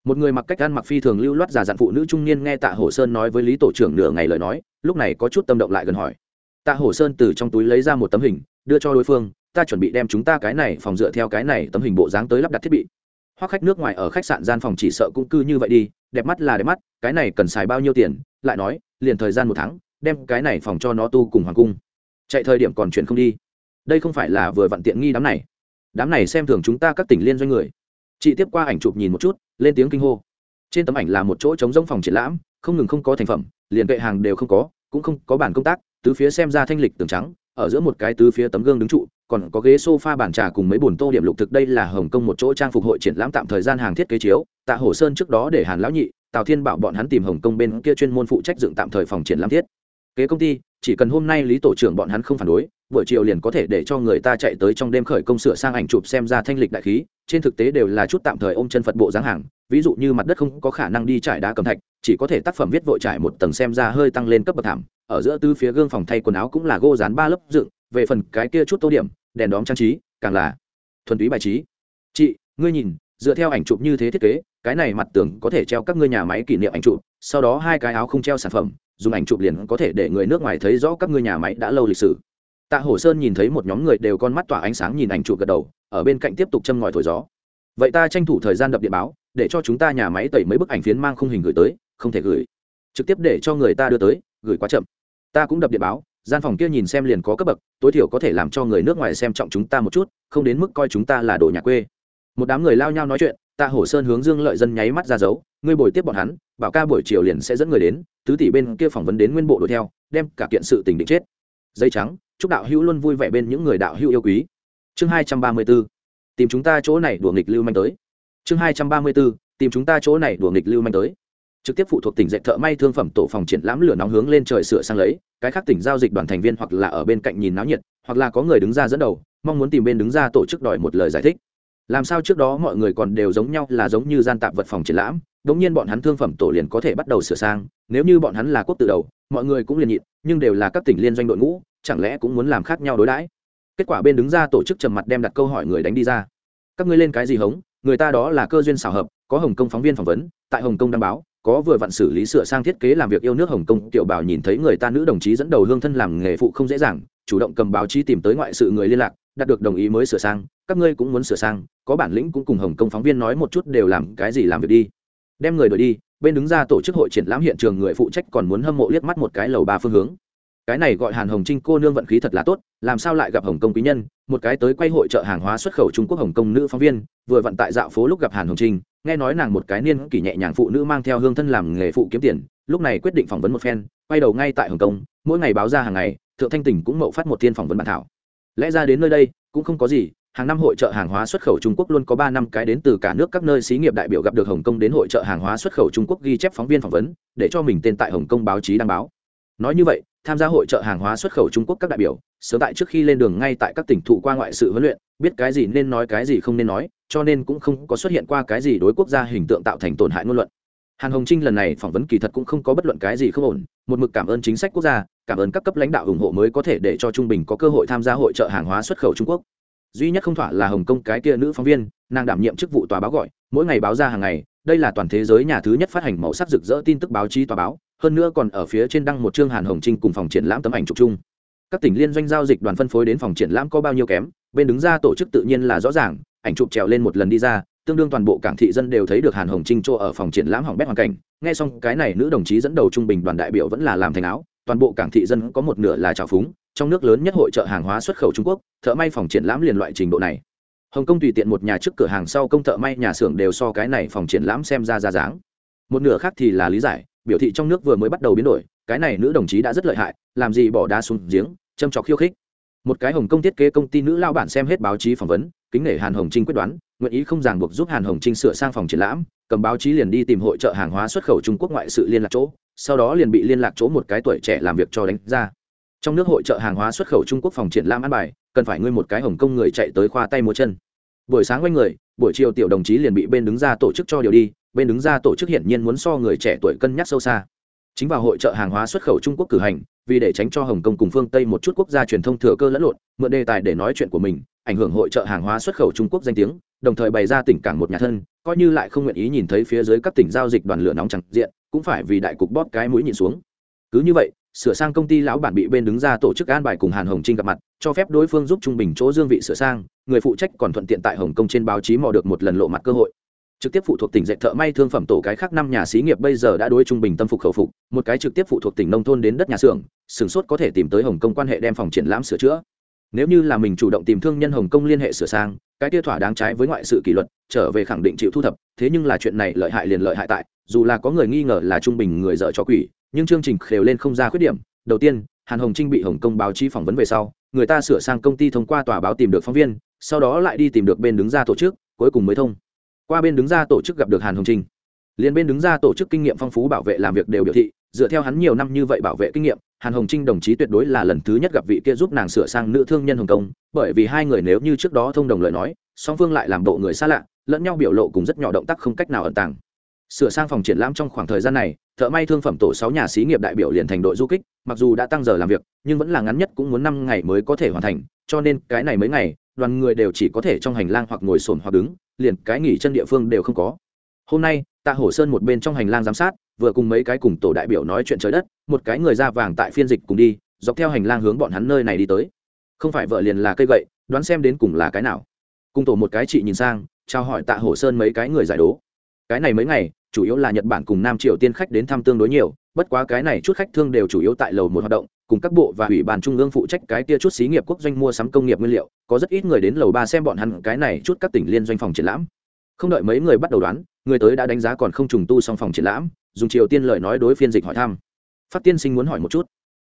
Một người mặc cách ăn mặc phi thường lưu loát giả dặn phụ nữ trung niên nghe tạ hổ sơn nói với lý tổ trưởng nửa ngày lời nói, lúc này có chút tâm động lại gần hỏi. Tạ hổ sơn từ trong túi lấy ra một tấm hình, đưa cho đối phương, ta chuẩn bị đem chúng ta cái này phòng dựa theo cái này tấm hình bộ dáng tới lắp đặt thiết bị. Hoặc khách nước ngoài ở khách sạn gian phòng chỉ sợ cũng cư như vậy đi, đẹp mắt là đẹp mắt, cái này cần xài bao nhiêu tiền, lại nói, liền thời gian một tháng, đem cái này phòng cho nó tu cùng hoàng cung. Chạy thời điểm còn chuyển không đi đây không phải là vừa vặn tiện nghi đám này. Đám này xem thường chúng ta các tỉnh liên doanh người. Chị tiếp qua ảnh chụp nhìn một chút, lên tiếng kinh hô. Trên tấm ảnh là một chỗ trống rỗng phòng triển lãm, không ngừng không có thành phẩm, liền kệ hàng đều không có, cũng không có bản công tác, tứ phía xem ra thanh lịch tường trắng, ở giữa một cái tứ phía tấm gương đứng trụ, còn có ghế sofa bàn trà cùng mấy bồn tô điểm lục thực đây là hồng kông một chỗ trang phục hội triển lãm tạm thời gian hàng thiết kế chiếu, tạ hồ sơn trước đó để hàn lão nhị, tào thiên bảo bọn hắn tìm hồng kông bên kia chuyên môn phụ trách dựng tạm thời phòng triển lãm thiết. Kế công ty, chỉ cần hôm nay lý tổ trưởng bọn hắn không phản đối buổi chiều liền có thể để cho người ta chạy tới trong đêm khởi công sửa sang ảnh chụp xem ra thanh lịch đại khí, trên thực tế đều là chút tạm thời ôm chân phật bộ dáng hàng, ví dụ như mặt đất không có khả năng đi trải đá cầm thạch, chỉ có thể tác phẩm viết vội trải một tầng xem ra hơi tăng lên cấp bậc thảm, ở giữa tư phía gương phòng thay quần áo cũng là gô dán ba lớp dựng, về phần cái kia chút tô điểm, đèn đóm trang trí, càng là thuần túy bài trí. Chị, ngươi nhìn, dựa theo ảnh chụp như thế thiết kế, cái này mặt tường có thể treo các ngươi nhà máy kỷ niệm ảnh chụp, sau đó hai cái áo không treo sản phẩm, dùng ảnh chụp liền có thể để người nước ngoài thấy rõ các ngươi nhà máy đã lâu lịch sử tạ hổ sơn nhìn thấy một nhóm người đều con mắt tỏa ánh sáng nhìn ảnh chụp gật đầu, ở bên cạnh tiếp tục châm ngòi thổi gió. Vậy ta tranh thủ thời gian đập điện báo, để cho chúng ta nhà máy tẩy mấy bức ảnh phiến mang khung hình gửi tới, không thể gửi. Trực tiếp để cho người ta đưa tới, gửi quá chậm. Ta cũng đập điện báo, gian phòng kia nhìn xem liền có cấp bậc, tối thiểu có thể làm cho người nước ngoài xem trọng chúng ta một chút, không đến mức coi chúng ta là đồ nhà quê. Một đám người lao nhau nói chuyện, tạ hổ sơn hướng dương lợi dân nháy mắt ra dấu, ngươi bồi tiếp bọn hắn, bảo ca buổi chiều liền sẽ dẫn người đến, tứ tỷ bên kia phỏng vấn đến nguyên bộ đuổi theo, đem cả kiện sự tình định chết. Dây trắng chúc đạo hữu luôn vui vẻ bên những người đạo hữu yêu quý. Chương hai trăm ba mươi b ố tìm chúng ta chỗ này đùa nghịch lưu manh tới. Chương hai trăm ba mươi b ố tìm chúng ta chỗ này đùa nghịch lưu manh tới. Trực tiếp phụ thuộc tỉnh dạy thợ may thương phẩm tổ phòng triển lãm lửa nóng hướng lên trời sửa sang lấy. Cái khác tỉnh giao dịch đoàn thành viên hoặc là ở bên cạnh nhìn náo nhiệt, hoặc là có người đứng ra dẫn đầu, mong muốn tìm bên đứng ra tổ chức đòi một lời giải thích. Làm sao trước đó mọi người còn đều giống nhau là giống như gian tạp vật phòng triển lãm, đống nhiên bọn hắn thương phẩm tổ liền có thể bắt đầu sửa sang. Nếu như bọn hắn là quốc tự đầu, mọi người cũng liền nhịn, nhưng đều là các tỉnh liên doanh đội ngũ chẳng lẽ cũng muốn làm khác nhau đối đãi? Kết quả bên đứng ra tổ chức trầm mặt đem đặt câu hỏi người đánh đi ra. Các ngươi lên cái gì hống? Người ta đó là cơ duyên xảo hợp, có hồng kông phóng viên phỏng vấn, tại hồng kông đăng báo, có vừa vặn xử lý sửa sang thiết kế làm việc yêu nước hồng kông, tiểu bảo nhìn thấy người ta nữ đồng chí dẫn đầu hương thân làm nghề phụ không dễ dàng, chủ động cầm báo chí tìm tới ngoại sự người liên lạc, đạt được đồng ý mới sửa sang, các ngươi cũng muốn sửa sang, có bản lĩnh cũng cùng hồng kông phóng viên nói một chút đều làm cái gì làm việc đi. Đem người đổi đi, bên đứng ra tổ chức hội triển lãm hiện trường người phụ trách còn muốn hâm mộ liếc mắt một cái lầu ba phương hướng cái này gọi hàn hồng trinh cô nương vận khí thật là tốt làm sao lại gặp hồng kông quý nhân một cái tới quay hội trợ hàng hóa xuất khẩu trung quốc hồng kông nữ phóng viên vừa vận tại dạo phố lúc gặp hàn hồng trinh nghe nói nàng một cái niên kỷ nhẹ nhàng phụ nữ mang theo hương thân làm nghề phụ kiếm tiền lúc này quyết định phỏng vấn một phen quay đầu ngay tại hồng kông mỗi ngày báo ra hàng ngày thượng thanh tỉnh cũng mậu phát một thiên phỏng vấn bản thảo lẽ ra đến nơi đây cũng không có gì hàng năm hội trợ hàng hóa xuất khẩu Trung Quốc luôn có ba năm cái đến từ cả nước các nơi xí nghiệp đại biểu gặp được Hồng Kông đến hội trợ hàng hóa xuất khẩu Trung Quốc ghi chép phóng viên phỏng vấn, để cho mình tên tại Hồng Kông báo chí đăng báo. Nói như vậy, tham gia hội trợ hàng hóa xuất khẩu Trung Quốc các đại biểu, sớm tại trước khi lên đường ngay tại các tỉnh thụ qua ngoại sự huấn luyện, biết cái gì nên nói cái gì không nên nói, cho nên cũng không có xuất hiện qua cái gì đối quốc gia hình tượng tạo thành tổn hại ngôn luận. Hàn Hồng Trinh lần này phỏng vấn kỳ thật cũng không có bất luận cái gì không ổn, một mực cảm ơn chính sách quốc gia, cảm ơn các cấp lãnh đạo ủng hộ mới có thể để cho Trung Bình có cơ hội tham gia hội trợ hàng hóa xuất khẩu Trung Quốc duy nhất không thỏa là hồng kông cái kia nữ phóng viên nàng đảm nhiệm chức vụ tòa báo gọi mỗi ngày báo ra hàng ngày đây là toàn thế giới nhà thứ nhất phát hành màu sắc rực rỡ tin tức báo chí tòa báo hơn nữa còn ở phía trên đăng một chương hàn hồng trinh cùng phòng triển lãm tấm ảnh chụp chung. Các tỉnh liên doanh giao dịch đoàn phân phối đến phòng triển lãm có bao nhiêu kém, bên đứng ra tổ chức tự nhiên là rõ ràng, ảnh chụp trèo lên một lần đi ra, tương đương toàn bộ cảng thị dân đều thấy được hàn hồng trinh chỗ ở phòng triển lãm hỏng bét hoàn cảnh. Nghe xong, cái này nữ đồng chí dẫn đầu trung bình đoàn đại biểu vẫn là làm thành áo, toàn bộ cảng thị dân có một nửa là trào phúng, trong nước lớn nhất hội trợ hàng hóa xuất khẩu trung quốc, thợ may phòng triển lãm liền loại trình độ này. Hồng kông tùy tiện một nhà trước cửa hàng sau công thợ may nhà xưởng đều so cái này phòng triển lãm xem ra ra dáng. Một nửa khác thì là lý giải biểu thị trong nước vừa mới bắt đầu biến đổi, cái này nữ đồng chí đã rất lợi hại, làm gì bỏ đá xuống giếng, châm trọc khiêu khích. Một cái hồng công thiết kế công ty nữ lao bản xem hết báo chí phỏng vấn, kính nể hàn hồng trinh quyết đoán, nguyện ý không ràng buộc giúp hàn hồng trinh sửa sang phòng triển lãm, cầm báo chí liền đi tìm hội trợ hàng hóa xuất khẩu trung quốc ngoại sự liên lạc chỗ, sau đó liền bị liên lạc chỗ một cái tuổi trẻ làm việc cho đánh ra. Trong nước hội trợ hàng hóa xuất khẩu trung quốc phòng triển lãm an bài, cần phải ngươi một cái hồng công người chạy tới khoa tay múa chân. Buổi sáng quanh người, buổi chiều tiểu đồng chí liền bị bên đứng ra tổ chức cho điều đi bên đứng ra tổ chức hiển nhiên muốn so người trẻ tuổi cân nhắc sâu xa. Chính vào hội trợ hàng hóa xuất khẩu trung quốc cử hành, vì để tránh cho hồng kông cùng phương tây một chút quốc gia truyền thông thừa cơ lẫn lộn, mượn đề tài để nói chuyện của mình, ảnh hưởng hội trợ hàng hóa xuất khẩu trung quốc danh tiếng, đồng thời bày ra tỉnh cảng một nhà thân, coi như lại không nguyện ý nhìn thấy phía dưới các tỉnh giao dịch đoàn lửa nóng chẳng diện, cũng phải vì đại cục bóp cái mũi nhìn xuống. Cứ như vậy, sửa sang công ty lão bản bị bên đứng ra tổ chức an bài cùng hàn hồng trinh gặp mặt, cho phép đối phương giúp trung bình chỗ dương vị sửa sang, người phụ trách còn thuận tiện tại hồng kông trên báo chí mò được một lần lộ mặt cơ hội trực tiếp phụ thuộc tỉnh dạy thợ may thương phẩm tổ cái khác năm nhà xí nghiệp bây giờ đã đối trung bình tâm phục khẩu phục, một cái trực tiếp phụ thuộc tỉnh nông thôn đến đất nhà xưởng sửng sốt có thể tìm tới hồng kông quan hệ đem phòng triển lãm sửa chữa. Nếu như là mình chủ động tìm thương nhân hồng kông liên hệ sửa sang, cái kia thỏa đáng trái với ngoại sự kỷ luật, trở về khẳng định chịu thu thập, thế nhưng là chuyện này lợi hại liền lợi hại tại, dù là có người nghi ngờ là trung bình người dở cho quỷ, nhưng chương trình khều lên không ra khuyết điểm. Đầu tiên, hàn hồng trinh bị hồng kông báo chí phỏng vấn về sau, người ta sửa sang công ty thông qua tòa báo tìm được phóng viên, sau đó lại đi tìm được bên đứng ra tổ chức, cuối cùng mới thông qua bên đứng ra tổ chức gặp được hàn hồng trinh. Liền bên đứng ra tổ chức kinh nghiệm phong phú bảo vệ làm việc đều biểu thị, dựa theo hắn nhiều năm như vậy bảo vệ kinh nghiệm, hàn hồng trinh đồng chí tuyệt đối là lần thứ nhất gặp vị kia giúp nàng sửa sang nữ thương nhân hồng kông bởi vì hai người nếu như trước đó thông đồng lời nói, song phương lại làm bộ người xa lạ, lẫn nhau biểu lộ cùng rất nhỏ động tác không cách nào ẩn tàng sửa sang phòng triển lãm trong khoảng thời gian này, thợ may thương phẩm tổ sáu nhà xí nghiệp đại biểu liền thành đội du kích, mặc dù đã tăng giờ làm việc, nhưng vẫn là ngắn nhất cũng muốn năm ngày mới có thể hoàn thành, cho nên cái này mấy ngày, đoàn người đều chỉ có thể trong hành lang hoặc ngồi sồn hoặc đứng, liền cái nghỉ chân địa phương đều không có. Hôm nay, tạ hổ sơn một bên trong hành lang giám sát, vừa cùng mấy cái cùng tổ đại biểu nói chuyện trời đất, một cái người da vàng tại phiên dịch cùng đi, dọc theo hành lang hướng bọn hắn nơi này đi tới. Không phải vợ liền là cây gậy, đoán xem đến cùng là cái nào. Cùng tổ một cái chị nhìn sang trao hỏi tạ hổ sơn mấy cái người giải đố. Cái này mấy ngày chủ yếu là nhật bản cùng nam triều tiên khách đến thăm tương đối nhiều, bất quá cái này chút khách thương đều chủ yếu tại lầu một hoạt động, cùng các bộ và ủy ban trung ương phụ trách cái kia chút xí nghiệp quốc doanh mua sắm công nghiệp nguyên liệu, có rất ít người đến lầu ba xem bọn hắn, cái này chút các tỉnh liên doanh phòng triển lãm. Không đợi mấy người bắt đầu đoán, người tới đã đánh giá còn không trùng tu xong phòng triển lãm, dùng triều tiên lời nói đối phiên dịch hỏi thăm. Phát tiên sinh muốn hỏi một chút.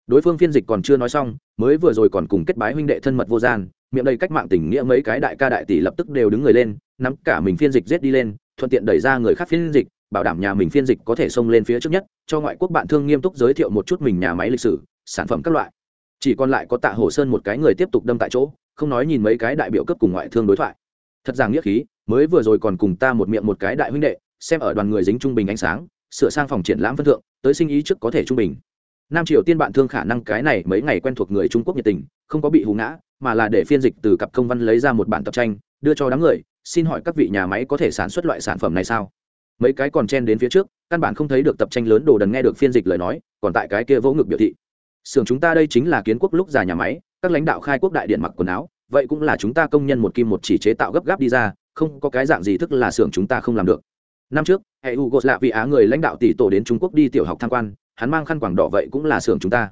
Đối phương phiên dịch còn chưa nói xong, mới vừa rồi còn cùng kết bái huynh đệ thân mật vô gian, miệng đây cách mạng tình nghĩa mấy cái đại ca đại tỷ lập tức đều đứng người lên, nắm cả mình phiên dịch giết đi lên, thuận tiện đẩy ra người khác phiên dịch bảo đảm nhà mình phiên dịch có thể xông lên phía trước nhất, cho ngoại quốc bạn thương nghiêm túc giới thiệu một chút mình nhà máy lịch sử, sản phẩm các loại. Chỉ còn lại có tạ hồ sơn một cái người tiếp tục đâm tại chỗ, không nói nhìn mấy cái đại biểu cấp cùng ngoại thương đối thoại. Thật rằng nghĩa khí, mới vừa rồi còn cùng ta một miệng một cái đại huynh đệ, xem ở đoàn người dính trung bình ánh sáng, sửa sang phòng triển lãm phân thượng, tới sinh ý trước có thể trung bình. Nam triều tiên bạn thương khả năng cái này mấy ngày quen thuộc người trung quốc nhiệt tình, không có bị hú ngã, mà là để phiên dịch từ cặp công văn lấy ra một bản tập tranh, đưa cho đám người, xin hỏi các vị nhà máy có thể sản xuất loại sản phẩm này sao? Mấy cái còn chen đến phía trước, căn bản không thấy được tập tranh lớn đồ đần nghe được phiên dịch lời nói, còn tại cái kia vỗ ngực biểu thị. Xưởng chúng ta đây chính là kiến quốc lúc già nhà máy, các lãnh đạo khai quốc đại điện mặc quần áo, vậy cũng là chúng ta công nhân một kim một chỉ chế tạo gấp gáp đi ra, không có cái dạng gì thức là xưởng chúng ta không làm được. Năm trước, hệ u gột lạ vị á người lãnh đạo tỷ tổ đến trung quốc đi tiểu học tham quan, hắn mang khăn quảng đỏ vậy cũng là xưởng chúng ta.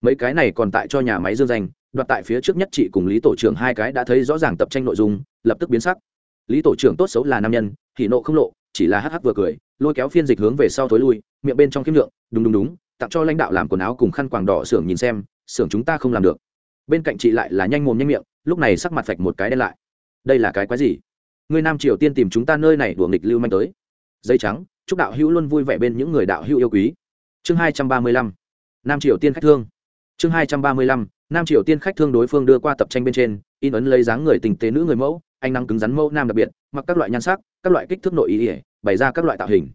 Mấy cái này còn tại cho nhà máy dương danh, đoạt tại phía trước nhất chị cùng lý tổ trưởng hai cái đã thấy rõ ràng tập tranh nội dung, lập tức biến sắc. Lý tổ trưởng tốt xấu là nam nhân, thì nộ không lộ chỉ là hắc hắc vừa cười, lôi kéo phiên dịch hướng về sau thối lui, miệng bên trong kiếm lượng, đúng đúng đúng, tặng cho lãnh đạo làm quần áo cùng khăn quàng đỏ xưởng nhìn xem, xưởng chúng ta không làm được. Bên cạnh chị lại là nhanh mồm nhanh miệng, lúc này sắc mặt phạch một cái đen lại. Đây là cái quái gì? Người nam triều tiên tìm chúng ta nơi này đùa nghịch lưu manh tới. Dây trắng, chúc đạo hữu luôn vui vẻ bên những người đạo hữu yêu quý. Chương hai trăm ba mươi lăm, nam triều tiên khách thương. Chương hai trăm ba mươi lăm, nam triều tiên khách thương đối phương đưa qua tập tranh bên trên, in ấn lấy dáng người tình tế nữ người mẫu anh năng cứng rắn mẫu nam đặc biệt, mặc các loại nhan sắc, các loại kích thước nội ý ỉa bày ra các loại tạo hình.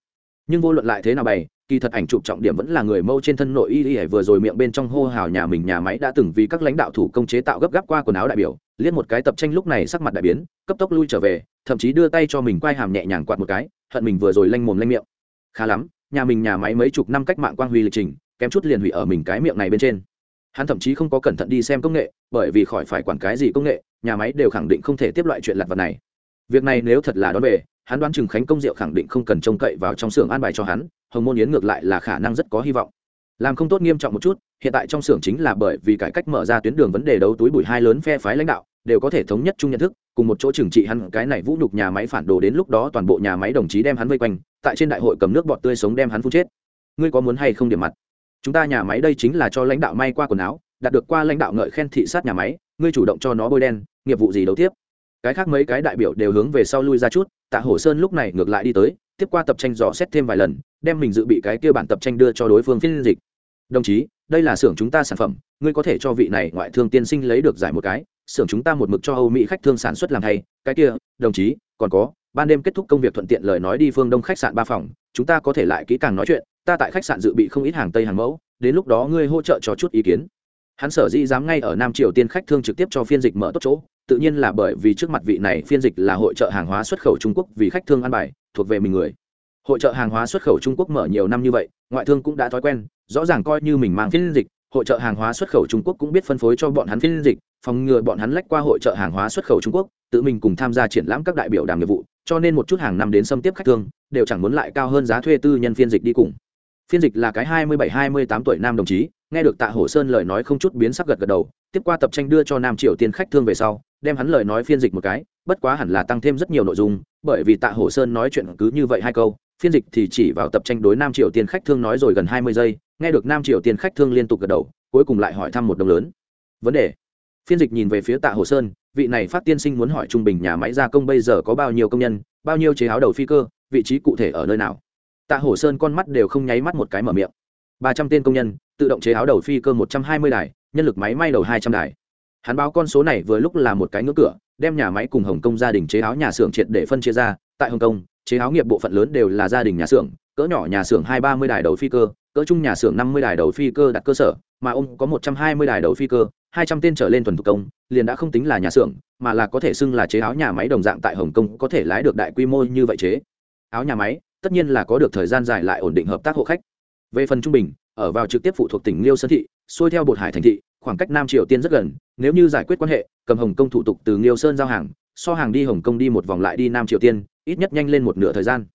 Nhưng vô luận lại thế nào bày, kỳ thật ảnh chụp trọng điểm vẫn là người mâu trên thân nội y ỉa vừa rồi miệng bên trong hô hào nhà mình nhà máy đã từng vì các lãnh đạo thủ công chế tạo gấp gáp qua quần áo đại biểu, liếc một cái tập tranh lúc này sắc mặt đại biến, cấp tốc lui trở về, thậm chí đưa tay cho mình quay hàm nhẹ nhàng quạt một cái, hận mình vừa rồi lanh mồm lanh miệng. Khá lắm, nhà mình nhà máy mấy chục năm cách mạng quang huy lịch trình, kém chút liền hủy ở mình cái miệng này bên trên. Hắn thậm chí không có cẩn thận đi xem công nghệ, bởi vì khỏi phải quản cái gì công nghệ nhà máy đều khẳng định không thể tiếp loại chuyện lặt vặt này. Việc này nếu thật là đón về, hắn đoán chừng khánh công diệu khẳng định không cần trông cậy vào trong xưởng an bài cho hắn, hồng môn yến ngược lại là khả năng rất có hy vọng. Làm không tốt nghiêm trọng một chút, hiện tại trong xưởng chính là bởi vì cải cách mở ra tuyến đường vấn đề đấu túi bụi hai lớn phe phái lãnh đạo, đều có thể thống nhất chung nhận thức, cùng một chỗ trừng trị hắn cái này vũ nhục nhà máy phản đồ đến lúc đó toàn bộ nhà máy đồng chí đem hắn vây quanh, tại trên đại hội cầm nước bọt tươi sống đem hắn phun chết. Ngươi có muốn hay không điểm mặt? Chúng ta nhà máy đây chính là cho lãnh đạo may qua quần áo, đạt được qua lãnh đạo ngợi khen thị sát nhà máy ngươi chủ động cho nó bôi đen, nghiệp vụ gì đấu tiếp cái khác mấy cái đại biểu đều hướng về sau lui ra chút, tạ hổ sơn lúc này ngược lại đi tới, tiếp qua tập tranh dò xét thêm vài lần, đem mình dự bị cái kia bản tập tranh đưa cho đối phương phiên dịch đồng chí, đây là xưởng chúng ta sản phẩm, ngươi có thể cho vị này ngoại thương tiên sinh lấy được giải một cái, xưởng chúng ta một mực cho âu mỹ khách thương sản xuất làm hay. cái kia, đồng chí, còn có, ban đêm kết thúc công việc thuận tiện lời nói đi phương đông khách sạn ba phòng, chúng ta có thể lại kỹ càng nói chuyện, ta tại khách sạn dự bị không ít hàng tây hàng mẫu, đến lúc đó ngươi hỗ trợ cho chút ý kiến hắn sở dĩ dám ngay ở nam triều tiên khách thương trực tiếp cho phiên dịch mở tốt chỗ, tự nhiên là bởi vì trước mặt vị này phiên dịch là hội trợ hàng hóa xuất khẩu trung quốc vì khách thương ăn bài, thuộc về mình người. Hội trợ hàng hóa xuất khẩu trung quốc mở nhiều năm như vậy, ngoại thương cũng đã thói quen, rõ ràng coi như mình mang phiên dịch, hội trợ hàng hóa xuất khẩu trung quốc cũng biết phân phối cho bọn hắn phiên dịch, phòng ngừa bọn hắn lách qua hội trợ hàng hóa xuất khẩu trung quốc, tự mình cùng tham gia triển lãm các đại biểu đàm nghiệp vụ, cho nên một chút hàng năm đến xâm tiếp khách thương, đều chẳng muốn lại cao hơn giá thuê tư nhân phiên dịch đi cùng. Phiên dịch là cái hai mươi bảy, hai mươi tám tuổi nam đồng chí nghe được tạ hổ sơn lời nói không chút biến sắc gật gật đầu, tiếp qua tập tranh đưa cho nam triều tiên khách thương về sau, đem hắn lời nói phiên dịch một cái, bất quá hẳn là tăng thêm rất nhiều nội dung, bởi vì tạ hổ sơn nói chuyện cứ như vậy hai câu, phiên dịch thì chỉ vào tập tranh đối nam triều tiên khách thương nói rồi gần hai mươi giây, nghe được nam triều tiên khách thương liên tục gật đầu, cuối cùng lại hỏi thăm một đồng lớn. Vấn đề. Phiên dịch nhìn về phía tạ hồ sơn, vị này phát tiên sinh muốn hỏi trung bình nhà máy gia công bây giờ có bao nhiêu công nhân, bao nhiêu chế áo đầu phi cơ, vị trí cụ thể ở nơi nào? Tạ hồ sơn con mắt đều không nháy mắt một cái mở miệng ba trăm tên công nhân, tự động chế áo đầu phi cơ một trăm hai mươi đài, nhân lực máy may đầu hai trăm đài. Hắn báo con số này vừa lúc là một cái ngưỡng cửa, đem nhà máy cùng hồng kông gia đình chế áo nhà xưởng triệt để phân chia ra. Tại hồng kông, chế áo nghiệp bộ phận lớn đều là gia đình nhà xưởng, cỡ nhỏ nhà xưởng hai ba mươi đài đầu phi cơ, cỡ chung nhà xưởng năm mươi đài đầu phi cơ đặt cơ sở, mà ông có một trăm hai mươi đài đầu phi cơ, hai trăm tên trở lên thuần thủ công, liền đã không tính là nhà xưởng, mà là có thể xưng là chế áo nhà máy đồng dạng tại hồng kông có thể lái được đại quy mô như vậy chế. Áo nhà máy, tất nhiên là có được thời gian dài lại ổn định hợp tác hộ khách về phần trung bình, ở vào trực tiếp phụ thuộc tỉnh liêu sơn thị, xuôi theo bột hải thành thị, khoảng cách nam triều tiên rất gần, nếu như giải quyết quan hệ, cầm hồng kông thủ tục từ liêu sơn giao hàng, so hàng đi hồng kông đi một vòng lại đi nam triều tiên, ít nhất nhanh lên một nửa thời gian.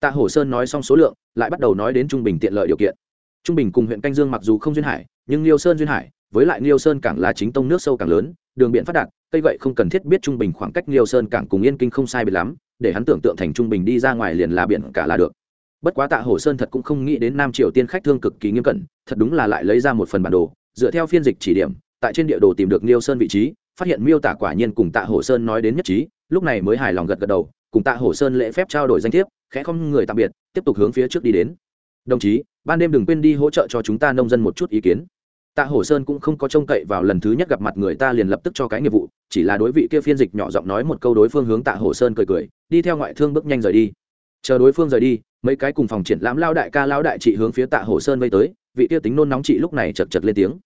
Tạ hổ sơn nói xong số lượng, lại bắt đầu nói đến trung bình tiện lợi điều kiện. Trung bình cùng huyện canh dương mặc dù không duyên hải, nhưng liêu sơn duyên hải, với lại liêu sơn cảng là chính tông nước sâu càng lớn, đường biển phát đạt, cây vậy không cần thiết biết trung bình khoảng cách liêu sơn cảng cùng yên kinh không sai biệt lắm, để hắn tưởng tượng thành trung bình đi ra ngoài liền là biển cả là được bất quá tạ Hổ sơn thật cũng không nghĩ đến nam triều tiên khách thương cực kỳ nghiêm cẩn, thật đúng là lại lấy ra một phần bản đồ, dựa theo phiên dịch chỉ điểm, tại trên địa đồ tìm được niêu sơn vị trí, phát hiện miêu tả quả nhiên cùng tạ Hổ sơn nói đến nhất trí, lúc này mới hài lòng gật gật đầu, cùng tạ Hổ sơn lễ phép trao đổi danh thiếp, khẽ không người tạm biệt, tiếp tục hướng phía trước đi đến. Đồng chí, ban đêm đừng quên đi hỗ trợ cho chúng ta nông dân một chút ý kiến. Tạ hổ sơn cũng không có trông cậy vào lần thứ nhất gặp mặt người ta liền lập tức cho cái nghiệp vụ, chỉ là đối vị kia phiên dịch nhỏ giọng nói một câu đối phương hướng tạ hổ sơn cười cười, đi theo ngoại thương bước nhanh rời đi. Chờ đối phương rời đi mấy cái cùng phòng triển lãm lao đại ca lao đại chị hướng phía tạ hồ sơn vây tới, vị tiêu tính nôn nóng chị lúc này chật chật lên tiếng.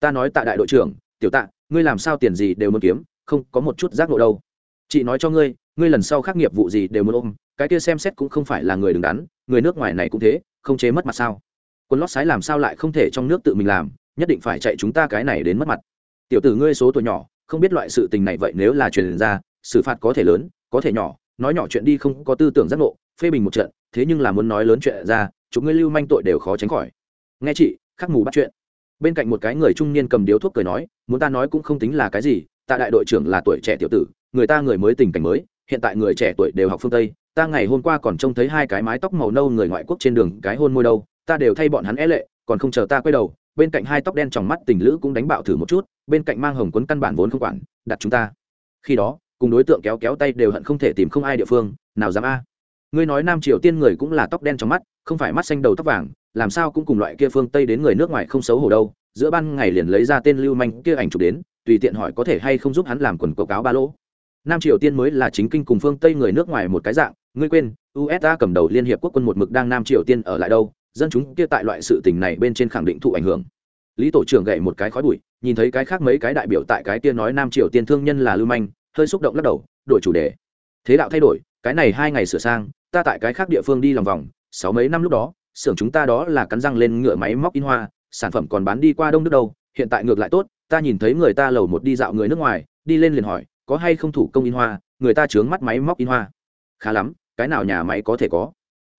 Ta nói tạ đại đội trưởng, tiểu tạ, ngươi làm sao tiền gì đều muốn kiếm, không có một chút giác ngộ đâu. Chị nói cho ngươi ngươi lần sau khác nghiệp vụ gì đều muốn ôm, cái kia xem xét cũng không phải là người đứng đắn, người nước ngoài này cũng thế, không chế mất mặt sao? Quân lót sái làm sao lại không thể trong nước tự mình làm, nhất định phải chạy chúng ta cái này đến mất mặt. Tiểu tử ngươi số tuổi nhỏ, không biết loại sự tình này vậy nếu là truyền ra, xử phạt có thể lớn, có thể nhỏ nói nhỏ chuyện đi không có tư tưởng giác ngộ, phê bình một trận, thế nhưng là muốn nói lớn chuyện ra, chúng ngươi lưu manh tội đều khó tránh khỏi. Nghe chị, khắc mù bắt chuyện. Bên cạnh một cái người trung niên cầm điếu thuốc cười nói, muốn ta nói cũng không tính là cái gì tại đại đội trưởng là tuổi trẻ tiểu tử, người ta người mới tình cảnh mới, hiện tại người trẻ tuổi đều học phương tây, ta ngày hôm qua còn trông thấy hai cái mái tóc màu nâu người ngoại quốc trên đường cái hôn môi đâu, ta đều thay bọn hắn é lệ, còn không chờ ta quay đầu, bên cạnh hai tóc đen trong mắt tình lữ cũng đánh bạo thử một chút, bên cạnh mang hồng quấn căn bản vốn không quản, đặt chúng ta. Khi đó cùng đối tượng kéo kéo tay đều hận không thể tìm không ai địa phương, nào dám a. Ngươi nói nam triều tiên người cũng là tóc đen trong mắt, không phải mắt xanh đầu tóc vàng, làm sao cũng cùng loại kia phương tây đến người nước ngoài không xấu hổ đâu. Giữa ban ngày liền lấy ra tên lưu manh kia ảnh chụp đến, tùy tiện hỏi có thể hay không giúp hắn làm quần quảng cáo ba lỗ. Nam triều tiên mới là chính kinh cùng phương tây người nước ngoài một cái dạng, ngươi quên usa cầm đầu liên hiệp quốc quân một mực đang nam triều tiên ở lại đâu, dân chúng kia tại loại sự tình này bên trên khẳng định thụ ảnh hưởng. Lý tổ trưởng gậy một cái khói bụi, nhìn thấy cái khác mấy cái đại biểu tại cái kia nói nam triều tiên thương nhân là lưu manh hơi xúc động lắc đầu, đổi chủ đề. Thế đạo thay đổi, cái này hai ngày sửa sang, ta tại cái khác địa phương đi lòng vòng, sáu mấy năm lúc đó, xưởng chúng ta đó là cắn răng lên ngựa máy móc in hoa, sản phẩm còn bán đi qua đông nước đâu, hiện tại ngược lại tốt, ta nhìn thấy người ta lầu một đi dạo người nước ngoài, đi lên liền hỏi, có hay không thủ công in hoa, người ta chướng mắt máy móc in hoa. Khá lắm, cái nào nhà máy có thể có?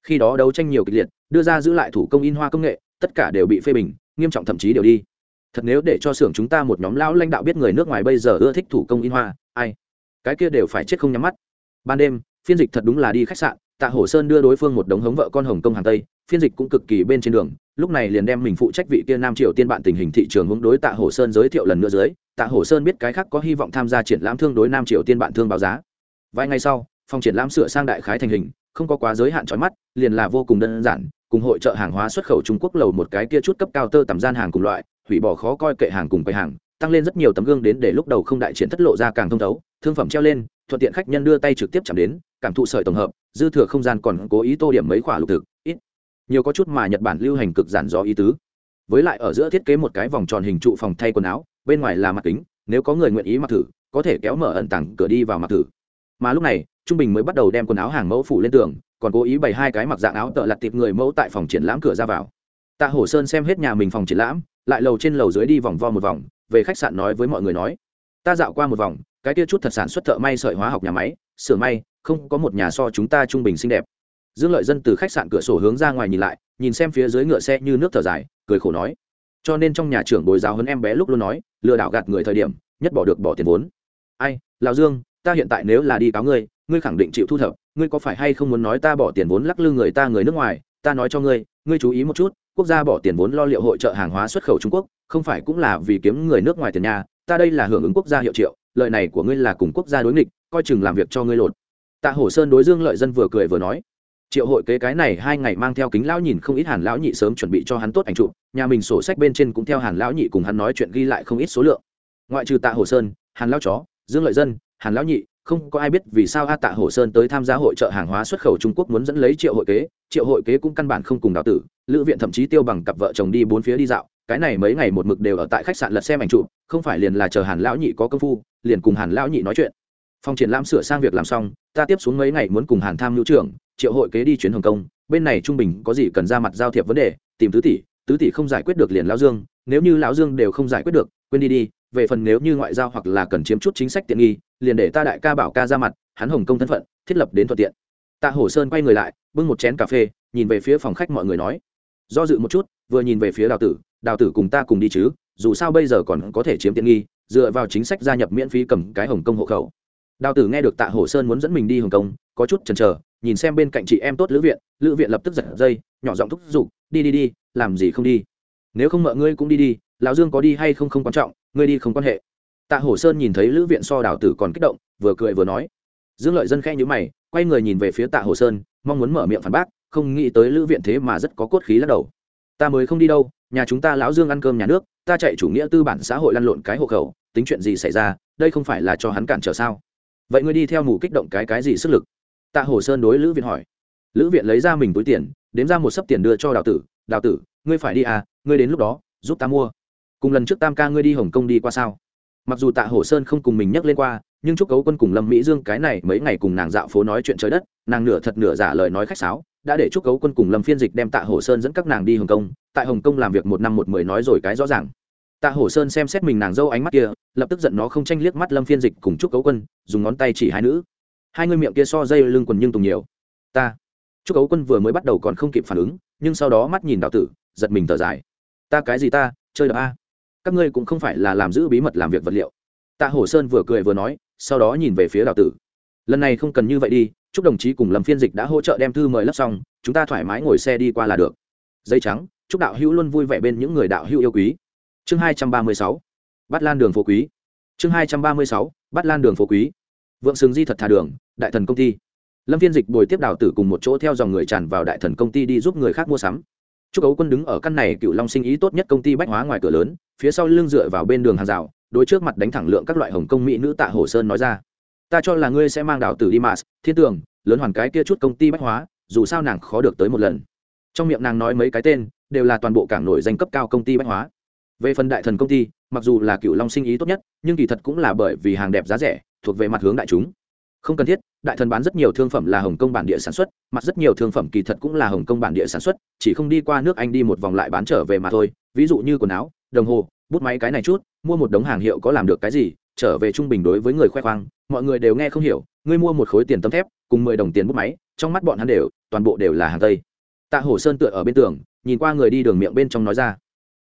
Khi đó đấu tranh nhiều kịch liệt, đưa ra giữ lại thủ công in hoa công nghệ, tất cả đều bị phê bình, nghiêm trọng thậm chí đều đi. Thật nếu để cho xưởng chúng ta một nhóm lão lãnh đạo biết người nước ngoài bây giờ ưa thích thủ công in hoa, ai? Cái kia đều phải chết không nhắm mắt. Ban đêm, phiên dịch thật đúng là đi khách sạn, tạ hổ sơn đưa đối phương một đống hống vợ con hồng công hàng tây, phiên dịch cũng cực kỳ bên trên đường, lúc này liền đem mình phụ trách vị kia nam triều tiên bạn tình hình thị trường hướng đối tạ hổ sơn giới thiệu lần nữa dưới, tạ hổ sơn biết cái khác có hy vọng tham gia triển lãm thương đối nam triều tiên bạn thương báo giá. Vài ngày sau, phòng triển lãm sửa sang đại khái thành hình, không có quá giới hạn trói mắt, liền là vô cùng đơn giản, cùng hội trợ hàng hóa xuất khẩu trung quốc lầu một cái kia chút cấp cao tơ tầm gian hàng cùng loại, hủy bỏ khó coi kệ hàng cùng quầy hàng tăng lên rất nhiều tấm gương đến để lúc đầu không đại triển thất lộ ra càng thông thấu, thương phẩm treo lên, thuận tiện khách nhân đưa tay trực tiếp chạm đến, cảm thụ sợi tổng hợp, dư thừa không gian còn cố ý tô điểm mấy khoả lục thực, ít, nhiều có chút mà nhật bản lưu hành cực giản do ý tứ. Với lại ở giữa thiết kế một cái vòng tròn hình trụ phòng thay quần áo, bên ngoài là mặt kính, nếu có người nguyện ý mặc thử, có thể kéo mở ẩn tàng cửa đi vào mặc thử. Mà lúc này, trung bình mới bắt đầu đem quần áo hàng mẫu phủ lên tường, còn cố ý bày hai cái mặc dạng áo tợ lặt tiệp người mẫu tại phòng triển lãm cửa ra vào. Tạ hổ sơn xem hết nhà mình phòng triển lãm, lại lầu trên lầu dưới đi vòng vo một vòng về khách sạn nói với mọi người nói, ta dạo qua một vòng, cái kia chút thật sản xuất thợ may sợi hóa học nhà máy sửa may, không có một nhà so chúng ta trung bình xinh đẹp. Dương lợi dân từ khách sạn cửa sổ hướng ra ngoài nhìn lại, nhìn xem phía dưới ngựa xe như nước thở dài, cười khổ nói, cho nên trong nhà trưởng bồi giáo hơn em bé lúc luôn nói, lừa đảo gạt người thời điểm, nhất bỏ được bỏ tiền vốn. Ai lào dương, ta hiện tại nếu là đi cáo ngươi ngươi khẳng định chịu thu thập, ngươi có phải hay không muốn nói ta bỏ tiền vốn lắc lư người ta người nước ngoài ta nói cho ngươi ngươi chú ý một chút, quốc gia bỏ tiền vốn lo liệu hội trợ hàng hóa xuất khẩu trung quốc, không phải cũng là vì kiếm người nước ngoài tiền nhà, ta đây là hưởng ứng quốc gia hiệu triệu, lợi này của ngươi là cùng quốc gia đối nghịch, coi chừng làm việc cho ngươi lột. Tạ hổ sơn đối dương lợi dân vừa cười vừa nói, triệu hội kế cái này hai ngày mang theo kính lão nhìn không ít hàn lão nhị sớm chuẩn bị cho hắn tốt ảnh chụp, nhà mình sổ sách bên trên cũng theo hàn lão nhị cùng hắn nói chuyện ghi lại không ít số lượng. Ngoại trừ tạ hổ sơn, hàn lão chó, dương lợi dân, hàn lão nhị không có ai biết vì sao a tạ hổ sơn tới tham gia hội trợ hàng hóa xuất khẩu trung quốc muốn dẫn lấy triệu hội kế, triệu hội kế cũng căn bản không cùng đào tử. Lữ viện thậm chí tiêu bằng cặp vợ chồng đi bốn phía đi dạo, cái này mấy ngày một mực đều ở tại khách sạn lật xem ảnh chụp, không phải liền là chờ hàn lão nhị có công phu, liền cùng hàn lão nhị nói chuyện. Phòng triển lãm sửa sang việc làm xong, ta tiếp xuống mấy ngày muốn cùng hàn tham hữu trưởng, triệu hội kế đi chuyến hồng kông, bên này trung bình có gì cần ra mặt giao thiệp vấn đề, tìm tứ tỷ tứ tỷ không giải quyết được liền lão dương, nếu như lão dương đều không giải quyết được, quên đi đi về phần nếu như ngoại giao hoặc là cần chiếm chút chính sách tiện nghi, liền để ta đại ca bảo ca ra mặt, hắn hồng công thân phận, thiết lập đến thuận tiện. Tạ hổ sơn quay người lại, bưng một chén cà phê, nhìn về phía phòng khách mọi người nói. Do dự một chút, vừa nhìn về phía đào tử đào tử cùng ta cùng đi chứ, dù sao bây giờ còn có thể chiếm tiện nghi, dựa vào chính sách gia nhập miễn phí cầm cái hồng kông hộ khẩu. Đào tử nghe được tạ hổ sơn muốn dẫn mình đi hồng kông, có chút chần chờ, nhìn xem bên cạnh chị em tốt lữ viện lữ viện lập tức giật dây, nhỏ giọng thúc giục, đi đi đi, làm gì không đi? Nếu không mợ ngươi cũng đi đi lão dương có đi hay không không quan trọng, ngươi đi không quan hệ. Tạ hổ sơn nhìn thấy lữ viện so đào tử còn kích động, vừa cười vừa nói. Dương lợi dân khe nhữ mày, quay người nhìn về phía tạ hồ sơn, mong muốn mở miệng phản bác, không nghĩ tới lữ viện thế mà rất có cốt khí lắc đầu. Ta mới không đi đâu, nhà chúng ta lão dương ăn cơm nhà nước, ta chạy chủ nghĩa tư bản xã hội lăn lộn cái hộ khẩu, tính chuyện gì xảy ra, đây không phải là cho hắn cản trở sao? Vậy ngươi đi theo mù kích động cái cái gì sức lực? Tạ hồ sơn đối lữ viện hỏi. Lữ viện lấy ra mình túi tiền, đếm ra một sấp tiền đưa cho đào tử đào tử, ngươi phải đi à ngươi đến lúc đó, giúp ta mua cùng lần trước tam ca ngươi đi hồng kông đi qua sao? Mặc dù tạ hồ sơn không cùng mình nhắc lên qua, nhưng chúc cấu quân cùng lâm mỹ dương cái này mấy ngày cùng nàng dạo phố nói chuyện trời đất, nàng nửa thật nửa giả lời nói khách sáo, đã để chúc cấu quân cùng lâm phiên dịch đem tạ hồ sơn dẫn các nàng đi hồng kông, tại hồng kông làm việc một năm một mười nói rồi cái rõ ràng. Tạ hồ sơn xem xét mình nàng dâu ánh mắt kia, lập tức giận nó không tranh liếc mắt lâm phiên dịch cùng chúc cấu quân, dùng ngón tay chỉ hai nữ. Hai người miệng kia so dây lưng quần nhưng tùng nhiều. Ta. Chúc cấu quân vừa mới bắt đầu còn không kịp phản ứng, nhưng sau đó mắt nhìn đạo tử, giật mình thở dài. Ta cái gì ta, chơi đập a? Các ngươi cũng không phải là làm giữ bí mật làm việc vật liệu. Tạ hổ sơn vừa cười vừa nói, sau đó nhìn về phía đào tử. Lần này không cần như vậy đi, chúc đồng chí cùng lâm phiên dịch đã hỗ trợ đem thư mời lấp xong, chúng ta thoải mái ngồi xe đi qua là được. Dây trắng, chúc đạo hữu luôn vui vẻ bên những người đạo hữu yêu quý. Chương hai trăm ba mươi sáu bắt lan đường phố quý. Chương hai trăm ba mươi sáu bắt lan đường phố quý. Vượng sừng di thật thà đường, đại thần công ty. Lâm phiên dịch bồi tiếp đào tử cùng một chỗ theo dòng người tràn vào đại thần công ty đi giúp người khác mua sắm chúc ấu quân đứng ở căn này cựu long sinh ý tốt nhất công ty bách hóa ngoài cửa lớn, phía sau lưng dựa vào bên đường hàng rào, đối trước mặt đánh thẳng lượng các loại hồng công mỹ nữ tạ hồ sơn nói ra. Ta cho là ngươi sẽ mang đào tử đi mà, thiên tường, lớn hoàn cái kia chút công ty bách hóa, dù sao nàng khó được tới một lần. Trong miệng nàng nói mấy cái tên, đều là toàn bộ cảng nổi danh cấp cao công ty bách hóa. Về phần đại thần công ty, mặc dù là cựu long sinh ý tốt nhất, nhưng kỳ thật cũng là bởi vì hàng đẹp giá rẻ, thuộc về mặt hướng đại chúng không cần thiết, đại thần bán rất nhiều thương phẩm là hồng kông bản địa sản xuất mặt rất nhiều thương phẩm kỳ thật cũng là hồng kông bản địa sản xuất, chỉ không đi qua nước anh đi một vòng lại bán trở về mà thôi. Ví dụ như quần áo, đồng hồ, bút máy cái này chút, mua một đống hàng hiệu có làm được cái gì, trở về trung bình đối với người khoe khoang, mọi người đều nghe không hiểu, ngươi mua một khối tiền tấm thép, cùng mười đồng tiền bút máy, trong mắt bọn hắn đều, toàn bộ đều là hàng tây. Tạ hổ sơn tựa ở bên tường, nhìn qua người đi đường miệng bên trong nói ra,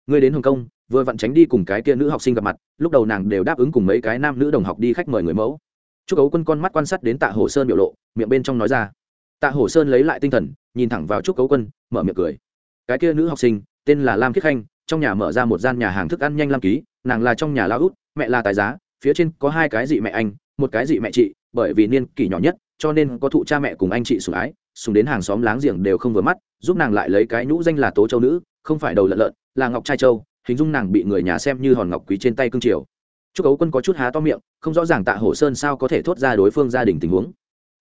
ngươi đến hồng kông, vừa vặn tránh đi cùng cái kia nữ học sinh gặp mặt, lúc đầu nàng đều đáp ứng cùng mấy cái nam nữ đồng học đi khách mời người mẫu chúc ấu quân con mắt quan sát đến tạ hổ sơn biểu lộ, miệng bên trong nói ra. Tạ hổ sơn lấy lại tinh thần, nhìn thẳng vào chúc ấu quân, mở miệng cười. Cái kia nữ học sinh, tên là lam khiết khanh, trong nhà mở ra một gian nhà hàng thức ăn nhanh lam ký, nàng là trong nhà lao út, mẹ là tài giá, phía trên có hai cái dị mẹ anh, một cái dị mẹ chị, bởi vì niên kỷ nhỏ nhất, cho nên có thụ cha mẹ cùng anh chị sủng ái sùng đến hàng xóm láng giềng đều không vừa mắt, giúp nàng lại lấy cái nhũ danh là tố châu nữ, không phải đầu lợn lợn, là ngọc trai châu, hình dung nàng bị người nhà xem như hòn ngọc quý trên tay cương triều chúc ấu quân có chút há to miệng, không rõ ràng tạ hổ sơn sao có thể thốt ra đối phương gia đình tình huống.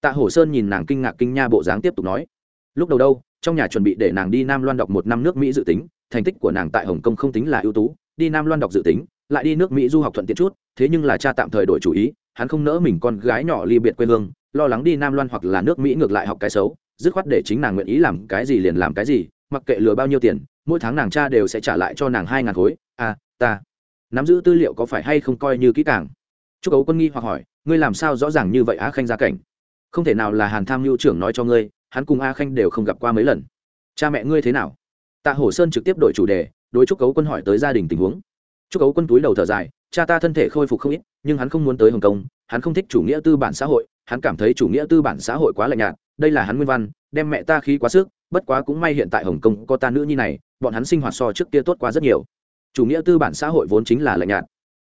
Tạ hổ sơn nhìn nàng kinh ngạc kinh nha bộ dáng tiếp tục nói, lúc đầu đâu, trong nhà chuẩn bị để nàng đi nam loan đọc một năm nước mỹ dự tính, thành tích của nàng tại hồng kông không tính là ưu tú, đi nam loan đọc dự tính, lại đi nước mỹ du học thuận tiện chút, thế nhưng là cha tạm thời đổi chủ ý, hắn không nỡ mình con gái nhỏ ly biệt quê hương, lo lắng đi nam loan hoặc là nước mỹ ngược lại học cái xấu, dứt khoát để chính nàng nguyện ý làm cái gì liền làm cái gì, mặc kệ lừa bao nhiêu tiền, mỗi tháng nàng cha đều sẽ trả lại cho nàng hai ngàn khối. À ta nắm giữ tư liệu có phải hay không coi như kỹ càng. Chúc ấu quân nghi hoặc hỏi, ngươi làm sao rõ ràng như vậy á khanh gia cảnh? Không thể nào là hàn tham mưu trưởng nói cho ngươi, hắn cùng a khanh đều không gặp qua mấy lần. Cha mẹ ngươi thế nào? Tạ hổ sơn trực tiếp đổi chủ đề, đối chúc cấu quân hỏi tới gia đình tình huống. Chúc cấu quân túi đầu thở dài, cha ta thân thể khôi phục không ít, nhưng hắn không muốn tới hồng kông, hắn không thích chủ nghĩa tư bản xã hội, hắn cảm thấy chủ nghĩa tư bản xã hội quá lạnh nhạt, đây là hắn nguyên văn, đem mẹ ta khí quá sức, bất quá cũng may hiện tại hồng kông có ta nữ nhi này, bọn hắn sinh hoạt so trước kia tốt quá rất nhiều chủ nghĩa tư bản xã hội vốn chính là lạnh nhạt.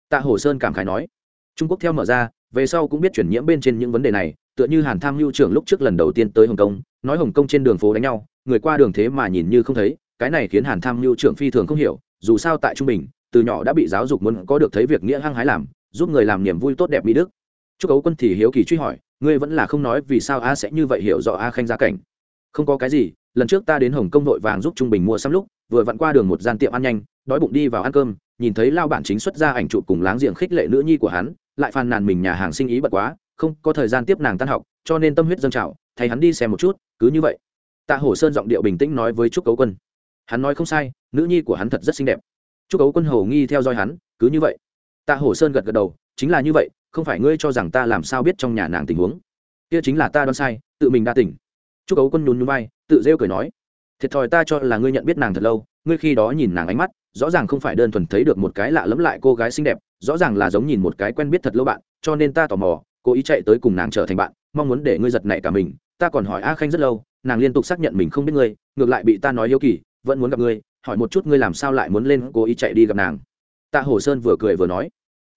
Tạ hồ sơn cảm khái nói. Trung quốc theo mở ra, về sau cũng biết chuyển nhiễm bên trên những vấn đề này, tựa như hàn tham mưu trưởng lúc trước lần đầu tiên tới hồng kông, nói hồng kông trên đường phố đánh nhau, người qua đường thế mà nhìn như không thấy, cái này khiến hàn tham mưu trưởng phi thường không hiểu, dù sao tại trung bình, từ nhỏ đã bị giáo dục muốn có được thấy việc nghĩa hăng hái làm, giúp người làm niềm vui tốt đẹp mỹ đức. Chúc ấu quân thì hiếu kỳ truy hỏi, ngươi vẫn là không nói vì sao a sẽ như vậy hiểu rõ a khanh gia cảnh? Không có cái gì, lần trước ta đến hồng kông nội vàng giúp trung bình mua xăm lúc, vừa vặn qua đường một gian tiệm ăn nhanh đói bụng đi vào ăn cơm, nhìn thấy lao bản chính xuất ra ảnh chụp cùng láng giềng khích lệ nữ nhi của hắn, lại phàn nàn mình nhà hàng sinh ý bật quá, không có thời gian tiếp nàng tan học, cho nên tâm huyết dâng trào, thay hắn đi xem một chút, cứ như vậy. Tạ hổ sơn giọng điệu bình tĩnh nói với trúc cấu quân. Hắn nói không sai, nữ nhi của hắn thật rất xinh đẹp. Trúc cấu quân hầu nghi theo dõi hắn, cứ như vậy. Tạ hổ sơn gật gật đầu, chính là như vậy, không phải ngươi cho rằng ta làm sao biết trong nhà nàng tình huống. Kia chính là ta đoán sai, tự mình đa tỉnh trúc cấu quân nhún nhún vai, tự rêu cười nói. Thiệt thòi ta cho là ngươi nhận biết nàng thật lâu, ngươi khi đó nhìn nàng ánh mắt rõ ràng không phải đơn thuần thấy được một cái lạ lẫm lại cô gái xinh đẹp, rõ ràng là giống nhìn một cái quen biết thật lâu bạn, cho nên ta tò mò, cố ý chạy tới cùng nàng trở thành bạn, mong muốn để ngươi giật nảy cả mình. Ta còn hỏi a khanh rất lâu, nàng liên tục xác nhận mình không biết ngươi, ngược lại bị ta nói hiếu kỳ, vẫn muốn gặp ngươi, hỏi một chút ngươi làm sao lại muốn lên cố ý chạy đi gặp nàng. Tạ hồ sơn vừa cười vừa nói,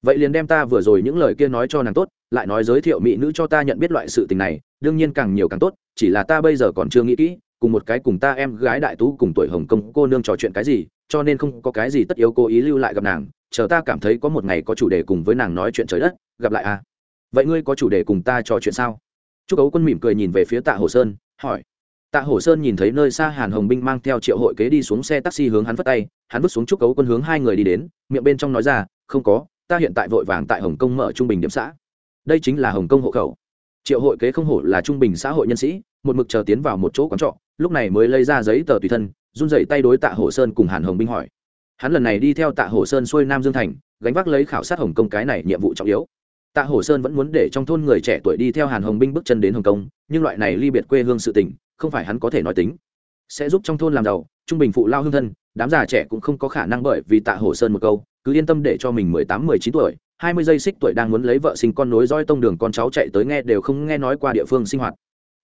vậy liền đem ta vừa rồi những lời kia nói cho nàng tốt, lại nói giới thiệu mỹ nữ cho ta nhận biết loại sự tình này, đương nhiên càng nhiều càng tốt, chỉ là ta bây giờ còn chưa nghĩ kỹ, cùng một cái cùng ta em gái đại tú cùng tuổi hồng kông cô nương trò chuyện cái gì cho nên không có cái gì tất yếu cố ý lưu lại gặp nàng, chờ ta cảm thấy có một ngày có chủ đề cùng với nàng nói chuyện trời đất, gặp lại à. Vậy ngươi có chủ đề cùng ta trò chuyện sao? Chúc ấu quân mỉm cười nhìn về phía tạ hồ sơn, hỏi. Tạ hồ sơn nhìn thấy nơi xa hàn hồng binh mang theo triệu hội kế đi xuống xe taxi hướng hắn vất tay, hắn vứt xuống chúc ấu quân hướng hai người đi đến, miệng bên trong nói ra, không có, ta hiện tại vội vàng tại hồng kông mở trung bình điểm xã. Đây chính là hồng kông hộ khẩu. Triệu hội kế không hổ là trung bình xã hội nhân sĩ, một mực chờ tiến vào một chỗ quán trọ, lúc này mới lấy ra giấy tờ tùy thân run dậy tay đối tạ hồ sơn cùng hàn hồng binh hỏi. Hắn lần này đi theo tạ hồ sơn xuôi nam dương thành, gánh vác lấy khảo sát hồng kông cái này nhiệm vụ trọng yếu. Tạ hồ sơn vẫn muốn để trong thôn người trẻ tuổi đi theo hàn hồng binh bước chân đến hồng kông, nhưng loại này ly biệt quê hương sự tình, không phải hắn có thể nói tính. Sẽ giúp trong thôn làm giàu, trung bình phụ lao hương thân, đám già trẻ cũng không có khả năng bởi vì tạ hồ sơn một câu, cứ yên tâm để cho mình mười tám, mười chín tuổi, hai mươi giây xích tuổi đang muốn lấy vợ sinh con nối roi tông đường con cháu chạy tới nghe đều không nghe nói qua địa phương sinh hoạt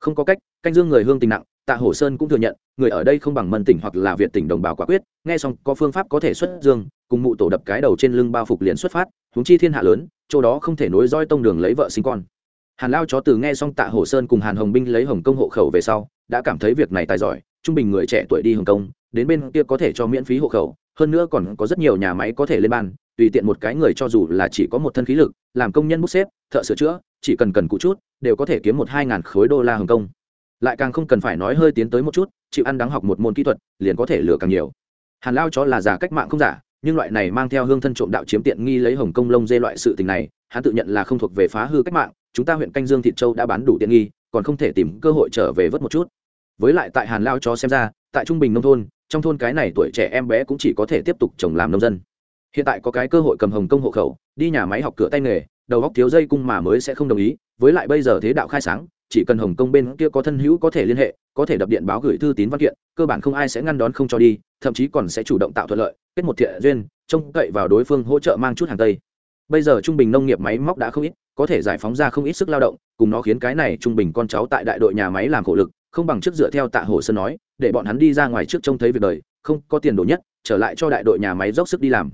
không có cách, canh dương người hương tình nặng, tạ hổ sơn cũng thừa nhận, người ở đây không bằng mân tỉnh hoặc là việt tỉnh đồng bào quả quyết, nghe xong có phương pháp có thể xuất dương, cùng mụ tổ đập cái đầu trên lưng bao phục liền xuất phát, huống chi thiên hạ lớn, chỗ đó không thể nối roi tông đường lấy vợ sinh con. Hàn lao chó từ nghe xong tạ hổ sơn cùng hàn hồng binh lấy hồng công hộ khẩu về sau, đã cảm thấy việc này tài giỏi, trung bình người trẻ tuổi đi hồng kông đến bên kia có thể cho miễn phí hộ khẩu, hơn nữa còn có rất nhiều nhà máy có thể lên ban tùy tiện một cái người cho dù là chỉ có một thân khí lực, làm công nhân bút xếp, thợ sửa chữa, chỉ cần cần cụ chút đều có thể kiếm một hai ngàn khối đô la hồng kông. Lại càng không cần phải nói hơi tiến tới một chút, chịu ăn đáng học một môn kỹ thuật, liền có thể lừa càng nhiều. Hàn lao chó là giả cách mạng không giả, nhưng loại này mang theo hương thân trộm đạo chiếm tiện nghi lấy hồng Công lông dê loại sự tình này, hắn tự nhận là không thuộc về phá hư cách mạng, chúng ta huyện canh dương thịt châu đã bán đủ tiện nghi, còn không thể tìm cơ hội trở về vớt một chút. Với lại tại hàn lao chó xem ra, tại trung bình nông thôn, trong thôn cái này tuổi trẻ em bé cũng chỉ có thể tiếp tục trồng làm nông dân hiện tại có cái cơ hội cầm hồng công hộ khẩu, đi nhà máy học cửa tay nghề, đầu góc thiếu dây cung mà mới sẽ không đồng ý. Với lại bây giờ thế đạo khai sáng, chỉ cần hồng Công bên kia có thân hữu có thể liên hệ, có thể đập điện báo gửi thư tín văn kiện, cơ bản không ai sẽ ngăn đón không cho đi, thậm chí còn sẽ chủ động tạo thuận lợi, kết một thiện duyên, trông cậy vào đối phương hỗ trợ mang chút hàng tây. Bây giờ trung bình nông nghiệp máy móc đã không ít, có thể giải phóng ra không ít sức lao động, cùng nó khiến cái này trung bình con cháu tại đại đội nhà máy làm khổ lực, không bằng trước dựa theo tạ hồ sơn nói, để bọn hắn đi ra ngoài trước trông thấy việc đời, không có tiền đồ nhất, trở lại cho đại đội nhà máy dốc sức đi làm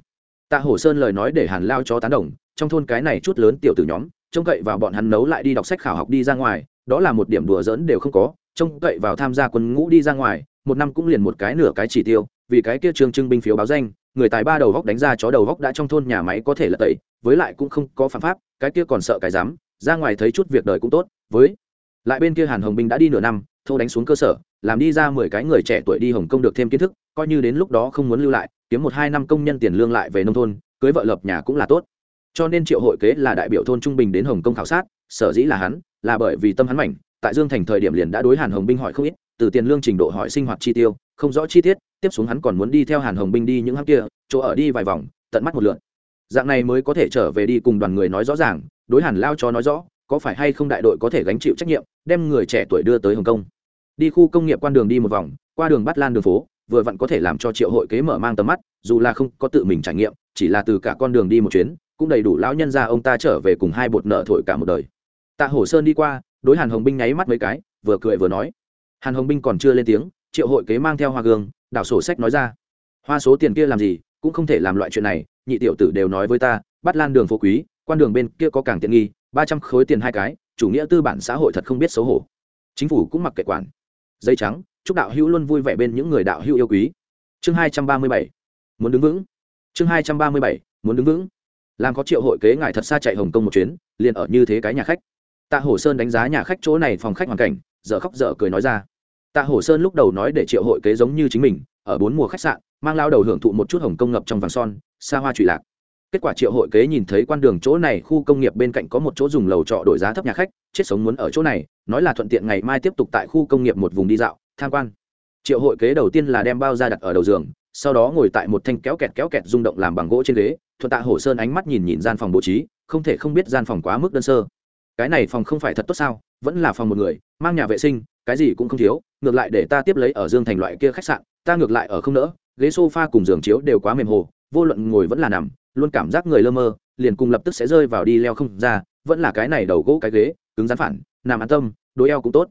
tạ hồ sơn lời nói để hàn lao cho tán đồng, trong thôn cái này chút lớn tiểu tử nhóm, trông cậy vào bọn hắn nấu lại đi đọc sách khảo học đi ra ngoài, đó là một điểm đùa giỡn đều không có, trông cậy vào tham gia quân ngũ đi ra ngoài, một năm cũng liền một cái nửa cái chỉ tiêu, vì cái kia trường trưng binh phiếu báo danh, người tài ba đầu góc đánh ra chó đầu góc đã trong thôn nhà máy có thể là tẩy, với lại cũng không có phạm pháp, cái kia còn sợ cái dám, ra ngoài thấy chút việc đời cũng tốt, với lại bên kia hàn hồng binh đã đi nửa năm thâu đánh xuống cơ sở, làm đi ra mười cái người trẻ tuổi đi hồng kông được thêm kiến thức, coi như đến lúc đó không muốn lưu lại kiếm một hai năm công nhân tiền lương lại về nông thôn, cưới vợ lập nhà cũng là tốt. Cho nên triệu hội kế là đại biểu thôn trung bình đến hồng kông khảo sát, sở dĩ là hắn, là bởi vì tâm hắn mảnh, tại dương thành thời điểm liền đã đối hàn hồng binh hỏi không ít, từ tiền lương trình độ hỏi sinh hoạt chi tiêu, không rõ chi tiết, tiếp xuống hắn còn muốn đi theo hàn hồng binh đi những hãng kia, chỗ ở đi vài vòng, tận mắt một lượt. Dạng này mới có thể trở về đi cùng đoàn người nói rõ ràng, đối hàn lao cho nói rõ, có phải hay không đại đội có thể gánh chịu trách nhiệm, đem người trẻ tuổi đưa tới hồng kông. Đi khu công nghiệp quan đường đi một vòng, qua đường bắt lan đường phố vừa vặn có thể làm cho triệu hội kế mở mang tầm mắt, dù là không có tự mình trải nghiệm, chỉ là từ cả con đường đi một chuyến, cũng đầy đủ lão nhân ra ông ta trở về cùng hai bột nợ thổi cả một đời. Tạ hổ sơn đi qua, đối hàn hồng binh nháy mắt mấy cái, vừa cười vừa nói. Hàn hồng binh còn chưa lên tiếng, triệu hội kế mang theo hoa gương, đảo sổ sách nói ra. Hoa số tiền kia làm gì, cũng không thể làm loại chuyện này, nhị tiểu tử đều nói với ta, bắt lan đường phố quý, quan đường bên kia có càng tiện nghi, ba trăm khối tiền hai cái, chủ nghĩa tư bản xã hội thật không biết xấu hổ. Chính phủ cũng mặc kệ quản. Dây trắng chúc đạo hữu luôn vui vẻ bên những người đạo hữu yêu quý. Chương hai trăm ba mươi bảy, muốn đứng vững. Chương hai trăm ba mươi bảy, muốn đứng vững. Làm có triệu hội kế ngài thật xa chạy hồng kông một chuyến, liền ở như thế cái nhà khách. Tạ hổ sơn đánh giá nhà khách chỗ này phòng khách hoàn cảnh, dở khóc dở cười nói ra. Tạ hổ sơn lúc đầu nói để triệu hội kế giống như chính mình, ở bốn mùa khách sạn, mang lao đầu hưởng thụ một chút hồng công ngập trong vàng son, xa hoa trụy lạc. Kết quả triệu hội kế nhìn thấy quan đường chỗ này khu công nghiệp bên cạnh có một chỗ dùng lầu trọ đổi giá thấp nhà khách, chết sống muốn ở chỗ này, nói là thuận tiện ngày mai tiếp tục tại khu công nghiệp một vùng đi dạo tham quan. Triệu hội kế đầu tiên là đem bao ra đặt ở đầu giường, sau đó ngồi tại một thanh kéo kẹt kéo kẹt rung động làm bằng gỗ trên ghế, thuận tạ hổ sơn ánh mắt nhìn nhìn gian phòng bố trí, không thể không biết gian phòng quá mức đơn sơ. Cái này phòng không phải thật tốt sao, vẫn là phòng một người, mang nhà vệ sinh, cái gì cũng không thiếu, ngược lại để ta tiếp lấy ở dương thành loại kia khách sạn, ta ngược lại ở không nỡ, ghế sofa cùng giường chiếu đều quá mềm hồ, vô luận ngồi vẫn là nằm, luôn cảm giác người lơ mơ, liền cùng lập tức sẽ rơi vào đi leo không ra, vẫn là cái này đầu gỗ cái ghế, cứng rắn phản, nằm an tâm, đối eo cũng tốt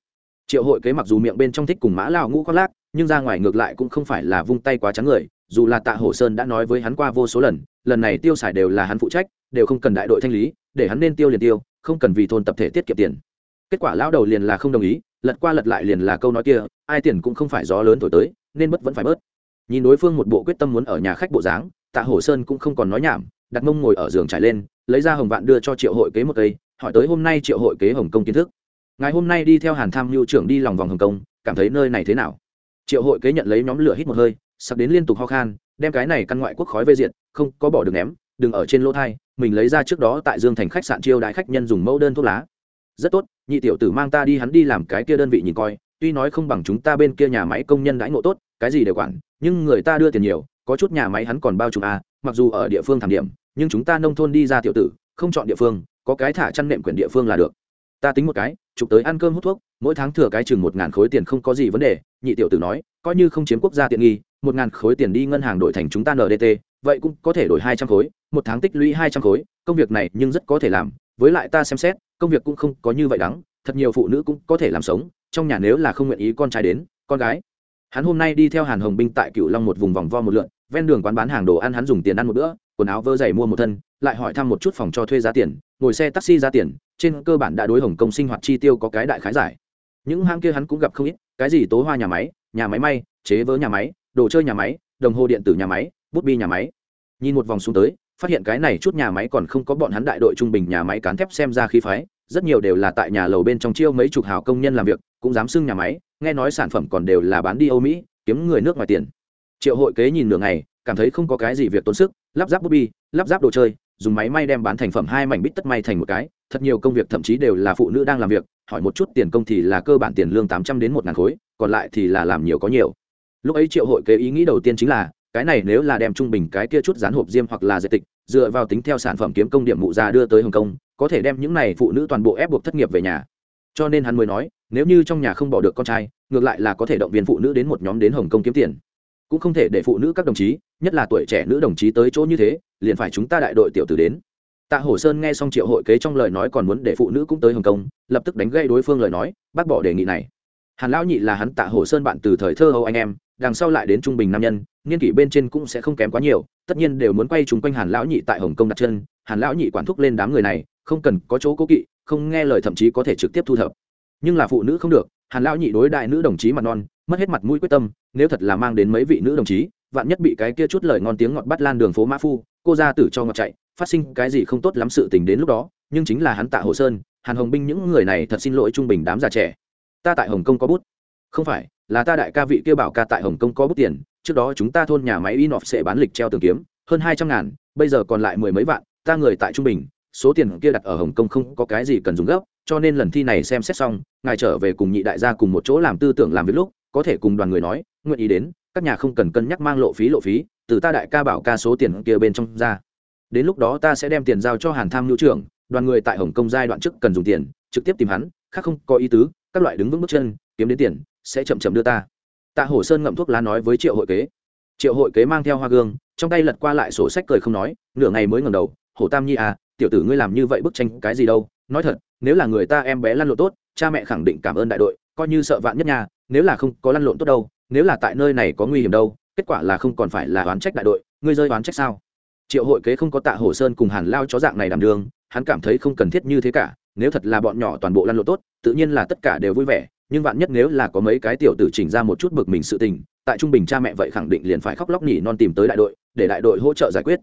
triệu hội kế mặc dù miệng bên trong thích cùng mã lao ngũ khoác lác, nhưng ra ngoài ngược lại cũng không phải là vung tay quá trắng người, dù là tạ hổ sơn đã nói với hắn qua vô số lần lần này tiêu xài đều là hắn phụ trách, đều không cần đại đội thanh lý, để hắn nên tiêu liền tiêu, không cần vì thôn tập thể tiết kiệm tiền. Kết quả lão đầu liền là không đồng ý, lật qua lật lại liền là câu nói kia, ai tiền cũng không phải gió lớn thổi tới, nên mất vẫn phải bớt. Nhìn đối phương một bộ quyết tâm muốn ở nhà khách bộ dáng, tạ hổ sơn cũng không còn nói nhảm, đặt mông ngồi ở giường trải lên, lấy ra hồng vạn đưa cho triệu hội kế một cây, hỏi tới hôm nay triệu hội kế hồng công kiến thức ngày hôm nay đi theo hàn tham mưu trưởng đi lòng vòng hồng công cảm thấy nơi này thế nào? Triệu hội kế nhận lấy nhóm lửa hít một hơi sặc đến liên tục ho khan, đem cái này căn ngoại quốc khói vây diện không có bỏ được ném, đừng ở trên lỗ thai, mình lấy ra trước đó tại dương thành khách sạn chiêu đại khách nhân dùng mẫu đơn thuốc lá. Rất tốt, nhị tiểu tử mang ta đi hắn đi làm cái kia đơn vị nhìn coi, tuy nói không bằng chúng ta bên kia nhà máy công nhân đãi ngộ tốt, cái gì đều quản, nhưng người ta đưa tiền nhiều, có chút nhà máy hắn còn bao trùm à mặc dù ở địa phương thảm điểm, nhưng chúng ta nông thôn đi ra tiểu tử, không chọn địa phương, có cái thả chăn nệm quyền địa phương là được ta tính một cái, chụp tới ăn cơm hút thuốc, mỗi tháng thừa cái chừng một ngàn khối tiền không có gì vấn đề, nhị tiểu tử nói, coi như không chiếm quốc gia tiện nghi, một ngàn khối tiền đi ngân hàng đổi thành chúng ta ndt vậy cũng có thể đổi hai trăm khối, một tháng tích lũy hai trăm khối, công việc này nhưng rất có thể làm, với lại ta xem xét, công việc cũng không có như vậy đắng, thật nhiều phụ nữ cũng có thể làm sống, trong nhà nếu là không nguyện ý con trai đến, con gái. Hắn hôm nay đi theo hàn hồng binh tại Cửu long một vùng vòng vo một lượn, ven đường quán bán hàng đồ ăn hắn dùng tiền ăn một bữa, quần áo vơ giày mua một thân lại hỏi thăm một chút phòng cho thuê giá tiền, ngồi xe taxi giá tiền, trên cơ bản đã đối hồng công sinh hoạt chi tiêu có cái đại khái giải. Những hang kia hắn cũng gặp không ít, cái gì tố hoa nhà máy nhà máy may, chế vớ nhà máy, đồ chơi nhà máy, đồng hồ điện tử nhà máy, bút bi nhà máy. Nhìn một vòng xuống tới, phát hiện cái này chút nhà máy còn không có bọn hắn đại đội trung bình nhà máy cán thép xem ra khí phái, rất nhiều đều là tại nhà lầu bên trong chiêu mấy chục hào công nhân làm việc, cũng dám xưng nhà máy, nghe nói sản phẩm còn đều là bán đi âu mỹ, kiếm người nước ngoài tiền. Triệu hội kế nhìn nửa ngày, cảm thấy không có cái gì việc tốn sức, lắp ráp bút bi, lắp ráp đồ chơi dùng máy may đem bán thành phẩm hai mảnh bít tất may thành một cái, thật nhiều công việc thậm chí đều là phụ nữ đang làm việc, hỏi một chút tiền công thì là cơ bản tiền lương tám trăm đến một ngàn khối, còn lại thì là làm nhiều có nhiều. Lúc ấy triệu hội kế ý nghĩ đầu tiên chính là, cái này nếu là đem trung bình cái kia chút dán hộp diêm hoặc là dệt tịch, dựa vào tính theo sản phẩm kiếm công điểm mụ ra đưa tới hồng kông, có thể đem những này phụ nữ toàn bộ ép buộc thất nghiệp về nhà. Cho nên hắn mới nói, nếu như trong nhà không bỏ được con trai, ngược lại là có thể động viên phụ nữ đến một nhóm đến hồng kông kiếm tiền. Cũng không thể để phụ nữ các đồng chí nhất là tuổi trẻ nữ đồng chí tới chỗ như thế, liền phải chúng ta đại đội tiểu tử đến. Tạ hổ sơn nghe xong triệu hội kế trong lời nói còn muốn để phụ nữ cũng tới hồng kông, lập tức đánh gây đối phương lời nói, bác bỏ đề nghị này. Hàn lão nhị là hắn tạ hổ sơn bạn từ thời thơ hầu anh em, đằng sau lại đến trung bình nam nhân nghiên kỷ bên trên cũng sẽ không kém quá nhiều, tất nhiên đều muốn quay chúng quanh hàn lão nhị tại hồng kông đặt chân, hàn lão nhị quản thúc lên đám người này, không cần có chỗ cố kỵ, không nghe lời thậm chí có thể trực tiếp thu thập. Nhưng là phụ nữ không được, hàn lão nhị đối đại nữ đồng chí mặt non, mất hết mặt mũi quyết tâm, nếu thật là mang đến mấy vị nữ đồng chí vạn nhất bị cái kia chút lời ngon tiếng ngọt bắt lan đường phố mã phu, cô ra tử cho ngọt chạy, phát sinh cái gì không tốt lắm sự tình đến lúc đó, nhưng chính là hắn tạ hồ sơn, hàn hồng binh những người này thật xin lỗi trung bình đám già trẻ. Ta tại hồng kông có bút. Không phải, là ta đại ca vị kia bảo ca tại hồng kông có bút tiền, trước đó chúng ta thôn nhà máy in off sẽ bán lịch treo tường kiếm, hơn hai trăm ngàn, bây giờ còn lại mười mấy vạn, ta người tại trung bình, số tiền kia đặt ở hồng kông không có cái gì cần dùng gấp, cho nên lần thi này xem xét xong, ngài trở về cùng nhị đại gia cùng một chỗ làm tư tưởng làm việc lúc, có thể cùng đoàn người nói, nguyện ý đến các nhà không cần cân nhắc mang lộ phí lộ phí, từ ta đại ca bảo ca số tiền kia bên trong ra. Đến lúc đó ta sẽ đem tiền giao cho hàn tham hữu trưởng, đoàn người tại hồng kông giai đoạn trước cần dùng tiền, trực tiếp tìm hắn, khác không có ý tứ, các loại đứng vững bước chân, kiếm đến tiền, sẽ chậm chậm đưa ta. Tạ hổ sơn ngậm thuốc lá nói với triệu hội kế. Triệu hội kế mang theo hoa gương, trong tay lật qua lại sổ sách cười không nói, nửa ngày mới ngầm đầu, hổ tam nhi à tiểu tử ngươi làm như vậy bức tranh cái gì đâu, nói thật, nếu là người ta em bé lăn lộn tốt, cha mẹ khẳng định cảm ơn đại đội, coi như sợ vạn nhất nhà nếu là không có lăn lộn tốt đâu nếu là tại nơi này có nguy hiểm đâu, kết quả là không còn phải là oán trách đại đội, ngươi rơi oán trách sao? Triệu hội kế không có tạ hổ sơn cùng hàn lao chó dạng này đảm đường hắn cảm thấy không cần thiết như thế cả, nếu thật là bọn nhỏ toàn bộ lăn lộn tốt, tự nhiên là tất cả đều vui vẻ, nhưng vạn nhất nếu là có mấy cái tiểu tử chỉnh ra một chút bực mình sự tình, tại trung bình cha mẹ vậy khẳng định liền phải khóc lóc nhỉ non tìm tới đại đội, để đại đội hỗ trợ giải quyết.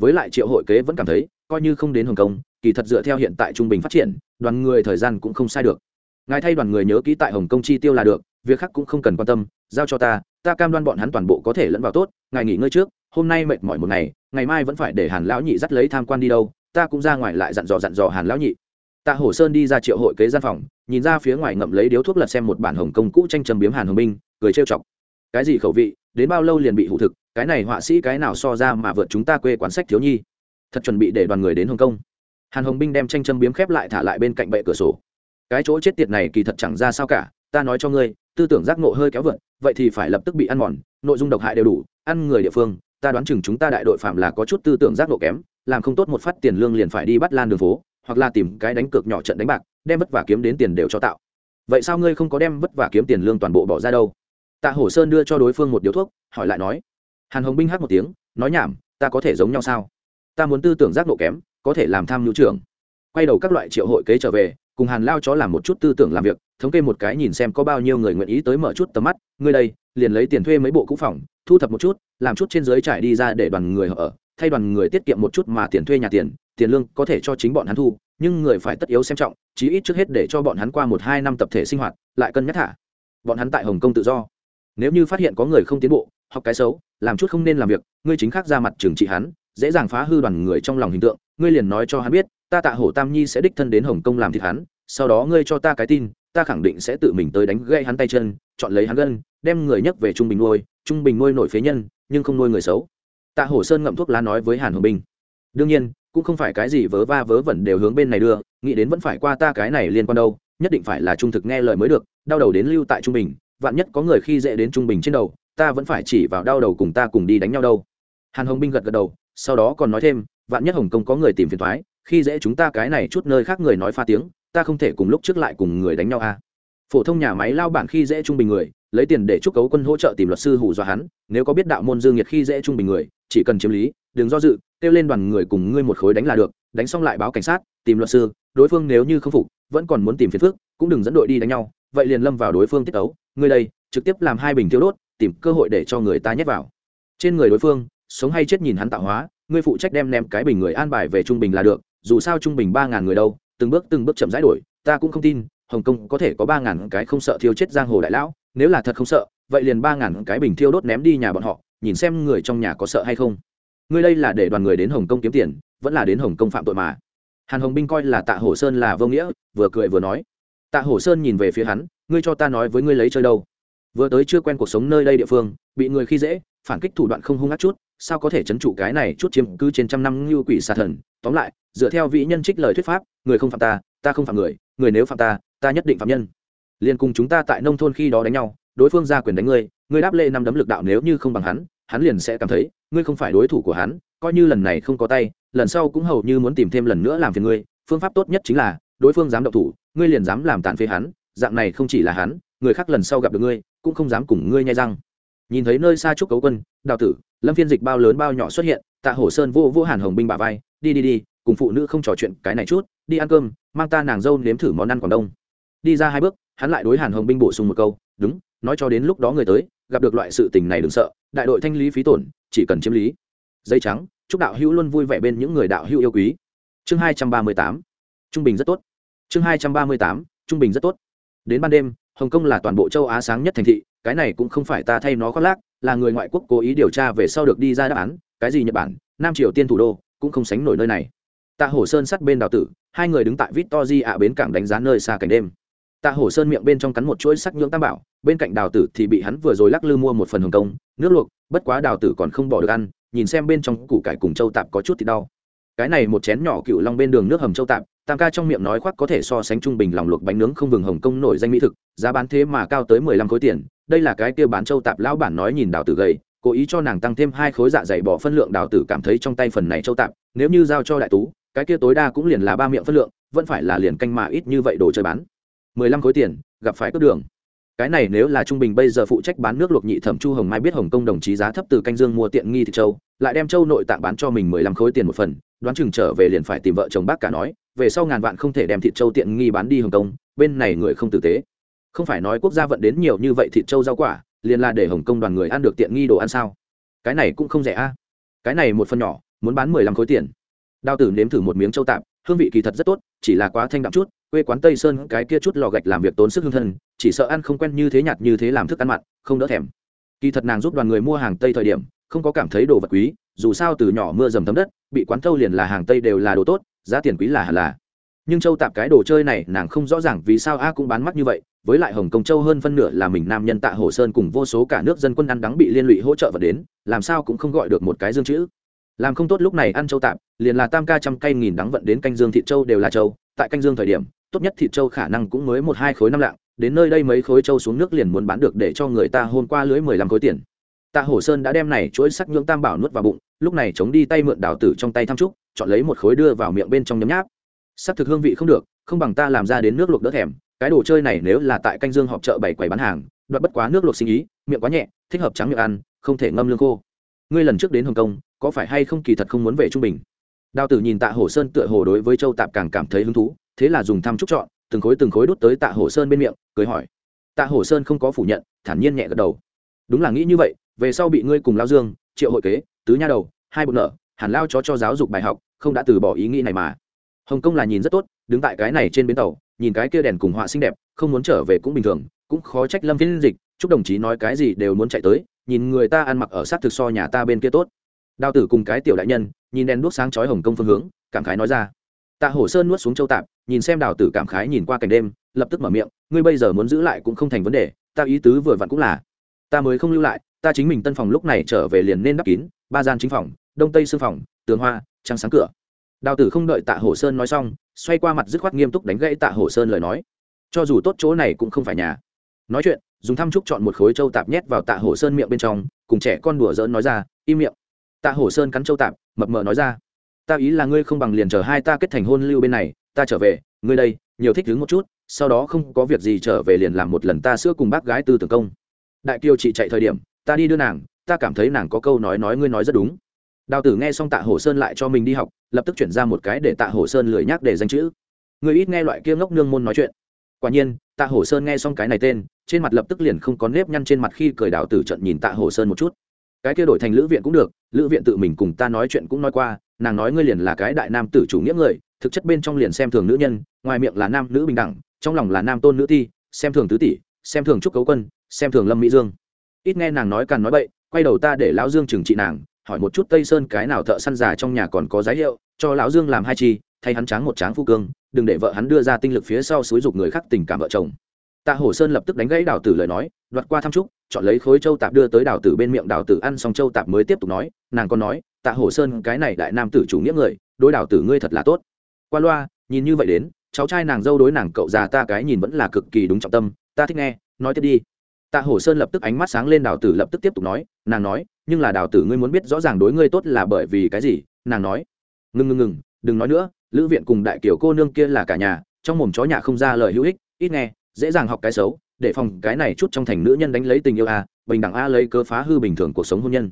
Với lại triệu hội kế vẫn cảm thấy, coi như không đến hồng kông, kỳ thật dựa theo hiện tại trung bình phát triển, đoàn người thời gian cũng không sai được. Ngài thay đoàn người nhớ kỹ tại hồng kông chi tiêu là được việc khác cũng không cần quan tâm, giao cho ta ta cam đoan bọn hắn toàn bộ có thể lẫn vào tốt, ngài nghỉ ngơi trước, hôm nay mệt mỏi một ngày ngày mai vẫn phải để hàn lão nhị dắt lấy tham quan đi đâu, ta cũng ra ngoài lại dặn dò dặn dò hàn lão nhị. Tạ hổ sơn đi ra triệu hội kế gian phòng, nhìn ra phía ngoài ngậm lấy điếu thuốc lật xem một bản hồng công cũ tranh trầm biếm hàn hồng minh, cười trêu chọc. Cái gì khẩu vị, đến bao lâu liền bị hụ thực, cái này họa sĩ cái nào so ra mà vượt chúng ta quê quán sách thiếu nhi. Thật chuẩn bị để đoàn người đến hồng kông hàn hồng binh đem tranh châm biếm khép lại thả lại bên cạnh bệ cửa sổ. Cái chỗ chết tiệt này kỳ thật chẳng ra sao cả, ta nói cho ngươi tư tưởng giác ngộ hơi kéo vượt, vậy thì phải lập tức bị ăn mòn, nội dung độc hại đều đủ, ăn người địa phương, ta đoán chừng chúng ta đại đội phạm là có chút tư tưởng giác ngộ kém, làm không tốt một phát tiền lương liền phải đi bắt lan đường phố, hoặc là tìm cái đánh cược nhỏ trận đánh bạc, đem vất vả kiếm đến tiền đều cho tạo. Vậy sao ngươi không có đem vất vả kiếm tiền lương toàn bộ bỏ ra đâu? Tạ hổ sơn đưa cho đối phương một điếu thuốc, hỏi lại nói. Hàn hồng binh hát một tiếng, nói nhảm, ta có thể giống nhau sao? Ta muốn tư tưởng giác ngộ kém, có thể làm tham nhu trưởng quay đầu các loại triệu hội kế trở về, cùng hàn lao chó làm một chút tư tưởng làm việc, thống kê một cái nhìn xem có bao nhiêu người nguyện ý tới mở chút tầm mắt, ngươi đây, liền lấy tiền thuê mấy bộ cũ phòng, thu thập một chút, làm chút trên dưới trải đi ra để đoàn người ở, thay đoàn người tiết kiệm một chút mà tiền thuê nhà tiền tiền lương có thể cho chính bọn hắn thu, nhưng người phải tất yếu xem trọng, chí ít trước hết để cho bọn hắn qua một hai năm tập thể sinh hoạt, lại cân nhắc thả. Bọn hắn tại hồng kông tự do. Nếu như phát hiện có người không tiến bộ, học cái xấu, làm chút không nên làm việc, ngươi chính khác ra mặt trừng trị hắn, dễ dàng phá hư đoàn người trong lòng hình tượng, ngươi liền nói cho hắn biết ta tạ hổ tam nhi sẽ đích thân đến hồng kông làm thịt hắn, sau đó ngươi cho ta cái tin, ta khẳng định sẽ tự mình tới đánh gây hắn tay chân, chọn lấy hắn gân, đem người nhấc về trung bình nuôi, trung bình nuôi nổi phế nhân, nhưng không nuôi người xấu. Tạ hổ sơn ngậm thuốc lá nói với hàn hồng bình. Đương nhiên, cũng không phải cái gì vớ va vớ vẩn đều hướng bên này đưa, nghĩ đến vẫn phải qua ta cái này liên quan đâu, nhất định phải là trung thực nghe lời mới được, đau đầu đến lưu tại trung bình, vạn nhất có người khi dễ đến trung bình trên đầu, ta vẫn phải chỉ vào đau đầu cùng ta cùng đi đánh nhau đâu. Hàn hồng binh gật gật đầu, sau đó còn nói thêm, vạn nhất hồng kông có người tìm phiền thoái khi dễ chúng ta cái này chút nơi khác người nói pha tiếng, ta không thể cùng lúc trước lại cùng người đánh nhau à. phổ thông nhà máy lao bản khi dễ trung bình người, lấy tiền để chúc cấu quân hỗ trợ tìm luật sư hù dọa hắn, nếu có biết đạo môn dương nhiệt khi dễ trung bình người, chỉ cần chiếm lý, đừng do dự, kêu lên đoàn người cùng ngươi một khối đánh là được, đánh xong lại báo cảnh sát, tìm luật sư, đối phương nếu như không phục, vẫn còn muốn tìm phiền phước cũng đừng dẫn đội đi đánh nhau, vậy liền lâm vào đối phương tiết ấu, ngươi đây, trực tiếp làm hai bình tiêu đốt, tìm cơ hội để cho người ta nhét vào trên người đối phương, sống hay chết nhìn hắn tạo hóa, ngươi phụ trách đem ném cái bình người an bài về trung bình là được dù sao trung bình ba ngàn người đâu, từng bước từng bước chậm rãi đổi, ta cũng không tin, hồng kông có thể có ba ngàn cái không sợ thiêu chết giang hồ đại lão, nếu là thật không sợ, vậy liền ba ngàn cái bình thiêu đốt ném đi nhà bọn họ, nhìn xem người trong nhà có sợ hay không. Ngươi đây là để đoàn người đến hồng kông kiếm tiền, vẫn là đến hồng kông phạm tội mà. Hàn hồng binh coi là tạ hổ sơn là vô nghĩa, vừa cười vừa nói. Tạ hổ sơn nhìn về phía hắn, ngươi cho ta nói với ngươi lấy chơi đâu. Vừa tới chưa quen cuộc sống nơi đây địa phương, bị người khi dễ, phản kích thủ đoạn không hung ác chút, sao có thể chấn trụ cái này chút chiếm cứ trên trăm năm như quỷ xà thần. Tóm lại dựa theo vị nhân trích lời thuyết pháp, người không phạm ta ta không phạm người người nếu phạm ta ta nhất định phạm nhân. Liền cùng chúng ta tại nông thôn khi đó đánh nhau, đối phương ra quyền đánh ngươi ngươi đáp lệ năm đấm lực đạo nếu như không bằng hắn hắn liền sẽ cảm thấy, ngươi không phải đối thủ của hắn, coi như lần này không có tay, lần sau cũng hầu như muốn tìm thêm lần nữa làm phiền ngươi. Phương pháp tốt nhất chính là, đối phương dám động thủ, ngươi liền dám làm tàn phế hắn, dạng này không chỉ là hắn, người khác lần sau gặp được ngươi, cũng không dám cùng ngươi nhai răng. Nhìn thấy nơi xa trúc cấu quân, đào tử, lâm phiên dịch bao lớn bao nhỏ xuất hiện, tạ hổ sơn vô vô hàn hồng binh bà vai, đi đi đi cùng phụ nữ không trò chuyện cái này chút, đi ăn cơm, mang ta nàng dâu nếm thử món ăn quảng đông. Đi ra hai bước, hắn lại đối hàn hồng binh bổ sung một câu, đúng, nói cho đến lúc đó người tới, gặp được loại sự tình này đừng sợ, đại đội thanh lý phí tổn, chỉ cần chiếm lý. Dây trắng, chúc đạo hữu luôn vui vẻ bên những người đạo hữu yêu quý. Chương hai trăm ba mươi tám, trung bình rất tốt. Chương hai trăm ba mươi tám, trung bình rất tốt. Đến ban đêm, hồng kông là toàn bộ châu á sáng nhất thành thị, cái này cũng không phải ta thay nó khoác lác, là người ngoại quốc cố ý điều tra về sau được đi ra đáp án, cái gì nhật bản, nam triều tiên thủ đô, cũng không sánh nổi nơi này tạ hổ sơn sát bên đào tử, hai người đứng tại victory ạ bến cảng đánh giá nơi xa cảnh đêm. Tạ hổ sơn miệng bên trong cắn một chuỗi sắc nhưỡng tam bảo, bên cạnh đào tử thì bị hắn vừa rồi lắc lư mua một phần hồng công, nước luộc, bất quá đào tử còn không bỏ được ăn, nhìn xem bên trong củ cải cùng châu tạp có chút thì đau. Cái này một chén nhỏ cựu long bên đường nước hầm châu tạp, tam ca trong miệng nói khoác có thể so sánh trung bình lòng luộc bánh nướng không vừng hồng công nổi danh mỹ thực, giá bán thế mà cao tới mười lăm khối tiền, đây là cái kia bán châu tạp lão bản nói nhìn đào tử gầy, cố ý cho nàng tăng thêm hai khối dạ dày bỏ phân lượng đào tử cảm thấy trong tay phần này châu tạp, nếu như giao cho đại tú cái kia tối đa cũng liền là ba miệng phân lượng, vẫn phải là liền canh mà ít như vậy đồ chơi bán. Mười lăm khối tiền, gặp phải cướp đường. Cái này nếu là trung bình bây giờ phụ trách bán nước luộc nhị thẩm chu hồng mai biết hồng công đồng chí giá thấp từ canh dương mua tiện nghi thịt châu lại đem châu nội tạng bán cho mình mười lăm khối tiền một phần, đoán chừng trở về liền phải tìm vợ chồng bác cả nói, về sau ngàn vạn không thể đem thịt châu tiện nghi bán đi hồng kông, bên này người không tử tế. Không phải nói quốc gia vận đến nhiều như vậy thịt châu rau quả, liền là để hồng kông đoàn người ăn được tiện nghi đồ ăn sao? Cái này cũng không rẻ a. Cái này một phần nhỏ, muốn bán mười lăm khối tiền đao tử nếm thử một miếng châu tạp, hương vị kỳ thật rất tốt, chỉ là quá thanh đạm chút, quê quán tây sơn cái kia chút lò gạch làm việc tốn sức hương thân, chỉ sợ ăn không quen như thế nhạt như thế làm thức ăn mặn, không đỡ thèm. Kỳ thật nàng giúp đoàn người mua hàng tây thời điểm, không có cảm thấy đồ vật quý, dù sao từ nhỏ mưa dầm thấm đất, bị quán thâu liền là hàng tây đều là đồ tốt, giá tiền quý là hẳn là. Nhưng châu tạp cái đồ chơi này nàng không rõ ràng vì sao a cũng bán mắc như vậy, với lại hồng công châu hơn phân nửa là mình nam nhân tạ hồ sơn cùng vô số cả nước dân quân ăn đắng bị liên lụy hỗ trợ và đến, làm sao cũng không gọi được một cái dương chữ làm không tốt lúc này ăn châu tạm liền là tam ca trăm cây nghìn đắng vận đến canh dương thịt châu đều là châu. Tại canh dương thời điểm, tốt nhất thịt châu khả năng cũng mới một hai khối năm lạng. Đến nơi đây mấy khối châu xuống nước liền muốn bán được để cho người ta hôn qua lưới mười lăm khối tiền. Tạ hổ sơn đã đem này chuỗi sắc nhưỡng tam bảo nuốt vào bụng, lúc này chống đi tay mượn đào tử trong tay thăm trúc, chọn lấy một khối đưa vào miệng bên trong nhấm nháp. Sắc thực hương vị không được, không bằng ta làm ra đến nước luộc đỡ thèm. Cái đồ chơi này nếu là tại canh dương họp chợ bảy quầy bán hàng, đoạt bất quá nước luộc sinh ý, miệng quá nhẹ, thích hợp trắng miệng ăn, không thể ngâm lương khô. Ngươi lần trước đến hồng kông có phải hay không kỳ thật không muốn về trung bình? Đào tử nhìn tạ hổ sơn tựa hồ đối với châu tạp càng cảm thấy hứng thú, thế là dùng thăm trúc chọn, từng khối từng khối đốt tới tạ hổ sơn bên miệng, cười hỏi. Tạ hổ sơn không có phủ nhận, thản nhiên nhẹ gật đầu. Đúng là nghĩ như vậy, về sau bị ngươi cùng lao dương, triệu hội kế, tứ nha đầu, hai bộ nợ hẳn lao chó cho giáo dục bài học, không đã từ bỏ ý nghĩ này mà. Hồng kông là nhìn rất tốt, đứng tại cái này trên bến tàu, nhìn cái kia đèn cùng họa xinh đẹp, không muốn trở về cũng bình thường, cũng khó trách lâm phiên dịch, chúc đồng chí nói cái gì đều muốn chạy tới, nhìn người ta ăn mặc ở sát thực so nhà ta bên kia tốt đào tử cùng cái tiểu đại nhân, nhìn đèn đuốc sáng chói hồng công phương hướng, cảm khái nói ra. Tạ hổ sơn nuốt xuống châu tạp, nhìn xem đào tử cảm khái nhìn qua cảnh đêm, lập tức mở miệng, ngươi bây giờ muốn giữ lại cũng không thành vấn đề, ta ý tứ vừa vặn cũng là, ta mới không lưu lại, ta chính mình tân phòng lúc này trở về liền nên đắp kín, ba gian chính phòng, đông tây sư phòng, tường hoa, trăng sáng cửa. Đào tử không đợi tạ hổ sơn nói xong, xoay qua mặt dứt khoát nghiêm túc đánh gãy tạ hổ sơn lời nói. Cho dù tốt chỗ này cũng không phải nhà. Nói chuyện, dùng thăm trúc chọn một khối châu tạp nhét vào tạ hổ sơn miệng bên trong, cùng trẻ con đùa dỡn nói ra, im miệng tạ hổ sơn cắn châu tạp, mập mờ nói ra. Ta ý là ngươi không bằng liền chờ hai ta kết thành hôn lưu bên này, ta trở về, ngươi đây, nhiều thích đứng một chút, sau đó không có việc gì trở về liền làm một lần ta sữa cùng bác gái tư tưởng công. Đại kiều chị chạy thời điểm, ta đi đưa nàng, ta cảm thấy nàng có câu nói nói ngươi nói rất đúng. Đào tử nghe xong tạ hổ sơn lại cho mình đi học, lập tức chuyển ra một cái để tạ hổ sơn lười nhắc để danh chữ. Người ít nghe loại kia ngốc nương môn nói chuyện. Quả nhiên, tạ hổ sơn nghe xong cái này tên, trên mặt lập tức liền không có nếp nhăn trên mặt khi cười đào tử trận nhìn tạ hổ sơn một chút cái kia đổi thành lữ viện cũng được, lữ viện tự mình cùng ta nói chuyện cũng nói qua, nàng nói ngươi liền là cái đại nam tử chủ nghĩa người, thực chất bên trong liền xem thường nữ nhân, ngoài miệng là nam nữ bình đẳng, trong lòng là nam tôn nữ thi xem thường tứ tỷ, xem thường trúc cấu quân, xem thường lâm mỹ dương. Ít nghe nàng nói càn nói bậy, quay đầu ta để lão dương trừng trị nàng, hỏi một chút tây sơn cái nào thợ săn già trong nhà còn có giá hiệu, cho lão dương làm hai chi, thay hắn tráng một tráng phu cương, đừng để vợ hắn đưa ra tinh lực phía sau xúi dục người khác tình cảm vợ chồng. Tạ hổ sơn lập tức đánh gãy đào tử lời nói, đoạt qua thăm trúc chọn lấy khối châu tạp đưa tới đào tử bên miệng đào tử ăn xong châu tạp mới tiếp tục nói, nàng còn nói, tạ hổ sơn, cái này đại nam tử chủ nghĩa người, đối đào tử ngươi thật là tốt. Qua loa, nhìn như vậy đến, cháu trai nàng dâu đối nàng cậu già ta cái nhìn vẫn là cực kỳ đúng trọng tâm, ta thích nghe, nói tiếp đi. Tạ hổ sơn lập tức ánh mắt sáng lên đào tử lập tức tiếp tục nói, nàng nói, nhưng là đào tử ngươi muốn biết rõ ràng đối ngươi tốt là bởi vì cái gì? Nàng nói ngừng ngừng ngừng đừng nói nữa, lữ viện cùng đại kiểu cô nương kia là cả nhà, trong mồm chó nhà không ra lời hữu ích, ít nghe, dễ dàng học cái xấu để phòng cái này chút trong thành nữ nhân đánh lấy tình yêu a, bình đẳng a lấy cơ phá hư bình thường cuộc sống hôn nhân.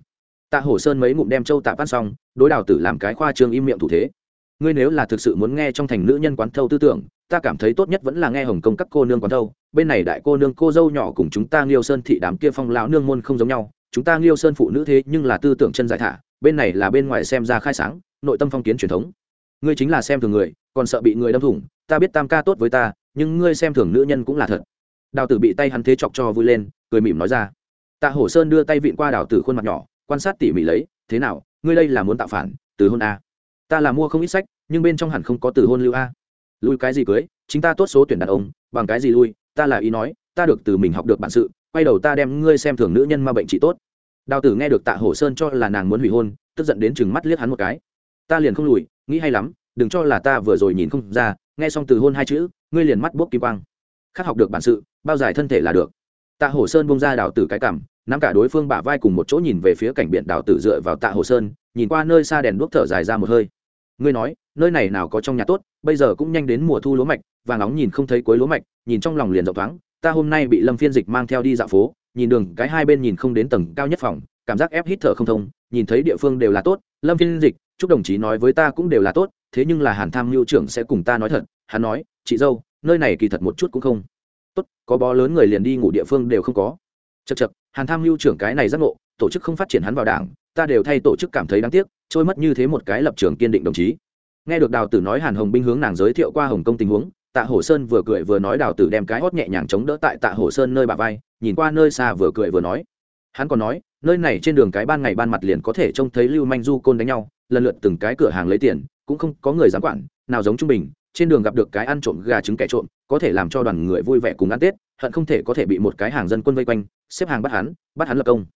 Tạ hổ sơn mấy ngụm đem châu tạ văn xong, đối đào tử làm cái khoa trương im miệng thủ thế. Ngươi nếu là thực sự muốn nghe trong thành nữ nhân quán thâu tư tưởng, ta cảm thấy tốt nhất vẫn là nghe hồng công các cô nương quán thâu. Bên này đại cô nương cô dâu nhỏ cùng chúng ta nghiêu sơn thị đám kia phong lão nương môn không giống nhau. Chúng ta nghiêu sơn phụ nữ thế nhưng là tư tưởng chân giải thả, bên này là bên ngoài xem ra khai sáng, nội tâm phong kiến truyền thống. Ngươi chính là xem thường người, còn sợ bị người đâm thủng, ta biết tam ca tốt với ta, nhưng ngươi xem thường nữ nhân cũng là thật đào tử bị tay hắn thế chọc cho vui lên, cười mỉm nói ra. Tạ hổ sơn đưa tay vịn qua đào tử khuôn mặt nhỏ, quan sát tỉ mỉ lấy, thế nào, ngươi đây là muốn tạo phản, từ hôn a? Ta là mua không ít sách, nhưng bên trong hẳn không có từ hôn lưu a. Lui cái gì cưới, chính ta tốt số tuyển đàn ông, bằng cái gì lui ta là ý nói, ta được từ mình học được bản sự, quay đầu ta đem ngươi xem thường nữ nhân ma bệnh trị tốt. Đào tử nghe được tạ hổ sơn cho là nàng muốn hủy hôn, tức giận đến chừng mắt liếc hắn một cái. Ta liền không lùi, nghĩ hay lắm, đừng cho là ta vừa rồi nhìn không ra, nghe xong từ hôn hai chữ, ngươi liền mắt bốc kim quang khắc học được bản sự, bao giải thân thể là được. Tạ hổ sơn bông ra đào tử cái cảm nắm cả đối phương bả vai cùng một chỗ nhìn về phía cảnh biển đào tử dựa vào tạ hồ sơn, nhìn qua nơi xa đèn đuốc thở dài ra một hơi. Ngươi nói, nơi này nào có trong nhà tốt, bây giờ cũng nhanh đến mùa thu lúa mạch và nóng nhìn không thấy cuối lúa mạch, nhìn trong lòng liền rộng thoáng, ta hôm nay bị lâm phiên dịch mang theo đi dạo phố, nhìn đường cái hai bên nhìn không đến tầng cao nhất phòng, cảm giác ép hít thở không thông, nhìn thấy địa phương đều là tốt, lâm phiên dịch, chúc đồng chí nói với ta cũng đều là tốt, thế nhưng là hàn tham mưu trưởng sẽ cùng ta nói thật, hắn nói, chị dâu nơi này kỳ thật một chút cũng không. Tốt, có bó lớn người liền đi ngủ địa phương đều không có. Chật chật hàn tham mưu trưởng cái này giác ngộ, tổ chức không phát triển hắn vào đảng, ta đều thay tổ chức cảm thấy đáng tiếc, trôi mất như thế một cái lập trường kiên định đồng chí. Nghe được đào tử nói hàn hồng binh hướng nàng giới thiệu qua hồng kông tình huống, tạ hổ sơn vừa cười vừa nói đào tử đem cái hót nhẹ nhàng chống đỡ tại tạ hổ sơn nơi bà vai, nhìn qua nơi xa vừa cười vừa nói. Hắn còn nói, nơi này trên đường cái ban ngày ban mặt liền có thể trông thấy lưu manh du côn đánh nhau, lần lượt từng cái cửa hàng lấy tiền, cũng không có người dám quản, nào giống trung bình trên đường gặp được cái ăn trộm gà trứng kẻ trộm, có thể làm cho đoàn người vui vẻ cùng ăn tết, hận không thể có thể bị một cái hàng dân quân vây quanh, xếp hàng bắt hắn bắt hắn lập công.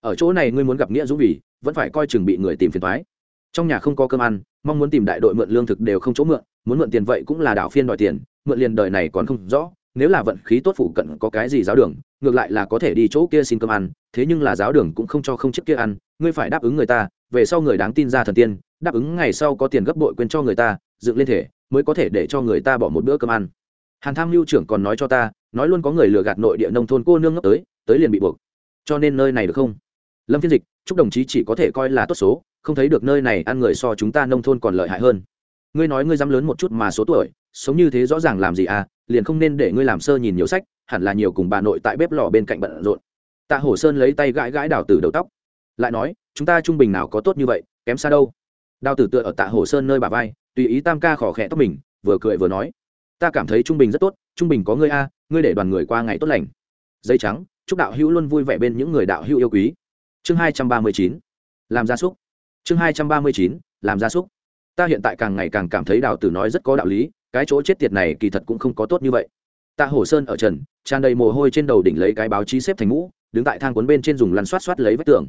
Ở chỗ này ngươi muốn gặp nghĩa dũng vì, vẫn phải coi chừng bị người tìm phiền thoái trong nhà không có cơm ăn, mong muốn tìm đại đội mượn lương thực đều không chỗ mượn, muốn mượn tiền vậy cũng là đảo phiên đòi tiền, mượn liền đời này còn không rõ, nếu là vận khí tốt phụ cận có cái gì giáo đường, ngược lại là có thể đi chỗ kia xin cơm ăn, thế nhưng là giáo đường cũng không cho không chiếc kia ăn, ngươi phải đáp ứng người ta, về sau người đáng tin ra thần tiên, đáp ứng ngày sau có tiền gấp bội quên cho người ta, dựng lên thể mới có thể để cho người ta bỏ một bữa cơm ăn. Hàn tham mưu trưởng còn nói cho ta, nói luôn có người lừa gạt nội địa nông thôn cô nương ngấp tới tới liền bị buộc. Cho nên nơi này được không? Lâm phiên dịch, chúc đồng chí chỉ có thể coi là tốt số, không thấy được nơi này ăn người so chúng ta nông thôn còn lợi hại hơn. Ngươi nói ngươi dám lớn một chút mà số tuổi, sống như thế rõ ràng làm gì à liền không nên để ngươi làm sơ nhìn nhiều sách, hẳn là nhiều cùng bà nội tại bếp lò bên cạnh bận rộn. Tạ hổ sơn lấy tay gãi gãi đào tử đầu tóc, lại nói, chúng ta trung bình nào có tốt như vậy, kém xa đâu. Đào tử tựa ở tạ hổ sơn nơi bà vai tùy ý tam ca khỏ khẽ tóc mình, vừa cười vừa nói, ta cảm thấy trung bình rất tốt, trung bình có ngươi a, ngươi để đoàn người qua ngày tốt lành. Dây trắng, chúc đạo hữu luôn vui vẻ bên những người đạo hữu yêu quý. Chương hai trăm ba mươi chín, làm gia súc. Chương hai trăm ba mươi chín, làm gia súc. Ta hiện tại càng ngày càng cảm thấy đào tử nói rất có đạo lý, cái chỗ chết tiệt này kỳ thật cũng không có tốt như vậy. Tạ hổ sơn ở trần, tràn đầy mồ hôi trên đầu đỉnh lấy cái báo chí xếp thành ngũ đứng tại thang cuốn bên trên dùng lăn xoát xoát lấy vách tường.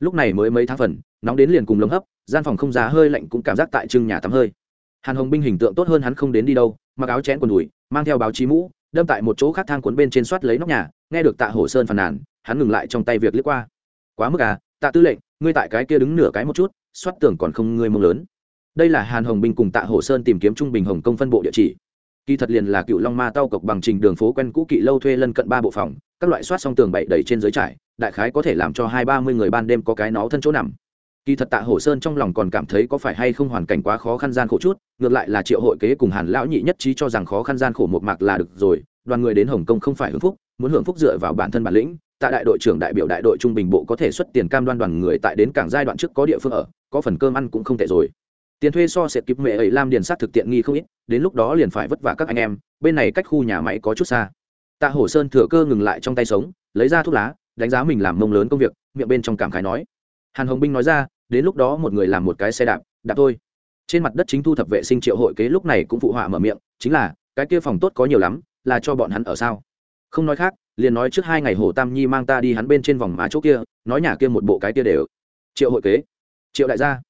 Lúc này mới mấy tháng phần, nóng đến liền cùng lấm hấp, gian phòng không giá hơi lạnh cũng cảm giác tại trưng nhà tắm hơi hàn hồng binh hình tượng tốt hơn hắn không đến đi đâu, mặc áo chén quần đùi, mang theo báo chí mũ, đâm tại một chỗ khác thang cuốn bên trên soát lấy nóc nhà, nghe được tạ hổ sơn phàn nàn, hắn ngừng lại trong tay việc liếc qua. Quá mức à tạ tư lệnh, ngươi tại cái kia đứng nửa cái một chút, soát tưởng còn không ngươi mông lớn. Đây là hàn hồng binh cùng tạ hổ sơn tìm kiếm trung bình hồng công phân bộ địa chỉ. Kỳ thật liền là cựu long ma tao cộc bằng trình đường phố quen cũ kỵ lâu thuê lân cận ba bộ phòng, các loại soát xong tường bậy đầy trên dưới trải, đại khái có thể làm cho hai ba mươi người ban đêm có cái nó thân chỗ nằm kỳ thật tạ hổ sơn trong lòng còn cảm thấy có phải hay không hoàn cảnh quá khó khăn gian khổ chút, ngược lại là triệu hội kế cùng hàn lão nhị nhất trí cho rằng khó khăn gian khổ một mạc là được rồi, đoàn người đến hồng kông không phải hưởng phúc, muốn hưởng phúc dựa vào bản thân bản lĩnh tại đại đội trưởng đại biểu đại đội trung bình bộ có thể xuất tiền cam đoan đoàn người tại đến cảng giai đoạn trước có địa phương ở, có phần cơm ăn cũng không tệ rồi. Tiền thuê so sẽ kịp mẹ ấy lam điền sát thực tiện nghi không ít, đến lúc đó liền phải vất vả các anh em, bên này cách khu nhà máy có chút xa. Tạ hổ sơn thừa cơ ngừng lại trong tay sống, lấy ra thuốc lá, đánh giá mình làm mông lớn công việc, miệng bên trong cảm khái nói. Hàn hồng binh nói ra đến lúc đó một người làm một cái xe đạp đạp thôi. Trên mặt đất chính thu thập vệ sinh triệu hội kế lúc này cũng phụ họa mở miệng, chính là, cái kia phòng tốt có nhiều lắm, là cho bọn hắn ở sao? Không nói khác, liền nói trước hai ngày hồ tam nhi mang ta đi hắn bên trên vòng má chỗ kia, nói nhà kia một bộ cái kia đều. Triệu hội kế. Triệu đại gia.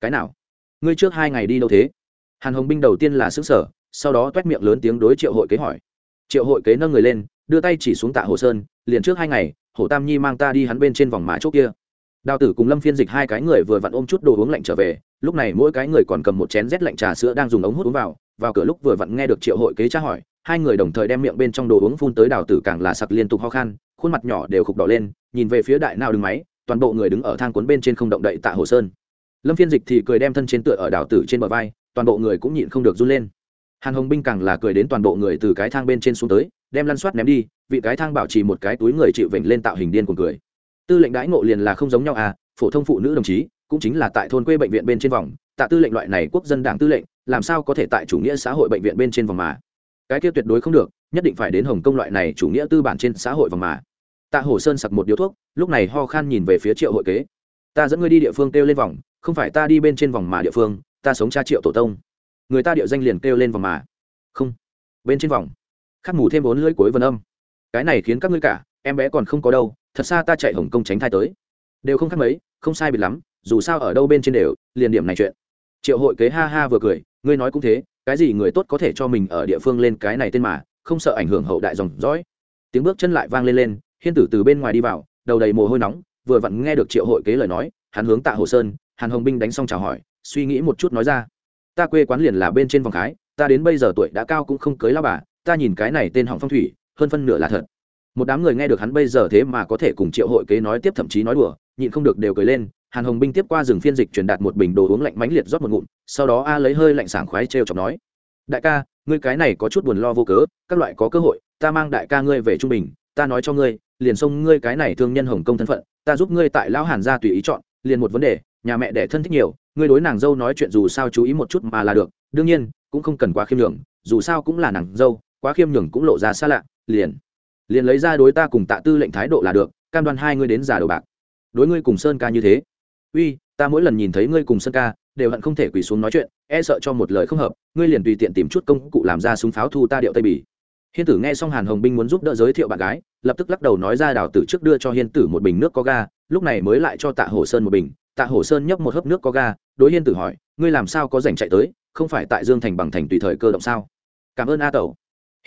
Cái nào? Ngươi trước hai ngày đi đâu thế? Hàn hồng binh đầu tiên là xứ sở sau đó t u é t miệng lớn tiếng đối triệu hội kế hỏi. Triệu hội kế nâng người lên, đưa tay chỉ xuống tạ hồ sơn, liền trước hai ngày, hồ tam nhi mang ta đi hắn bên trên vòng má chỗ kia đào tử cùng lâm phiên dịch hai cái người vừa vặn ôm chút đồ uống lạnh trở về, lúc này mỗi cái người còn cầm một chén rét lạnh trà sữa đang dùng ống hút uống vào vào cửa lúc vừa vặn nghe được triệu hội kế tra hỏi, hai người đồng thời đem miệng bên trong đồ uống phun tới đào tử càng là sặc liên tục ho khan, khuôn mặt nhỏ đều khục đỏ lên, nhìn về phía đại nào đứng máy, toàn bộ người đứng ở thang cuốn bên trên không động đậy tạ hồ sơn. Lâm phiên dịch thì cười đem thân trên tựa ở đào tử trên bờ vai, toàn bộ người cũng nhịn không được run lên. Hàn hồng binh càng là cười đến toàn bộ người từ cái thang bên trên xuống tới, đem lăn soát ném đi, vị cái thang bảo trì một cái túi người chịu vểnh lên tạo hình điên của cười tư lệnh đãi ngộ liền là không giống nhau à phổ thông phụ nữ đồng chí cũng chính là tại thôn quê bệnh viện bên trên vòng, tạ tư lệnh loại này quốc dân đảng tư lệnh, làm sao có thể tại chủ nghĩa xã hội bệnh viện bên trên vòng mà? Cái kia tuyệt đối không được, nhất định phải đến hồng kông loại này chủ nghĩa tư bản trên xã hội vòng mà. Tạ Hồ sơn sặc một điếu thuốc, lúc này ho khan nhìn về phía triệu hội kế. Ta dẫn ngươi đi địa phương kêu lên vòng, không phải ta đi bên trên vòng mà địa phương, ta sống cha triệu tổ tông. Người ta địa danh liền kêu lên vòng mà. Không, bên trên vòng. Khắc mù thêm bốn lưỡi cuối vần âm. Cái này khiến các ngươi cả, em bé còn không có đâu thật xa ta chạy hồng kông tránh thai tới. Đều không khác mấy, không sai biệt lắm, dù sao ở đâu bên trên đều, liền điểm này chuyện. Triệu hội kế ha ha vừa cười, ngươi nói cũng thế, cái gì người tốt có thể cho mình ở địa phương lên cái này tên mà, không sợ ảnh hưởng hậu đại dòng dõi. Tiếng bước chân lại vang lên lên, hiên tử từ bên ngoài đi vào, đầu đầy mồ hôi nóng, vừa vặn nghe được triệu hội kế lời nói, hắn hướng tạ hồ sơn, hàn hồng binh đánh xong chào hỏi, suy nghĩ một chút nói ra. Ta quê quán liền là bên trên vòng khái, ta đến bây giờ tuổi đã cao cũng không cưới lao bà, ta nhìn cái này tên họng phong thủy, hơn phân nửa là thật một đám người nghe được hắn bây giờ thế mà có thể cùng triệu hội kế nói tiếp thậm chí nói đùa, nhịn không được đều cười lên, hàn hồng binh tiếp qua rừng phiên dịch truyền đạt một bình đồ uống lạnh mãnh liệt rót một ngụm, sau đó a lấy hơi lạnh sảng khoái t r e o chọc nói, đại ca, ngươi cái này có chút buồn lo vô cớ, các loại có cơ hội, ta mang đại ca ngươi về trung bình, ta nói cho ngươi, liền xông ngươi cái này thương nhân hồng công thân phận, ta giúp ngươi tại lão hàn gia tùy ý chọn, liền một vấn đề, nhà mẹ đẻ thân thích nhiều, ngươi đối nàng dâu nói chuyện dù sao chú ý một chút mà là được, đương nhiên, cũng không cần quá khiêm nhường, dù sao cũng là nàng dâu, quá khiêm nhường cũng lộ ra xa lạ, liền liền lấy ra đối ta cùng tạ tư lệnh thái độ là được, cam đoan hai ngươi đến giả đầu bạc. Đối ngươi cùng sơn ca như thế. Uy, ta mỗi lần nhìn thấy ngươi cùng sơn ca, đều hận không thể quỳ xuống nói chuyện e sợ cho một lời không hợp, ngươi liền tùy tiện tìm chút công cụ làm ra súng pháo thu ta điệu tây bỉ. Hiên tử nghe xong hàn hồng binh muốn giúp đỡ giới thiệu bạn gái, lập tức lắc đầu nói ra đào tử trước đưa cho hiên tử một bình nước có ga, lúc này mới lại cho tạ hổ sơn một bình. Tạ hổ sơn nhấp một hớp nước có ga, đối hiên tử hỏi, ngươi làm sao có dành chạy tới, không phải tại dương thành bằng thành tùy thời cơ động sao? Cảm ơn a tẩu.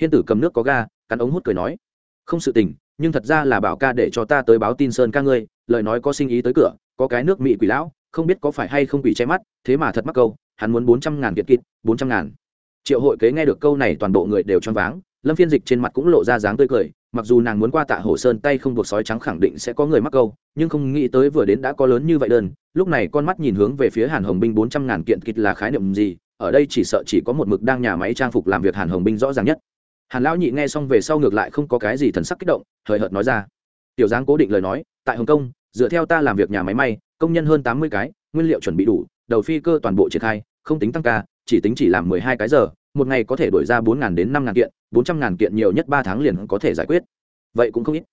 Hiên tử cầm nước có ga, cắn ống hút cười nói không sự tình, nhưng thật ra là bảo ca để cho ta tới báo tin sơn ca ngươi, lời nói có sinh ý tới cửa, có cái nước mỹ quỷ lão, không biết có phải hay không quỷ che mắt, thế mà thật mắc câu, hắn muốn bốn trăm ngàn kiệt kịt, bốn trăm ngàn. Triệu hội kế nghe được câu này toàn bộ người đều choáng váng, lâm phiên dịch trên mặt cũng lộ ra dáng tươi cười, mặc dù nàng muốn qua tạ hồ sơn tay không buộc sói trắng khẳng định sẽ có người mắc câu, nhưng không nghĩ tới vừa đến đã có lớn như vậy đơn, lúc này con mắt nhìn hướng về phía hàn hồng binh bốn trăm ngàn kiện kịch là khái niệm gì, ở đây chỉ sợ chỉ có một mực đang nhà máy trang phục làm việc hàn hồng binh rõ ràng nhất hàn lão nhị nghe xong về sau ngược lại không có cái gì thần sắc kích động, hời hợt nói ra. Tiểu Giang cố định lời nói, tại hồng kông, dựa theo ta làm việc nhà máy may, công nhân hơn tám mươi cái, nguyên liệu chuẩn bị đủ, đầu phi cơ toàn bộ triển khai, không tính tăng ca, chỉ tính chỉ làm mười hai cái giờ, một ngày có thể đổi ra bốn ngàn đến năm ngàn kiện, bốn trăm ngàn kiện nhiều nhất ba tháng liền có thể giải quyết. Vậy cũng không ít.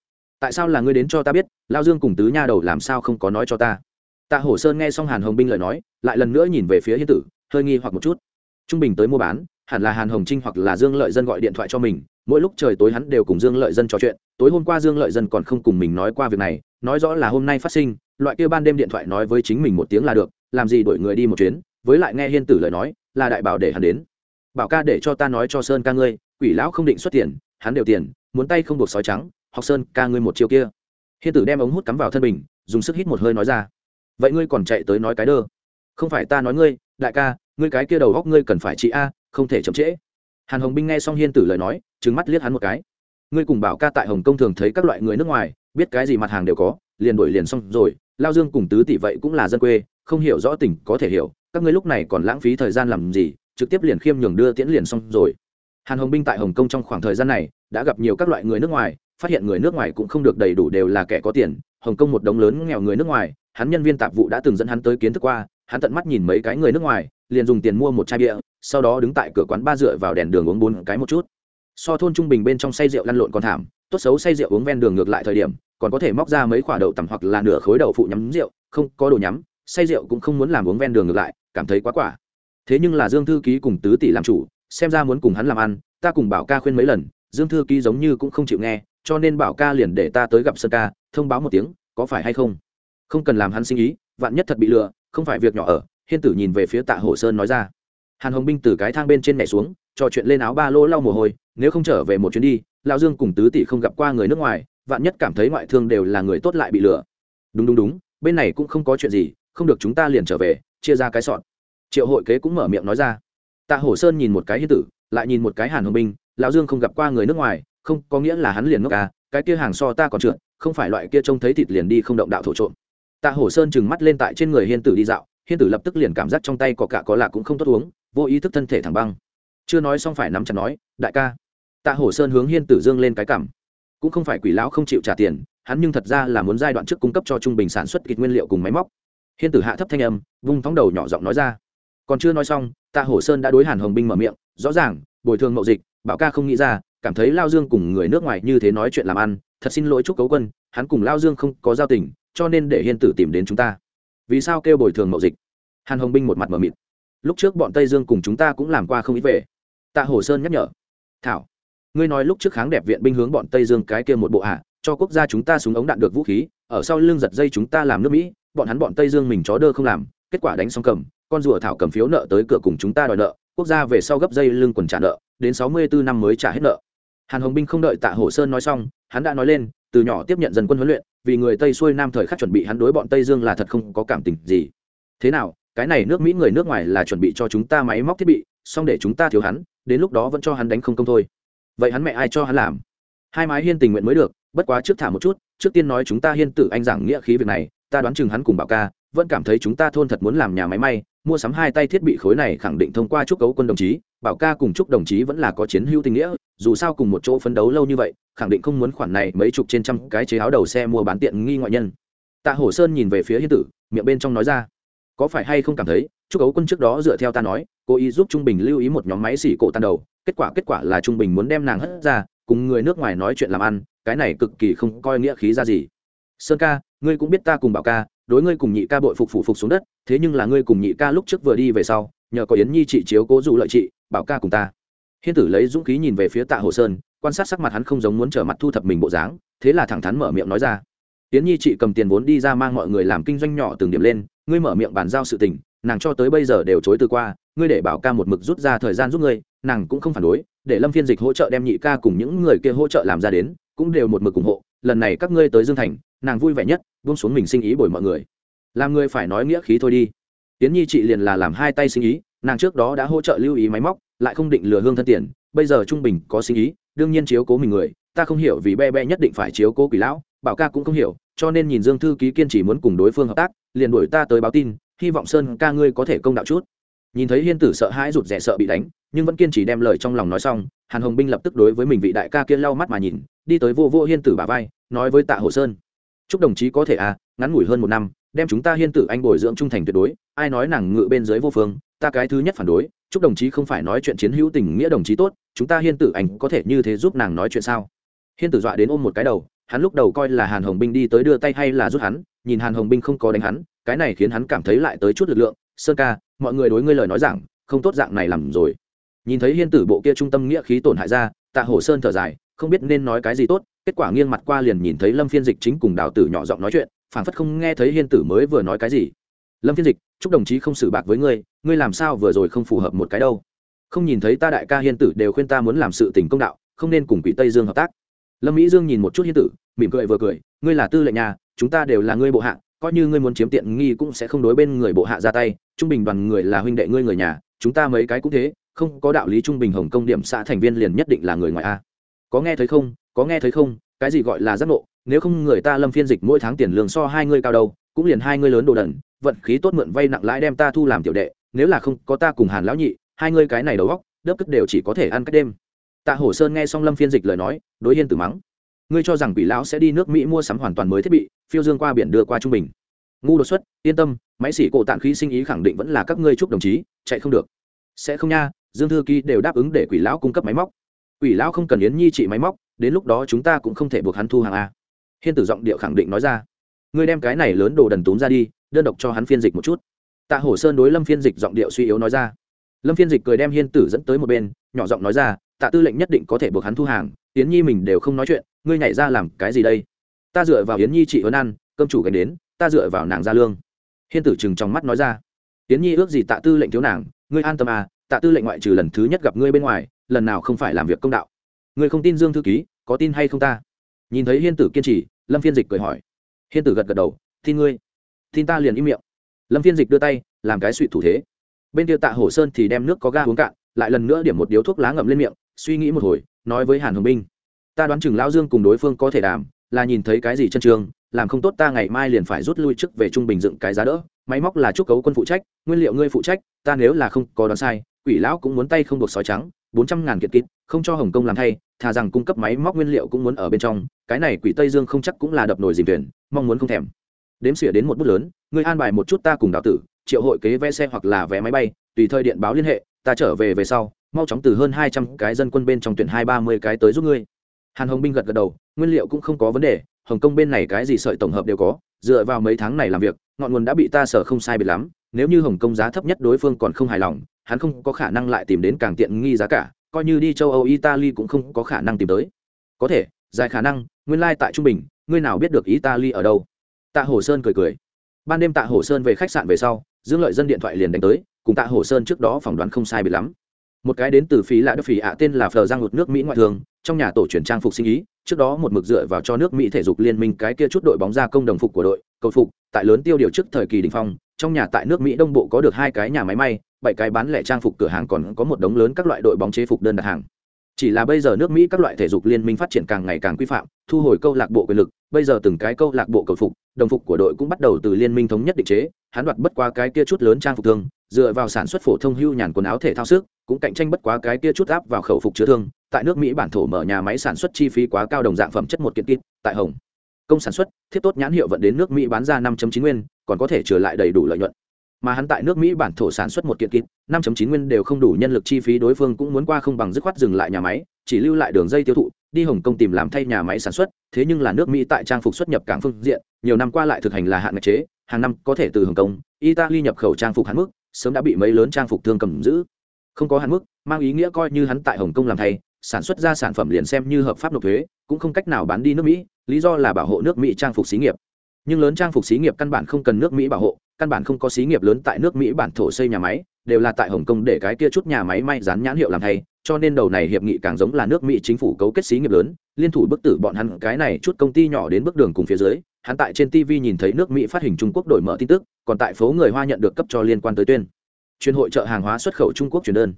Tại sao là ngươi đến cho ta biết, lao dương cùng tứ nha đầu làm sao không có nói cho ta? Tạ hổ sơn nghe xong hàn hồng binh lời nói, lại lần nữa nhìn về phía hiên tử, hơi nghi hoặc một chút. Trung bình tới mua bán hẳn là hàn hồng trinh hoặc là dương lợi dân gọi điện thoại cho mình, mỗi lúc trời tối hắn đều cùng dương lợi dân trò chuyện, tối hôm qua dương lợi dân còn không cùng mình nói qua việc này, nói rõ là hôm nay phát sinh, loại kia ban đêm điện thoại nói với chính mình một tiếng là được, làm gì đổi người đi một chuyến, với lại nghe hiên tử lời nói, là đại bảo để hắn đến. Bảo ca để cho ta nói cho sơn ca ngươi, quỷ lão không định xuất tiền, hắn đều tiền, muốn tay không buộc sói trắng, học sơn ca ngươi một chiêu kia. Hiên tử đem ống hút cắm vào thân mình, dùng sức hít một hơi nói ra. Vậy ngươi còn chạy tới nói cái đơ? Không phải ta nói ngươi, đại ca, ngươi cái kia đầu góc ngươi cần phải trị a không thể chậm trễ. Hàn hồng binh nghe xong hiên tử lời nói trứng mắt liếc hắn một cái. Ngươi cùng bảo ca tại hồng kông thường thấy các loại người nước ngoài, biết cái gì mặt hàng đều có, liền đổi liền xong rồi, lao dương cùng tứ tỷ vậy cũng là dân quê, không hiểu rõ tình có thể hiểu, các ngươi lúc này còn lãng phí thời gian làm gì, trực tiếp liền khiêm nhường đưa tiễn liền xong rồi. Hàn hồng binh tại hồng kông trong khoảng thời gian này, đã gặp nhiều các loại người nước ngoài, phát hiện người nước ngoài cũng không được đầy đủ đều là kẻ có tiền, hồng kông một đống lớn nghèo người nước ngoài, hắn nhân viên tạp vụ đã từng dẫn hắn tới kiến thức qua, hắn tận mắt nhìn mấy cái người nước ngoài, liền dùng tiền mua một chai bia sau đó đứng tại cửa quán ba dựa vào đèn đường uống bốn cái một chút. So thôn trung bình bên trong say rượu lăn lộn còn thảm, tốt xấu say rượu uống ven đường ngược lại thời điểm, còn có thể móc ra mấy quả đậu tằm hoặc là nửa khối đậu phụ nhắm rượu, không có đồ nhắm, say rượu cũng không muốn làm uống ven đường ngược lại, cảm thấy quá quả. Thế nhưng là dương thư ký cùng tứ tỷ làm chủ, xem ra muốn cùng hắn làm ăn, ta cùng bảo ca khuyên mấy lần, dương thư ký giống như cũng không chịu nghe, cho nên bảo ca liền để ta tới gặp sơn ca, thông báo một tiếng, có phải hay không? Không cần làm hắn sinh ý, vạn nhất thật bị lừa, không phải việc nhỏ ở, hiên tử nhìn về phía tạ hồ sơn nói ra hàn hồng binh từ cái thang bên trên nhảy xuống, trò chuyện lên áo ba lô lau mồ hôi, nếu không trở về một chuyến đi lao dương cùng tứ tỷ không gặp qua người nước ngoài, vạn nhất cảm thấy ngoại thương đều là người tốt lại bị lừa. Đúng đúng đúng, bên này cũng không có chuyện gì, không được chúng ta liền trở về, chia ra cái sọn triệu hội kế cũng mở miệng nói ra. Tạ hổ sơn nhìn một cái hiên tử, lại nhìn một cái hàn hồng binh, lão dương không gặp qua người nước ngoài, không, có nghĩa là hắn liền ngốc à cái kia hàng so ta còn trượt, không phải loại kia trông thấy thịt liền đi không động đạo thổ trộm. Tạ hổ sơn chừng mắt lên tại trên người hiên tử đi dạo, hiên tử lập tức liền cảm giác trong tay có cả có lạ cũng không tốt uống vô ý thức thân thể thẳng băng. Chưa nói xong phải nắm chặt nói, đại ca. Tạ hổ sơn hướng hiên tử dương lên cái cảm. Cũng không phải quỷ lão không chịu trả tiền, hắn nhưng thật ra là muốn giai đoạn trước cung cấp cho trung bình sản xuất kịch nguyên liệu cùng máy móc. Hiên tử hạ thấp thanh âm, vung thóng đầu nhỏ giọng nói ra. Còn chưa nói xong, tạ hổ sơn đã đối hàn hồng binh mở miệng, rõ ràng, bồi thường mậu dịch, bảo ca không nghĩ ra, cảm thấy lao dương cùng người nước ngoài như thế nói chuyện làm ăn, thật xin lỗi chúc cấu quân, hắn cùng lao dương không có giao tình, cho nên để hiên tử tìm đến chúng ta. Vì sao kêu bồi thường mậu dịch? Hàn hồng binh một mặt mờ mịt lúc trước bọn tây dương cùng chúng ta cũng làm qua không ít về. Tạ hồ sơn nhắc nhở. Thảo, ngươi nói lúc trước kháng đẹp viện binh hướng bọn tây dương cái kia một bộ hạ, cho quốc gia chúng ta súng ống đạn được vũ khí, ở sau lưng giật dây chúng ta làm nước mỹ, bọn hắn bọn tây dương mình chó đơ không làm, kết quả đánh xong cầm, con rùa thảo cầm phiếu nợ tới cửa cùng chúng ta đòi nợ, quốc gia về sau gấp dây lưng quần trả nợ, đến sáu mươi bốn năm mới trả hết nợ. Hàn hồng binh không đợi tạ hồ sơn nói xong, hắn đã nói lên, từ nhỏ tiếp nhận dân quân huấn luyện, vì người tây xuôi nam thời khắc chuẩn bị hắn đối bọn tây dương là thật không có cảm tình gì. Thế nào cái này nước mỹ người nước ngoài là chuẩn bị cho chúng ta máy móc thiết bị, xong để chúng ta thiếu hắn, đến lúc đó vẫn cho hắn đánh không công thôi. Vậy hắn mẹ ai cho hắn làm? Hai mái hiên tình nguyện mới được, bất quá trước thả một chút, trước tiên nói chúng ta hiên tử anh giảng nghĩa khí việc này, ta đoán chừng hắn cùng bảo ca, vẫn cảm thấy chúng ta thôn thật muốn làm nhà máy may, mua sắm hai tay thiết bị khối này khẳng định thông qua chúc cấu quân đồng chí, bảo ca cùng chúc đồng chí vẫn là có chiến hữu tình nghĩa, dù sao cùng một chỗ phấn đấu lâu như vậy, khẳng định không muốn khoản này mấy chục trên trăm cái chế áo đầu xe mua bán tiện nghi ngoại nhân. Tạ hổ sơn nhìn về phía hiên tử, miệng bên trong nói ra có phải hay không cảm thấy chúc ấu quân trước đó dựa theo ta nói, cố ý giúp trung bình lưu ý một nhóm máy xỉ cổ tan đầu, kết quả kết quả là trung bình muốn đem nàng hất ra, cùng người nước ngoài nói chuyện làm ăn, cái này cực kỳ không coi nghĩa khí ra gì. Sơn ca, ngươi cũng biết ta cùng bảo ca, đối ngươi cùng nhị ca bội phục phủ phục xuống đất, thế nhưng là ngươi cùng nhị ca lúc trước vừa đi về sau, nhờ có yến nhi chị chiếu cố dụ lợi chị, bảo ca cùng ta. Hiên tử lấy dũng khí nhìn về phía tạ hồ sơn, quan sát sắc mặt hắn không giống muốn trở mặt thu thập mình bộ dáng, thế là thẳng thắn mở miệng nói ra. Yến nhi chị cầm tiền vốn đi ra mang mọi người làm kinh doanh nhỏ từng điểm lên ngươi mở miệng bàn giao sự tình, nàng cho tới bây giờ đều chối từ qua, ngươi để bảo ca một mực rút ra thời gian giúp ngươi, nàng cũng không phản đối, để lâm phiên dịch hỗ trợ đem nhị ca cùng những người kia hỗ trợ làm ra đến, cũng đều một mực ủng hộ, lần này các ngươi tới dương thành, nàng vui vẻ nhất, buông xuống mình sinh ý bồi mọi người. Làm người phải nói nghĩa khí thôi đi. Tiến nhi chị liền là làm hai tay sinh ý, nàng trước đó đã hỗ trợ lưu ý máy móc, lại không định lừa hương thân tiền, bây giờ trung bình có sinh ý, đương nhiên chiếu cố mình người, ta không hiểu vì be be nhất định phải chiếu cố quỷ lão, bảo ca cũng không hiểu, cho nên nhìn dương thư ký kiên trì muốn cùng đối phương hợp tác liền đuổi ta tới báo tin, hy vọng sơn ca ngươi có thể công đạo chút. Nhìn thấy hiên tử sợ hãi rụt rè sợ bị đánh, nhưng vẫn kiên trì đem lời trong lòng nói xong, hàn hồng binh lập tức đối với mình vị đại ca kia lau mắt mà nhìn, đi tới vô vô hiên tử bà vai, nói với tạ hồ sơn. Chúc đồng chí có thể à ngắn ngủi hơn một năm, đem chúng ta hiên tử anh bồi dưỡng trung thành tuyệt đối, ai nói nàng ngự bên dưới vô phương, ta cái thứ nhất phản đối, chúc đồng chí không phải nói chuyện chiến hữu tình nghĩa đồng chí tốt, chúng ta hiên tử anh có thể như thế giúp nàng nói chuyện sao? Hiên tử dọa đến ôm một cái đầu, hắn lúc đầu coi là hàn hồng binh đi tới đưa tay hay là rút hắn nhìn hàn hồng binh không có đánh hắn, cái này khiến hắn cảm thấy lại tới chút lực lượng. Sơn ca, mọi người đối ngươi lời nói rằng không tốt dạng này làm rồi. Nhìn thấy hiên tử bộ kia trung tâm nghĩa khí tổn hại ra, tạ hổ sơn thở dài, không biết nên nói cái gì tốt, kết quả nghiêng mặt qua liền nhìn thấy lâm phiên dịch chính cùng đào tử nhỏ giọng nói chuyện phản phất không nghe thấy hiên tử mới vừa nói cái gì. Lâm phiên dịch, chúc đồng chí không xử bạc với ngươi ngươi làm sao vừa rồi không phù hợp một cái đâu. Không nhìn thấy ta đại ca hiên tử đều khuyên ta muốn làm sự tình công đạo, không nên cùng quỷ tây dương hợp tác. Lâm mỹ dương nhìn một chút hiên tử, mỉm cười vừa cười, ngươi là tư lệnh nhà chúng ta đều là ngươi bộ hạ, coi như ngươi muốn chiếm tiện nghi cũng sẽ không đối bên người bộ hạ ra tay, trung bình đoàn người là huynh đệ ngươi người nhà, chúng ta mấy cái cũng thế, không có đạo lý trung bình hồng công điểm xã thành viên liền nhất định là người ngoài a. Có nghe thấy không? Có nghe thấy không? Cái gì gọi là giác ngộ? Nếu không người ta lâm phiên dịch mỗi tháng tiền lương so hai ngươi cao đâu, cũng liền hai ngươi lớn đồ đần, vận khí tốt mượn vay nặng lãi đem ta thu làm tiểu đệ, nếu là không có ta cùng hàn lão nhị, hai ngươi cái này đầu góc đớp cất đều chỉ có thể ăn cách đêm. Tạ hổ sơn nghe xong lâm phiên dịch lời nói, đối hiên tử mắng ngươi cho rằng quỷ lão sẽ đi nước mỹ mua sắm hoàn toàn mới thiết bị, phiêu dương qua biển đưa qua trung bình. Ngu đột xuất, yên tâm, máy xỉ cổ tạng khí sinh ý khẳng định vẫn là các ngươi chúc đồng chí, chạy không được. Sẽ không nha, dương thư ký đều đáp ứng để quỷ lão cung cấp máy móc. Quỷ lão không cần yến nhi trị máy móc, đến lúc đó chúng ta cũng không thể buộc hắn thu hàng a. Hiên tử giọng điệu khẳng định nói ra. Ngươi đem cái này lớn đồ đần túm ra đi, đơn độc cho hắn phiên dịch một chút. Tạ hổ sơn đối lâm phiên dịch giọng điệu suy yếu nói ra. Lâm phiên dịch cười đem hiên tử dẫn tới một bên, nhỏ giọng nói ra, tạ tư lệnh nhất định có thể buộc hắn thu hàng yến nhi mình đều không nói chuyện, ngươi nhảy ra làm cái gì đây? Ta dựa vào yến nhi chị ớn ăn cơm chủ gánh đến, ta dựa vào nàng ra lương. Hiên tử chừng trong mắt nói ra. Yến nhi ước gì tạ tư lệnh thiếu nàng, ngươi an tâm à tạ tư lệnh ngoại trừ lần thứ nhất gặp ngươi bên ngoài, lần nào không phải làm việc công đạo. Ngươi không tin dương thư ký, có tin hay không ta? Nhìn thấy hiên tử kiên trì, lâm phiên dịch cười hỏi. Hiên tử gật gật đầu, tin ngươi. Tin ta liền im miệng. Lâm phiên dịch đưa tay, làm cái suy thủ thế. Bên kia tạ hổ sơn thì đem nước có ga uống cạn, lại lần nữa điểm một điếu thuốc lá ngậm lên miệng, suy nghĩ một hồi nói với hàn hồng binh, ta đoán chừng lão dương cùng đối phương có thể đàm, là nhìn thấy cái gì chân trường, làm không tốt ta ngày mai liền phải rút lui trước về trung bình dựng cái giá đỡ. Máy móc là chúc cấu quân phụ trách, nguyên liệu ngươi phụ trách, ta nếu là không có đoán sai, quỷ lão cũng muốn tay không buộc sói trắng, bốn trăm ngàn kiệt kít không cho hồng kông làm thay, thà rằng cung cấp máy móc nguyên liệu cũng muốn ở bên trong, cái này quỷ tây dương không chắc cũng là đập nồi dìm thuyền, mong muốn không thèm. Đếm xỉa đến một bút lớn, ngươi an bài một chút ta cùng đạo tử, triệu hội kế vé xe hoặc là vé máy bay, tùy thời điện báo liên hệ ta trở về về sau, mau chóng từ hơn hai trăm cái dân quân bên trong tuyển hai ba mươi cái tới giúp ngươi. Hàn hồng binh gật gật đầu, nguyên liệu cũng không có vấn đề, hồng kông bên này cái gì sợi tổng hợp đều có, dựa vào mấy tháng này làm việc, ngọn nguồn đã bị ta sở không sai biệt lắm, nếu như hồng kông giá thấp nhất đối phương còn không hài lòng, hắn không có khả năng lại tìm đến càng tiện nghi giá cả, coi như đi châu âu, italy cũng không có khả năng tìm tới. Có thể, dài khả năng, nguyên lai、like、tại trung bình, ngươi nào biết được italy ở đâu? Tạ hồ sơn cười cười. Ban đêm tạ hồ sơn về khách sạn về sau, dương lợi dân điện thoại liền đánh tới cùng tạ hồ sơn trước đó phỏng đoán không sai bị lắm. Một cái đến từ phí lạ đức phí ạ, tên là phờ giang một nước mỹ ngoại thường trong nhà tổ chuyển trang phục sinh ý, trước đó một mực dựa vào cho nước mỹ thể dục liên minh cái kia chút đội bóng ra công đồng phục của đội, cầu phục, tại lớn tiêu điều trước thời kỳ đình phong, trong nhà tại nước mỹ đông bộ có được hai cái nhà máy may, bảy cái bán lẻ trang phục cửa hàng còn có một đống lớn các loại đội bóng chế phục đơn đặt hàng. Chỉ là bây giờ nước mỹ các loại thể dục liên minh phát triển càng ngày càng quy phạm, thu hồi câu lạc bộ quyền lực, bây giờ từng cái câu lạc bộ cầu phục, đồng phục của đội cũng bắt đầu từ liên minh thống nhất định chế, hắn đoạt bất qua cái kia chút lớn trang phục thương dựa vào sản xuất phổ thông hưu nhàn quần áo thể thao sức, cũng cạnh tranh bất quá cái kia chút áp vào khẩu phục chữa thương. Tại nước mỹ bản thổ mở nhà máy sản xuất chi phí quá cao đồng dạng phẩm chất một kiện kit, tại hồng công sản xuất thiết tốt nhãn hiệu vận đến nước mỹ bán ra 5.9 nguyên, còn có thể trở lại đầy đủ lợi nhuận. Mà hắn tại nước mỹ bản thổ sản xuất một kiện kit 5.9 nguyên đều không đủ nhân lực chi phí đối phương cũng muốn qua không bằng dứt khoát dừng lại nhà máy, chỉ lưu lại đường dây tiêu thụ, đi hồng kông tìm làm thay nhà máy sản xuất. Thế nhưng là nước mỹ tại trang phục xuất nhập cảng phương diện, nhiều năm qua lại thực hành là hạn ngạch chế, hàng năm có thể từ hồng kông, italy nhập khẩu trang phục hạn mức sớm đã bị mấy lớn trang phục thương cầm giữ. Không có hạn mức, mang ý nghĩa coi như hắn tại hồng kông làm thay, sản xuất ra sản phẩm liền xem như hợp pháp nộp thuế, cũng không cách nào bán đi nước mỹ, lý do là bảo hộ nước mỹ trang phục xí nghiệp. Nhưng lớn trang phục xí nghiệp căn bản không cần nước mỹ bảo hộ, căn bản không có xí nghiệp lớn tại nước mỹ bản thổ xây nhà máy, đều là tại hồng kông để cái kia chút nhà máy may dán nhãn hiệu làm thay, cho nên đầu này hiệp nghị càng giống là nước mỹ chính phủ cấu kết xí nghiệp lớn, liên thủ bức tử bọn hắn cái này chút công ty nhỏ đến bước đường cùng phía dưới hắn tại trên tv nhìn thấy nước mỹ phát hình trung quốc đổi mở tin tức, còn tại phố người hoa nhận được cấp cho liên quan tới tuyên. Chuyên hội trợ hàng hóa xuất khẩu trung quốc truyền đơn.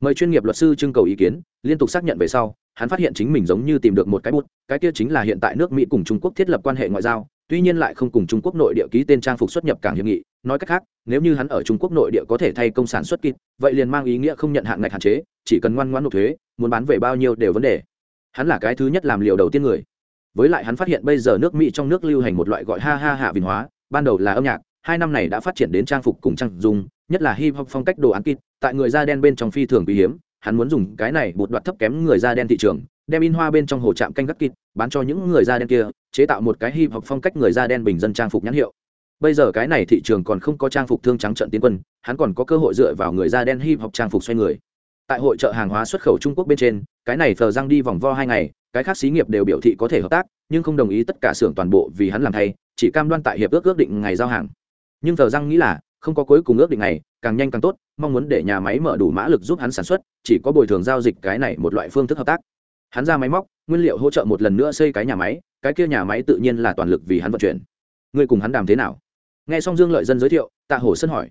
Mời chuyên nghiệp luật sư trưng cầu ý kiến, liên tục xác nhận về sau, hắn phát hiện chính mình giống như tìm được một cái bút, cái kia chính là hiện tại nước mỹ cùng trung quốc thiết lập quan hệ ngoại giao, tuy nhiên lại không cùng trung quốc nội địa ký tên trang phục xuất nhập cảng hiệp nghị. Nói cách khác, nếu như hắn ở trung quốc nội địa có thể thay công sản xuất kịp, vậy liền mang ý nghĩa không nhận hạn ngạch hạn chế, chỉ cần ngoan ngoãn nộp thuế, muốn bán về bao nhiêu đều vấn đề. Hắn là cái thứ nhất làm liều đầu tiên người với lại hắn phát hiện bây giờ nước mỹ trong nước lưu hành một loại gọi ha ha hạ bình hóa, ban đầu là âm nhạc, hai năm này đã phát triển đến trang phục cùng trang dùng nhất là hip hop phong cách đồ án kit, tại người da đen bên trong phi thường quý hiếm, hắn muốn dùng cái này bột đoạt thấp kém người da đen thị trường, đem in hoa bên trong hồ trạm canh gắt kịt bán cho những người da đen kia, chế tạo một cái hip hop phong cách người da đen bình dân trang phục nhãn hiệu. Bây giờ cái này thị trường còn không có trang phục thương trắng trận tiến quân, hắn còn có cơ hội dựa vào người da đen hip hop trang phục xoay người. Tại hội trợ hàng hóa xuất khẩu trung quốc bên trên, cái này thờ răng đi vòng vo hai ngày cái khác xí nghiệp đều biểu thị có thể hợp tác, nhưng không đồng ý tất cả xưởng toàn bộ vì hắn làm thay, chỉ cam đoan tại hiệp ước ước định ngày giao hàng. Nhưng thờ răng nghĩ là, không có cuối cùng ước định này, càng nhanh càng tốt, mong muốn để nhà máy mở đủ mã lực giúp hắn sản xuất, chỉ có bồi thường giao dịch cái này một loại phương thức hợp tác. Hắn ra máy móc, nguyên liệu hỗ trợ một lần nữa xây cái nhà máy, cái kia nhà máy tự nhiên là toàn lực vì hắn vận chuyển. Người cùng hắn đàm thế nào? Nghe xong dương lợi dân giới thiệu, tạ hổ sân hỏi.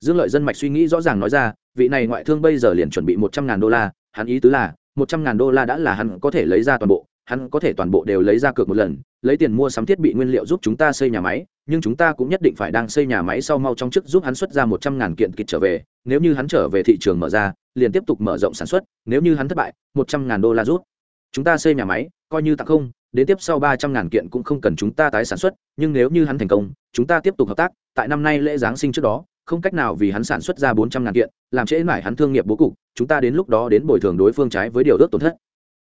Dương lợi dân mạch suy nghĩ rõ ràng nói ra, vị này ngoại thương bây giờ liền chuẩn bị một trăm ngàn đô la, hắn ý tứ là một trăm ngàn đô la đã là hắn có thể lấy ra toàn bộ, hắn có thể toàn bộ đều lấy ra cược một lần, lấy tiền mua sắm thiết bị nguyên liệu giúp chúng ta xây nhà máy, nhưng chúng ta cũng nhất định phải đang xây nhà máy sau mau trong chức giúp hắn xuất ra một trăm ngàn kiện kịch trở về, nếu như hắn trở về thị trường mở ra, liền tiếp tục mở rộng sản xuất, nếu như hắn thất bại, một trăm ngàn đô la rút. Chúng ta xây nhà máy, coi như tặng không, đến tiếp sau ba trăm ngàn kiện cũng không cần chúng ta tái sản xuất, nhưng nếu như hắn thành công, chúng ta tiếp tục hợp tác, tại năm nay lễ giáng sinh trước đó không cách nào vì hắn sản xuất ra bốn trăm ngàn kiện, làm trễ mãi hắn thương nghiệp bố cục, chúng ta đến lúc đó đến bồi thường đối phương trái với điều ước tổn thất.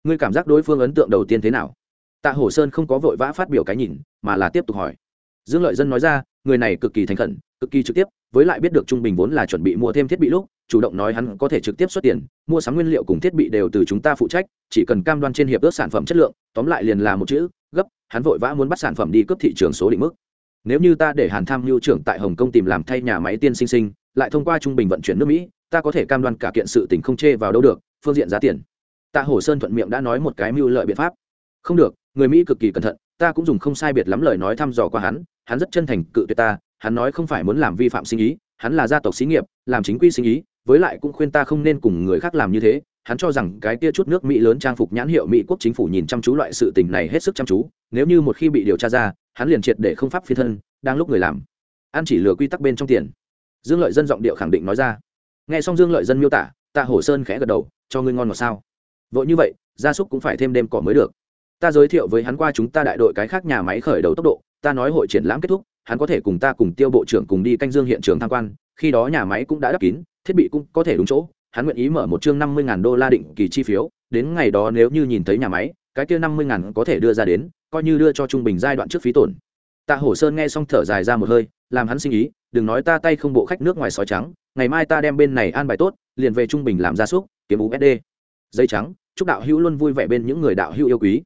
Ngươi cảm giác đối phương ấn tượng đầu tiên thế nào? Tạ hổ sơn không có vội vã phát biểu cái nhìn, mà là tiếp tục hỏi. Dương lợi dân nói ra, người này cực kỳ thành khẩn, cực kỳ trực tiếp, với lại biết được trung bình vốn là chuẩn bị mua thêm thiết bị lúc, chủ động nói hắn có thể trực tiếp xuất tiền, mua sắm nguyên liệu cùng thiết bị đều từ chúng ta phụ trách, chỉ cần cam đoan trên hiệp ước sản phẩm chất lượng, tóm lại liền là một chữ, gấp, hắn vội vã muốn bắt sản phẩm đi cướp thị trường số định mức nếu như ta để hàn tham mưu trưởng tại hồng kông tìm làm thay nhà máy tiên sinh sinh, lại thông qua trung bình vận chuyển nước mỹ, ta có thể cam đoan cả kiện sự tình không chê vào đâu được, phương diện giá tiền. Tạ hổ sơn thuận miệng đã nói một cái mưu lợi biện pháp. Không được, người mỹ cực kỳ cẩn thận, ta cũng dùng không sai biệt lắm lời nói thăm dò qua hắn hắn rất chân thành cự tuyệt ta, hắn nói không phải muốn làm vi phạm sinh ý, hắn là gia tộc xí nghiệp, làm chính quy sinh ý, với lại cũng khuyên ta không nên cùng người khác làm như thế hắn cho rằng cái kia chút nước mỹ lớn trang phục nhãn hiệu mỹ quốc chính phủ nhìn chăm chú loại sự tình này hết sức chăm chú, nếu như một khi bị điều tra ra, hắn liền triệt để không pháp phi thân, đang lúc người làm. Ăn chỉ lừa quy tắc bên trong tiền. Dương lợi dân giọng điệu khẳng định nói ra. Nghe xong dương lợi dân miêu tả, tạ hổ sơn khẽ gật đầu, cho ngươi ngon ngọt sao? Vội như vậy, gia súc cũng phải thêm đêm cỏ mới được. Ta giới thiệu với hắn qua chúng ta đại đội cái khác nhà máy khởi đầu tốc độ, ta nói hội triển lãm kết thúc, hắn có thể cùng ta cùng tiêu bộ trưởng cùng đi canh dương hiện trường tham quan, khi đó nhà máy cũng đã đắp kín, thiết bị cũng có thể đúng chỗ hắn nguyện ý mở một chương năm mươi đô la định kỳ chi phiếu, đến ngày đó nếu như nhìn thấy nhà máy, cái kia năm mươi có thể đưa ra đến, coi như đưa cho trung bình giai đoạn trước phí tổn. Tạ hổ sơn nghe xong thở dài ra một hơi, làm hắn sinh ý, đừng nói ta tay không bộ khách nước ngoài sói trắng, ngày mai ta đem bên này an bài tốt, liền về trung bình làm gia súc, kiếm usd dây trắng, chúc đạo hữu luôn vui vẻ bên những người đạo hữu yêu quý.